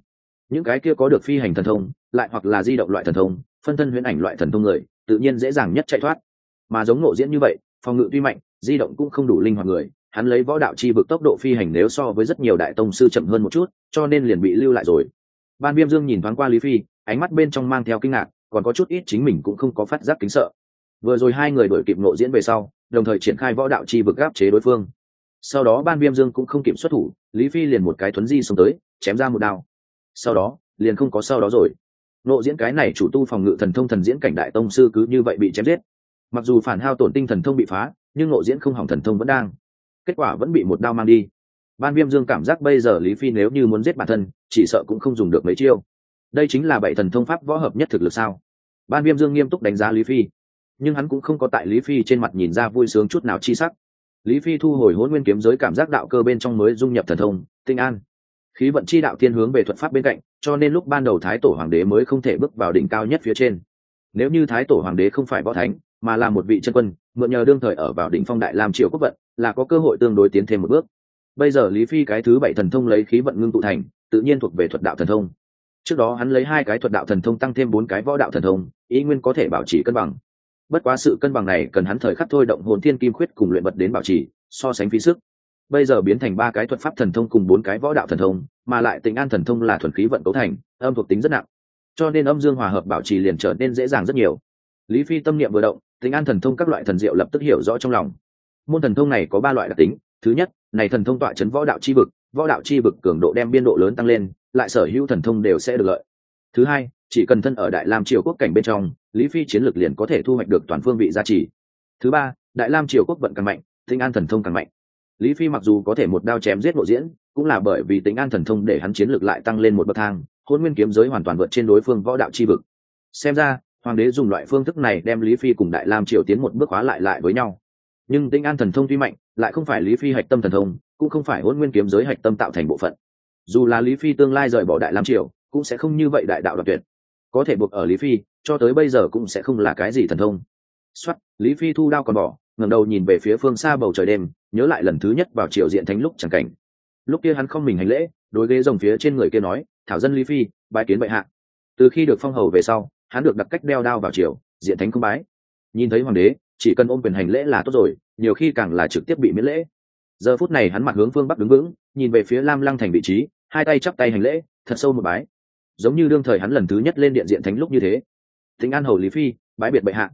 S1: Những cái kia có được phi hành thần thông, lại hoặc là di động loại thần thông, phân thân huyễn ảnh loại thần thông người tự nhiên dễ dàng nhất chạy thoát. Mà giống nộ diễn như vậy, phòng ngự tuy mạnh, di động cũng không đủ linh hoạt người, hắn lấy võ đạo chi vực tốc độ phi hành nếu so với rất nhiều đại tông sư chậm hơn một chút, cho nên liền bị lưu lại rồi. Ban viêm dương nhìn thoáng qua lý phi, ánh mắt bên trong mang theo kinh ngạc, còn có chút ít chính mình cũng không có phát giác kính sợ. Vừa rồi hai người đổi kịp nộ diễn về sau, đồng thời triển khai võ đạo chi vực gáp chế đối phương. Sau đó ban viêm dương cũng không kiểm xuất thủ, lý phi liền một cái thuấn di xông tới, chém ra một đao. Sau đó, liền không có sau đó rồi nộ diễn cái này chủ tu phòng ngự thần thông thần diễn cảnh đại tông sư cứ như vậy bị chém giết. Mặc dù phản hao tổn tinh thần thông bị phá, nhưng nộ diễn không hỏng thần thông vẫn đang. Kết quả vẫn bị một đao mang đi. Ban viêm dương cảm giác bây giờ lý phi nếu như muốn giết bản thân, chỉ sợ cũng không dùng được mấy chiêu. Đây chính là bảy thần thông pháp võ hợp nhất thực lực sao? Ban viêm dương nghiêm túc đánh giá lý phi. Nhưng hắn cũng không có tại lý phi trên mặt nhìn ra vui sướng chút nào chi sắc. Lý phi thu hồi hôn nguyên kiếm giới cảm giác đạo cơ bên trong mới dung nhập thần thông, tinh an. Khí vận chi đạo thiên hướng về thuật pháp bên cạnh cho nên lúc ban đầu thái tổ hoàng đế mới không thể bước vào đỉnh cao nhất phía trên. Nếu như thái tổ hoàng đế không phải võ thánh, mà là một vị chân quân, mượn nhờ đương thời ở vào đỉnh phong đại làm triều quốc vận, là có cơ hội tương đối tiến thêm một bước. Bây giờ lý phi cái thứ bảy thần thông lấy khí vận ngưng tụ thành, tự nhiên thuộc về thuật đạo thần thông. Trước đó hắn lấy hai cái thuật đạo thần thông tăng thêm bốn cái võ đạo thần thông, ý nguyên có thể bảo trì cân bằng. Bất quá sự cân bằng này cần hắn thời khắc thôi động hồn thiên kim khuyết cùng luyện vật đến bảo trì, so sánh phí sức bây giờ biến thành ba cái thuật pháp thần thông cùng bốn cái võ đạo thần thông, mà lại tình an thần thông là thuần khí vận cấu thành, âm thuộc tính rất nặng. Cho nên âm dương hòa hợp bảo trì liền trở nên dễ dàng rất nhiều. Lý phi tâm niệm vừa động, tình an thần thông các loại thần diệu lập tức hiểu rõ trong lòng. Môn thần thông này có ba loại đặc tính. Thứ nhất, này thần thông tọa chấn võ đạo chi vực, võ đạo chi vực cường độ đem biên độ lớn tăng lên, lại sở hữu thần thông đều sẽ được lợi. Thứ hai, chỉ cần thân ở đại lam triều quốc cảnh bên trong, lý phi chiến lược liền có thể thu hoạch được toàn phương vị gia trì. Thứ ba, đại lam triều quốc vận càng mạnh tinh an thần thông càng mạnh lý phi mặc dù có thể một đao chém giết nội diễn, cũng là bởi vì tính an thần thông để hắn chiến lược lại tăng lên một bậc thang hôn nguyên kiếm giới hoàn toàn vượt trên đối phương võ đạo chi vực. Xem ra, hoàng đế dùng loại phương thức này đem lý phi cùng đại lam triều tiến một bước hóa lại lại với nhau. Nhưng tinh an thần thông tuy mạnh, lại không phải lý phi hạch tâm thần thông, cũng không phải hôn nguyên kiếm giới hạch tâm tạo thành bộ phận. Dù là lý phi tương lai rời bỏ đại lam triều, cũng sẽ không như vậy đại đạo đoạt tuyệt. Có thể buộc ở lý phi, cho tới bây giờ cũng sẽ không là cái gì thần thông. Xuất lý phi thu đao còn bỏ, ngẩng đầu nhìn về phía phương xa bầu trời đêm nhớ lại lần thứ nhất vào triều diện thánh lúc chẳng cảnh. Lúc kia hắn không mình hành lễ, đối ghế rồng phía trên người kia nói, thảo dân lý phi, bái kiến bệ hạ. Từ khi được phong hầu về sau, hắn được đặt cách đeo đao vào triều, diện thánh không bái. Nhìn thấy hoàng đế, chỉ cần ôm quyền hành lễ là tốt rồi, nhiều khi càng là trực tiếp bị miễn lễ. Giờ phút này hắn mặt hướng phương bắc đứng vững, nhìn về phía lam lăng thành vị trí, hai tay chắp tay hành lễ, thật sâu một bái. Giống như đương thời hắn lần thứ nhất lên điện diện thánh lúc như thế. Thính an hầu lý phi, bái biệt bệ hạ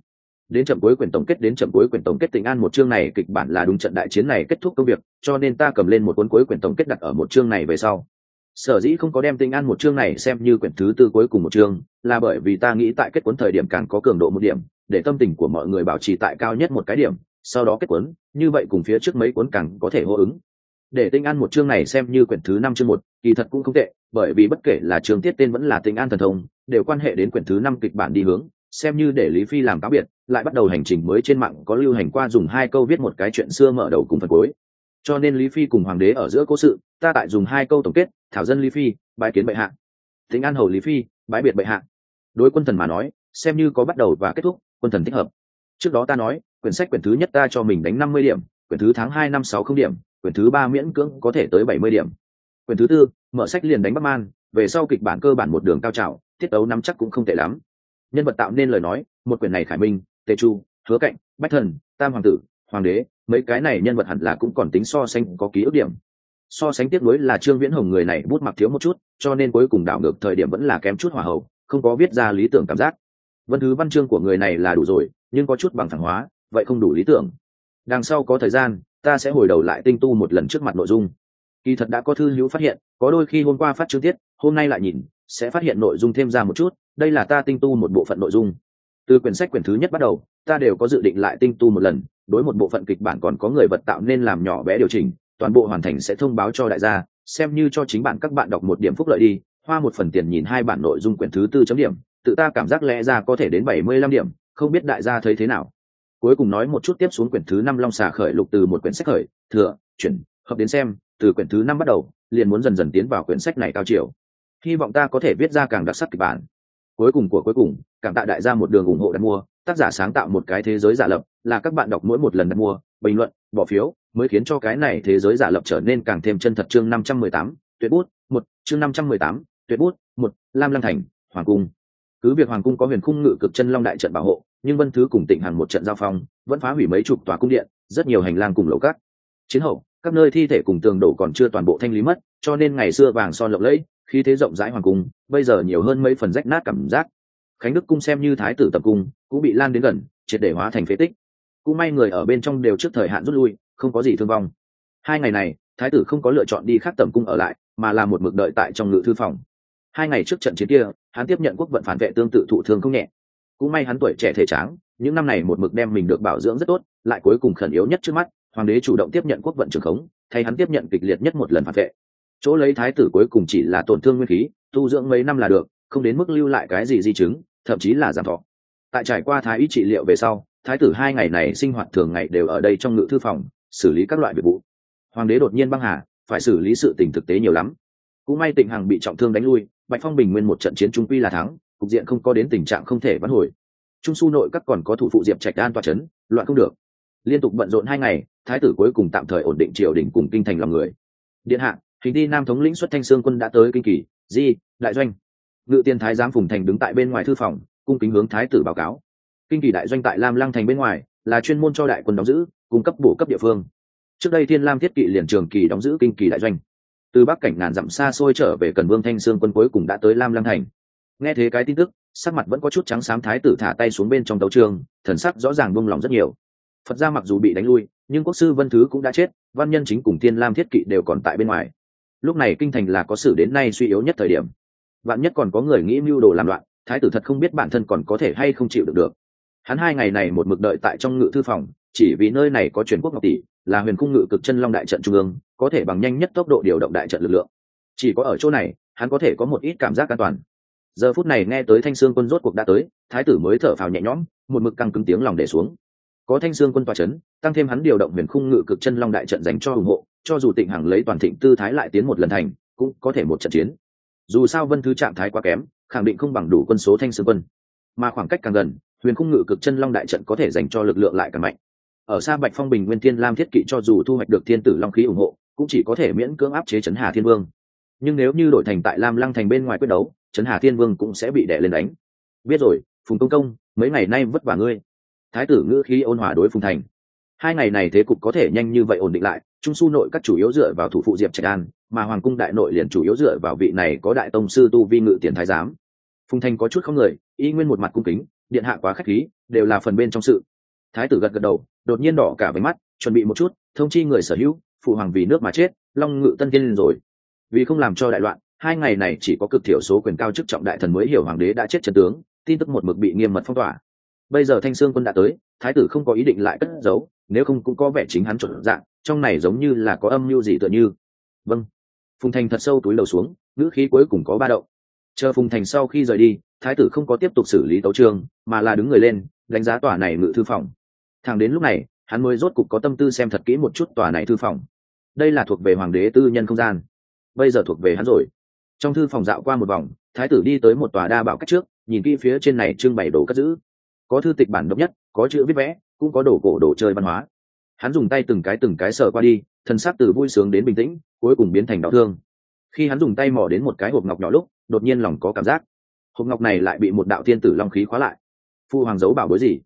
S1: đến chậm cuối quyển tổng kết, đến chậm cuối quyển tổng kết tình an một chương này, kịch bản là đúng trận đại chiến này kết thúc công việc, cho nên ta cầm lên một cuốn cuối quyển tổng kết đặt ở một chương này về sau. Sở dĩ không có đem tình an một chương này xem như quyển thứ tư cuối cùng một chương, là bởi vì ta nghĩ tại kết cuốn thời điểm càng có cường độ một điểm, để tâm tình của mọi người bảo trì tại cao nhất một cái điểm, sau đó kết cuốn, như vậy cùng phía trước mấy cuốn càng có thể hô ứng. Để tinh an một chương này xem như quyển thứ năm chương một, kỳ thật cũng không tệ, bởi vì bất kể là chương tiết tên vẫn là tinh an thần thông, đều quan hệ đến quyển thứ năm kịch bản đi hướng, xem như để lý phi làm cáo biệt lại bắt đầu hành trình mới trên mạng có lưu hành qua dùng hai câu viết một cái chuyện xưa mở đầu cùng phần cuối. Cho nên lý phi cùng hoàng đế ở giữa cố sự, ta tại dùng hai câu tổng kết, thảo dân lý phi, bãi kiến bệ hạ. Tính an hầu lý phi, bãi biệt bệ hạ. Đối quân thần mà nói, xem như có bắt đầu và kết thúc, quân thần thích hợp. Trước đó ta nói, quyển sách quyển thứ nhất ta cho mình đánh năm mươi điểm, quyển thứ tháng hai năm sáu không điểm, quyển thứ ba miễn cưỡng có thể tới bảy mươi điểm. Quyển thứ tư, mở sách liền đánh bắc man, về sau kịch bản cơ bản một đường cao trào, tiết tấu nắm chắc cũng không tệ lắm. Nhân vật tạo nên lời nói, một quyển này khải minh tề chu, hứa cạnh, bách thần, tam hoàng tử, hoàng đế, mấy cái này nhân vật hẳn là cũng còn tính so sánh, có ký ức điểm. So sánh tiếp nối là trương viễn hồng người này bút mặc thiếu một chút, cho nên cuối cùng đảo ngược thời điểm vẫn là kém chút hỏa hậu, không có viết ra lý tưởng cảm giác. Vân thứ văn chương của người này là đủ rồi, nhưng có chút bằng thẳng hóa, vậy không đủ lý tưởng. Đằng sau có thời gian, ta sẽ hồi đầu lại tinh tu một lần trước mặt nội dung. Kỳ thật đã có thư hữu phát hiện, có đôi khi hôm qua phát chương tiết, hôm nay lại nhìn, sẽ phát hiện nội dung thêm ra một chút, đây là ta tinh tu một bộ phận nội dung từ quyển sách quyển thứ nhất bắt đầu, ta đều có dự định lại tinh tu một lần, đối một bộ phận kịch bản còn có người vật tạo nên làm nhỏ bé điều chỉnh, toàn bộ hoàn thành sẽ thông báo cho đại gia, xem như cho chính bạn các bạn đọc một điểm phúc lợi đi, hoa một phần tiền nhìn hai bản nội dung quyển thứ tư chấm điểm, tự ta cảm giác lẽ ra có thể đến bảy mươi lăm điểm, không biết đại gia thấy thế nào. Cuối cùng nói một chút tiếp xuống quyển thứ năm long xà khởi lục từ một quyển sách khởi, thừa, chuyển, hợp đến xem, từ quyển thứ năm bắt đầu, liền muốn dần dần tiến vào quyển sách này cao chiều. Hy vọng ta có thể viết ra càng đặc sắc kịch bản cuối cùng của cuối cùng, cảm tạ đại gia một đường ủng hộ đặt mua, tác giả sáng tạo một cái thế giới giả lập, là các bạn đọc mỗi một lần đặt mua, bình luận, bỏ phiếu, mới khiến cho cái này thế giới giả lập trở nên càng thêm chân thật. Chương năm trăm mười tám, tuyệt bút một, chương năm trăm mười tám, tuyệt bút một, lam lăng thành, hoàng cung. Cứ việc hoàng cung có huyền khung ngự cực chân long đại trận bảo hộ, nhưng vân thứ cùng tỉnh hàng một trận giao phong, vẫn phá hủy mấy chục tòa cung điện, rất nhiều hành lang cùng lầu cát. Chiến hậu, các nơi thi thể cùng tường đổ còn chưa toàn bộ thanh lý mất, cho nên ngày xưa vàng son lộng lẫy khi thế rộng rãi hoàng cung, bây giờ nhiều hơn mấy phần rách nát cảm giác. Khánh đức cung xem như thái tử tập cung, cũng bị lan đến gần, triệt để hóa thành phế tích. Cũng may người ở bên trong đều trước thời hạn rút lui, không có gì thương vong. Hai ngày này, thái tử không có lựa chọn đi khác tầm cung ở lại, mà là một mực đợi tại trong ngự thư phòng. Hai ngày trước trận chiến kia, hắn tiếp nhận quốc vận phản vệ tương tự thụ thương không nhẹ. Cũng may hắn tuổi trẻ thể tráng, những năm này một mực đem mình được bảo dưỡng rất tốt, lại cuối cùng khẩn yếu nhất trước mắt, hoàng đế chủ động tiếp nhận quốc vận trường khống, thay hắn tiếp nhận kịch liệt nhất một lần phản vệ chỗ lấy thái tử cuối cùng chỉ là tổn thương nguyên khí, tu dưỡng mấy năm là được, không đến mức lưu lại cái gì di chứng, thậm chí là giảm thọ. Tại trải qua thái y trị liệu về sau, thái tử hai ngày này sinh hoạt thường ngày đều ở đây trong ngự thư phòng, xử lý các loại việc vụ. Hoàng đế đột nhiên băng hà, phải xử lý sự tình thực tế nhiều lắm. Cũng may tịnh hằng bị trọng thương đánh lui, bạch phong bình nguyên một trận chiến trung quy là thắng, cục diện không có đến tình trạng không thể vãn hồi. Trung su nội các còn có thủ phụ diệp trạch an toa c h ấ n loạn không được. Liên tục bận rộn hai ngày, thái tử cuối cùng tạm thời ổn định triều đình cùng kinh thành lòng người. Điện hạ hình đi nam thống lĩnh xuất thanh sương quân đã tới kinh kỳ, di, đại doanh. Ngự tiên thái giám phùng thành đứng tại bên ngoài thư phòng, cung kính hướng thái tử báo cáo. Kinh kỳ đại doanh tại lam lăng thành bên ngoài, là chuyên môn cho đại quân đóng giữ, cung cấp bổ cấp địa phương. Trước đây thiên lam thiết kỵ liền trường kỳ đóng giữ kinh kỳ đại doanh. Từ bắc cảnh ngàn dặm xa xôi trở về cần vương thanh sương quân cuối cùng đã tới lam lăng thành. Nghe thế cái tin tức, sắc mặt vẫn có chút trắng xám thái tử thả tay xuống bên trong đấu trường, thần sắc rõ ràng buông lòng rất nhiều. Phật ra mặc dù bị đánh lui, nhưng quốc sư vân thứ cũng đã chết, văn nhân chính cùng thiên lam thiết kỵ đều còn tại bên ngoài lúc này kinh thành là có sử đến nay suy yếu nhất thời điểm. Vạn nhất còn có người nghĩ mưu đồ làm loạn, thái tử thật không biết bản thân còn có thể hay không chịu được được. Hắn hai ngày này một mực đợi tại trong ngự thư phòng, chỉ vì nơi này có truyền quốc ngọc tỷ, là huyền cung ngự cực chân long đại trận trung ương, có thể bằng nhanh nhất tốc độ điều động đại trận lực lượng. Chỉ có ở chỗ này, hắn có thể có một ít cảm giác an toàn. Giờ phút này nghe tới thanh sương quân rốt cuộc đã tới, thái tử mới thở phào nhẹ nhõm, một mực căng cứng tiếng lòng để xuống. Có thanh sương quân tòa c h ấ n tăng thêm hắn điều động huyền khung ngự cực chân long đại trận dành cho ủng hộ cho dù tịnh hằng lấy toàn thịnh tư thái lại tiến một lần thành, cũng có thể một trận chiến. Dù sao vân thứ trạng thái quá kém, khẳng định không bằng đủ quân số thanh sơn quân. Mà khoảng cách càng gần, huyền khung ngự cực chân long đại trận có thể dành cho lực lượng lại càng mạnh. Ở xa bạch phong bình nguyên thiên lam thiết kỵ cho dù thu hoạch được thiên tử long khí ủng hộ, cũng chỉ có thể miễn cưỡng áp chế trấn hà thiên vương. Nhưng nếu như đổi thành tại lam lăng thành bên ngoài quyết đấu, trấn hà thiên vương cũng sẽ bị đẻ lên đánh. Biết rồi, phùng công công, mấy ngày nay vất vả ngươi. Thái tử ngữ khí ôn hòa đối phùng thành hai ngày này thế cục có thể nhanh như vậy ổn định lại, trung su nội các chủ yếu dựa vào thủ phụ diệp trạch an, mà hoàng cung đại nội liền chủ yếu dựa vào vị này có đại tông sư tu vi ngự tiền thái giám. Phùng thanh có chút không người, y nguyên một mặt cung kính, điện hạ quá k h á c h khí, đều là phần bên trong sự. Thái tử gật gật đầu, đột nhiên đỏ cả váy mắt, chuẩn bị một chút, thông chi người sở hữu, phụ hoàng vì nước mà chết, long ngự tân tiên lên rồi. Vì không làm cho đại loạn, hai ngày này chỉ có cực thiểu số quyền cao chức trọng đại thần mới hiểu hoàng đế đã chết trần tướng, tin tức một mực bị nghiêm mật phong tỏa. Bây giờ thanh sương quân đã tới, thái tử không có ý định lại cất giấu nếu không cũng có vẻ chính hắn chuẩn dạng, trong này giống như là có âm mưu gì tựa như. Vâng. Phùng thành thật sâu túi đầu xuống, ngữ khí cuối cùng có ba đậu chờ phùng thành sau khi rời đi, thái tử không có tiếp tục xử lý tấu trường mà là đứng người lên, đánh giá tòa này ngự thư phòng. Thẳng đến lúc này, hắn mới rốt cục có tâm tư xem thật kỹ một chút tòa này thư phòng. Đây là thuộc về hoàng đế tư nhân không gian. Bây giờ thuộc về hắn rồi. Trong thư phòng dạo qua một vòng, thái tử đi tới một tòa đa bảo cách trước, nhìn kỹ phía trên này trưng bày đồ cất giữ. Có thư tịch bản độc nhất, có chữ viết vẽ cũng có đồ cổ đồ chơi văn hóa. Hắn dùng tay từng cái từng cái sờ qua đi, thân xác từ vui sướng đến bình tĩnh, cuối cùng biến thành đau thương. Khi hắn dùng tay mò đến một cái hộp ngọc nhỏ lúc, đột nhiên lòng có cảm giác. Hộp ngọc này lại bị một đạo thiên tử long khí khóa lại. Phu hoàng giấu bảo bối gì?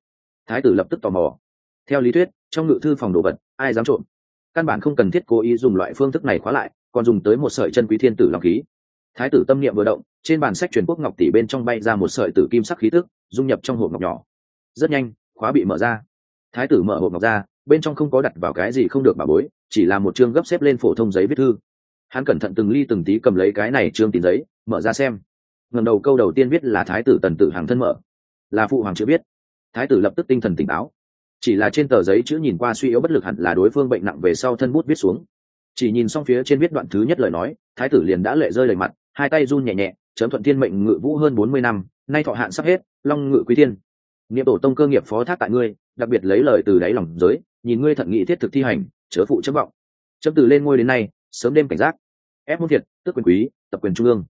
S1: Thái tử lập tức tò mò. Theo lý thuyết, trong ngự thư phòng đồ vật, ai dám trộm? Căn bản không cần thiết cố ý dùng loại phương thức này khóa lại, còn dùng tới một sợi chân quý thiên tử long khí. Thái tử tâm niệm vừa động, trên bản sách truyền quốc ngọc tỷ bên trong bay ra một sợi tử kim sắc khí tức, dung nhập trong hộp ngọc nhỏ. Rất nhanh, khóa bị mở ra thái tử mở hộp ngọc ra, bên trong không có đặt vào cái gì không được bà bối, chỉ là một chương gấp xếp lên phổ thông giấy viết thư. Hắn cẩn thận từng ly từng tí cầm lấy cái này trương tín giấy, mở ra xem. Ngầm đầu câu đầu tiên viết là thái tử tần tử hàng thân mở. Là phụ hoàng chưa biết. Thái tử lập tức tinh thần tỉnh táo. Chỉ là trên tờ giấy chữ nhìn qua suy yếu bất lực hẳn là đối phương bệnh nặng về sau thân bút viết xuống. Chỉ nhìn xong phía trên viết đoạn thứ nhất lời nói, thái tử liền đã lệ rơi lời mặt, hai tay run nhẹ nhẹ, chấm thuận thiên mệnh ngự vũ hơn bốn mươi năm, nay thọ hạn sắp hết, long ngự quý thiên niệm tổ tông cơ nghiệp phó thác tại ngươi đặc biệt lấy lời từ đáy lòng giới nhìn ngươi thận nghị thiết thực thi hành chớ phụ chấp vọng. Chấm từ lên ngôi đến nay sớm đêm cảnh giác. Ép môn thiệt tức quyền quý tập quyền trung ương.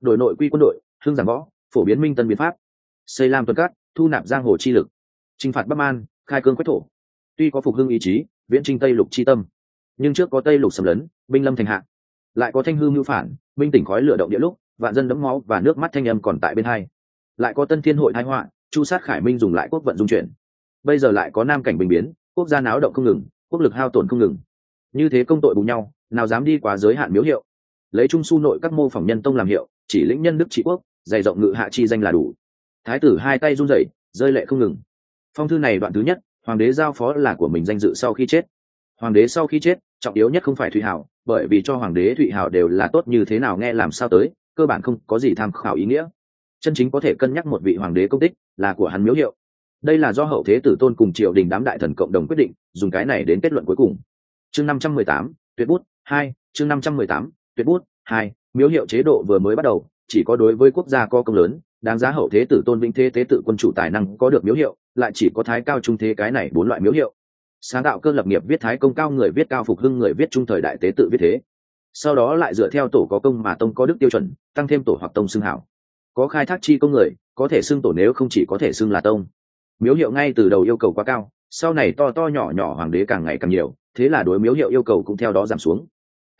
S1: Đổi nội quy quân đội hưng giảng võ phổ biến minh tân biến pháp. Xây lam tuần cát thu nạp giang hồ chi lực. Chinh phạt bắc an, khai cương quách thổ. Tuy có phục hưng ý chí viễn trinh tây lục chi tâm nhưng trước có tây lục xâm lấn binh lâm thành hạ. Lại có thanh hư mưu phản binh tỉnh khói lửa động địa lúc vạn dân đẫm máu và nước mắt thanh âm còn tại bên hai. Lại có tân thiên hội thái họa chu sát khải minh dùng lại quốc vận dung chuyển. Bây giờ lại có nam cảnh bình biến, quốc gia náo động không ngừng, quốc lực hao tổn không ngừng. Như thế công tội bù nhau, nào dám đi quá giới hạn miếu hiệu. Lấy trung su nội các mô phỏng nhân tông làm hiệu, chỉ lĩnh nhân đức trị quốc, dày rộng ngự hạ chi danh là đủ. Thái tử hai tay run rẩy, rơi lệ không ngừng. Phong thư này đoạn thứ nhất, hoàng đế giao phó là của mình danh dự sau khi chết. Hoàng đế sau khi chết, trọng yếu nhất không phải thụy hảo, bởi vì cho hoàng đế thụy hảo đều là tốt như thế nào nghe làm sao tới, cơ bản không có gì tham khảo ý nghĩa chân chính có thể cân nhắc một vị hoàng đế công tích là của hắn miếu hiệu. Đây là do hậu thế tử tôn cùng triều đình đám đại thần cộng đồng quyết định, dùng cái này đến kết luận cuối cùng. Chương năm trăm mười tám, tuyệt bút hai, chương năm trăm mười tám, tuyệt bút hai, miếu hiệu chế độ vừa mới bắt đầu, chỉ có đối với quốc gia có công lớn, đáng giá hậu thế tử tôn vĩnh thế tế tự quân chủ tài năng có được miếu hiệu, lại chỉ có thái cao trung thế cái này bốn loại miếu hiệu. Sáng tạo cơ lập nghiệp viết thái công cao người viết cao phục hưng người viết trung thời đại tế tự viết thế. Sau đó lại dựa theo tổ có công mà tông có đức tiêu chuẩn, tăng thêm tổ hoặc tông xưng hảo có khai thác chi công người, có thể xưng tổ nếu không chỉ có thể xưng là tông. Miếu hiệu ngay từ đầu yêu cầu quá cao, sau này to to nhỏ nhỏ hoàng đế càng ngày càng nhiều, thế là đối miếu hiệu yêu cầu cũng theo đó giảm xuống.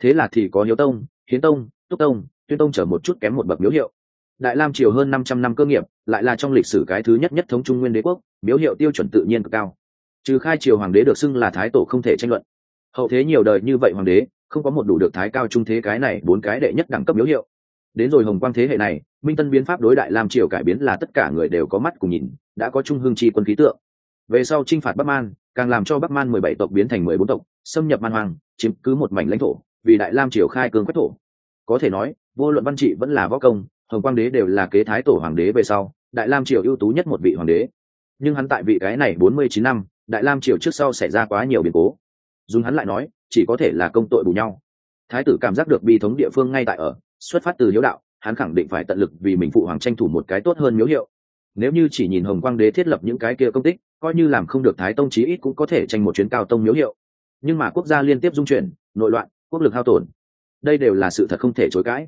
S1: Thế là thì có hiếu tông, hiến tông, túc tông, tuyên tông chở một chút kém một bậc miếu hiệu. Đại lam triều hơn năm trăm năm cơ nghiệp, lại là trong lịch sử cái thứ nhất nhất thống trung nguyên đế quốc, miếu hiệu tiêu chuẩn tự nhiên cực cao. Trừ khai triều hoàng đế được xưng là thái tổ không thể tranh luận. Hậu thế nhiều đời như vậy hoàng đế, không có một đủ được thái cao trung thế cái này bốn cái đệ nhất đẳng cấp miếu hiệu đến rồi hồng quang thế hệ này, minh tân biến pháp đối đại lam triều cải biến là tất cả người đều có mắt cùng nhìn, đã có trung hương chi quân khí tượng. Về sau t r i n h phạt bắc man, càng làm cho bắc man mười bảy tộc biến thành mười bốn tộc, xâm nhập man hoàng chiếm cứ một mảnh lãnh thổ, vì đại lam triều khai cương quách thổ. Có thể nói, vô luận văn trị vẫn là võ công, hồng quang đế đều là kế thái tổ hoàng đế về sau, đại lam triều ưu tú nhất một vị hoàng đế. Nhưng hắn tại vị cái này bốn mươi chín năm, đại lam triều trước sau xảy ra quá nhiều biến cố. Dùng hắn lại nói, chỉ có thể là công tội bù nhau. Thái tử cảm giác được bi thống địa phương ngay tại ở xuất phát từ hiếu đạo, hắn khẳng định phải tận lực vì mình phụ hoàng tranh thủ một cái tốt hơn miếu hiệu. Nếu như chỉ nhìn hồng quang đế thiết lập những cái kia công tích, coi như làm không được thái tông chí ít cũng có thể tranh một chuyến cao tông miếu hiệu. Nhưng mà quốc gia liên tiếp dung chuyển, nội loạn, quốc lực hao tổn, đây đều là sự thật không thể chối cãi.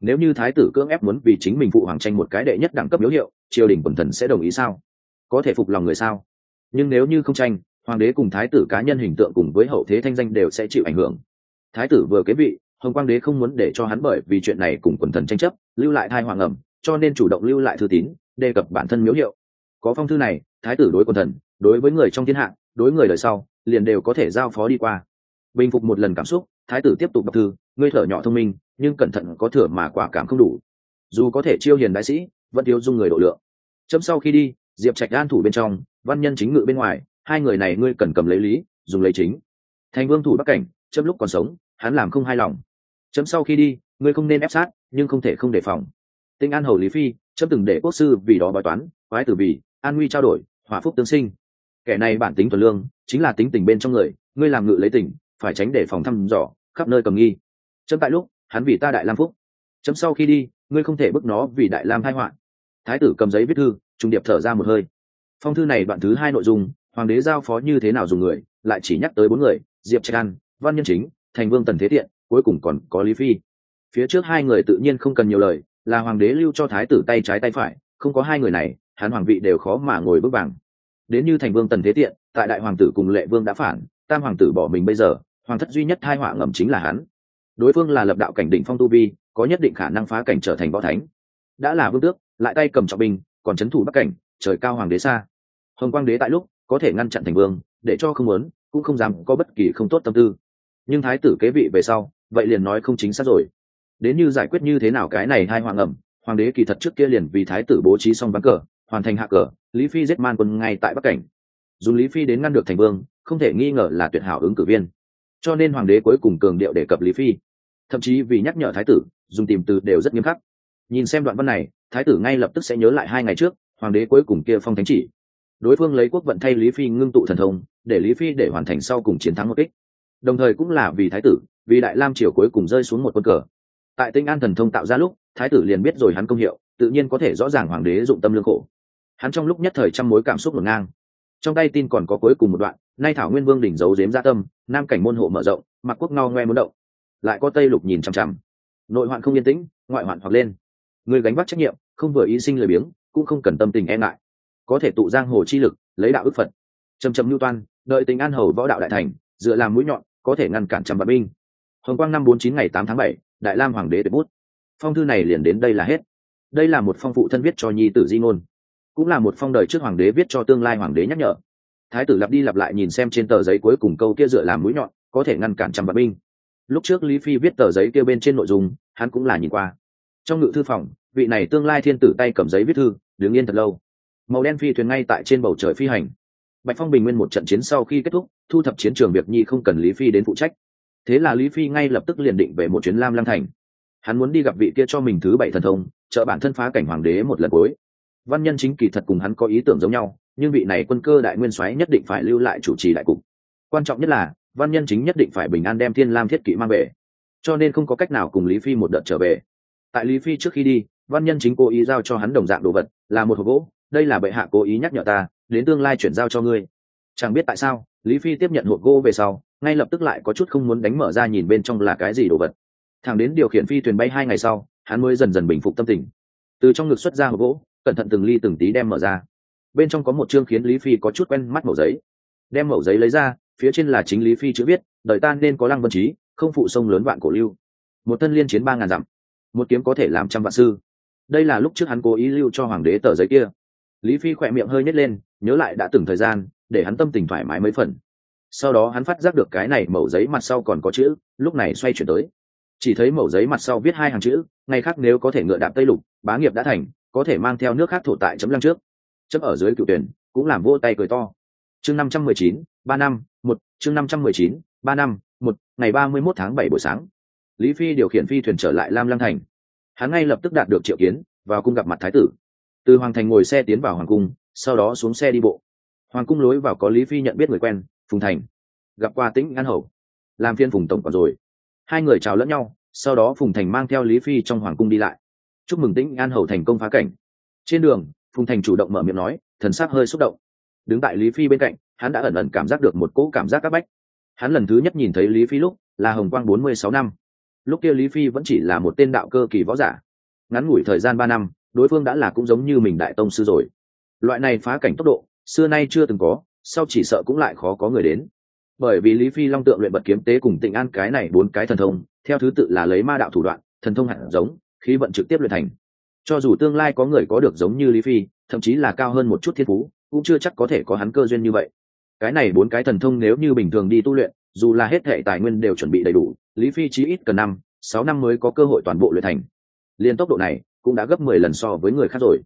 S1: Nếu như thái tử cưỡng ép muốn vì chính mình phụ hoàng tranh một cái đệ nhất đẳng cấp miếu hiệu, triều đình quần thần sẽ đồng ý sao? Có thể phục lòng người sao? Nhưng nếu như không tranh, hoàng đế cùng thái tử cá nhân hình tượng cùng với hậu thế thanh danh đều sẽ chịu ảnh hưởng. Thái tử vừa kế vị hồng quang đế không muốn để cho hắn bởi vì chuyện này cùng quần thần tranh chấp, lưu lại thai hoàng ẩm, cho nên chủ động lưu lại thư tín, đề cập bản thân miếu hiệu. Có phong thư này, thái tử đối quần thần, đối với người trong thiên hạ, đối người đời sau, liền đều có thể giao phó đi qua. Bình phục một lần cảm xúc, thái tử tiếp tục đọc thư, ngươi thở nhỏ thông minh, nhưng cẩn thận có thừa mà quả cảm không đủ. Dù có thể chiêu hiền đại sĩ, vẫn thiếu dung người độ lượng. Chấm sau khi đi, diệp trạch an thủ bên trong, văn nhân chính ngự bên ngoài, hai người này ngươi cần cầm lấy lý, dùng lấy chính. Thành vương thủ bắc cảnh, chấm lúc còn sống, hắn làm không hài lòng chấm sau khi đi, ngươi không nên ép sát, nhưng không thể không đề phòng. Tinh an hầu lý phi, chấm từng để quốc sư vì đó bói toán, quái tử vì, an nguy trao đổi hòa phúc tương sinh. Kẻ này bản tính thuần lương, chính là tính tình bên trong người, ngươi làm ngự lấy tình phải tránh để phòng thăm dò, khắp nơi cầm nghi. Chấm tại lúc, hắn vì ta đại lam phúc. Chấm sau khi đi, ngươi không thể bức nó vì đại lam hai họa. Thái tử cầm giấy viết thư trung điệp thở ra một hơi. Phong thư này đoạn thứ hai nội dung, hoàng đế giao phó như thế nào dùng người, lại chỉ nhắc tới bốn người, diệp trạch an, văn nhân chính, thành vương tần thế tiện cuối cùng còn có lý phi. Phía trước hai người tự nhiên không cần nhiều lời, là hoàng đế lưu cho thái tử tay trái tay phải, không có hai người này hắn hoàng vị đều khó mà ngồi bước vàng. Đến như thành vương tần thế tiện, tại đại hoàng tử cùng lệ vương đã phản, tam hoàng tử bỏ mình bây giờ, hoàng thất duy nhất thai họa ngầm chính là hắn. Đối phương là lập đạo cảnh định phong tu vi, có nhất định khả năng phá cảnh trở thành võ thánh. Đã là vương tước, lại tay cầm trọng binh, còn c thủ bắc cảnh, trời cao hoàng đế xa. Hồng quang đế tại lúc, có thể ngăn chặn thành vương, để cho không muốn, cũng không dám có bất kỳ không tốt tâm tư. Nhưng thái tử kế vị về sau vậy liền nói không chính xác rồi. Đến như giải quyết như thế nào cái này hai hoàng ẩm, hoàng đế kỳ thật trước kia liền vì thái tử bố trí xong ván cờ, hoàn thành hạ cờ, lý phi giết man quân ngay tại bắc cảnh. Dùng lý phi đến ngăn được thành vương, không thể nghi ngờ là tuyệt hảo ứng cử viên. Cho nên hoàng đế cuối cùng cường điệu đề cập lý phi. Thậm chí vì nhắc nhở thái tử, dùng tìm từ đều rất nghiêm khắc. Nhìn xem đoạn văn này, thái tử ngay lập tức sẽ nhớ lại hai ngày trước, hoàng đế cuối cùng kia phong thánh chỉ. Đối phương lấy quốc vận thay lý phi ngưng tụ thần thông, để lý phi để hoàn thành sau cùng chiến thắng một kích. Đồng thời cũng là vì thái tử vì đại lam triều cuối cùng rơi xuống một quân cờ. Tại tinh an thần thông tạo ra lúc, thái tử liền biết rồi hắn công hiệu, tự nhiên có thể rõ ràng hoàng đế dụng tâm lương khổ. Hắn trong lúc nhất thời trăm mối cảm xúc ngổn ngang. Trong tay tin còn có cuối cùng một đoạn, nay thảo nguyên vương đỉnh giấu dếm gia dạ tâm, nam cảnh môn hộ mở rộng, mặc quốc ngao ngoe muốn động. Lại có tây lục nhìn chằm chằm. Nội hoạn không yên tĩnh, ngoại hoạn hoặc lên. Người gánh vác trách nhiệm, không vừa ý sinh lười biếng, cũng không cần tâm tình e ngại. Có thể tụ giang hồ chi lực, lấy đạo ức phật. Trầm trầm lưu toan, đợi tình an hầu võ đạo đại thành, dựa làm mũi nhọn, có thể ngăn cản trăm vạn binh hồng quang năm bốn chín ngày tám tháng bảy, đại lam hoàng đế tuyệt bút. Phong thư này liền đến đây là hết. Đây là một phong phụ thân viết cho nhi tử di ngôn. Cũng là một phong đời trước hoàng đế viết cho tương lai hoàng đế nhắc nhở. Thái tử lặp đi lặp lại nhìn xem trên tờ giấy cuối cùng câu kia dựa làm mũi nhọn, có thể ngăn cản trăm vạn binh. Lúc trước lý phi viết tờ giấy kia bên trên nội dung, hắn cũng là nhìn qua. Trong ngự thư phòng, vị này tương lai thiên tử tay cầm giấy viết thư, đứng yên thật lâu. Màu đen phi thuyền ngay tại trên bầu trời phi hành. Bạch phong bình nguyên một trận chiến sau khi kết thúc, thu thập chiến trường việc nhi không cần lý phi đến phụ trách thế là lý phi ngay lập tức liền định về một chuyến lam lăng thành. Hắn muốn đi gặp vị kia cho mình thứ bảy thần thông, trợ bản thân phá cảnh hoàng đế một lần cuối. Văn nhân chính kỳ thật cùng hắn có ý tưởng giống nhau, nhưng vị này quân cơ đại nguyên soái nhất định phải lưu lại chủ trì đại cục. Quan trọng nhất là, văn nhân chính nhất định phải bình an đem thiên lam thiết kỵ mang về. Cho nên không có cách nào cùng lý phi một đợt trở về. Tại lý phi trước khi đi, văn nhân chính cố ý giao cho hắn đồng dạng đồ vật, là một hộp gỗ, đây là bệ hạ cố ý nhắc nhở ta, đến tương lai chuyển giao cho ngươi. Chẳng biết tại sao, lý phi tiếp nhận hộp gỗ về sau ngay lập tức lại có chút không muốn đánh mở ra nhìn bên trong là cái gì đồ vật. Thẳng đến điều khiển phi thuyền bay hai ngày sau, hắn mới dần dần bình phục tâm tình. Từ trong ngực xuất ra hộp gỗ, cẩn thận từng ly từng tí đem mở ra. Bên trong có một chương khiến lý phi có chút quen mắt mẩu giấy. Đem mẩu giấy lấy ra, phía trên là chính lý phi chữ viết, đời ta nên có lăng vân trí, không phụ sông lớn vạn cổ lưu. Một thân liên chiến ba ngàn dặm, một kiếm có thể làm trăm vạn sư. Đây là lúc trước hắn cố ý lưu cho hoàng đế tờ giấy kia. Lý phi khỏe miệng hơi nhét lên, nhớ lại đã từng thời gian, để hắn tâm tình thoải mái mấy phần sau đó hắn phát giác được cái này mẩu giấy mặt sau còn có chữ, lúc này xoay chuyển tới. Chỉ thấy mẩu giấy mặt sau viết hai hàng chữ, ngày khác nếu có thể ngựa đạp tây lục, bá nghiệp đã thành, có thể mang theo nước khác thổ tại chấm lăng trước. Chấm ở dưới cựu tuyển, cũng làm vô tay cười to. Chương năm trăm mười chín, ba năm, một, chương năm trăm mười chín, ba năm, một, ngày ba mươi mốt tháng bảy buổi sáng. Lý phi điều khiển phi thuyền trở lại lam lăng thành. Hắn ngay lập tức đạt được triệu kiến, vào cung gặp mặt thái tử. Từ hoàng thành ngồi xe tiến vào hoàng cung, sau đó xuống xe đi bộ. Hoàng cung lối vào có lý phi nhận biết người quen phùng thành. Gặp qua tĩnh an hầu. Làm phiên phùng tổng còn rồi. Hai người chào lẫn nhau, sau đó phùng thành mang theo lý phi trong hoàng cung đi lại. Chúc mừng tĩnh an hầu thành công phá cảnh. Trên đường, phùng thành chủ động mở miệng nói, thần sắc hơi xúc động. Đứng tại lý phi bên cạnh, hắn đã ẩn ẩn cảm giác được một cỗ cảm giác áp bách. Hắn lần thứ nhất nhìn thấy lý phi lúc là hồng quang bốn mươi sáu năm. Lúc kia lý phi vẫn chỉ là một tên đạo cơ kỳ võ giả. Ngắn ngủi thời gian ba năm, đối phương đã là cũng giống như mình đại tông sư rồi. Loại này phá cảnh tốc độ, xưa nay chưa từng có sau chỉ sợ cũng lại khó có người đến. Bởi vì lý phi long tượng luyện bật kiếm tế cùng tịnh an cái này bốn cái thần thông, theo thứ tự là lấy ma đạo thủ đoạn, thần thông hạt giống, khí vận trực tiếp luyện thành. Cho dù tương lai có người có được giống như lý phi, thậm chí là cao hơn một chút thiên phú, cũng chưa chắc có thể có hắn cơ duyên như vậy. Cái này bốn cái thần thông nếu như bình thường đi tu luyện, dù là hết hệ tài nguyên đều chuẩn bị đầy đủ, lý phi chí ít cần năm, sáu năm mới có cơ hội toàn bộ luyện thành. Liên tốc độ này cũng đã gấp mười lần so với người khác rồi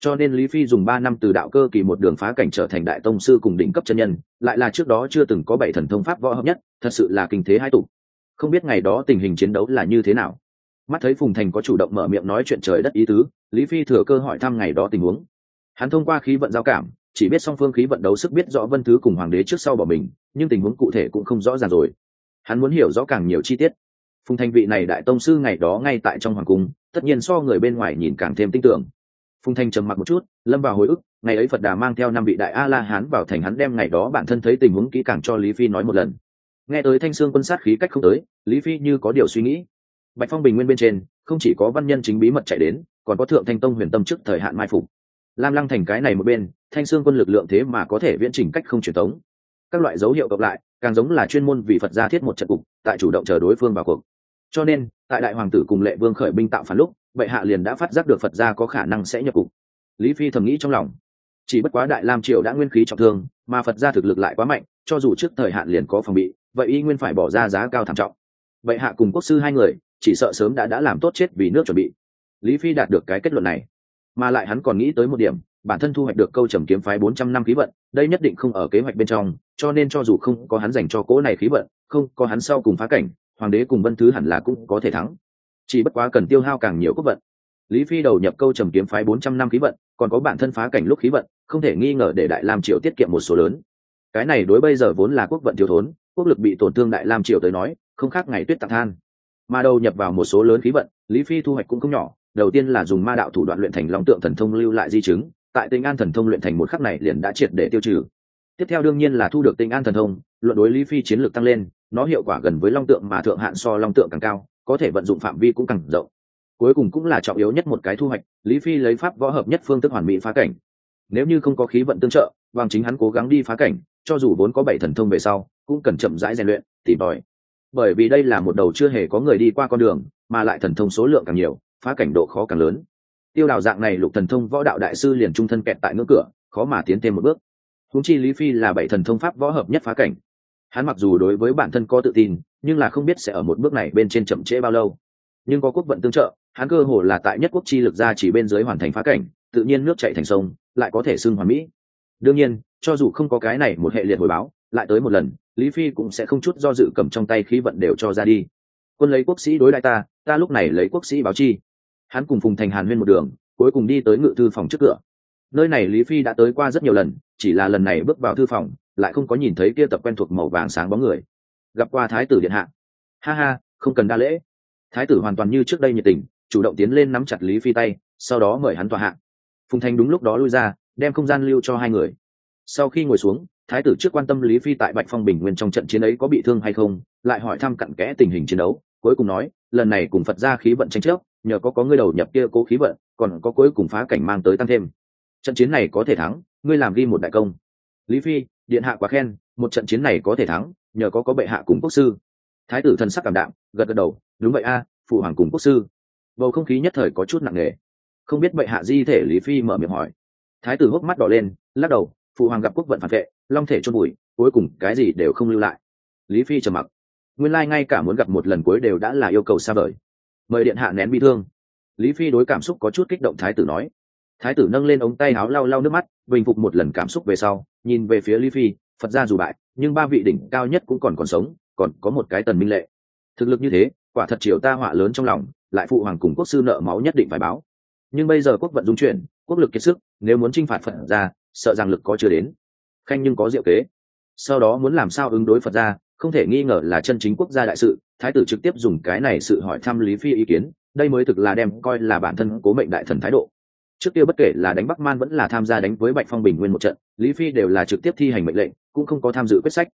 S1: cho nên lý phi dùng ba năm từ đạo cơ kỳ một đường phá cảnh trở thành đại tông sư cùng đỉnh cấp chân nhân, lại là trước đó chưa từng có bảy thần thông pháp võ hợp nhất, thật sự là kinh thế hai tục không biết ngày đó tình hình chiến đấu là như thế nào. Mắt thấy phùng thành có chủ động mở miệng nói chuyện trời đất ý tứ, lý phi thừa cơ hỏi thăm ngày đó tình huống. Hắn thông qua khí vận giao cảm, chỉ biết song phương khí vận đấu sức biết rõ vân thứ cùng hoàng đế trước sau bỏ mình, nhưng tình huống cụ thể cũng không rõ ràng rồi. Hắn muốn hiểu rõ càng nhiều chi tiết. Phùng thành vị này đại tông sư ngày đó ngay tại trong hoàng cung, tất nhiên so người bên ngoài nhìn càng thêm tin tưởng phùng thanh trầm mặc một chút, lâm vào hồi ức, ngày ấy phật đà mang theo năm vị đại a la hán vào thành hắn đem ngày đó bản thân thấy tình huống kỹ càng cho lý phi nói một lần. Nghe tới thanh sương quân sát khí cách không tới, lý phi như có điều suy nghĩ. Bạch phong bình nguyên bên trên, không chỉ có văn nhân chính bí mật chạy đến, còn có thượng thanh tông huyền tâm trước thời hạn mai phục. Lam lăng thành cái này một bên, thanh sương quân lực lượng thế mà có thể viễn trình cách không truyền tống các loại dấu hiệu cộng lại, càng giống là chuyên môn vì phật gia thiết một trận cục, tại chủ động chờ đối phương vào cuộc. Cho nên, tại đại hoàng tử cùng lệ vương khởi binh tạo phản lúc bệ hạ liền đã phát giác được phật gia có khả năng sẽ nhập cục. Lý phi thầm nghĩ trong lòng. Chỉ bất quá đại lam triều đã nguyên khí trọng thương, mà phật gia thực lực lại quá mạnh, cho dù trước thời hạn liền có phòng bị, vậy y nguyên phải bỏ ra giá cao thảm trọng. Bệ hạ cùng quốc sư hai người, chỉ sợ sớm đã đã làm tốt chết vì nước chuẩn bị. Lý phi đạt được cái kết luận này. Mà lại hắn còn nghĩ tới một điểm, bản thân thu hoạch được câu trầm kiếm phái bốn trăm năm khí vận, đây nhất định không ở kế hoạch bên trong, cho nên cho dù không có hắn dành cho cỗ này khí vận, không có hắn sau cùng phá cảnh, hoàng đế cùng vân thứ hẳn là cũng có thể thắng chỉ bất quá cần tiêu hao càng nhiều quốc vận. Lý phi đầu nhập câu trầm kiếm phái bốn trăm năm khí vận, còn có bản thân phá cảnh lúc khí vận, không thể nghi ngờ để đại lam triều tiết kiệm một số lớn. Cái này đối bây giờ vốn là quốc vận thiếu thốn, quốc lực bị tổn thương đại lam triều tới nói, không khác ngày tuyết tạc than. Mà đầu nhập vào một số lớn khí vận, lý phi thu hoạch cũng không nhỏ, đầu tiên là dùng ma đạo thủ đoạn luyện thành long tượng thần thông lưu lại di chứng, tại tinh an thần thông luyện thành một khắc này liền đã triệt để tiêu trừ. Tiếp theo đương nhiên là thu được tinh an thần thông, luận đối lý phi chiến lược tăng lên, nó hiệu quả gần với long tượng mà thượng hạn so long tượng càng cao có thể vận dụng phạm vi cũng càng rộng. Cuối cùng cũng là trọng yếu nhất một cái thu hoạch, lý phi lấy pháp võ hợp nhất phương thức hoàn mỹ phá cảnh. Nếu như không có khí vận tương trợ bằng chính hắn cố gắng đi phá cảnh, cho dù vốn có bảy thần thông về sau, cũng cần chậm rãi rèn luyện, tìm tòi. Bởi vì đây là một đầu chưa hề có người đi qua con đường, mà lại thần thông số lượng càng nhiều, phá cảnh độ khó càng lớn. Tiêu đạo dạng này lục thần thông võ đạo đại sư liền trung thân kẹt tại ngưỡng cửa, khó mà tiến thêm một bước. Húng chi lý phi là bảy thần thông pháp võ hợp nhất phá cảnh hắn mặc dù đối với bản thân có tự tin, nhưng là không biết sẽ ở một bước này bên trên chậm trễ bao lâu. Nhưng có quốc vận tương trợ, hắn cơ hồ là tại nhất quốc chi lực ra chỉ bên dưới hoàn thành phá cảnh, tự nhiên nước chạy thành sông, lại có thể xưng hoàn mỹ. Đương nhiên, cho dù không có cái này một hệ liệt hồi báo, lại tới một lần, lý phi cũng sẽ không chút do dự cầm trong tay khí vận đều cho ra đi. Quân lấy quốc sĩ đối đại ta ta lúc này lấy quốc sĩ báo chi. Hắn cùng phùng thành hàn huyên một đường, cuối cùng đi tới ngự thư phòng trước cửa. Nơi này lý phi đã tới qua rất nhiều lần, chỉ là lần này bước vào thư phòng lại không có nhìn thấy kia tập quen thuộc màu vàng sáng bóng người. Gặp qua thái tử điện hạ. Ha ha, không cần đa lễ. Thái tử hoàn toàn như trước đây nhiệt tình, chủ động tiến lên nắm chặt lý phi tay, sau đó mời hắn tòa hạ. Phùng thành đúng lúc đó lui ra, đem không gian lưu cho hai người. Sau khi ngồi xuống, thái tử trước quan tâm lý phi tại bạch phong bình nguyên trong trận chiến ấy có bị thương hay không, lại hỏi thăm cặn kẽ tình hình chiến đấu, cuối cùng nói, lần này cùng phật ra khí vận tranh chấp, nhờ có có ngươi đầu nhập kia cố khí vận, còn có cuối cùng phá cảnh mang tới tăng thêm. Trận chiến này có thể thắng, ngươi làm ghi một đại công. Lý phi điện hạ quá khen, một trận chiến này có thể thắng, nhờ có có bệ hạ cùng quốc sư. Thái tử thần sắc cảm đạm, gật gật đầu, đúng vậy a, phụ hoàng cùng quốc sư. Bầu không khí nhất thời có chút nặng nề. Không biết bệ hạ di thể lý phi mở miệng hỏi. Thái tử hốc mắt đỏ lên, lắc đầu, phụ hoàng gặp quốc vận phản vệ, long thể chôn bụi, cuối cùng cái gì đều không lưu lại. Lý phi trầm mặc. Nguyên lai ngay cả muốn gặp một lần cuối đều đã là yêu cầu xa vời. Mời điện hạ nén bi thương. Lý phi đối cảm xúc có chút kích động thái tử nói thái tử nâng lên ống tay áo lau lau nước mắt, bình phục một lần cảm xúc về sau, nhìn về phía lý phi, phật ra dù bại, nhưng ba vị đỉnh cao nhất cũng còn còn sống, còn có một cái tần minh lệ. Thực lực như thế, quả thật triều ta họa lớn trong lòng, lại phụ hoàng cùng quốc sư nợ máu nhất định phải báo. Nhưng bây giờ quốc vận dung chuyển, quốc lực kiệt sức, nếu muốn chinh phạt phật ra sợ rằng lực có chưa đến. Khanh nhưng có diệu kế. Sau đó muốn làm sao ứng đối phật ra không thể nghi ngờ là chân chính quốc gia đại sự, thái tử trực tiếp dùng cái này sự hỏi thăm lý phi ý kiến, đây mới thực là đem coi là bản thân cố mệnh đại thần thái độ trước kia bất kể là đánh bắc man vẫn là tham gia đánh với bạch phong bình nguyên một trận, lý phi đều là trực tiếp thi hành mệnh lệnh, cũng không có tham dự quyết sách.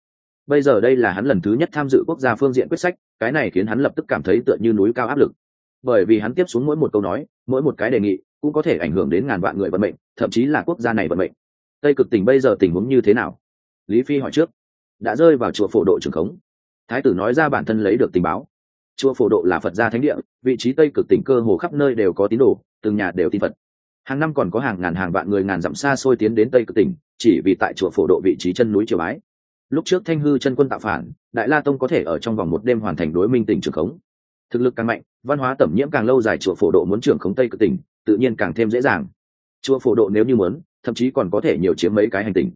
S1: Bây giờ đây là hắn lần thứ nhất tham dự quốc gia phương diện quyết sách, cái này khiến hắn lập tức cảm thấy tựa như núi cao áp lực. Bởi vì hắn tiếp xuống mỗi một câu nói, mỗi một cái đề nghị, cũng có thể ảnh hưởng đến ngàn vạn người vận mệnh, thậm chí là quốc gia này vận mệnh. Tây cực tỉnh bây giờ tình huống như thế nào? Lý phi hỏi trước. Đã rơi vào chùa phổ độ trường khống. Thái tử nói ra bản thân lấy được tình báo. Chùa phổ độ là phật gia thánh địa, vị trí tây cực tỉnh cơ hồ khắp nơi đều có tín đồ, từng nhà đều tin phật hàng năm còn có hàng ngàn hàng vạn người ngàn dặm xa xôi tiến đến tây cực tỉnh, chỉ vì tại chùa phổ độ vị trí chân núi triều bái. Lúc trước thanh hư chân quân tạo phản, đại la tông có thể ở trong vòng một đêm hoàn thành đối minh tỉnh trường khống. Thực lực càng mạnh, văn hóa tẩm nhiễm càng lâu dài chùa phổ độ muốn trưởng khống tây cực tỉnh, tự nhiên càng thêm dễ dàng. Chùa phổ độ nếu như muốn, thậm chí còn có thể nhiều chiếm mấy cái hành tinh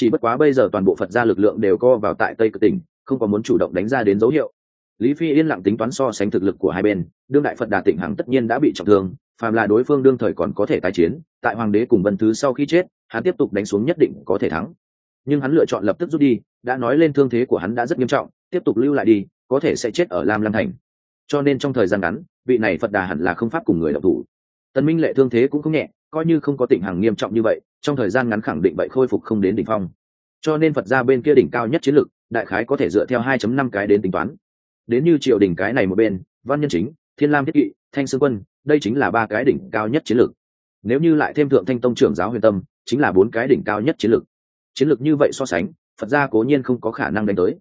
S1: chỉ bất quá bây giờ toàn bộ phật gia lực lượng đều co vào tại tây cực tỉnh, không có muốn chủ động đánh ra đến dấu hiệu lý phi yên lặng tính toán so sánh thực lực của hai bên, đương đại phật đà tịnh hằng tất nhiên đã bị trọng thương, phàm là đối phương đương thời còn có thể tái chiến, tại hoàng đế cùng vân thứ sau khi chết, hắn tiếp tục đánh xuống nhất định có thể thắng. Nhưng hắn lựa chọn lập tức rút đi, đã nói lên thương thế của hắn đã rất nghiêm trọng, tiếp tục lưu lại đi, có thể sẽ chết ở lam lam thành. Cho nên trong thời gian ngắn, vị này phật đà hẳn là không pháp cùng người đọc thủ. Tần minh lệ thương thế cũng không nhẹ, coi như không có tịnh hằng nghiêm trọng như vậy, trong thời gian ngắn khẳng định vậy khôi phục không đến đỉnh phong. Cho nên phật ra bên kia đỉnh cao nhất chiến lực đại khái có thể dựa theo 2.5 cái đến tính toán đến như triều đình cái này một bên, văn nhân chính, thiên lam thiết kỵ, thanh sương quân, đây chính là ba cái đỉnh cao nhất chiến lược. Nếu như lại thêm thượng thanh tông trưởng giáo huyền tâm, chính là bốn cái đỉnh cao nhất chiến lược. Chiến lược như vậy so sánh, phật gia cố nhiên không có khả năng đánh tới.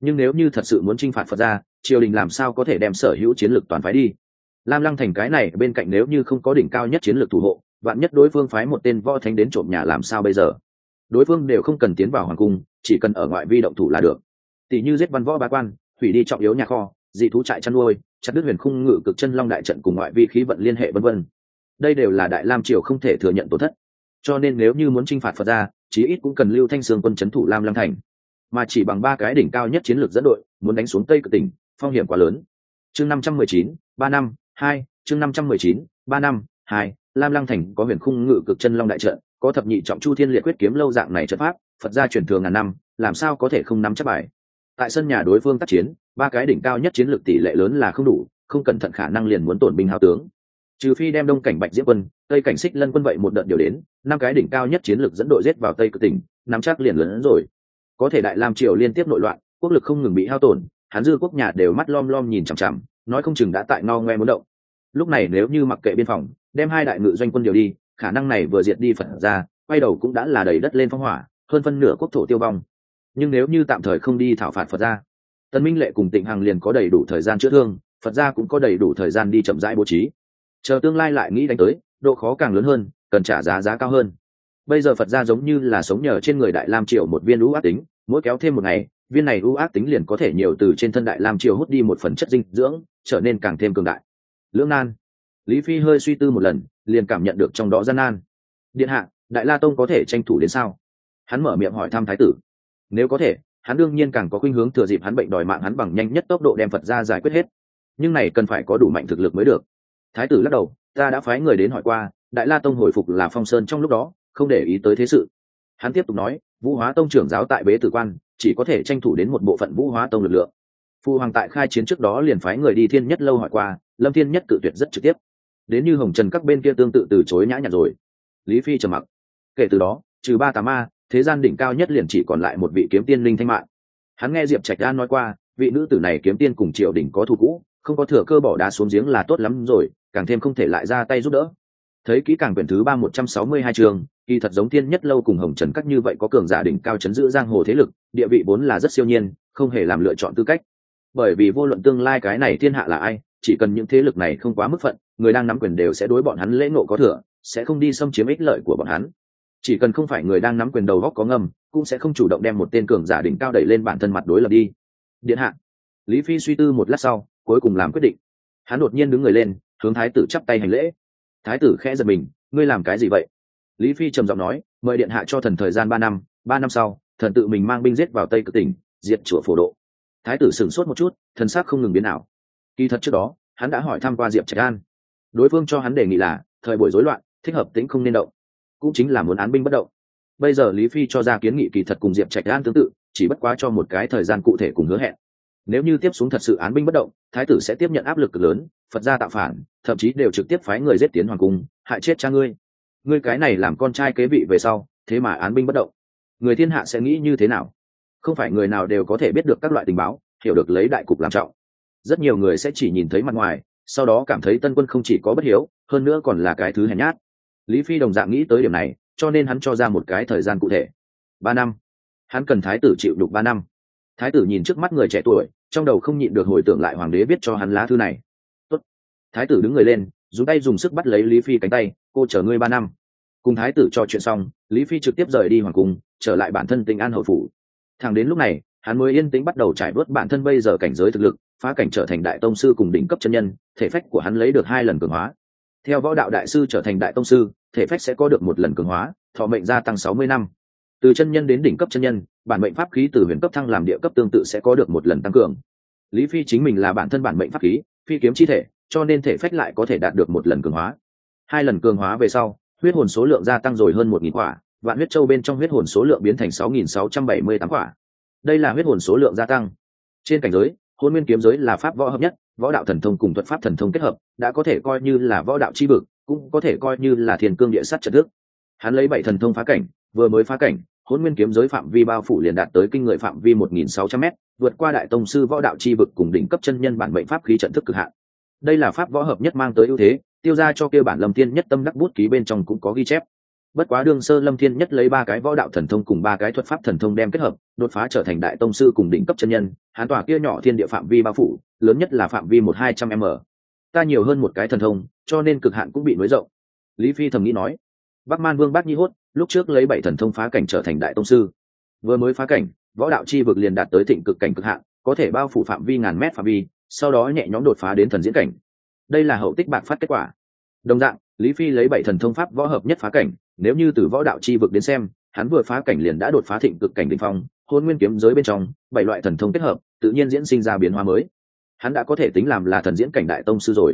S1: Nhưng nếu như thật sự muốn t r i n h phạt phật gia, triều đình làm sao có thể đem sở hữu chiến lược toàn phái đi? Lam lăng thành cái này bên cạnh nếu như không có đỉnh cao nhất chiến lược thủ hộ, vạn nhất đối phương phái một tên võ thánh đến trộm nhà làm sao bây giờ? Đối phương đều không cần tiến vào hoàng cung, chỉ cần ở ngoại vi động thủ là được. Tỷ như giết văn võ bá quan hủy đi trọng yếu nhà kho, dị thú trại chăn nuôi, chặt đứt huyền khung ngự cực chân long đại trận cùng ngoại vi khí vận liên hệ vân vân. Đây đều là đại lam triều không thể thừa nhận tổn thất. Cho nên nếu như muốn t r i n h phạt phật gia, chí ít cũng cần lưu thanh sương quân c h ấ n thủ lam lăng thành. Mà chỉ bằng ba cái đỉnh cao nhất chiến lược dẫn đội, muốn đánh xuống tây cực tỉnh, phong hiểm quá lớn. Chương năm trăm mười chín, ba năm, hai, chương năm trăm mười chín, ba năm, hai, lam lăng thành có huyền khung ngự cực chân long đại trận, có thập nhị trọng chu thiên liệt quyết kiếm lâu dạng này trận pháp, phật gia truyền thường ngàn năm, làm sao có thể không nắm chắc bài? Tại sân nhà đối phương tác chiến, ba cái đỉnh cao nhất chiến lược tỷ lệ lớn là không đủ, không cẩn thận khả năng liền muốn tổn binh hao tướng. Trừ phi đem đông cảnh bạch diễm quân, tây cảnh xích lân quân vậy một đợt điều đến, năm cái đỉnh cao nhất chiến lược dẫn đội giết vào tây cực tỉnh, nắm chắc liền lớn rồi. Có thể đại lam triều liên tiếp nội loạn, quốc lực không ngừng bị hao tổn, Hán dư quốc nhà đều mắt lom lom nhìn chằm chằm, nói không chừng đã tại no ngoe muốn động. Lúc này nếu như mặc kệ biên phòng, đem hai đại ngự doanh quân điều đi, khả năng này vừa diệt đi phật ra, quay đầu cũng đã là đầy đất lên phong hỏa, hơn phân nửa quốc thổ tiêu vong nhưng nếu như tạm thời không đi thảo phạt phật gia, tân minh lệ cùng tịnh hằng liền có đầy đủ thời gian chữa thương phật gia cũng có đầy đủ thời gian đi chậm rãi bố trí. Chờ tương lai lại nghĩ đánh tới độ khó càng lớn hơn cần trả giá giá cao hơn. Bây giờ phật gia giống như là sống nhờ trên người đại lam triều một viên lũ ác tính mỗi kéo thêm một ngày viên này ưu ác tính liền có thể nhiều từ trên thân đại lam triều hút đi một phần chất dinh dưỡng trở nên càng thêm cường đại. Lưỡng nan. Lý phi hơi suy tư một lần liền cảm nhận được trong đó gian nan. Điện hạ đại la tông có thể tranh thủ đến sao? Hắn mở miệng hỏi thăm thái tử nếu có thể, hắn đương nhiên càng có khuynh hướng thừa dịp hắn bệnh đòi mạng hắn bằng nhanh nhất tốc độ đem phật ra giải quyết hết. Nhưng này cần phải có đủ mạnh thực lực mới được. Thái tử lắc đầu, ta đã phái người đến hỏi qua, đại la tông hồi phục là phong sơn trong lúc đó, không để ý tới thế sự. Hắn tiếp tục nói, vũ hóa tông trưởng giáo tại bế tử quan, chỉ có thể tranh thủ đến một bộ phận vũ hóa tông lực lượng. Phu hoàng tại khai chiến trước đó liền phái người đi thiên nhất lâu hỏi qua, lâm thiên nhất cự tuyệt rất trực tiếp. Đến như hồng trần các bên kia tương tự từ chối nhã nhặn rồi. Lý phi trầm mặc. Kể từ đó, trừ ba tà ma thế gian đỉnh cao nhất liền chỉ còn lại một vị kiếm tiên linh thanh mạng. Hắn nghe diệp trạch đan nói qua, vị nữ tử này kiếm tiên cùng triều đỉnh có thù cũ, không có thừa cơ bỏ đá xuống giếng là tốt lắm rồi, càng thêm không thể lại ra tay giúp đỡ. Thấy kỹ càng quyển thứ ba một trăm sáu mươi hai trường, kỳ thật giống tiên nhất lâu cùng hồng trần các như vậy có cường giả đỉnh cao chấn giữ giang hồ thế lực, địa vị vốn là rất siêu nhiên, không hề làm lựa chọn tư cách. Bởi vì vô luận tương lai cái này thiên hạ là ai, chỉ cần những thế lực này không quá mức phận, người đang nắm quyền đều sẽ đối bọn hắn lễ ngộ có thừa, sẽ không đi xâm chiếm ích lợi của bọn hắn chỉ cần không phải người đang nắm quyền đầu góc có ngầm, cũng sẽ không chủ động đem một tên cường giả đỉnh cao đẩy lên bản thân mặt đối lập đi. Điện hạ. Lý phi suy tư một lát sau, cuối cùng làm quyết định. Hắn đột nhiên đứng người lên, hướng thái tử chắp tay hành lễ. Thái tử khẽ giật mình, ngươi làm cái gì vậy? Lý phi trầm giọng nói, mời điện hạ cho thần thời gian ba năm ba năm sau, thần tự mình mang binh giết vào tây cực tỉnh, diệt chùa phổ độ. Thái tử sửng sốt một chút, thần sắc không ngừng biến nào kỳ thật trước đó, hắn đã hỏi thăm qua diệp trạch an. Đối phương cho hắn đề nghị là, thời buổi rối loạn, thích hợp tính không nên động cũng chính là muốn án binh bất động. Bây giờ lý phi cho ra kiến nghị kỳ thật cùng diệp trạch an tương tự, chỉ bất quá cho một cái thời gian cụ thể cùng hứa hẹn. Nếu như tiếp xuống thật sự án binh bất động, thái tử sẽ tiếp nhận áp lực lớn, phật gia tạo phản, thậm chí đều trực tiếp phái người giết tiến hoàng cung, hại chết cha ngươi. Ngươi cái này làm con trai kế vị về sau, thế mà án binh bất động. Người thiên hạ sẽ nghĩ như thế nào? Không phải người nào đều có thể biết được các loại tình báo, hiểu được lấy đại cục làm trọng. Rất nhiều người sẽ chỉ nhìn thấy mặt ngoài, sau đó cảm thấy tân quân không chỉ có bất hiếu, hơn nữa còn là cái thứ hèn nhát lý phi đồng dạng nghĩ tới điểm này, cho nên hắn cho ra một cái thời gian cụ thể. Ba năm. Hắn cần thái tử chịu đục ba năm. Thái tử nhìn trước mắt người trẻ tuổi, trong đầu không nhịn được hồi tưởng lại hoàng đế viết cho hắn lá thư này. Tốt. thái tử đứng người lên, dùng tay dùng sức bắt lấy lý phi cánh tay, cô chờ ngươi ba năm. Cùng thái tử trò chuyện xong, lý phi trực tiếp rời đi hoàng cung, trở lại bản thân tình an hậu phủ. Thẳng đến lúc này, hắn mới yên tĩnh bắt đầu trải bớt bản thân bây giờ cảnh giới thực lực, phá cảnh trở thành đại tông sư cùng đỉnh cấp chân nhân, thể phách của hắn lấy được hai lần cường hóa theo võ đạo đại sư trở thành đại tông sư, thể phách sẽ có được một lần cường hóa, thọ mệnh gia tăng sáu mươi năm. Từ chân nhân đến đỉnh cấp chân nhân, bản mệnh pháp khí từ huyền cấp thăng làm địa cấp tương tự sẽ có được một lần tăng cường. Lý phi chính mình là bản thân bản mệnh pháp khí, phi kiếm chi thể, cho nên thể phách lại có thể đạt được một lần cường hóa. Hai lần cường hóa về sau, huyết hồn số lượng gia tăng rồi hơn một nghìn quả, vạn huyết châu bên trong huyết hồn số lượng biến thành sáu nghìn sáu trăm bảy mươi tám quả. Đây là huyết hồn số lượng gia tăng. Trên cảnh giới hôn nguyên kiếm giới là pháp võ hợp nhất, võ đạo thần thông cùng thuật pháp thần thông kết hợp, đã có thể coi như là võ đạo chi vực cũng có thể coi như là thiền cương địa sắt trật nước. hắn lấy bảy thần thông phá cảnh, vừa mới phá cảnh, hôn nguyên kiếm giới phạm vi bao phủ liền đạt tới kinh người phạm vi một nghìn sáu trăm m vượt qua đại tông sư võ đạo chi vực cùng đỉnh cấp chân nhân bản mệnh pháp khí trận thức cực hạn đây là pháp võ hợp nhất mang tới ưu thế, tiêu ra cho kêu bản lâm tiên nhất tâm đắc bút ký bên trong cũng có ghi chép bất quá đương sơ lâm thiên nhất lấy ba cái võ đạo thần thông cùng ba cái thuật pháp thần thông đem kết hợp, đột phá trở thành đại tông sư cùng đỉnh cấp chân nhân, hán tòa kia nhỏ thiên địa phạm vi bao phủ, lớn nhất là phạm vi một hai trăm m. Ta nhiều hơn một cái thần thông, cho nên cực hạn cũng bị nối rộng. Lý phi thầm nghĩ nói. Bắc man vương bác nhi hốt, lúc trước lấy bảy thần thông phá cảnh trở thành đại tông sư. Vừa mới phá cảnh, võ đạo chi vực liền đạt tới thịnh cực cảnh cực hạn, có thể bao phủ phạm vi ngàn mét phạm vi, sau đó nhẹ nhõm đột phá đến thần diễn cảnh. Đây là hậu tích bạc phát kết quả. Đồng dạng lý phi lấy bảy thần thông pháp võ hợp nhất phá cảnh, nếu như từ võ đạo chi vực đến xem, hắn vừa phá cảnh liền đã đột phá thịnh cực cảnh đ ỉ n h phong, hôn nguyên kiếm giới bên trong, bảy loại thần thông kết hợp, tự nhiên diễn sinh ra biến hóa mới. Hắn đã có thể tính làm là thần diễn cảnh đại tông sư rồi.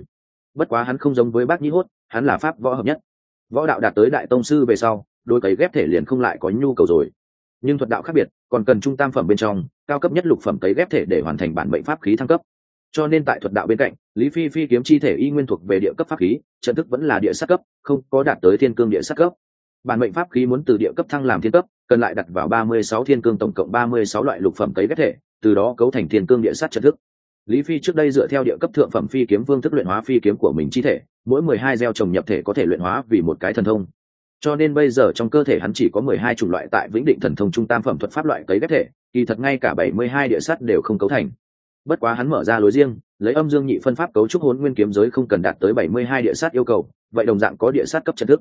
S1: Bất quá hắn không giống với bác nhĩ hốt, hắn là pháp võ hợp nhất. Võ đạo đạt tới đại tông sư về sau, đôi cấy ghép thể liền không lại có nhu cầu rồi. Nhưng thuật đạo khác biệt, còn cần trung tam phẩm bên trong, cao cấp nhất lục phẩm cấy ghép thể để hoàn thành bản mệnh pháp khí thăng cấp cho nên tại thuật đạo bên cạnh, lý phi phi kiếm chi thể y nguyên thuộc về địa cấp pháp khí, trận thức vẫn là địa sát cấp, không có đạt tới thiên cương địa sát cấp. Bản mệnh pháp khí muốn từ địa cấp thăng làm thiên cấp, cần lại đặt vào ba mươi sáu thiên cương tổng cộng ba mươi sáu loại lục phẩm cấy ghép thể, từ đó cấu thành thiên cương địa sát trận thức. Lý phi trước đây dựa theo địa cấp thượng phẩm phi kiếm phương thức luyện hóa phi kiếm của mình chi thể, mỗi mười hai gieo trồng nhập thể có thể luyện hóa vì một cái thần thông. Cho nên bây giờ trong cơ thể hắn chỉ có mười hai chủng loại tại vĩnh định thần thông trung tam phẩm thuật pháp loại cấy ghép thể, kỳ thật ngay cả bảy mươi hai địa sắt đều không cấu thành bất quá hắn mở ra lối riêng, lấy âm dương nhị phân pháp cấu trúc hốn nguyên kiếm giới không cần đạt tới bảy mươi hai địa sát yêu cầu, vậy đồng dạng có địa sát cấp trận thức.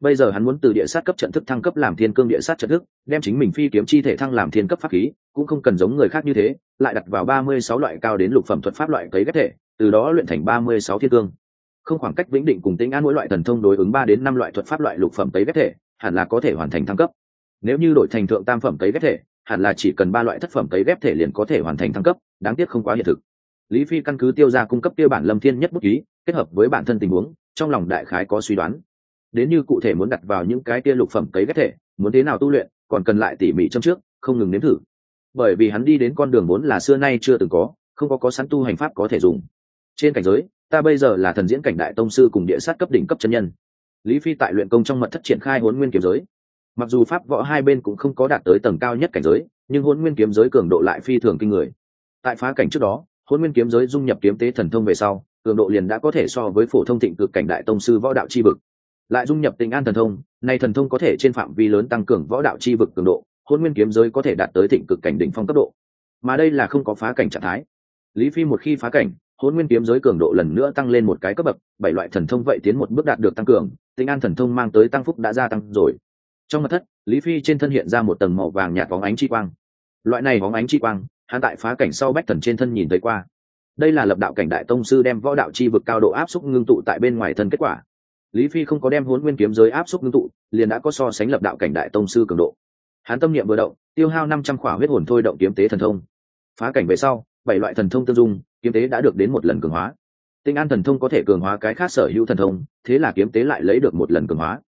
S1: Bây giờ hắn muốn từ địa sát cấp trận thức thăng cấp làm thiên cương địa sát trận thức, đem chính mình phi kiếm chi thể thăng làm thiên cấp pháp khí, cũng không cần giống người khác như thế, lại đặt vào ba mươi sáu loại cao đến lục phẩm thuật pháp loại cấy ghép thể, từ đó luyện thành ba mươi sáu thiên cương. Không khoảng cách vĩnh định cùng tính an mỗi loại thần thông đối ứng ba đến năm loại thuật pháp loại lục phẩm cấy ghép thể, hẳn là có thể hoàn thành thăng cấp. Nếu như đổi thành thượng tam phẩm cấy ghép thể hẳn là chỉ cần ba loại thất phẩm cấy ghép thể liền có thể hoàn thành thăng cấp, đáng tiếc không quá hiện thực. Lý phi căn cứ tiêu ra cung cấp tiêu bản lâm thiên nhất bút ký, kết hợp với bản thân tình huống, trong lòng đại khái có suy đoán. Đến như cụ thể muốn đặt vào những cái kia lục phẩm cấy ghép thể, muốn thế nào tu luyện, còn cần lại tỉ mỉ châm trước, không ngừng nếm thử. Bởi vì hắn đi đến con đường vốn là xưa nay chưa từng có, không có có sẵn tu hành pháp có thể dùng. Trên cảnh giới, ta bây giờ là thần diễn cảnh đại tông sư cùng địa sát cấp đỉnh cấp chân nhân. Lý phi tại luyện công trong mật thất triển khai huấn nguyên kiếm giới mặc dù pháp võ hai bên cũng không có đạt tới tầng cao nhất cảnh giới, nhưng hôn nguyên kiếm giới cường độ lại phi thường kinh người. Tại phá cảnh trước đó hôn nguyên kiếm giới dung nhập kiếm tế thần thông về sau, cường độ liền đã có thể so với phổ thông thịnh cực cảnh đại tông sư võ đạo chi vực. Lại dung nhập tình an thần thông, nay thần thông có thể trên phạm vi lớn tăng cường võ đạo chi vực cường độ hôn nguyên kiếm giới có thể đạt tới thịnh cực cảnh đỉnh phong cấp độ. Mà đây là không có phá cảnh trạng thái. Lý phi một khi phá cảnh hôn nguyên kiếm giới cường độ lần nữa tăng lên một cái cấp bậc, bảy loại thần thông vậy tiến một bước đạt được tăng cường tinh an thần thông mang tới tăng phúc đã gia tăng rồi trong mặt thất, lý phi trên thân hiện ra một tầng màu vàng nhạt bóng ánh chi quang. Loại này bóng ánh chi quang, hắn tại phá cảnh sau bách thần trên thân nhìn thấy qua. Đây là lập đạo cảnh đại tông sư đem võ đạo chi vực cao độ áp xúc ngưng tụ tại bên ngoài thân kết quả. Lý phi không có đem hôn nguyên kiếm giới áp xúc ngưng tụ, liền đã có so sánh lập đạo cảnh đại tông sư cường độ. Hắn tâm niệm vừa động, tiêu hao năm trăm khỏa huyết hồn thôi động kiếm tế thần thông. Phá cảnh về sau, bảy loại thần thông tương dung, kiếm tế đã được đến một lần cường hóa. Tinh an thần thông có thể cường hóa cái khác sở hữu thần thông, thế là kiếm tế lại lấy được một lần cường hóa.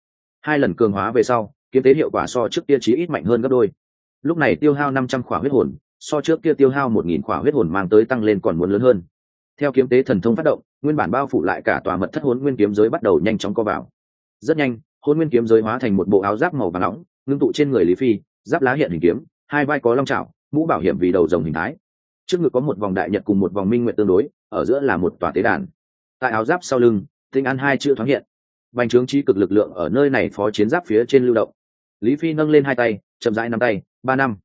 S1: Hai lần cường hóa về sau kiếm tế hiệu quả so trước kia chí ít mạnh hơn gấp đôi. Lúc này tiêu hao năm trăm khỏa huyết hồn, so trước kia tiêu hao một nghìn khỏa huyết hồn mang tới tăng lên còn muốn lớn hơn. Theo kiếm tế thần thông phát động, nguyên bản bao phủ lại cả tòa mật thất hồn nguyên kiếm giới bắt đầu nhanh chóng co vào. Rất nhanh hôn nguyên kiếm giới hóa thành một bộ áo giáp màu và nóng, ngưng tụ trên người lý phi, giáp lá hiện hình kiếm, hai vai có long trào mũ bảo hiểm vì đầu rồng hình thái. Trước ngực có một vòng đại nhật cùng một vòng minh nguyện tương đối, ở giữa là một tòa tế đàn. Tại áo giáp sau lưng, tinh an hai chữ thoáng hiện. Bành trướng trí cực lực lượng ở nơi này phó chiến giáp phía trên lưu động lý phi nâng lên hai tay chậm rãi năm tay ba năm.